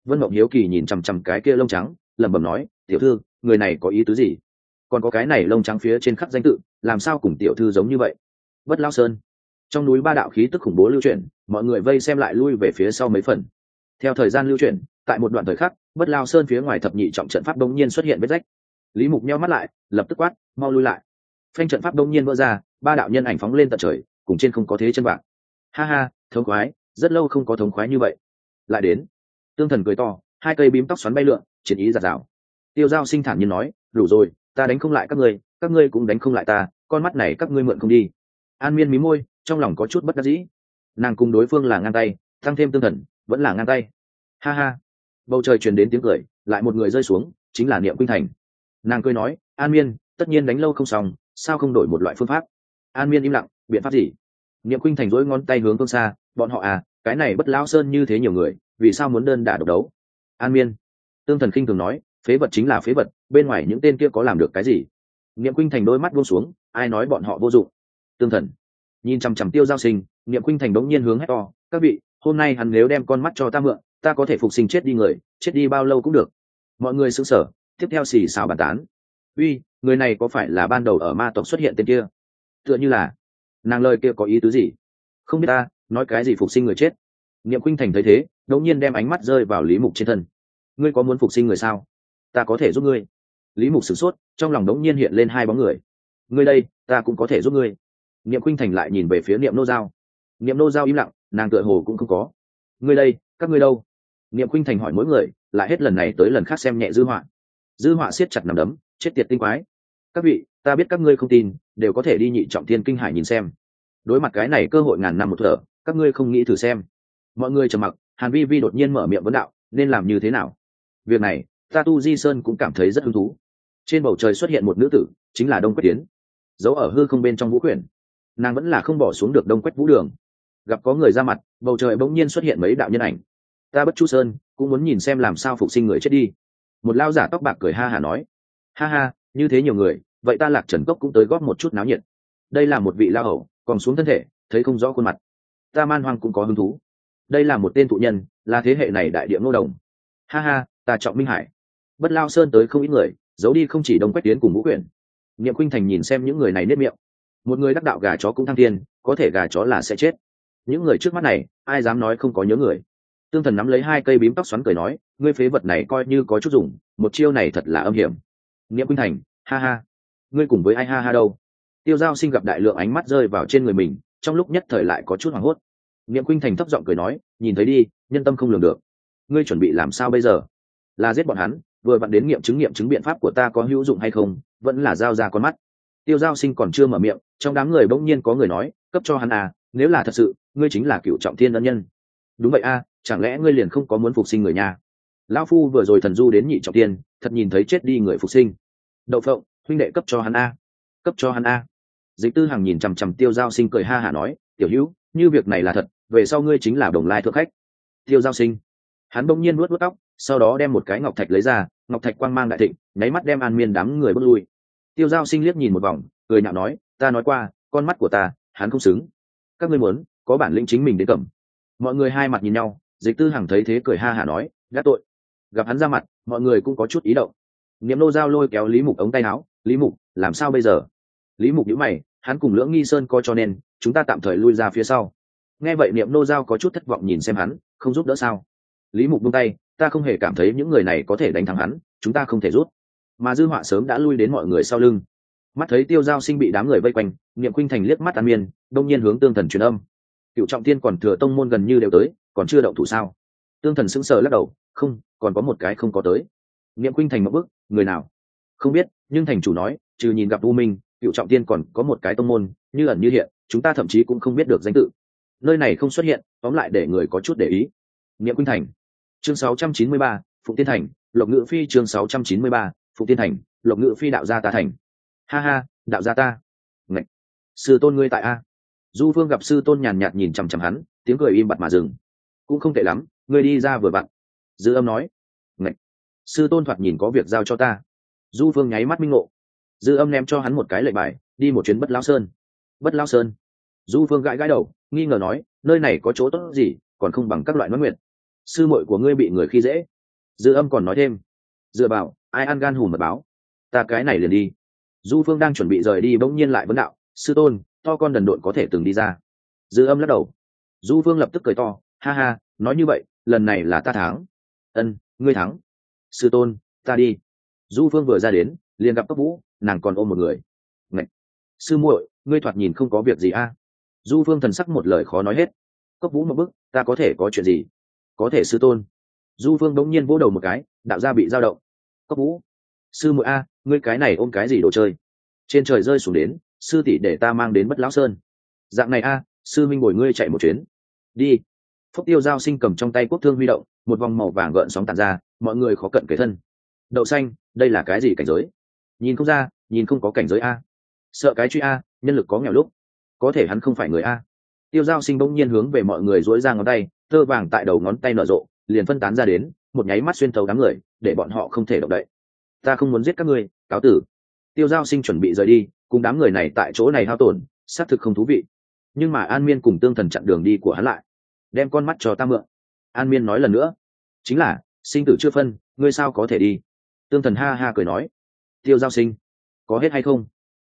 Vân mộng hiếu kỳ nhìn chằm chằm cái kia lông trắng, lẩm bẩm nói, tiểu thư, người này có ý tứ gì? Còn có cái này lông trắng phía trên khắc danh tự, làm sao cùng tiểu thư giống như vậy? Bất lao sơn. Trong núi ba đạo khí tức khủng bố lưu chuyển, mọi người vây xem lại lui về phía sau mấy phần. Theo thời gian lưu chuyển, tại một đoạn thời khắc, bất lao sơn phía ngoài thập nhị trọng trận pháp đông nhiên xuất hiện vết rách lý mục nheo mắt lại, lập tức quát, mau lui lại. Phanh trận pháp đông nhiên vỡ ra, ba đạo nhân ảnh phóng lên tận trời, cùng trên không có thế chân bạc ha ha, thống khoái, rất lâu không có thống khoái như vậy. Lại đến, tương thần cười to, hai cây bím tóc xoắn bay lượn triển ý giạt rào. Tiêu giao sinh thản nhiên nói, đủ rồi, ta đánh không lại các ngươi các ngươi cũng đánh không lại ta, con mắt này các ngươi mượn không đi. An miên mí môi, trong lòng có chút bất đắc dĩ. Nàng cùng đối phương là ngang tay, tăng thêm tương thần, vẫn là ngang tay. Ha ha. Bầu trời truyền đến tiếng cười, lại một người rơi xuống, chính là niệm quynh thành nàng cười nói, an miên, tất nhiên đánh lâu không xong, sao không đổi một loại phương pháp? An miên im lặng, biện pháp gì? Niệm khuynh thành dỗi ngón tay hướng phương xa, bọn họ à cái này bất lão sơn như thế nhiều người, vì sao muốn đơn đả độc đấu? An miên, tương thần khinh thường nói, phế vật chính là phế vật, bên ngoài những tên kia có làm được cái gì? Niệm khuynh thành đôi mắt buông xuống, ai nói bọn họ vô dụng? Tương thần, nhìn chằm chằm tiêu giao sinh, niệm khuynh thành đống nhiên hướng hét to, các vị, hôm nay hắn nếu đem con mắt cho ta mượn, ta có thể phục sinh chết đi người, chết đi bao lâu cũng được. Mọi người sững sờ tiếp theo xì xào bàn tán. Uy, người này có phải là ban đầu ở ma tộc xuất hiện tên kia? Tựa như là, nàng lời kia có ý tứ gì? Không biết ta, nói cái gì phục sinh người chết? Niệm khuynh thành thấy thế, đột nhiên đem ánh mắt rơi vào lý mục trên thân. Ngươi có muốn phục sinh người sao? Ta có thể giúp ngươi. Lý mục sửng sốt, trong lòng đống nhiên hiện lên hai bóng người. Ngươi đây, ta cũng có thể giúp ngươi. Niệm khuynh thành lại nhìn về phía niệm nô giao. Niệm nô giao im lặng, nàng tựa hồ cũng không có. Ngươi đây, các ngươi đâu? Niệm khuynh thành hỏi mỗi người, lại hết lần này tới lần khác xem nhẹ dư họa dư họa siết chặt nằm đấm, chết tiệt tinh quái. Các vị, ta biết các ngươi không tin, đều có thể đi nhị trọng thiên kinh hải nhìn xem. Đối mặt cái này cơ hội ngàn năm một thở, các ngươi không nghĩ thử xem. Mọi người trầm mặc, hàn vi vi đột nhiên mở miệng vấn đạo, nên làm như thế nào? Việc này, ta tu di sơn cũng cảm thấy rất hứng thú. Trên bầu trời xuất hiện một nữ tử, chính là đông quách tiến giấu ở hư không bên trong vũ quyển. Nàng vẫn là không bỏ xuống được đông quách vũ đường. Gặp có người ra mặt, bầu trời bỗng nhiên xuất hiện mấy đạo nhân ảnh. Ta bất chu sơn, cũng muốn nhìn xem làm sao phục sinh người chết đi một lao giả tóc bạc cười ha hà nói ha ha như thế nhiều người vậy ta lạc trần cốc cũng tới góp một chút náo nhiệt. Đây là một vị lao hầu, còn xuống thân thể thấy không rõ khuôn mặt. Ta man hoang cũng có hứng thú. Đây là một tên thụ nhân là thế hệ này đại địa ngô đồng. Ha ha ta trọng minh hải. Bất lao sơn tới không ít người giấu đi không chỉ đông quách tiến cùng ngũ quyển niệm khuynh thành nhìn xem những người này nếp miệng. Một người đắc đạo gà chó cũng thăng thiên có thể gà chó là sẽ chết. Những người trước mắt này ai dám nói không có nhớ người? Tương thần nắm lấy hai cây bím tóc xoắn cười nói, ngươi phế vật này coi như có chút dùng, một chiêu này thật là âm hiểm. Nghĩa quynh thành, ha ha, ngươi cùng với ai ha ha đâu? Tiêu giao sinh gặp đại lượng ánh mắt rơi vào trên người mình, trong lúc nhất thời lại có chút hoảng hốt. Nghĩa quynh thành thấp giọng cười nói, nhìn thấy đi, nhân tâm không lường được. Ngươi chuẩn bị làm sao bây giờ? Là giết bọn hắn, vừa vặn đến nghiệm chứng nghiệm chứng biện pháp của ta có hữu dụng hay không, vẫn là giao ra con mắt. Tiêu giao sinh còn chưa mở miệng, trong đám người bỗng nhiên có người nói, cấp cho hắn à nếu là thật sự, ngươi chính là cựu trọng thiên ân nhân. Đúng vậy a chẳng lẽ ngươi liền không có muốn phục sinh người nhà? Lão phu vừa rồi thần du đến nhị trọng tiên, thật nhìn thấy chết đi người phục sinh. Đậu phộng, huynh đệ cấp cho hắn a. Cấp cho hắn a. Dịch tư hằng nhìn chằm chằm tiêu giao sinh cười ha hả nói, tiểu hữu, như việc này là thật, về sau ngươi chính là đồng lai thượng khách. Tiêu giao sinh, hắn bỗng nhiên nuốt vớt tóc, sau đó đem một cái ngọc thạch lấy ra, ngọc thạch quang mang đại thịnh, nháy mắt đem an miên đám người bước lui. Tiêu giao sinh liếc nhìn một vòng, cười nhạo nói, ta nói qua, con mắt của ta, hắn không xứng. Các ngươi muốn, có bản lĩnh chính mình đến cầm. Mọi người hai mặt nhìn nhau dịch tư hằng thấy thế cười ha hả nói, gác tội. Gặp hắn ra mặt, mọi người cũng có chút ý động. Niệm nô giao lôi kéo lý mục ống tay áo, lý mục, làm sao bây giờ? Lý mục nhíu mày, hắn cùng lưỡng nghi sơn coi cho nên, chúng ta tạm thời lui ra phía sau. Nghe vậy niệm nô giao có chút thất vọng nhìn xem hắn, không giúp đỡ sao? Lý mục buông tay, ta không hề cảm thấy những người này có thể đánh thắng hắn, chúng ta không thể rút. Mà dư họa sớm đã lui đến mọi người sau lưng. Mắt thấy tiêu giao sinh bị đám người vây quanh, niệm khuynh thành liếc mắt an miên, đông nhiên hướng tương thần truyền âm cựu trọng tiên còn thừa tông môn gần như đều tới còn chưa động thủ sao? Tương thần sững sờ lắc đầu không còn có một cái không có tới. Niệm khuynh thành một bước người nào? Không biết. Nhưng thành chủ nói trừ nhìn gặp u minh cựu trọng tiên còn có một cái tông môn như ẩn như hiện chúng ta thậm chí cũng không biết được danh tự. Nơi này không xuất hiện tóm lại để người có chút để ý. Niệm khuynh thành chương 693, phụng tiên thành lộc ngự phi chương 693, phụng tiên thành lộc ngự phi đạo gia ta thành. Ha ha đạo gia ta. Ngạch. sư tôn ngươi tại a du phương gặp sư tôn nhàn nhạt nhìn chằm chằm hắn, tiếng cười im bặt mà dừng. Cũng không tệ lắm, ngươi đi ra vừa vặn. Dư âm nói. Ngậy! sư tôn thoạt nhìn có việc giao cho ta. Du phương nháy mắt minh ngộ. Dư âm ném cho hắn một cái lệnh bài, đi một chuyến bất lão sơn. Bất lao sơn. Du phương gãi gãi đầu, nghi ngờ nói, nơi này có chỗ tốt gì, còn không bằng các loại nói nguyện. Sư muội của ngươi bị người khi dễ. Dư âm còn nói thêm. Dựa vào, ai ăn gan hùm mật báo. Ta cái này liền đi. Du phương đang chuẩn bị rời đi bỗng nhiên lại vấn đạo, sư tôn to con đần độn có thể từng đi ra. Dư âm lắc đầu. Du phương lập tức cười to, ha ha, nói như vậy, lần này là ta thắng. Ân, ngươi thắng. Sư tôn, ta đi. Du phương vừa ra đến, liền gặp cấp vũ, nàng còn ôm một người. Ngậy! sư muội, ngươi thoạt nhìn không có việc gì a. Du phương thần sắc một lời khó nói hết. Cấp vũ một bức ta có thể có chuyện gì? Có thể, sư tôn. Du phương đống nhiên vỗ đầu một cái, đạo gia bị dao động. Cấp vũ, sư muội a, ngươi cái này ôm cái gì đồ chơi? Trên trời rơi xuống đến sư tỷ để ta mang đến bất lão sơn. Dạng này a à, sư minh ngồi ngươi chạy một chuyến. Đi. Phúc tiêu giao sinh cầm trong tay quốc thương huy động, một vòng màu vàng gợn sóng tàn ra, mọi người khó cận kể thân. Đậu xanh, đây là cái gì cảnh giới? Nhìn không ra, nhìn không có cảnh giới a. Sợ cái truy a, nhân lực có nghèo lúc. Có thể hắn không phải người a. Tiêu giao sinh bỗng nhiên hướng về mọi người dối ra ngón tay thơ vàng tại đầu ngón tay nở rộ, liền phân tán ra đến, một nháy mắt xuyên thấu đám người, để bọn họ không thể động đậy. Ta không muốn giết các ngươi, cáo tử. Tiêu giao sinh chuẩn bị rời đi cùng đám người này tại chỗ này hao tổn, xác thực không thú vị. Nhưng mà an miên cùng tương thần chặn đường đi của hắn lại, đem con mắt cho ta mượn. An miên nói lần nữa, chính là, sinh tử chưa phân, ngươi sao có thể đi? Tương thần ha ha cười nói, tiêu giao sinh, có hết hay không?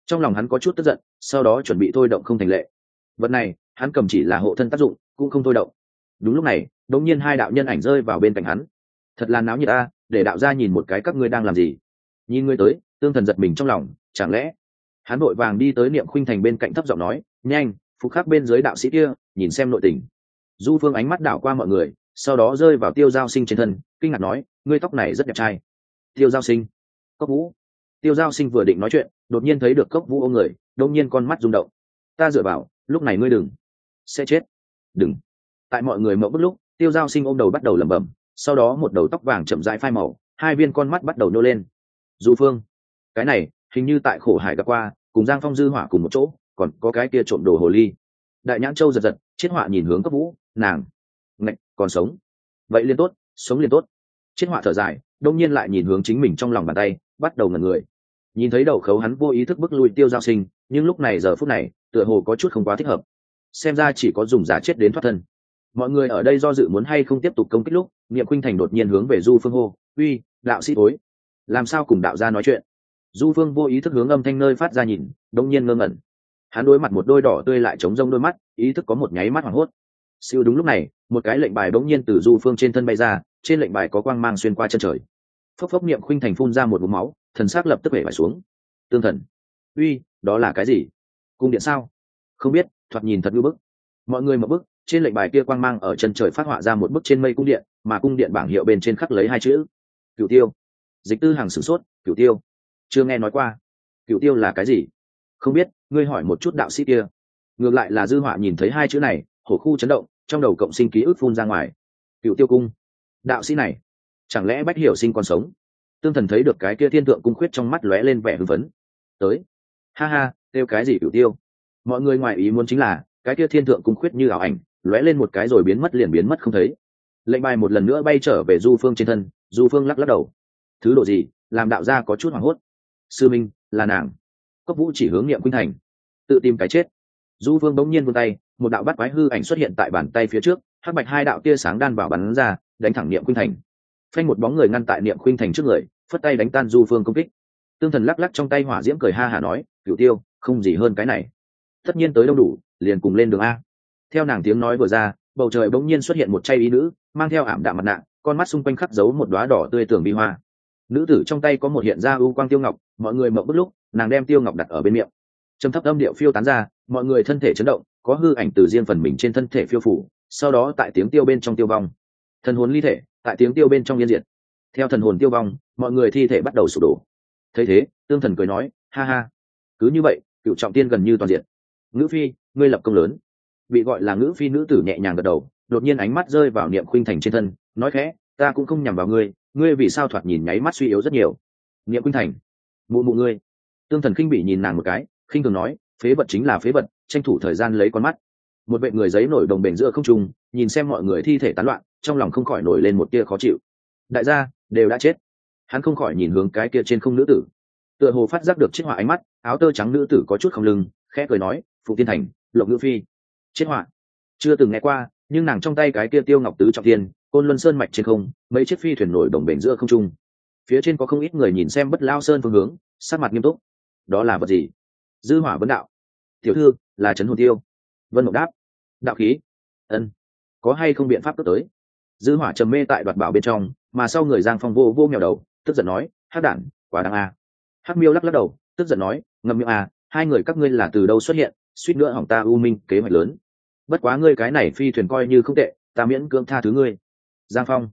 Trong lòng hắn có chút tức giận, sau đó chuẩn bị thôi động không thành lệ. Vật này, hắn cầm chỉ là hộ thân tác dụng, cũng không thôi động. Đúng lúc này đột nhiên hai đạo nhân ảnh rơi vào bên cạnh hắn. Thật là náo nhiệt ta để đạo gia nhìn một cái các ngươi đang làm gì. Nhìn ngươi tới, tương thần giật mình trong lòng, chẳng lẽ hắn vội vàng đi tới niệm khuynh thành bên cạnh thấp giọng nói, nhanh, phục khắc bên dưới đạo sĩ kia, nhìn xem nội tình. Du phương ánh mắt đảo qua mọi người, sau đó rơi vào tiêu giao sinh trên thân, kinh ngạc nói, ngươi tóc này rất đẹp trai. Tiêu giao sinh? Cốc vũ. Tiêu giao sinh vừa định nói chuyện, đột nhiên thấy được cốc vũ ôm người đột nhiên con mắt rung động. Ta dựa vào, lúc này ngươi đừng. Sẽ chết. Đừng. Tại mọi người mậu bức lúc, tiêu giao sinh ôm đầu bắt đầu lẩm bẩm, sau đó một đầu tóc vàng chậm rãi phai màu, hai viên con mắt bắt đầu nô lên. Du phương, cái này, hình như tại khổ hải gặp qua cùng giang phong dư hỏa cùng một chỗ, còn có cái kia trộm đồ hồ ly. Đại nhãn châu giật giật, chiết họa nhìn hướng cấp vũ, nàng, ngạch, còn sống? Vậy liên tốt, sống liên tốt. Chiết họa thở dài, đông nhiên lại nhìn hướng chính mình trong lòng bàn tay, bắt đầu ngần người. Nhìn thấy đầu khấu hắn vô ý thức bức lui tiêu giao sinh, nhưng lúc này giờ phút này, tựa hồ có chút không quá thích hợp. Xem ra chỉ có dùng giả chết đến thoát thân. Mọi người ở đây do dự muốn hay không tiếp tục công kích lúc, niệm khuynh thành đột nhiên hướng về du phương hô, uy, đạo sĩ tối làm sao cùng đạo gia nói chuyện? Du phương vô ý thức hướng âm thanh nơi phát ra nhìn đông nhiên ngơ ngẩn. Hắn đối mặt một đôi đỏ tươi lại chống rông đôi mắt, ý thức có một nháy mắt hoảng hốt. Siêu đúng lúc này, một cái lệnh bài bỗng nhiên từ du phương trên thân bay ra, trên lệnh bài có quang mang xuyên qua chân trời. Phốc phốc niệm khuynh thành phun ra một búng máu, thần s c lập tức hể vải xuống. Tương thần. Uy, đó là cái gì? Cung điện sao? Không biết, thoạt nhìn thật ngư bức. Mọi người mở bức, trên lệnh bài kia quang mang ở chân trời phát họa ra một bức trên mây cung điện, mà cung điện bảng hiệu bên trên khắc lấy hai chữ. Cửu tiêu. Dịch tư hàng sửng sốt, cửu tiêu chưa nghe nói qua. Cửu tiêu là cái gì? Không biết, ngươi hỏi một chút đạo sĩ kia. Ngược lại là dư họa nhìn thấy hai chữ này, hổ khu chấn động, trong đầu cộng sinh ký ức phun ra ngoài. Cựu tiêu cung. Đạo sĩ này, chẳng lẽ bách hiểu sinh còn sống? Tương thần thấy được cái kia thiên thượng cung khuyết trong mắt lóe lên vẻ hưng phấn. Tới. Ha ha tiêu cái gì cựu tiêu? Mọi người ngoài ý muốn chính là, cái kia thiên thượng cung khuyết như ảo ảnh, lóe lên một cái rồi biến mất liền biến mất không thấy. Lệnh bài một lần nữa bay trở về du phương trên thân, du phương lắc lắc đầu. Thứ độ gì? Làm đạo gia có chút hoảng hốt sư minh, là nàng. Cốc vũ chỉ hướng niệm khuynh thành, tự tìm cái chết. Du phương bỗng nhiên vươn tay, một đạo bắt quái hư ảnh xuất hiện tại bàn tay phía trước, hắc bạch hai đạo tia sáng đan vào bắn ra, đánh thẳng niệm khuynh thành. Phanh một bóng người ngăn tại niệm khuynh thành trước người, phất tay đánh tan du phương công kích. Tương thần lắc lắc trong tay hỏa diễm cười ha hả nói cựu tiêu, không gì hơn cái này. Tất nhiên tới đâu đủ, liền cùng lên đường a. Theo nàng tiếng nói vừa ra, bầu trời bỗng nhiên xuất hiện một chay ý nữ, mang theo ảm đạm mặt nạ, con mắt xung quanh khắc giấu một đoá đỏ tươi tường bi hoa nữ tử trong tay có một hiện ra ưu quang tiêu ngọc, mọi người mộng bức lúc, nàng đem tiêu ngọc đặt ở bên miệng. Trầm thấp âm điệu phiêu tán ra, mọi người thân thể chấn động, có hư ảnh từ riêng phần mình trên thân thể phiêu phủ, sau đó tại tiếng tiêu bên trong tiêu vong. Thần hồn ly thể, tại tiếng tiêu bên trong yên diệt. Theo thần hồn tiêu vong, mọi người thi thể bắt đầu sụp đổ. Thấy thế, tương thần cười nói, ha ha, cứ như vậy, cựu trọng tiên gần như toàn diện ngữ phi, ngươi lập công lớn. Bị gọi là ngữ phi nữ tử nhẹ nhàng gật đầu, đột nhiên ánh mắt rơi vào niệm khuynh thành trên thân, nói khẽ, ta cũng không nhằm vào ngươi ngươi vì sao thoạt nhìn nháy mắt suy yếu rất nhiều? Nghĩa quynh thành. Mụ mụ ngươi. Tương thần khinh bị nhìn nàng một cái, khinh thường nói, phế vật chính là phế vật, tranh thủ thời gian lấy con mắt. Một vệ người giấy nổi đồng bền giữa không trung, nhìn xem mọi người thi thể tán loạn, trong lòng không khỏi nổi lên một tia khó chịu. Đại gia, đều đã chết. Hắn không khỏi nhìn hướng cái kia trên không nữ tử. Tựa hồ phát giác được chiếc họa ánh mắt, áo tơ trắng nữ tử có chút không lưng, khẽ cười nói phụ tiên thành, lộc ngữ phi. Chết họa. Chưa từng nghe qua, nhưng nàng trong tay cái kia tiêu ngọc tứ trọng tiên côn luân sơn mạch trên không, mấy chiếc phi thuyền nổi đồng bể giữa không trung. Phía trên có không ít người nhìn xem bất lao sơn phương hướng sát mặt nghiêm túc. Đó là vật gì? Dư hỏa vấn đạo. Tiểu thư, là trấn hồn tiêu. Vân mộc đáp. Đạo khí. Ân. Có hay không biện pháp cấp tới? Dư hỏa trầm mê tại đoạt bảo bên trong, mà sau người giang phong vô vô mèo đầu, tức giận nói hát đản quả đáng a. Hát miêu lắc lắc đầu, tức giận nói, ngậm miệng a, hai người các ngươi là từ đâu xuất hiện, suýt nữa hỏng ta u minh kế hoạch lớn. Bất quá ngươi cái này phi thuyền coi như không tệ, ta miễn cưỡng tha thứ ngươi giang phong.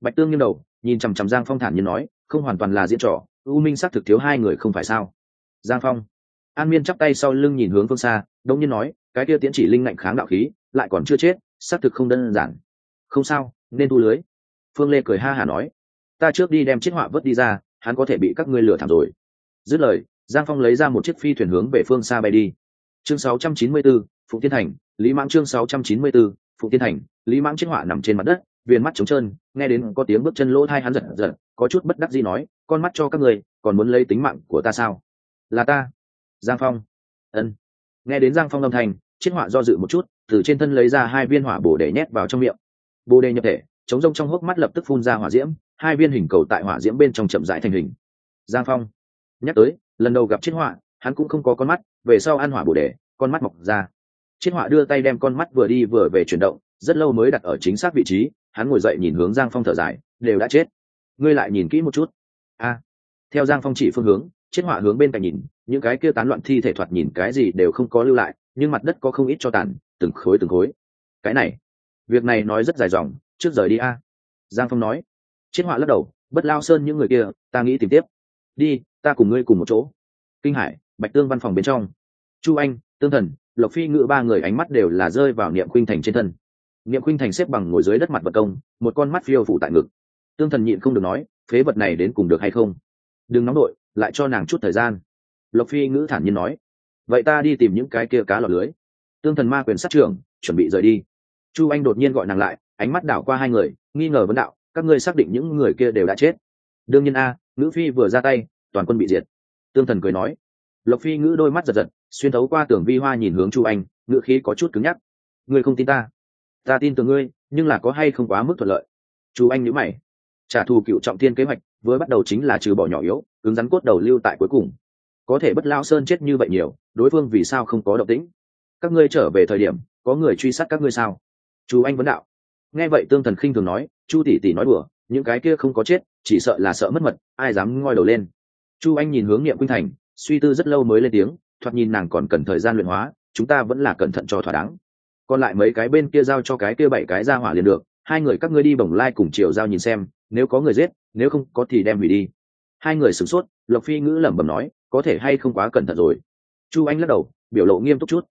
Bạch tương nghiêng đầu nhìn chằm chằm giang phong thản nhiên nói không hoàn toàn là diễn trò u minh xác thực thiếu hai người không phải sao? Giang phong. An miên chắp tay sau lưng nhìn hướng phương xa đông nhiên nói cái kia tiễn chỉ linh ngạnh kháng đạo khí lại còn chưa chết xác thực không đơn giản. Không sao nên thu lưới. Phương lê cười ha hả nói ta trước đi đem chiếc họa vớt đi ra hắn có thể bị các ngươi lừa thảm rồi. Dứt lời giang phong lấy ra một chiếc phi thuyền hướng về phương xa bay đi. Chương 694, phụng tiên thành lý mãng chương 694, phụng tiên thành lý mãng chiếc họa nằm trên mặt đất viền mắt trống trơn, nghe đến có tiếng bước chân lỗ thai hắn giật giật, có chút bất đắc gì nói, con mắt cho các người còn muốn lấy tính mạng của ta sao? Là ta. Giang phong. Ân. Nghe đến giang phong âm thanh chiết họa do dự một chút, từ trên thân lấy ra hai viên hỏa bồ để nhét vào trong miệng. Bồ đề nhập thể, chống rông trong hốc mắt lập tức phun ra hỏa diễm, hai viên hình cầu tại hỏa diễm bên trong chậm rãi thành hình. Giang phong. Nhắc tới, lần đầu gặp chiết họa, hắn cũng không có con mắt, về sau ăn hỏa bồ đề, con mắt mọc ra. Chiết họa đưa tay đem con mắt vừa đi vừa về chuyển động, rất lâu mới đặt ở chính xác vị trí hắn ngồi dậy nhìn hướng giang phong thở dài, đều đã chết. Ngươi lại nhìn kỹ một chút. A. Theo giang phong chỉ phương hướng chết họa hướng bên cạnh nhìn, những cái kia tán loạn thi thể thoạt nhìn cái gì đều không có lưu lại, nhưng mặt đất có không ít cho tàn, từng khối từng khối. Cái này, việc này nói rất dài dòng, trước rời đi a. Giang phong nói. Chết họa lắc đầu, bất lao sơn những người kia, ta nghĩ tìm tiếp. Đi, ta cùng ngươi cùng một chỗ. Kinh hải, bạch tương văn phòng bên trong. Chu anh, tương thần, lộc phi ngự ba người ánh mắt đều là rơi vào niệm khuynh thành trên thân niệm khuynh thành xếp bằng ngồi dưới đất mặt vật công, một con mắt phiêu phủ tại ngực. Tương thần nhịn không được nói, phế vật này đến cùng được hay không? Đừng nóng đội, lại cho nàng chút thời gian. Lộc phi ngữ thản nhiên nói, vậy ta đi tìm những cái kia cá lọt lưới. Tương thần ma quyền sát trưởng, chuẩn bị rời đi. Chu anh đột nhiên gọi nàng lại, ánh mắt đảo qua hai người, nghi ngờ vấn đạo, các ngươi xác định những người kia đều đã chết. Đương nhiên a, ngữ phi vừa ra tay, toàn quân bị diệt. Tương thần cười nói, lộc phi ngữ đôi mắt giật giật, xuyên thấu qua tường vi hoa nhìn hướng chu anh, ngữ khí có chút cứng nhắc. Ngươi không tin ta ta tin tưởng ngươi, nhưng là có hay không quá mức thuận lợi? Chu anh nhữ mày. Trả thù cựu trọng thiên kế hoạch với bắt đầu chính là trừ bỏ nhỏ yếu, cứng rắn cốt đầu lưu tại cuối cùng. Có thể bất lao sơn chết như vậy nhiều, đối phương vì sao không có động tĩnh? Các ngươi trở về thời điểm, có người truy sát các ngươi sao? Chú anh vấn đạo. Nghe vậy tương thần khinh thường nói, chu tỷ tỷ nói đùa, những cái kia không có chết, chỉ sợ là sợ mất mật, ai dám ngoi đầu lên? Chu anh nhìn hướng niệm quynh thành, suy tư rất lâu mới lên tiếng, thoạt nhìn nàng còn cần thời gian luyện hóa, chúng ta vẫn là cẩn thận cho thỏa đáng còn lại mấy cái bên kia giao cho cái kia bảy cái ra hỏa liền được, hai người các ngươi đi bồng lai cùng chiều giao nhìn xem, nếu có người giết, nếu không có thì đem hủy đi. Hai người sửng sốt, lộc phi ngữ lẩm bẩm nói, có thể hay không quá cẩn thận rồi. Chu anh lắc đầu, biểu lộ nghiêm túc chút.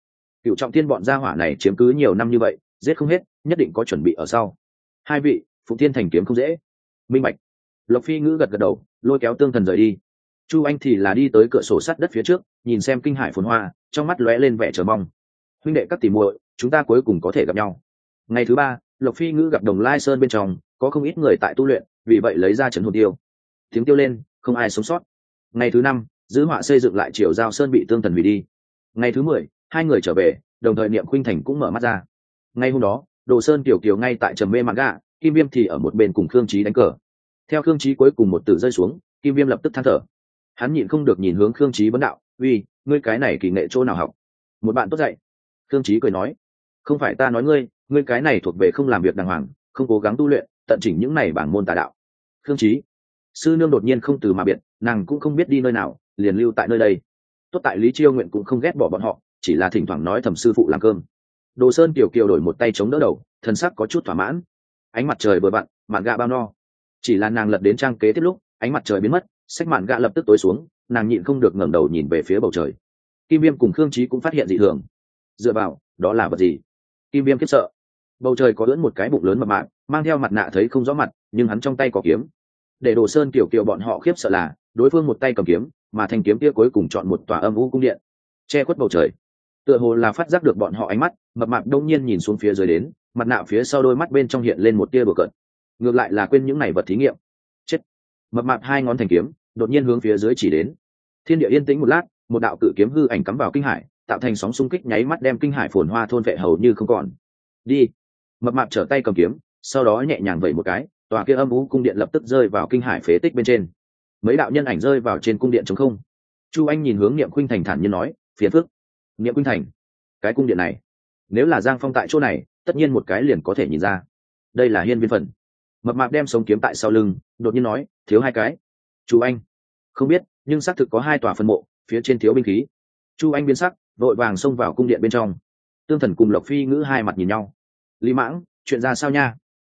Cựu trọng thiên bọn gia hỏa này chiếm cứ nhiều năm như vậy, giết không hết, nhất định có chuẩn bị ở sau. Hai vị, phụ thiên thành kiếm không dễ. Minh bạch. Lộc phi ngữ gật gật đầu, lôi kéo tương thần rời đi. Chu anh thì là đi tới cửa sổ sắt đất phía trước, nhìn xem kinh hải phồn hoa, trong mắt lóe lên vẻ chờ mong huynh đệ các tỷ muội, chúng ta cuối cùng có thể gặp nhau. Ngày thứ ba, lộc phi ngữ gặp đồng lai sơn bên trong, có không ít người tại tu luyện, vì vậy lấy ra trấn hồn tiêu. Tiếng tiêu lên, không ai sống sót. Ngày thứ năm, giữ họa xây dựng lại triều giao sơn bị tương thần hủy đi. Ngày thứ mười, hai người trở về, đồng thời niệm khuynh thành cũng mở mắt ra. Ngay hôm đó, đồ sơn tiểu kiều ngay tại trầm mê mạng gà kim viêm thì ở một bên cùng khương trí đánh cờ. Theo khương trí cuối cùng một tử rơi xuống, kim viêm lập tức than thở. Hắn nhịn không được nhìn hướng khương trí vấn đạo, uy, ngươi cái này kỳ nghệ chỗ nào học? Một bạn tốt dạy khương trí cười nói không phải ta nói ngươi ngươi cái này thuộc về không làm việc đàng hoàng không cố gắng tu luyện tận chỉnh những này bảng môn tà đạo. Khương trí sư nương đột nhiên không từ mà biệt nàng cũng không biết đi nơi nào liền lưu tại nơi đây. Tốt tại lý chiêu nguyện cũng không ghét bỏ bọn họ chỉ là thỉnh thoảng nói thầm sư phụ làm cơm. Đồ sơn kiều kiều đổi một tay chống đỡ đầu thân sắc có chút thỏa mãn. Ánh mặt trời vừa bạn, mạn gạ bao no. Chỉ là nàng lật đến trang kế tiếp lúc ánh mặt trời biến mất sách mạn gạ lập tức tối xuống nàng nhịn không được ngẩng đầu nhìn về phía bầu trời. Kim viêm cùng khương trí cũng phát hiện dị thường dựa vào, đó là vật gì? Kim viêm khiếp sợ. Bầu trời có lẫn một cái bụng lớn mập mạng mang theo mặt nạ thấy không rõ mặt, nhưng hắn trong tay có kiếm. Để đồ sơn kiểu kiểu bọn họ khiếp sợ là, đối phương một tay cầm kiếm, mà thanh kiếm kia cuối cùng chọn một tòa âm u cung điện. Che khuất bầu trời. Tựa hồ là phát giác được bọn họ ánh mắt, mập mạp đông nhiên nhìn xuống phía dưới đến, mặt nạ phía sau đôi mắt bên trong hiện lên một tia bừa cợt. Ngược lại là quên những này vật thí nghiệm. Chết. Mập mạp hai ngón thành kiếm, đột nhiên hướng phía dưới chỉ đến. Thiên địa yên tĩnh một lát, một đạo cự kiếm hư ảnh cắm vào kinh hải tạo thành sóng xung kích nháy mắt đem kinh hải phồn hoa thôn vệ hầu như không còn. Đi. Mập mạp trở tay cầm kiếm, sau đó nhẹ nhàng vẩy một cái, tòa kia âm ú cung điện lập tức rơi vào kinh hải phế tích bên trên. Mấy đạo nhân ảnh rơi vào trên cung điện chống không. Chu anh nhìn hướng niệm khuynh thành thản nhiên nói, phiền phức. Niệm khuynh thành, cái cung điện này, nếu là giang phong tại chỗ này, tất nhiên một cái liền có thể nhìn ra. Đây là hiên viên phần. Mập mạp đem sống kiếm tại sau lưng, đột nhiên nói, thiếu hai cái. Chu anh, không biết, nhưng xác thực có hai tòa phân mộ, phía trên thiếu binh khí. Chu anh biến sắc vội vàng xông vào cung điện bên trong. Tương thần cùng lộc phi ngữ hai mặt nhìn nhau. Lý mãng, chuyện ra sao nha?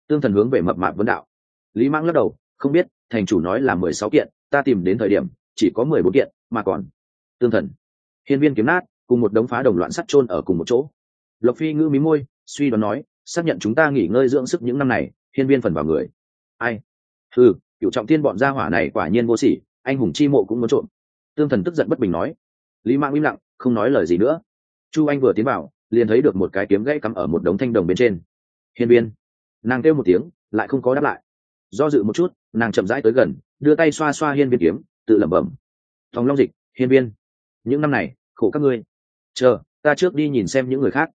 Tương thần hướng về mập mạp vấn đạo. Lý mãng lắc đầu, không biết, thành chủ nói là mười sáu kiện, ta tìm đến thời điểm, chỉ có mười bốn kiện, mà còn tương thần. Hiên viên kiếm nát, cùng một đống phá đồng loạn sắt chôn ở cùng một chỗ. Lộc phi ngữ mí môi, suy đoán nói, xác nhận chúng ta nghỉ ngơi dưỡng sức những năm này. Hiên viên phần vào người. Ai? Ừ cựu trọng thiên bọn gia hỏa này quả nhiên vô sỉ, anh hùng chi mộ cũng muốn trộm. Tương thần tức giận bất bình nói. Lý mạng im lặng không nói lời gì nữa. Chu anh vừa tiến vào, liền thấy được một cái kiếm gãy cắm ở một đống thanh đồng bên trên. Hiên viên. Nàng kêu một tiếng, lại không có đáp lại. Do dự một chút, nàng chậm rãi tới gần, đưa tay xoa xoa hiên viên kiếm, tự lẩm bẩm. Thòng long dịch, hiên viên. Những năm này, khổ các ngươi. Chờ, ta trước đi nhìn xem những người khác.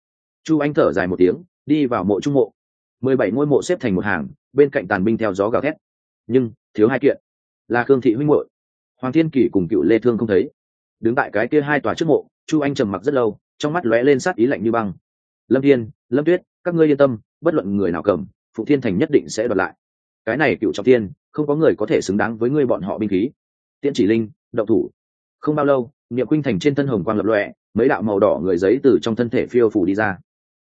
Chu anh thở dài một tiếng, đi vào mộ trung mộ. Mười bảy ngôi mộ xếp thành một hàng, bên cạnh tàn binh theo gió gào thét. Nhưng, thiếu hai kiện. Là khương thị huynh hội hoàng thiên kỷ cùng cựu lê thương không thấy. Đứng tại cái kia hai tòa trước mộ chu anh trầm mặc rất lâu, trong mắt lóe lên sát ý lạnh như băng. Lâm thiên, lâm tuyết, các ngươi yên tâm, bất luận người nào cầm, phụ thiên thành nhất định sẽ đoạt lại. Cái này cựu trọng thiên, không có người có thể xứng đáng với ngươi bọn họ binh khí. Tiễn chỉ linh, động thủ. Không bao lâu, niệm khuynh thành trên thân hồng quang lập lọe mấy đạo màu đỏ người giấy từ trong thân thể phiêu phủ đi ra.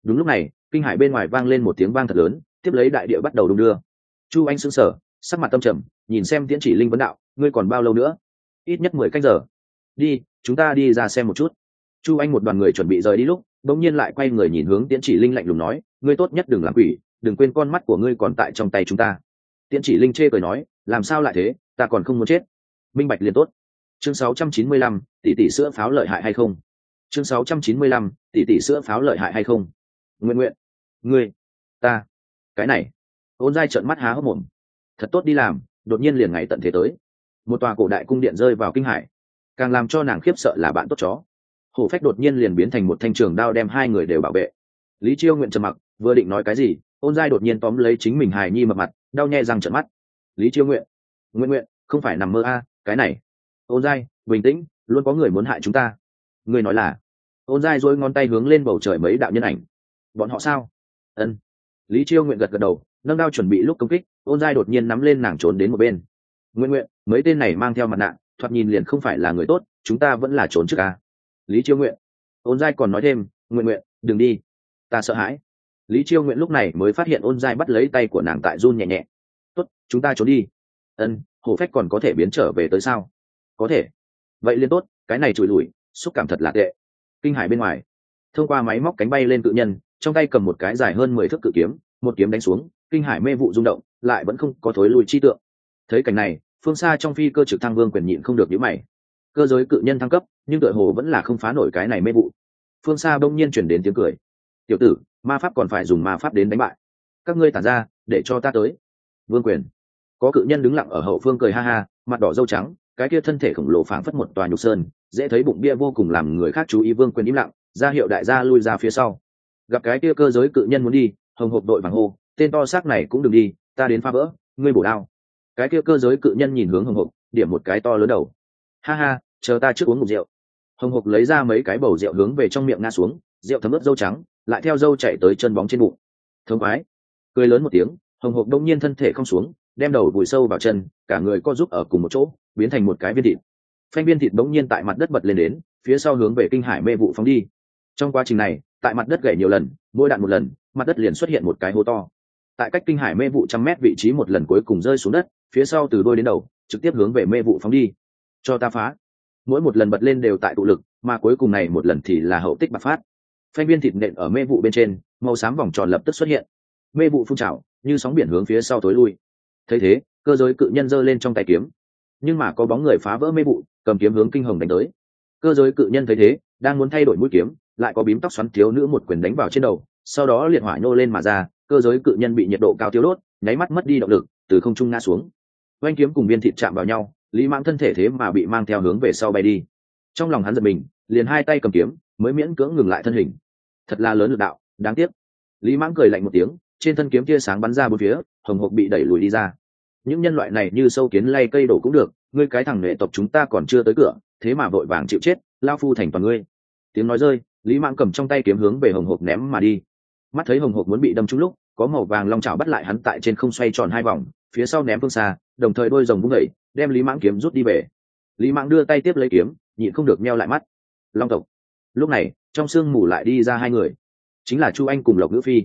Đúng lúc này, kinh hải bên ngoài vang lên một tiếng vang thật lớn, tiếp lấy đại địa bắt đầu đung đưa. Chu anh sững sờ, sắc mặt tâm trầm, nhìn xem tiễn chỉ linh vấn đạo, ngươi còn bao lâu nữa? Ít nhất mười canh giờ. Đi, chúng ta đi ra xem một chút chu anh một đoàn người chuẩn bị rời đi lúc bỗng nhiên lại quay người nhìn hướng tiễn chỉ linh lạnh lùng nói ngươi tốt nhất đừng làm quỷ đừng quên con mắt của ngươi còn tại trong tay chúng ta. Tiễn chỉ linh chê cười nói làm sao lại thế ta còn không muốn chết. Minh bạch liền tốt. Chương 695, tỷ tỷ sữa pháo lợi hại hay không? Chương 695, tỷ tỷ sữa pháo lợi hại hay không? Nguyện nguyện. Ngươi ta cái này. Ôn dai trợn mắt há hốc mồm. Thật tốt đi làm đột nhiên liền ngày tận thế tới. Một tòa cổ đại cung điện rơi vào kinh hải. Càng làm cho nàng khiếp sợ là bạn tốt chó hổ phách đột nhiên liền biến thành một thanh trường đao đem hai người đều bảo vệ. Lý chiêu nguyện trầm mặc, vừa định nói cái gì, ôn giai đột nhiên tóm lấy chính mình hài nhi mập mặt, đau nhẹ răng trận mắt. Lý chiêu nguyện nguyện nguyện, không phải nằm mơ a, cái này. Ôn giai, bình tĩnh, luôn có người muốn hại chúng ta. Người nói là, ôn giai dối ngón tay hướng lên bầu trời mấy đạo nhân ảnh. Bọn họ sao? Ân. Lý chiêu nguyện gật gật đầu, nâng đao chuẩn bị lúc công kích, ôn giai đột nhiên nắm lên nàng trốn đến một bên. Nguyện nguyện, mấy tên này mang theo mặt nạ, thoạt nhìn liền không phải là người tốt, chúng ta vẫn là trốn trước a lý chiêu nguyện. Ôn giai còn nói thêm, nguyện nguyện, đừng đi. Ta sợ hãi. Lý chiêu nguyện lúc này mới phát hiện ôn giai bắt lấy tay của nàng tại run nhẹ nhẹ. Tốt, chúng ta trốn đi. Ân, hổ phách còn có thể biến trở về tới sao? Có thể. Vậy liên tốt, cái này trùi lùi xúc cảm thật là tệ. Kinh hải bên ngoài, thông qua máy móc cánh bay lên cự nhân, trong tay cầm một cái dài hơn mười thước cự kiếm, một kiếm đánh xuống, kinh hải mê vụ rung động, lại vẫn không có thối lùi chi tượng. Thấy cảnh này, phương xa trong phi cơ trực thăng vương quyền nhịn không được nhíu mày. Cơ giới cự nhân thăng cấp nhưng đội hồ vẫn là không phá nổi cái này mê vụ. Phương xa bỗng nhiên chuyển đến tiếng cười. Tiểu tử, ma pháp còn phải dùng ma pháp đến đánh bại. Các ngươi tản ra, để cho ta tới. Vương quyền. Có cự nhân đứng lặng ở hậu phương cười ha ha, mặt đỏ dâu trắng, cái kia thân thể khổng lồ phảng phất một tòa nhục sơn, dễ thấy bụng bia vô cùng làm người khác chú ý vương quyền im lặng, ra hiệu đại gia lui ra phía sau. Gặp cái kia cơ giới cự nhân muốn đi, hồng hộp đội vàng hô, tên to xác này cũng đừng đi, ta đến phá vỡ, ngươi bổ đao. Cái kia cơ giới cự nhân nhìn hướng hồng hộc điểm một cái to lớn đầu. Ha ha, chờ ta trước uống một rượu hồng hộc lấy ra mấy cái bầu rượu hướng về trong miệng ngã xuống, rượu thấm ướt dâu trắng, lại theo dâu chạy tới chân bóng trên bụng. Thống quái cười lớn một tiếng, hồng hộc đông nhiên thân thể không xuống, đem đầu vùi sâu vào chân, cả người co giúp ở cùng một chỗ, biến thành một cái viên thịt. Phanh viên thịt bỗng nhiên tại mặt đất bật lên đến, phía sau hướng về kinh hải mê vụ phóng đi. Trong quá trình này, tại mặt đất gãy nhiều lần, mỗi đạn một lần, mặt đất liền xuất hiện một cái hố to. Tại cách kinh hải mê vụ trăm mét vị trí một lần cuối cùng rơi xuống đất, phía sau từ đôi đến đầu, trực tiếp hướng về mê vụ phóng đi. Cho ta phá mỗi một lần bật lên đều tại tụ lực, mà cuối cùng này một lần thì là hậu tích bạc phát. Phanh viên thịt nện ở mê vụ bên trên, màu xám vòng tròn lập tức xuất hiện. Mê vụ phun trào, như sóng biển hướng phía sau tối lui. Thấy thế, cơ giới cự nhân giơ lên trong tay kiếm. Nhưng mà có bóng người phá vỡ mê vụ, cầm kiếm hướng kinh hồng đánh tới. Cơ giới cự nhân thấy thế, đang muốn thay đổi mũi kiếm, lại có bím tóc xoắn thiếu nữ một quyền đánh vào trên đầu, sau đó liệt hỏa nhô lên mà ra, cơ giới cự nhân bị nhiệt độ cao tiêu đốt, nháy mắt mất đi động lực, từ không trung ngã xuống. Oanh kiếm cùng viên thịt chạm vào nhau lý mãng thân thể thế mà bị mang theo hướng về sau bay đi. Trong lòng hắn giật mình, liền hai tay cầm kiếm, mới miễn cưỡng ngừng lại thân hình. Thật là lớn lực đạo, đáng tiếc. Lý mãng cười lạnh một tiếng, trên thân kiếm tia sáng bắn ra bốn phía, hồng hộc bị đẩy lùi đi ra. Những nhân loại này như sâu kiến lay cây đổ cũng được, ngươi cái thằng nghệ tộc chúng ta còn chưa tới cửa, thế mà vội vàng chịu chết, lao phu thành toàn ngươi. Tiếng nói rơi, lý mãng cầm trong tay kiếm hướng về hồng hộc ném mà đi. Mắt thấy hồng hộc muốn bị đâm trúng lúc, có màu vàng long trào bắt lại hắn tại trên không xoay tròn hai vòng, phía sau ném phương xa, đồng thời đôi rồng vung vẩy đem lý mãng kiếm rút đi về. Lý mãng đưa tay tiếp lấy kiếm, nhịn không được meo lại mắt. Long tộc. Lúc này, trong sương mù lại đi ra hai người. Chính là chu anh cùng lộc ngữ phi.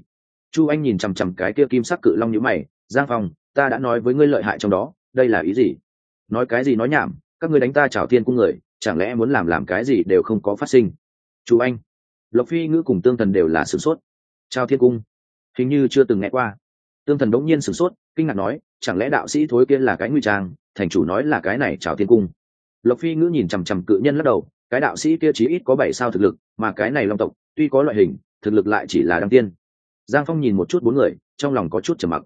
Chu anh nhìn chằm chằm cái kia kim sắc cự long nhữ mày, giang phong, ta đã nói với ngươi lợi hại trong đó, đây là ý gì? Nói cái gì nói nhảm, các ngươi đánh ta chào thiên cung người, chẳng lẽ muốn làm làm cái gì đều không có phát sinh? Chu anh. Lộc phi ngữ cùng tương thần đều là sửng sốt. Chào thiên cung? Hình như chưa từng nghe qua tương thần đống nhiên sửng sốt, kinh ngạc nói, chẳng lẽ đạo sĩ thối kia là cái nguy trang, thành chủ nói là cái này chào thiên cung? Lộc phi ngữ nhìn chằm chằm cự nhân lắc đầu, cái đạo sĩ kia chí ít có bảy sao thực lực, mà cái này long tộc, tuy có loại hình, thực lực lại chỉ là đăng tiên. Giang phong nhìn một chút bốn người, trong lòng có chút trầm mặc.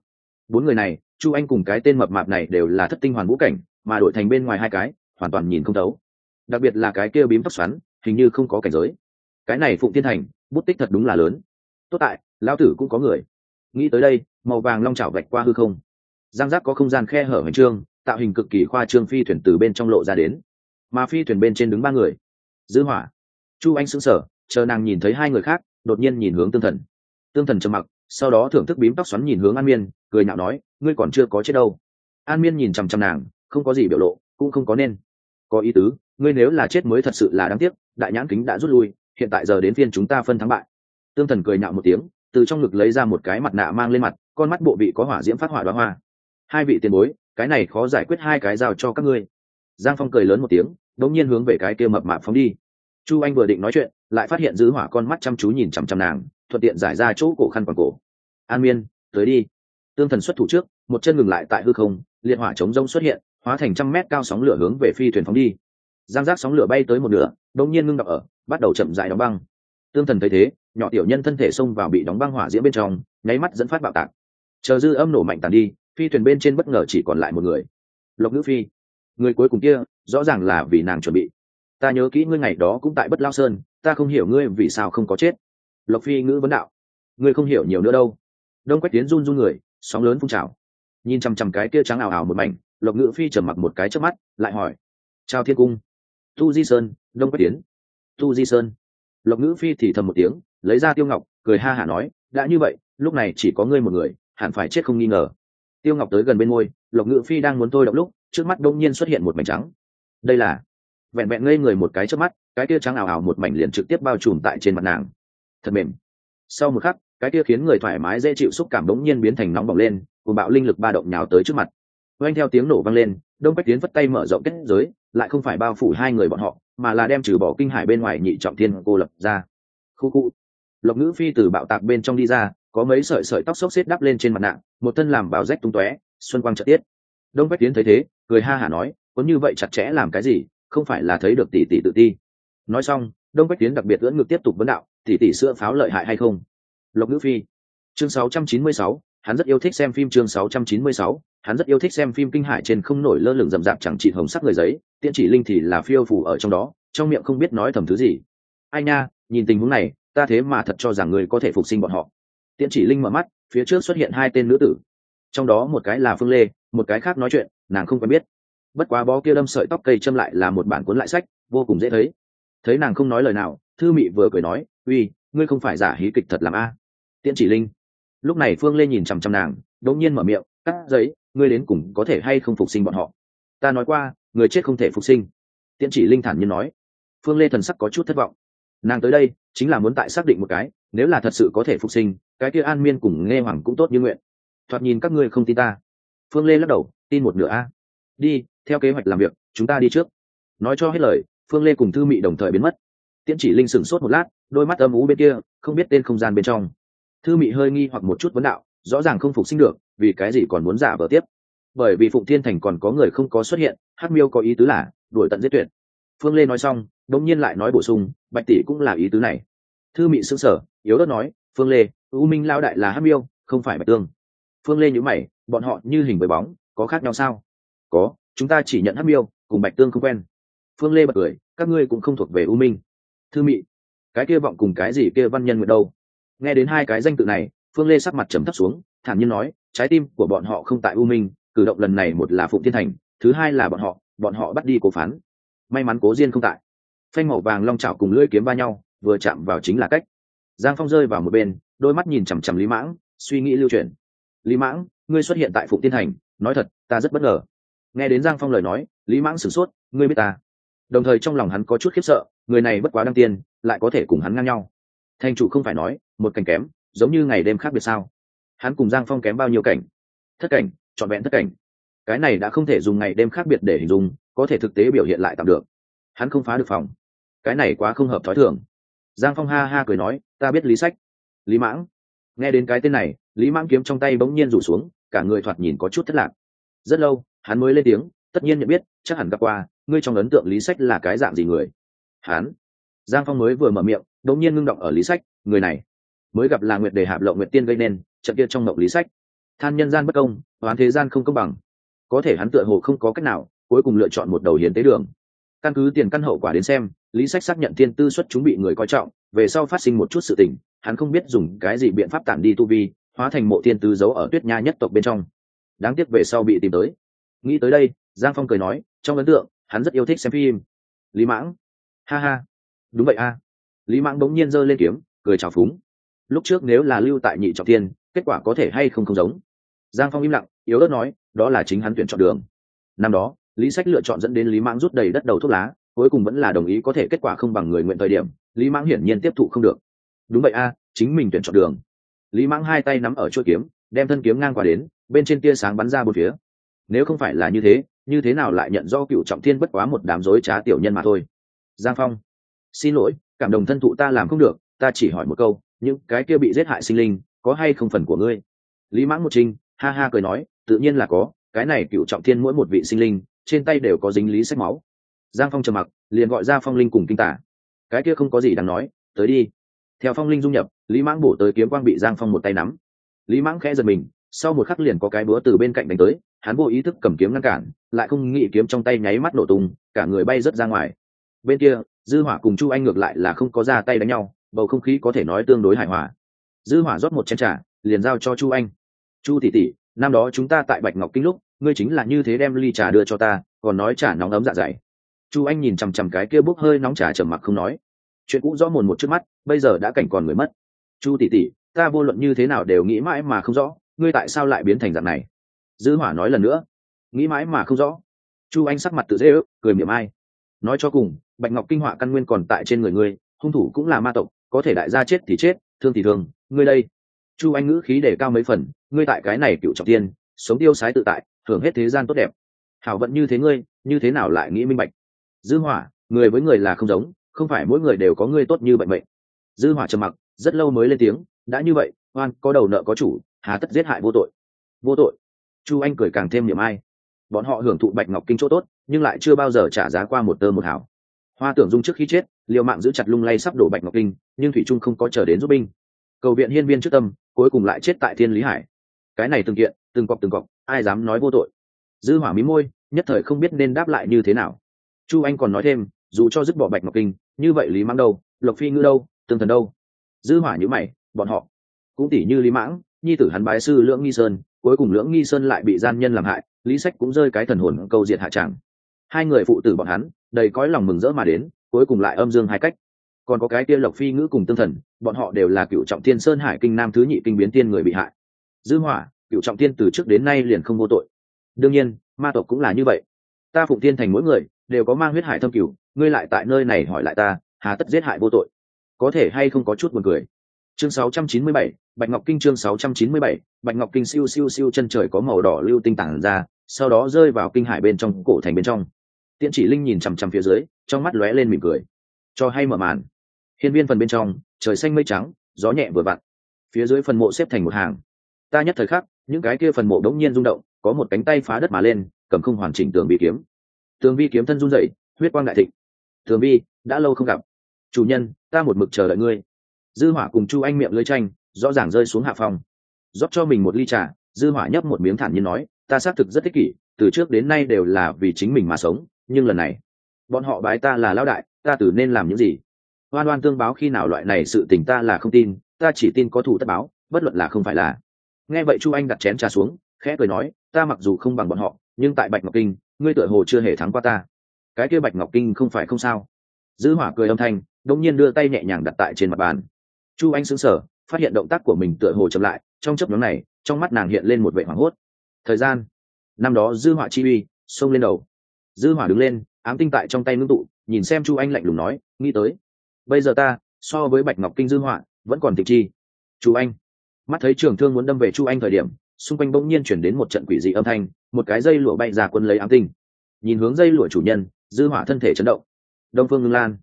Bốn người này, chu anh cùng cái tên mập mạp này đều là thất tinh hoàn vũ cảnh, mà đổi thành bên ngoài hai cái, hoàn toàn nhìn không thấu. Đặc biệt là cái kia bím tóc xoắn, hình như không có cảnh giới. Cái này phụng thiên thành, bút tích thật đúng là lớn. Tốt tại, lão tử cũng có người nghĩ tới đây, màu vàng long chảo vạch qua hư không. Giang giác có không gian khe hở hành trương, tạo hình cực kỳ khoa trương phi thuyền từ bên trong lộ ra đến. Mà phi thuyền bên trên đứng ba người. Dư hỏa, chu anh sững sờ, chờ nàng nhìn thấy hai người khác, đột nhiên nhìn hướng tương thần. Tương thần trầm mặc, sau đó thưởng thức bím tóc xoắn nhìn hướng an miên, cười nhạo nói, ngươi còn chưa có chết đâu. An miên nhìn chằm chằm nàng, không có gì biểu lộ, cũng không có nên. Có ý tứ, ngươi nếu là chết mới thật sự là đáng tiếc, đại nhãn kính đã rút lui, hiện tại giờ đến phiên chúng ta phân thắng bại. Tương thần cười nhạo một tiếng từ trong ngực lấy ra một cái mặt nạ mang lên mặt, con mắt bộ vị có hỏa diễm phát hỏa đoá hoa. Hai vị tiền bối, cái này khó giải quyết hai cái giao cho các ngươi. Giang phong cười lớn một tiếng, đống nhiên hướng về cái kia mập mạp phóng đi. Chu anh vừa định nói chuyện, lại phát hiện giữ hỏa con mắt chăm chú nhìn chằm chằm nàng, thuận tiện giải ra chỗ cổ khăn quàng cổ. An miên, tới đi. Tương thần xuất thủ trước, một chân ngừng lại tại hư không, liệt hỏa chống rông xuất hiện, hóa thành trăm mét cao sóng lửa hướng về phi thuyền phóng đi. Giang giác sóng lửa bay tới một nửa đột nhiên ngưng đập ở, bắt đầu chậm dại đóng băng. Tương thần thấy thế nhỏ tiểu nhân thân thể xông vào bị đóng băng hỏa diễm bên trong, nháy mắt dẫn phát bạo tạc. Chờ dư âm nổ mạnh tàn đi, phi thuyền bên trên bất ngờ chỉ còn lại một người. Lộc nữ phi, người cuối cùng kia, rõ ràng là vì nàng chuẩn bị. Ta nhớ kỹ ngươi ngày đó cũng tại bất lao sơn, ta không hiểu ngươi vì sao không có chết. Lộc phi ngữ vấn đạo, ngươi không hiểu nhiều nữa đâu. Đông quách tiến run run người, sóng lớn phun trào. Nhìn chằm chằm cái kia trắng ảo ảo một mảnh, lộc ngữ phi trầm mặc một cái trước mắt, lại hỏi, chào thiên cung, tu di sơn, đông quách tiến. Tu di sơn lộc ngữ phi thì thầm một tiếng, lấy ra tiêu ngọc, cười ha hả nói, đã như vậy, lúc này chỉ có ngươi một người, hẳn phải chết không nghi ngờ. Tiêu ngọc tới gần bên ngôi lộc ngữ phi đang muốn thôi động lúc, trước mắt đông nhiên xuất hiện một mảnh trắng. Đây là vẹn vẹn ngây người một cái trước mắt, cái kia trắng ảo ảo một mảnh liền trực tiếp bao trùm tại trên mặt nàng. Thật mềm. Sau một khắc, cái kia khiến người thoải mái dễ chịu xúc cảm đống nhiên biến thành nóng bỏng lên cùng bạo linh lực ba động nhào tới trước mặt. Oanh theo tiếng nổ vang lên, đông bách tiến vất tay mở rộng kết giới, lại không phải bao phủ hai người bọn họ mà là đem trừ bỏ kinh hải bên ngoài nhị trọng thiên cô lập ra. Khu khu. Lộc ngữ phi từ bạo tạc bên trong đi ra có mấy sợi sợi tóc xốc xếp đắp lên trên mặt nạ một thân làm báo rách tung tóe xuân quang trợ tiết. Đông bách tiến thấy thế cười ha hả nói có như vậy chặt chẽ làm cái gì không phải là thấy được tỷ tỷ tự ti. Nói xong đông bách tiến đặc biệt ưỡn ngực tiếp tục vấn đạo tỷ tỷ sữa pháo lợi hại hay không? Lộc ngữ phi. Chương 696, hắn rất yêu thích xem phim chương 696, hắn rất yêu thích xem phim kinh hải trên không nổi lơ lửng rậm rạp chẳng chỉ hồng sắc người giấy, tiễn chỉ linh thì là phiêu phủ ở trong đó, trong miệng không biết nói thầm thứ gì. Ai nha, nhìn tình huống này, ta thế mà thật cho rằng người có thể phục sinh bọn họ. Tiễn chỉ linh mở mắt, phía trước xuất hiện hai tên nữ tử. Trong đó một cái là phương lê, một cái khác nói chuyện, nàng không quen biết. Bất quá bó kia đâm sợi tóc cây châm lại là một bản cuốn lại sách, vô cùng dễ thấy. Thấy nàng không nói lời nào, thư mị vừa cười nói, uy, ngươi không phải giả hí kịch thật làm a. Tiễn chỉ linh. Lúc này phương lê nhìn chằm chằm nàng, đột nhiên mở miệng, cắt giấy ngươi đến cùng có thể hay không phục sinh bọn họ? Ta nói qua, người chết không thể phục sinh. Tiễn chỉ linh thản nhiên nói. Phương lê thần sắc có chút thất vọng. Nàng tới đây, chính là muốn tại xác định một cái, nếu là thật sự có thể phục sinh, cái kia an miên cùng nghe hoàng cũng tốt như nguyện. Thoạt nhìn các ngươi không tin ta. Phương lê lắc đầu, tin một nửa a. Đi, theo kế hoạch làm việc, chúng ta đi trước. Nói cho hết lời, phương lê cùng thư mị đồng thời biến mất. Tiễn chỉ linh sửng sốt một lát, đôi mắt âm ú bên kia, không biết tên không gian bên trong. Thư mị hơi nghi hoặc một chút vấn đạo, rõ ràng không phục sinh được vì cái gì còn muốn giả vờ tiếp? Bởi vì phụng thiên thành còn có người không có xuất hiện, hắc miêu có ý tứ là đuổi tận giết tuyệt. Phương lê nói xong, đống nhiên lại nói bổ sung, bạch tỷ cũng là ý tứ này. Thư mị sững sở yếu đất nói, phương lê, u minh lao đại là hắc miêu, không phải bạch tương. Phương lê nhữ mày, bọn họ như hình với bóng, có khác nhau sao? Có, chúng ta chỉ nhận hắc miêu, cùng bạch tương không quen. Phương lê bật cười, các ngươi cũng không thuộc về u minh. Thư mị, cái kia vọng cùng cái gì kia văn nhân nguyện đâu? Nghe đến hai cái danh tự này, phương lê sắc mặt trầm thấp xuống, thản nhiên nói trái tim của bọn họ không tại u minh, cử động lần này một là phụng thiên thành, thứ hai là bọn họ bọn họ bắt đi cố phán. May mắn cố diên không tại. Phanh màu vàng long chảo cùng lưỡi kiếm va nhau, vừa chạm vào chính là cách. Giang phong rơi vào một bên, đôi mắt nhìn chằm chằm lý mãng, suy nghĩ lưu truyền. lý mãng, ngươi xuất hiện tại phụng tiên thành, nói thật, ta rất bất ngờ. Nghe đến giang phong lời nói, lý mãng sửng sốt, ngươi biết ta? Đồng thời trong lòng hắn có chút khiếp sợ, người này bất quá đăng tiên, lại có thể cùng hắn ngang nhau. Thanh chủ không phải nói, một cảnh kém, giống như ngày đêm khác biệt sao? Hắn cùng giang phong kém bao nhiêu cảnh? Thất cảnh, trọn vẹn thất cảnh. Cái này đã không thể dùng ngày đêm khác biệt để hình dung, có thể thực tế biểu hiện lại tạm được. Hắn không phá được phòng. Cái này quá không hợp thói thường. Giang phong ha ha cười nói, ta biết lý sách. Lý mãng? Nghe đến cái tên này, lý mãng kiếm trong tay bỗng nhiên rủ xuống, cả người thoạt nhìn có chút thất lạc. Rất lâu, hắn mới lên tiếng, tất nhiên nhận biết, chắc hẳn gặp qua, ngươi trong ấn tượng lý sách là cái dạng gì người? Hắn? Giang phong mới vừa mở miệng, đột nhiên ngưng động ở lý sách, người này, mới gặp là nguyệt đề hạp lộng nguyệt tiên gây nên trận kia trong mộng lý sách. Than nhân gian bất công oán thế gian không công bằng. Có thể hắn tựa hồ không có cách nào, cuối cùng lựa chọn một đầu hiến tế đường. Căn cứ tiền căn hậu quả đến xem, lý sách xác nhận tiên tư xuất chúng bị người coi trọng, về sau phát sinh một chút sự tình, hắn không biết dùng cái gì biện pháp tản đi tu vi, hóa thành mộ tiên tư giấu ở tuyết nha nhất tộc bên trong. Đáng tiếc về sau bị tìm tới. Nghĩ tới đây, giang phong cười nói, trong ấn tượng, hắn rất yêu thích xem phim. Lý mãng. Ha ha. Đúng vậy a. Lý mãng bỗng nhiên giơ lên kiếm, cười trào phúng. Lúc trước nếu là lưu tại nhị trọng tiên kết quả có thể hay không không giống. Giang phong im lặng, yếu ớt nói, đó là chính hắn tuyển chọn đường. Năm đó, lý sách lựa chọn dẫn đến lý mãng rút đầy đất đầu thuốc lá, cuối cùng vẫn là đồng ý có thể kết quả không bằng người nguyện thời điểm, lý mãng hiển nhiên tiếp thụ không được. Đúng vậy a, chính mình tuyển chọn đường. Lý mãng hai tay nắm ở chuỗi kiếm, đem thân kiếm ngang qua đến, bên trên tia sáng bắn ra một phía. Nếu không phải là như thế như thế nào lại nhận do cựu trọng thiên bất quá một đám dối trá tiểu nhân mà thôi? Giang phong, xin lỗi, cảm đồng thân thụ ta làm không được, ta chỉ hỏi một câu, những cái kia bị giết hại sinh linh có hay không phần của ngươi? Lý mãng một trinh, ha ha cười nói, tự nhiên là có, cái này cựu trọng thiên mỗi một vị sinh linh, trên tay đều có dính lý sách máu. Giang phong trầm mặc, liền gọi ra phong linh cùng kinh tả. Cái kia không có gì đáng nói, tới đi. Theo phong linh dung nhập, lý mãng bổ tới kiếm quang bị giang phong một tay nắm. Lý mãng khẽ giật mình, sau một khắc liền có cái búa từ bên cạnh đánh tới, hắn vô ý thức cầm kiếm ngăn cản, lại không nghĩ kiếm trong tay nháy mắt nổ tung, cả người bay rớt ra ngoài. Bên kia, dư hỏa cùng chu anh ngược lại là không có ra tay đánh nhau, bầu không khí có thể nói tương đối hài hòa dư hỏa rót một chén trà, liền giao cho chu anh. Chu tỷ tỷ, năm đó chúng ta tại bạch ngọc kinh lúc, ngươi chính là như thế đem ly trà đưa cho ta, còn nói trà nóng ấm dạ dày. Chu anh nhìn chằm chằm cái kia bốc hơi nóng trà trầm mặc không nói. Chuyện cũ rõ mồn một trước mắt, bây giờ đã cảnh còn người mất. Chu tỷ tỷ, ta vô luận như thế nào đều nghĩ mãi mà không rõ, ngươi tại sao lại biến thành dạng này? Dư hỏa nói lần nữa. Nghĩ mãi mà không rõ. Chu anh sắc mặt tự dễ ước, cười miệng ai. Nói cho cùng, bạch ngọc kinh họa căn nguyên còn tại trên người ngươi, hung thủ cũng là ma tộc, có thể đại gia chết thì chết thương thì thương, ngươi đây. Chu anh ngữ khí để cao mấy phần, ngươi tại cái này cựu trọng tiên, sống tiêu sái tự tại hưởng hết thế gian tốt đẹp. Hảo vận như thế ngươi, như thế nào lại nghĩ minh bạch? Dư hỏa, người với người là không giống, không phải mỗi người đều có ngươi tốt như bệnh mệnh. Dư hỏa trầm mặc, rất lâu mới lên tiếng, đã như vậy, oan, có đầu nợ có chủ, hà tất giết hại vô tội. Vô tội. Chu anh cười càng thêm niềm ai. Bọn họ hưởng thụ bạch ngọc kinh chỗ tốt, nhưng lại chưa bao giờ trả giá qua một tơ một hảo hoa tưởng dung trước khi chết, liều mạng giữ chặt lung lay sắp đổ bạch ngọc kinh, nhưng thủy trung không có chờ đến giúp binh. Cầu viện hiên viên trước tâm, cuối cùng lại chết tại thiên lý hải. Cái này từng kiện, từng cọc từng cọc, ai dám nói vô tội? Dư hỏa mí môi, nhất thời không biết nên đáp lại như thế nào. Chu anh còn nói thêm, dù cho dứt bỏ bạch ngọc kinh, như vậy lý mãng đâu? Lộc phi ngư đâu? Tương thần đâu? Dư hỏa như mày, bọn họ cũng tỷ như lý mãng, nhi tử hắn bái sư lưỡng nghi sơn, cuối cùng lưỡng nghi sơn lại bị gian nhân làm hại, lý sách cũng rơi cái thần hồn câu diệt hạ tràng hai người phụ tử bọn hắn đầy cõi lòng mừng rỡ mà đến cuối cùng lại âm dương hai cách. Còn có cái kia lộc phi ngữ cùng tương thần bọn họ đều là cựu trọng thiên sơn hải kinh nam thứ nhị kinh biến tiên người bị hại. Dư hỏa cựu trọng thiên từ trước đến nay liền không vô tội. Đương nhiên ma tộc cũng là như vậy. Ta phụng tiên thành mỗi người đều có mang huyết hải thâm cửu ngươi lại tại nơi này hỏi lại ta hà tất giết hại vô tội. Có thể hay không có chút buồn cười. Chương 697, bạch ngọc kinh chương 697, bạch ngọc kinh siêu siêu siêu chân trời có màu đỏ lưu tinh tản ra sau đó rơi vào kinh hải bên trong cổ thành bên trong. Tiện chỉ linh nhìn chằm chằm phía dưới, trong mắt lóe lên mỉm cười. Cho hay mở màn. Hiên viên phần bên trong, trời xanh mây trắng, gió nhẹ vừa vặn. Phía dưới phần mộ xếp thành một hàng. Ta nhất thời khắc, những cái kia phần mộ đống nhiên rung động, có một cánh tay phá đất mà lên, cầm không hoàn chỉnh tường vi kiếm. Tường vi kiếm thân run dậy huyết quang đại thịnh. Tường vi, đã lâu không gặp. Chủ nhân, ta một mực chờ đợi ngươi. Dư hỏa cùng chu anh miệng lưỡi tranh rõ ràng rơi xuống hạ phòng rót cho mình một ly trà, dư hỏa nhấp một miếng thản nhiên nói ta xác thực rất thích kỷ, từ trước đến nay đều là vì chính mình mà sống, nhưng lần này, bọn họ bái ta là lão đại, ta tử nên làm những gì? Oan oan tương báo khi nào loại này sự tình ta là không tin, ta chỉ tin có thủ tất báo, bất luận là không phải là. Nghe vậy chu anh đặt chén trà xuống, khẽ cười nói, ta mặc dù không bằng bọn họ, nhưng tại bạch ngọc kinh, ngươi tựa hồ chưa hề thắng qua ta. Cái kia bạch ngọc kinh không phải không sao. Dư hỏa cười âm thanh đông nhiên đưa tay nhẹ nhàng đặt tại trên mặt bàn. Chu anh sững sờ, phát hiện động tác của mình tựa hồ chậm lại, trong chấp nhóm này, trong mắt nàng hiện lên một vẻ hoảng hốt thời gian. Năm đó dư hỏa chi uy xông lên đầu. Dư hỏa đứng lên, ám tinh tại trong tay ngưng tụ, nhìn xem chu anh lạnh lùng nói, nghĩ tới. Bây giờ ta, so với bạch ngọc kinh dư hỏa, vẫn còn tịch chi. Chu anh. Mắt thấy trường thương muốn đâm về chu anh thời điểm, xung quanh bỗng nhiên chuyển đến một trận quỷ dị âm thanh, một cái dây lụa bay ra quân lấy ám tinh. Nhìn hướng dây lụa chủ nhân, dư hỏa thân thể chấn động. Đông phương ngưng lan.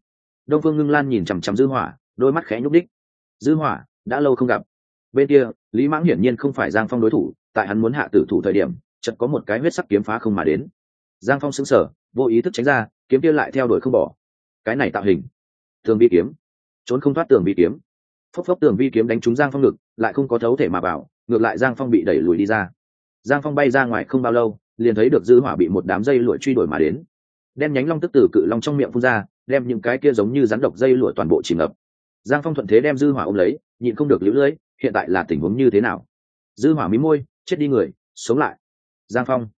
Đông phương ngưng lan nhìn chằm chằm dư hỏa, đôi mắt khẽ nhúc đích dư hỏa, đã lâu không gặp. Bên kia, lý mãng hiển nhiên không phải giang phong đối thủ tại hắn muốn hạ tử thủ thời điểm, chợt có một cái huyết sắc kiếm phá không mà đến. Giang phong sững sờ, vô ý thức tránh ra, kiếm kia lại theo đuổi không bỏ. Cái này tạo hình. Tường vi kiếm. Trốn không thoát tường vi kiếm. Phốc phốc tường vi kiếm đánh trúng giang phong ngực, lại không có thấu thể mà vào, ngược lại giang phong bị đẩy lùi đi ra. Giang phong bay ra ngoài không bao lâu, liền thấy được dư hỏa bị một đám dây lụa truy đuổi mà đến. Đem nhánh long tức tử cự long trong miệng phun ra, đem những cái kia giống như rắn độc dây lụa toàn bộ chìm ngập. Giang phong thuận thế đem dư hỏa ôm lấy, nhịn không được lũ lưỡi hiện tại là tình huống như thế nào? Dư hỏa mí môi chết đi người, sống lại. Giang phong.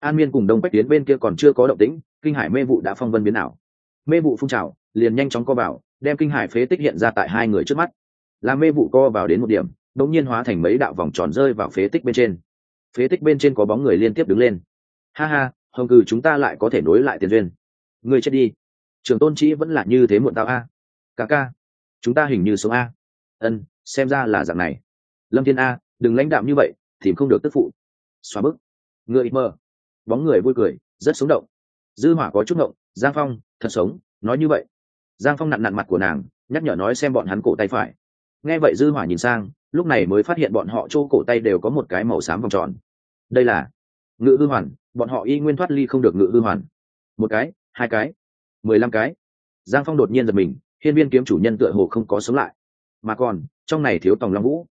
An miên cùng đông bách tiến bên kia còn chưa có động tĩnh, kinh hải mê vụ đã phong vân biến ảo. Mê vụ phun trào, liền nhanh chóng co vào, đem kinh hải phế tích hiện ra tại hai người trước mắt. Làm mê vụ co vào đến một điểm, đột nhiên hóa thành mấy đạo vòng tròn rơi vào phế tích bên trên. Phế tích bên trên có bóng người liên tiếp đứng lên. Ha ha, hồng cừ chúng ta lại có thể nối lại tiền duyên. Người chết đi. Trường tôn trí vẫn là như thế muộn tạo a. Ca ca, chúng ta hình như sống a. Ân, xem ra là dạng này. Lâm thiên a, đừng lãnh đạm như vậy thì không được tức phụ. Xóa bức người mơ bóng người vui cười, rất sống động. Dư hỏa có chút động giang phong, thật sống, nói như vậy. Giang phong nặn nặn mặt của nàng, nhắc nhở nói xem bọn hắn cổ tay phải. Nghe vậy dư hỏa nhìn sang, lúc này mới phát hiện bọn họ chỗ cổ tay đều có một cái màu xám vòng tròn. Đây là ngự hư hoàn, bọn họ y nguyên thoát ly không được ngự hư hoàn. Một cái, hai cái, mười lăm cái. Giang phong đột nhiên giật mình, hiên viên kiếm chủ nhân tựa hồ không có sống lại. Mà còn, trong này thiếu tòng long vũ.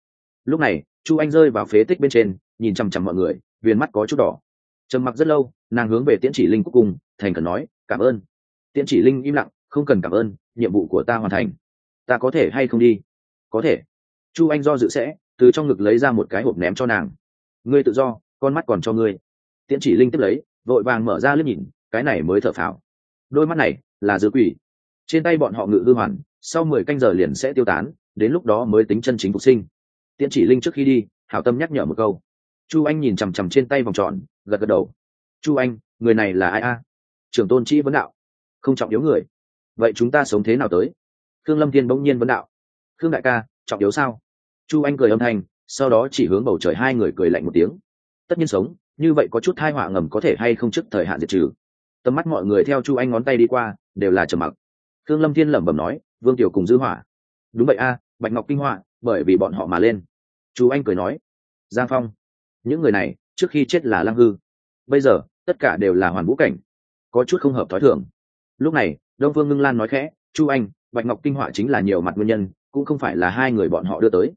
Lúc này chu anh rơi vào phế tích bên trên, nhìn chằm chằm mọi người, viền mắt có chút đỏ. Trầm mặc rất lâu, nàng hướng về tiễn chỉ linh cuối cùng, thành cần nói, cảm ơn. Tiễn chỉ linh im lặng, không cần cảm ơn, nhiệm vụ của ta hoàn thành. Ta có thể hay không đi? Có thể. Chu anh do dự sẽ, từ trong ngực lấy ra một cái hộp ném cho nàng. Ngươi tự do, con mắt còn cho ngươi. Tiễn chỉ linh tiếp lấy, vội vàng mở ra liếc nhìn, cái này mới thở phào. Đôi mắt này là dư quỷ. Trên tay bọn họ ngự hư hoàn, sau mười canh giờ liền sẽ tiêu tán, đến lúc đó mới tính chân chính phục sinh tiễn chỉ linh trước khi đi, hảo tâm nhắc nhở một câu. Chu anh nhìn chằm chằm trên tay vòng tròn, gật gật đầu. Chu anh, người này là ai a? Trưởng tôn trí vấn đạo. Không trọng yếu người. Vậy chúng ta sống thế nào tới? Khương lâm thiên bỗng nhiên vấn đạo. Khương đại ca, trọng yếu sao? Chu anh cười âm thanh, sau đó chỉ hướng bầu trời hai người cười lạnh một tiếng. Tất nhiên sống, như vậy có chút thai họa ngầm có thể hay không trước thời hạn diệt trừ? Tầm mắt mọi người theo chu anh ngón tay đi qua, đều là trầm mặc. Khương lâm thiên lẩm bẩm nói, vương tiểu cùng dư hỏa. Đúng vậy a, bạch ngọc kinh họa, bởi vì bọn họ mà lên chú anh cười nói, giang phong, những người này trước khi chết là lăng hư. Bây giờ, tất cả đều là hoàn vũ cảnh, có chút không hợp thói thường. Lúc này, đông phương ngưng lan nói khẽ chu anh, bạch ngọc kinh họa chính là nhiều mặt nguyên nhân, cũng không phải là hai người bọn họ đưa tới.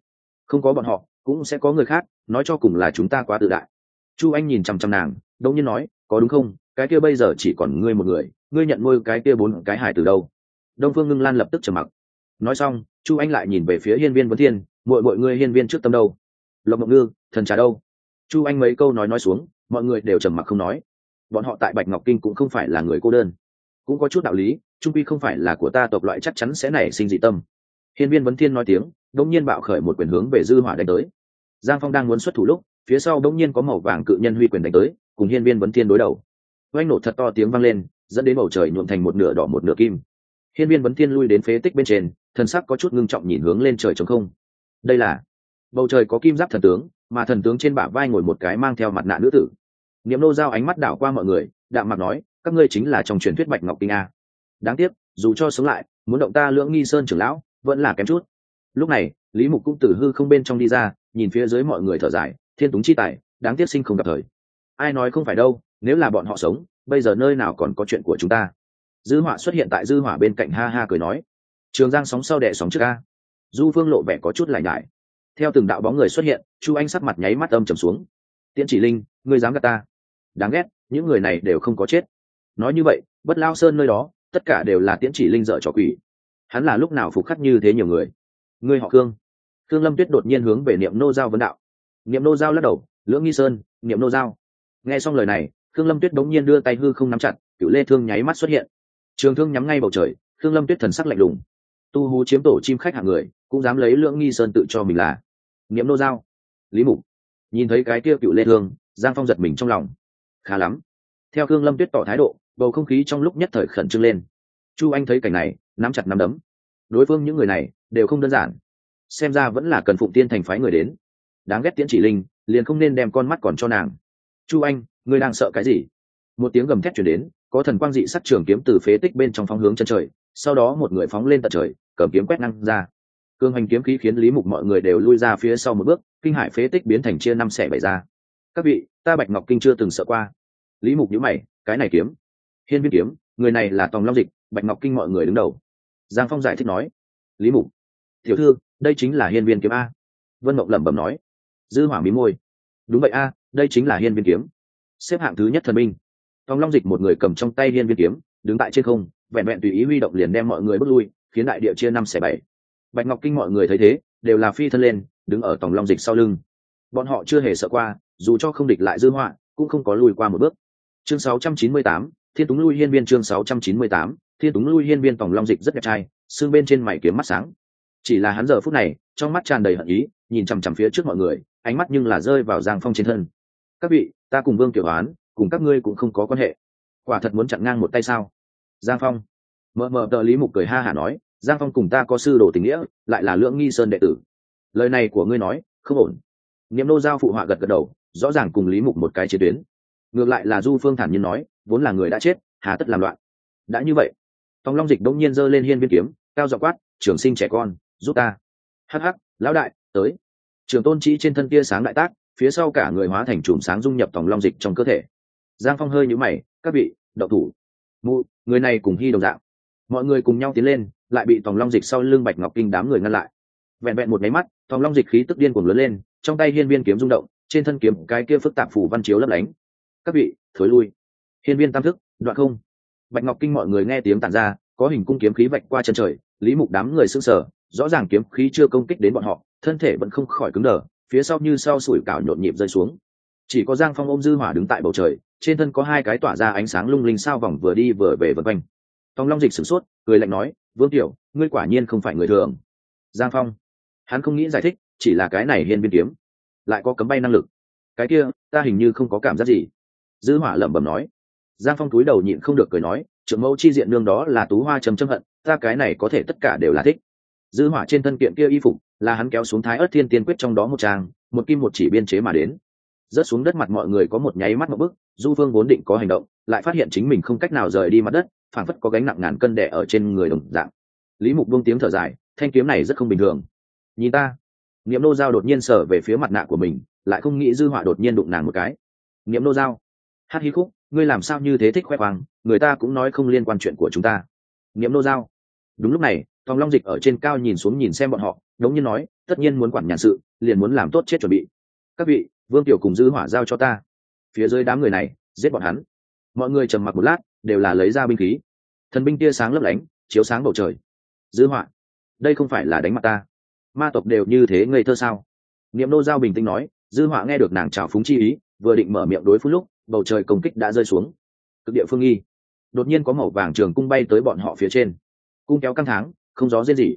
Không có bọn họ, cũng sẽ có người khác, nói cho cùng là chúng ta quá tự đại. Chu anh nhìn chằm chằm nàng đông nhiên nói, có đúng không? Cái kia bây giờ chỉ còn ngươi một người, ngươi nhận nuôi cái kia bốn cái hài từ đâu? Đông phương ngưng lan lập tức trầm mặc. Nói xong, chu anh lại nhìn về phía hiên viên vấn thiên mọi mọi ngươi hiên viên trước tâm đâu? Lộc mộng ngư, thần trà đâu? Chu anh mấy câu nói nói xuống, mọi người đều trầm mặc không nói. Bọn họ tại bạch ngọc kinh cũng không phải là người cô đơn. Cũng có chút đạo lý, trung quy không phải là của ta tộc loại chắc chắn sẽ nảy sinh dị tâm. Hiên viên vấn thiên nói tiếng đông nhiên bạo khởi một quyền hướng về dư hỏa đánh tới. Giang phong đang muốn xuất thủ lúc, phía sau đông nhiên có màu vàng cự nhân huy quyền đánh tới, cùng hiên viên vấn thiên đối đầu. Oanh nổ thật to tiếng vang lên, dẫn đến bầu trời nhuộm thành một nửa đỏ một nửa kim. Hiên viên vấn thiên lui đến phế tích bên trên thần sắc có chút ngưng trọng nhìn hướng lên trời trống không đây là bầu trời có kim giáp thần tướng, mà thần tướng trên bả vai ngồi một cái mang theo mặt nạ nữ tử. Niệm nô giao ánh mắt đảo qua mọi người, đạm mặt nói, các ngươi chính là trong truyền thuyết bạch ngọc kinh a. Đáng tiếc, dù cho sống lại, muốn động ta lưỡng nghi sơn trưởng lão, vẫn là kém chút. Lúc này, lý mục cũng từ hư không bên trong đi ra, nhìn phía dưới mọi người thở dài, thiên túng chi tài, đáng tiếc sinh không gặp thời. Ai nói không phải đâu, nếu là bọn họ sống, bây giờ nơi nào còn có chuyện của chúng ta? Dư họa xuất hiện tại dư hỏa bên cạnh ha ha cười nói. Trường giang sóng sau đẻ sóng trước a du phương lộ vẻ có chút lại ngại theo từng đạo bóng người xuất hiện, chu anh sắc mặt nháy mắt âm trầm xuống. Tiễn chỉ linh, ngươi dám gạt ta? Đáng ghét, những người này đều không có chết. Nói như vậy, bất lao sơn nơi đó, tất cả đều là tiễn chỉ linh dợ trò quỷ. Hắn là lúc nào phục khắc như thế nhiều người? Ngươi họ khương. Khương lâm tuyết đột nhiên hướng về niệm nô giao vấn đạo. Niệm nô giao lắc đầu, lưỡng nghi sơn, niệm nô giao. Nghe xong lời này, khương lâm tuyết đống nhiên đưa tay hư không nắm chặt cựu lê thương nháy mắt xuất hiện. Trường thương nhắm ngay bầu trời, khương lâm tuyết thần sắc lạnh lùng. Tu hú chiếm tổ chim khách hạng người cũng dám lấy lưỡng nghi sơn tự cho mình là. Nghiễm nô giao. Lý mục. Nhìn thấy cái kia cựu lê thương, giang phong giật mình trong lòng. Khá lắm. Theo khương lâm tuyết tỏ thái độ, bầu không khí trong lúc nhất thời khẩn trương lên. Chu anh thấy cảnh này, nắm chặt nắm đấm. Đối phương những người này, đều không đơn giản. Xem ra vẫn là cần phụng tiên thành phái người đến. Đáng ghét tiễn chỉ linh, liền không nên đem con mắt còn cho nàng. Chu anh, ngươi đang sợ cái gì? Một tiếng gầm thét chuyển đến, có thần quang dị sắc trường kiếm từ phế tích bên trong phóng hướng chân trời, sau đó một người phóng lên tận trời, cầm kiếm quét năng ra cương hành kiếm khí khiến lý mục mọi người đều lui ra phía sau một bước, kinh hải phế tích biến thành chia năm xẻ bảy ra. Các vị, ta bạch ngọc kinh chưa từng sợ qua. Lý mục nhữ mày, cái này kiếm. Hiên viên kiếm, người này là tòng long dịch, bạch ngọc kinh mọi người đứng đầu. Giang phong giải thích nói. Lý mục, tiểu thư, đây chính là hiên viên kiếm a. Vân mộng lẩm bẩm nói. Dư hỏa mí môi. Đúng vậy a, đây chính là hiên viên kiếm. Xếp hạng thứ nhất thần minh tòng long dịch một người cầm trong tay hiên viên kiếm, đứng tại trên không, vẹn vẹn tùy ý huy động liền đem mọi người bước lui, khiến đại địa chia năm xẻ bảy bạch ngọc kinh mọi người thấy thế đều là phi thân lên đứng ở tòng long dịch sau lưng. Bọn họ chưa hề sợ qua dù cho không địch lại dư họa cũng không có lùi qua một bước. Chương 698, thiên túng lui hiên viên chương 698, thiên túng lui hiên viên tòng long dịch rất đẹp trai xương bên trên mày kiếm mắt sáng. Chỉ là hắn giờ phút này trong mắt tràn đầy hận ý nhìn chằm chằm phía trước mọi người ánh mắt nhưng là rơi vào giang phong trên thân. Các vị ta cùng vương tiểu oán cùng các ngươi cũng không có quan hệ. Quả thật muốn chặn ngang một tay sao? Giang phong. Mờ mờ tờ lý mục cười ha hả nói giang phong cùng ta có sư đồ tình nghĩa, lại là lưỡng nghi sơn đệ tử. Lời này của ngươi nói, không ổn. Niệm nô giao phụ họa gật gật đầu, rõ ràng cùng lý mục một cái chế tuyến. Ngược lại là du phương thản nhiên nói, vốn là người đã chết, hà tất làm loạn. Đã như vậy tòng long dịch đông nhiên giơ lên hiên viên kiếm, cao dọ quát, trường sinh trẻ con, giúp ta. Hắc hắc, lão đại, tới. Trường tôn trí trên thân kia sáng đại tác, phía sau cả người hóa thành chùm sáng dung nhập tòng long dịch trong cơ thể. Giang phong hơi nhũ mày, các vị, đậu thủ. Mụ, người này cùng hy đồng dạng. Mọi người cùng nhau tiến lên lại bị tòng long dịch sau lưng bạch ngọc kinh đám người ngăn lại. Vẹn vẹn một máy mắt, tòng long dịch khí tức điên cuồng lớn lên, trong tay hiên viên kiếm rung động, trên thân kiếm cái kia phức tạp phủ văn chiếu lấp lánh. Các vị, thối lui. Hiên viên tam thức, đoạn không. Bạch ngọc kinh mọi người nghe tiếng tàn ra, có hình cung kiếm khí vạch qua chân trời, lý mục đám người s ư n g sở rõ ràng kiếm khí chưa công kích đến bọn họ, thân thể vẫn không khỏi cứng đờ, phía sau như sau sủi cảo nhộn nhịp rơi xuống. Chỉ có giang phong ôm dư hỏa đứng tại bầu trời, trên thân có hai cái tỏa ra ánh sáng lung linh sao vòng vừa đi vừa về vân quanh. Tòng long dịch sửng sốt, cười lạnh nói vương tiểu, ngươi quả nhiên không phải người thường. Giang phong, hắn không nghĩ giải thích, chỉ là cái này hiên viên kiếm, lại có cấm bay năng lực. Cái kia, ta hình như không có cảm giác gì. Dư hỏa lẩm bẩm nói. Giang phong túi đầu nhịn không được cười nói, trưởng mẫu chi diện nương đó là tú hoa chấm chấm hận, ta cái này có thể tất cả đều là thích. Dư hỏa trên thân kiện kia y phục, là hắn kéo xuống thái ớt thiên tiên quyết trong đó một trang, một kim một chỉ biên chế mà đến. Rớt xuống đất mặt mọi người có một nháy mắt một bức du phương vốn định có hành động, lại phát hiện chính mình không cách nào rời đi mặt đất phảng phất có gánh nặng ngàn cân đẻ ở trên người đồng dạng. Lý mục buông tiếng thở dài, thanh kiếm này rất không bình thường. Nhìn ta. Niệm nô giao đột nhiên sở về phía mặt nạ của mình, lại không nghĩ dư họa đột nhiên đụng nàng một cái. Niệm nô giao. Hát hí khúc, ngươi làm sao như thế thích khoe khoang, người ta cũng nói không liên quan chuyện của chúng ta. Niệm nô giao. Đúng lúc này, tòng long dịch ở trên cao nhìn xuống nhìn xem bọn họ, đống nhiên nói, tất nhiên muốn quản nhàn sự, liền muốn làm tốt chết chuẩn bị. Các vị, vương tiểu cùng dư hỏa giao cho ta. Phía dưới đám người này, giết bọn hắn mọi người trầm mặc một lát, đều là lấy ra binh khí. Thần binh tia sáng lấp lánh, chiếu sáng bầu trời. Dư họa. Đây không phải là đánh mặt ta. Ma tộc đều như thế ngây thơ sao? Niệm nô giao bình tĩnh nói, dư họa nghe được nàng chào phúng chi ý, vừa định mở miệng đối phút lúc, bầu trời công kích đã rơi xuống. Cực địa phương nghi. Đột nhiên có màu vàng trường cung bay tới bọn họ phía trên. Cung kéo căng tháng không gió riêng gì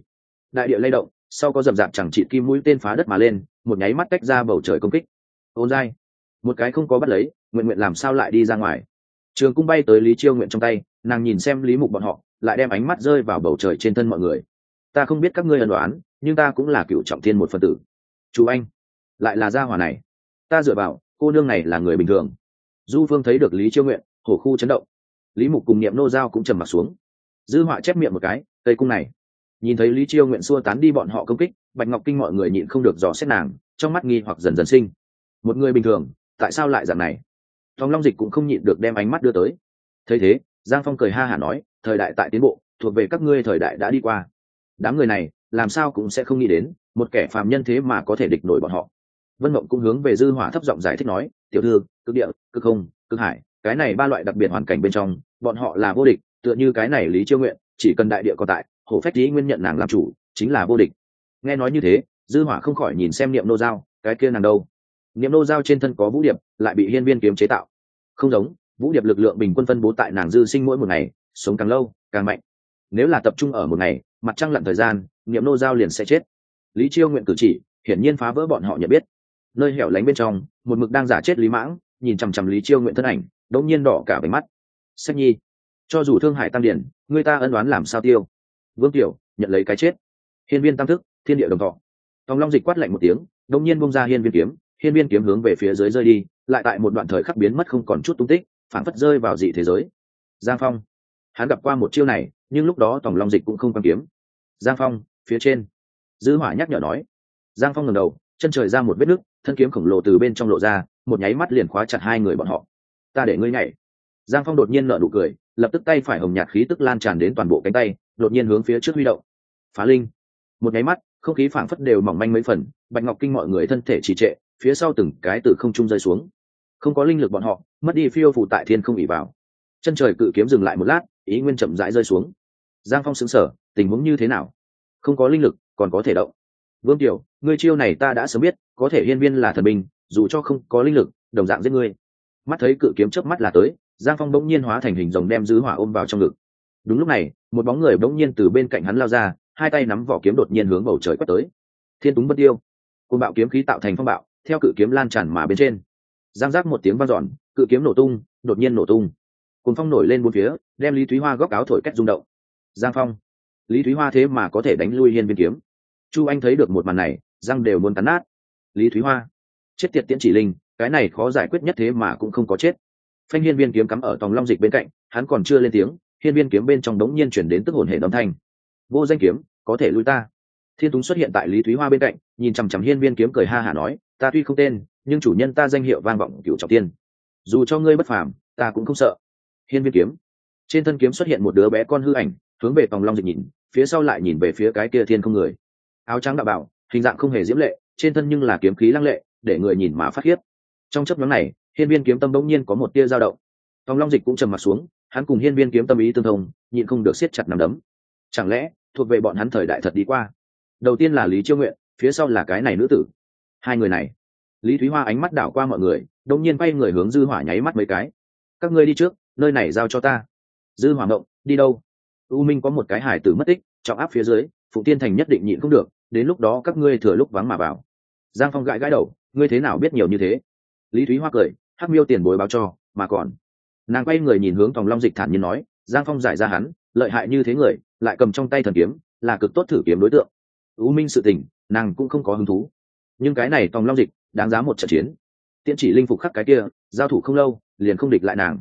đại địa lay động, sau có rầm rạp chẳng trị kim mũi tên phá đất mà lên, một nháy mắt tách ra bầu trời công kích. Ôn dai một cái không có bắt lấy, nguyện nguyện làm sao lại đi ra ngoài? Trường cung bay tới lý chiêu nguyện trong tay, nàng nhìn xem lý mục bọn họ, lại đem ánh mắt rơi vào bầu trời trên thân mọi người. Ta không biết các ngươi ẩn đoán nhưng ta cũng là cựu trọng thiên một phần tử. Chú anh, lại là gia hỏa này. Ta dựa vào, cô nương này là người bình thường. Du phương thấy được lý chiêu nguyện, hổ khu chấn động. Lý mục cùng niệm nô giao cũng trầm m ặ t xuống. Dư họa chép miệng một cái, cây cung này. Nhìn thấy lý chiêu nguyện xua tán đi bọn họ công kích, bạch ngọc kinh mọi người nhịn không được dò xét nàng, trong mắt nghi hoặc dần dần sinh. Một người bình thường, tại sao lại dạng này? Tòng long dịch cũng không nhịn được đem ánh mắt đưa tới. Thấy thế, giang phong cười ha hả nói, thời đại tại tiến bộ, thuộc về các ngươi thời đại đã đi qua. Đám người này, làm sao cũng sẽ không nghĩ đến, một kẻ phàm nhân thế mà có thể địch nổi bọn họ. Vân mộng cũng hướng về dư hỏa thấp giọng giải thích nói, tiểu thư, cực địa, cực không, cực hải, cái này ba loại đặc biệt hoàn cảnh bên trong, bọn họ là vô địch, tựa như cái này lý chiêu nguyện, chỉ cần đại địa còn tại hổ phách lý nguyên nhận nàng làm chủ, chính là vô địch. Nghe nói như thế, dư hỏa không khỏi nhìn xem niệm nô giao, cái kia nàng đâu? Niệm nô giao trên thân có vũ điệp, lại bị hiên viên kiếm chế tạo. Không giống, vũ điệp lực lượng bình quân phân bố tại nàng dư sinh mỗi một ngày, sống càng lâu, càng mạnh. Nếu là tập trung ở một ngày, mặt trăng lặn thời gian, niệm nô giao liền sẽ chết. Lý chiêu nguyện cử chỉ, hiển nhiên phá vỡ bọn họ nhận biết. Nơi hẻo lánh bên trong, một mực đang giả chết lý mãng, nhìn chằm chằm lý chiêu nguyện thân ảnh, đống nhiên đỏ cả váy mắt. Sách nhi, cho dù thương hải tam điển, người ta ân đoán làm sao tiêu? Vương tiểu nhận lấy cái chết. Hiên viên tam thức, thiên địa đồng thọ. Tòng long dịch quát lạnh một tiếng, đống nhiên bông ra hiên viên kiếm hiên viên kiếm hướng về phía dưới rơi đi, lại tại một đoạn thời khắc biến mất không còn chút tung tích phản phất rơi vào dị thế giới. Giang phong. Hắn gặp qua một chiêu này, nhưng lúc đó tòng long dịch cũng không quan kiếm. Giang phong, phía trên. Dư hỏa nhắc nhở nói. Giang phong ngẩng đầu, chân trời ra một vết nứt thân kiếm khổng lồ từ bên trong lộ ra, một nháy mắt liền khóa chặt hai người bọn họ. Ta để ngươi nhảy. Giang phong đột nhiên nở nụ cười, lập tức tay phải hồng nhạt khí tức lan tràn đến toàn bộ cánh tay, đột nhiên hướng phía trước huy động. Phá linh. Một nháy mắt, không khí phảng phất đều mỏng manh mấy phần, bạch ngọc kinh mọi người thân thể trì trệ phía sau từng cái từ không trung rơi xuống. Không có linh lực bọn họ, mất đi phiêu phụ tại thiên không ỉ vào. Chân trời cự kiếm dừng lại một lát, ý nguyên chậm rãi rơi xuống. Giang phong xứng sở tình huống như thế nào? Không có linh lực, còn có thể động. Vương tiểu, ngươi chiêu này ta đã sớm biết, có thể hiên viên là thần binh, dù cho không có linh lực, đồng dạng giết ngươi. Mắt thấy cự kiếm chớp mắt là tới, giang phong bỗng nhiên hóa thành hình rồng đem dứ hỏa ôm vào trong ngực. Đúng lúc này, một bóng người bỗng nhiên từ bên cạnh hắn lao ra, hai tay nắm vỏ kiếm đột nhiên hướng bầu trời quét tới. Thiên túng bất tiêu. Côn bạo kiếm khí tạo thành phong bạo theo cự kiếm lan tràn mà bên trên. Giang giác một tiếng vang dọn, cự kiếm nổ tung, đột nhiên nổ tung. Cồn phong nổi lên bốn phía, đem lý thúy hoa góc áo thổi cách rung động. Giang phong. Lý thúy hoa thế mà có thể đánh lui hiên viên kiếm. Chu anh thấy được một màn này, răng đều muốn tắn nát. Lý thúy hoa. Chết tiệt tiễn chỉ linh, cái này khó giải quyết nhất thế mà cũng không có chết. Phanh hiên viên kiếm cắm ở tòng long dịch bên cạnh, hắn còn chưa lên tiếng, hiên viên kiếm bên trong đống nhiên chuyển đến tức hồn hệ âm thanh. Vô danh kiếm, có thể lui ta thiên túng xuất hiện tại lý thúy hoa bên cạnh, nhìn chằm chằm hiên viên kiếm cười ha hả nói, ta tuy không tên, nhưng chủ nhân ta danh hiệu vang vọng cựu trọng tiên. Dù cho ngươi bất phàm, ta cũng không sợ. Hiên viên kiếm. Trên thân kiếm xuất hiện một đứa bé con hư ảnh, hướng về phòng long dịch nhìn, phía sau lại nhìn về phía cái kia thiên không người. Áo trắng đạo bảo, hình dạng không hề diễm lệ, trên thân nhưng là kiếm khí lăng lệ, để người nhìn mà phát khiếp. Trong chấp nhóm này, hiên viên kiếm tâm bỗng nhiên có một tia dao động. Phòng long dịch cũng trầm mặt xuống, hắn cùng hiên viên kiếm tâm ý tương thông, nhịn không được siết chặt nằm đấm. Chẳng lẽ, thuộc về bọn hắn thời đại thật đi qua? Đầu tiên là lý chiêu nguyện, phía sau là cái này nữ tử. Hai người này. Lý thúy hoa ánh mắt đảo qua mọi người đông nhiên quay người hướng dư hỏa nháy mắt mấy cái. Các ngươi đi trước, nơi này giao cho ta. Dư hỏa ngộng đi đâu? U minh có một cái hải tử mất tích, trọng áp phía dưới phụ tiên thành nhất định nhịn không được, đến lúc đó các ngươi thừa lúc vắng mà vào. Giang phong gãi gãi đầu, ngươi thế nào biết nhiều như thế? Lý thúy hoa cười, hắc miêu tiền bối báo cho, mà còn. Nàng quay người nhìn hướng tòng long dịch thản nhiên nói, giang phong giải ra hắn, lợi hại như thế người, lại cầm trong tay thần kiếm, là cực tốt thử kiếm đối tượng u minh sự tình, nàng cũng không có hứng thú. Nhưng cái này tòng long dịch, đáng giá một trận chiến. Tiễn chỉ linh phục khắc cái kia, giao thủ không lâu, liền không địch lại nàng.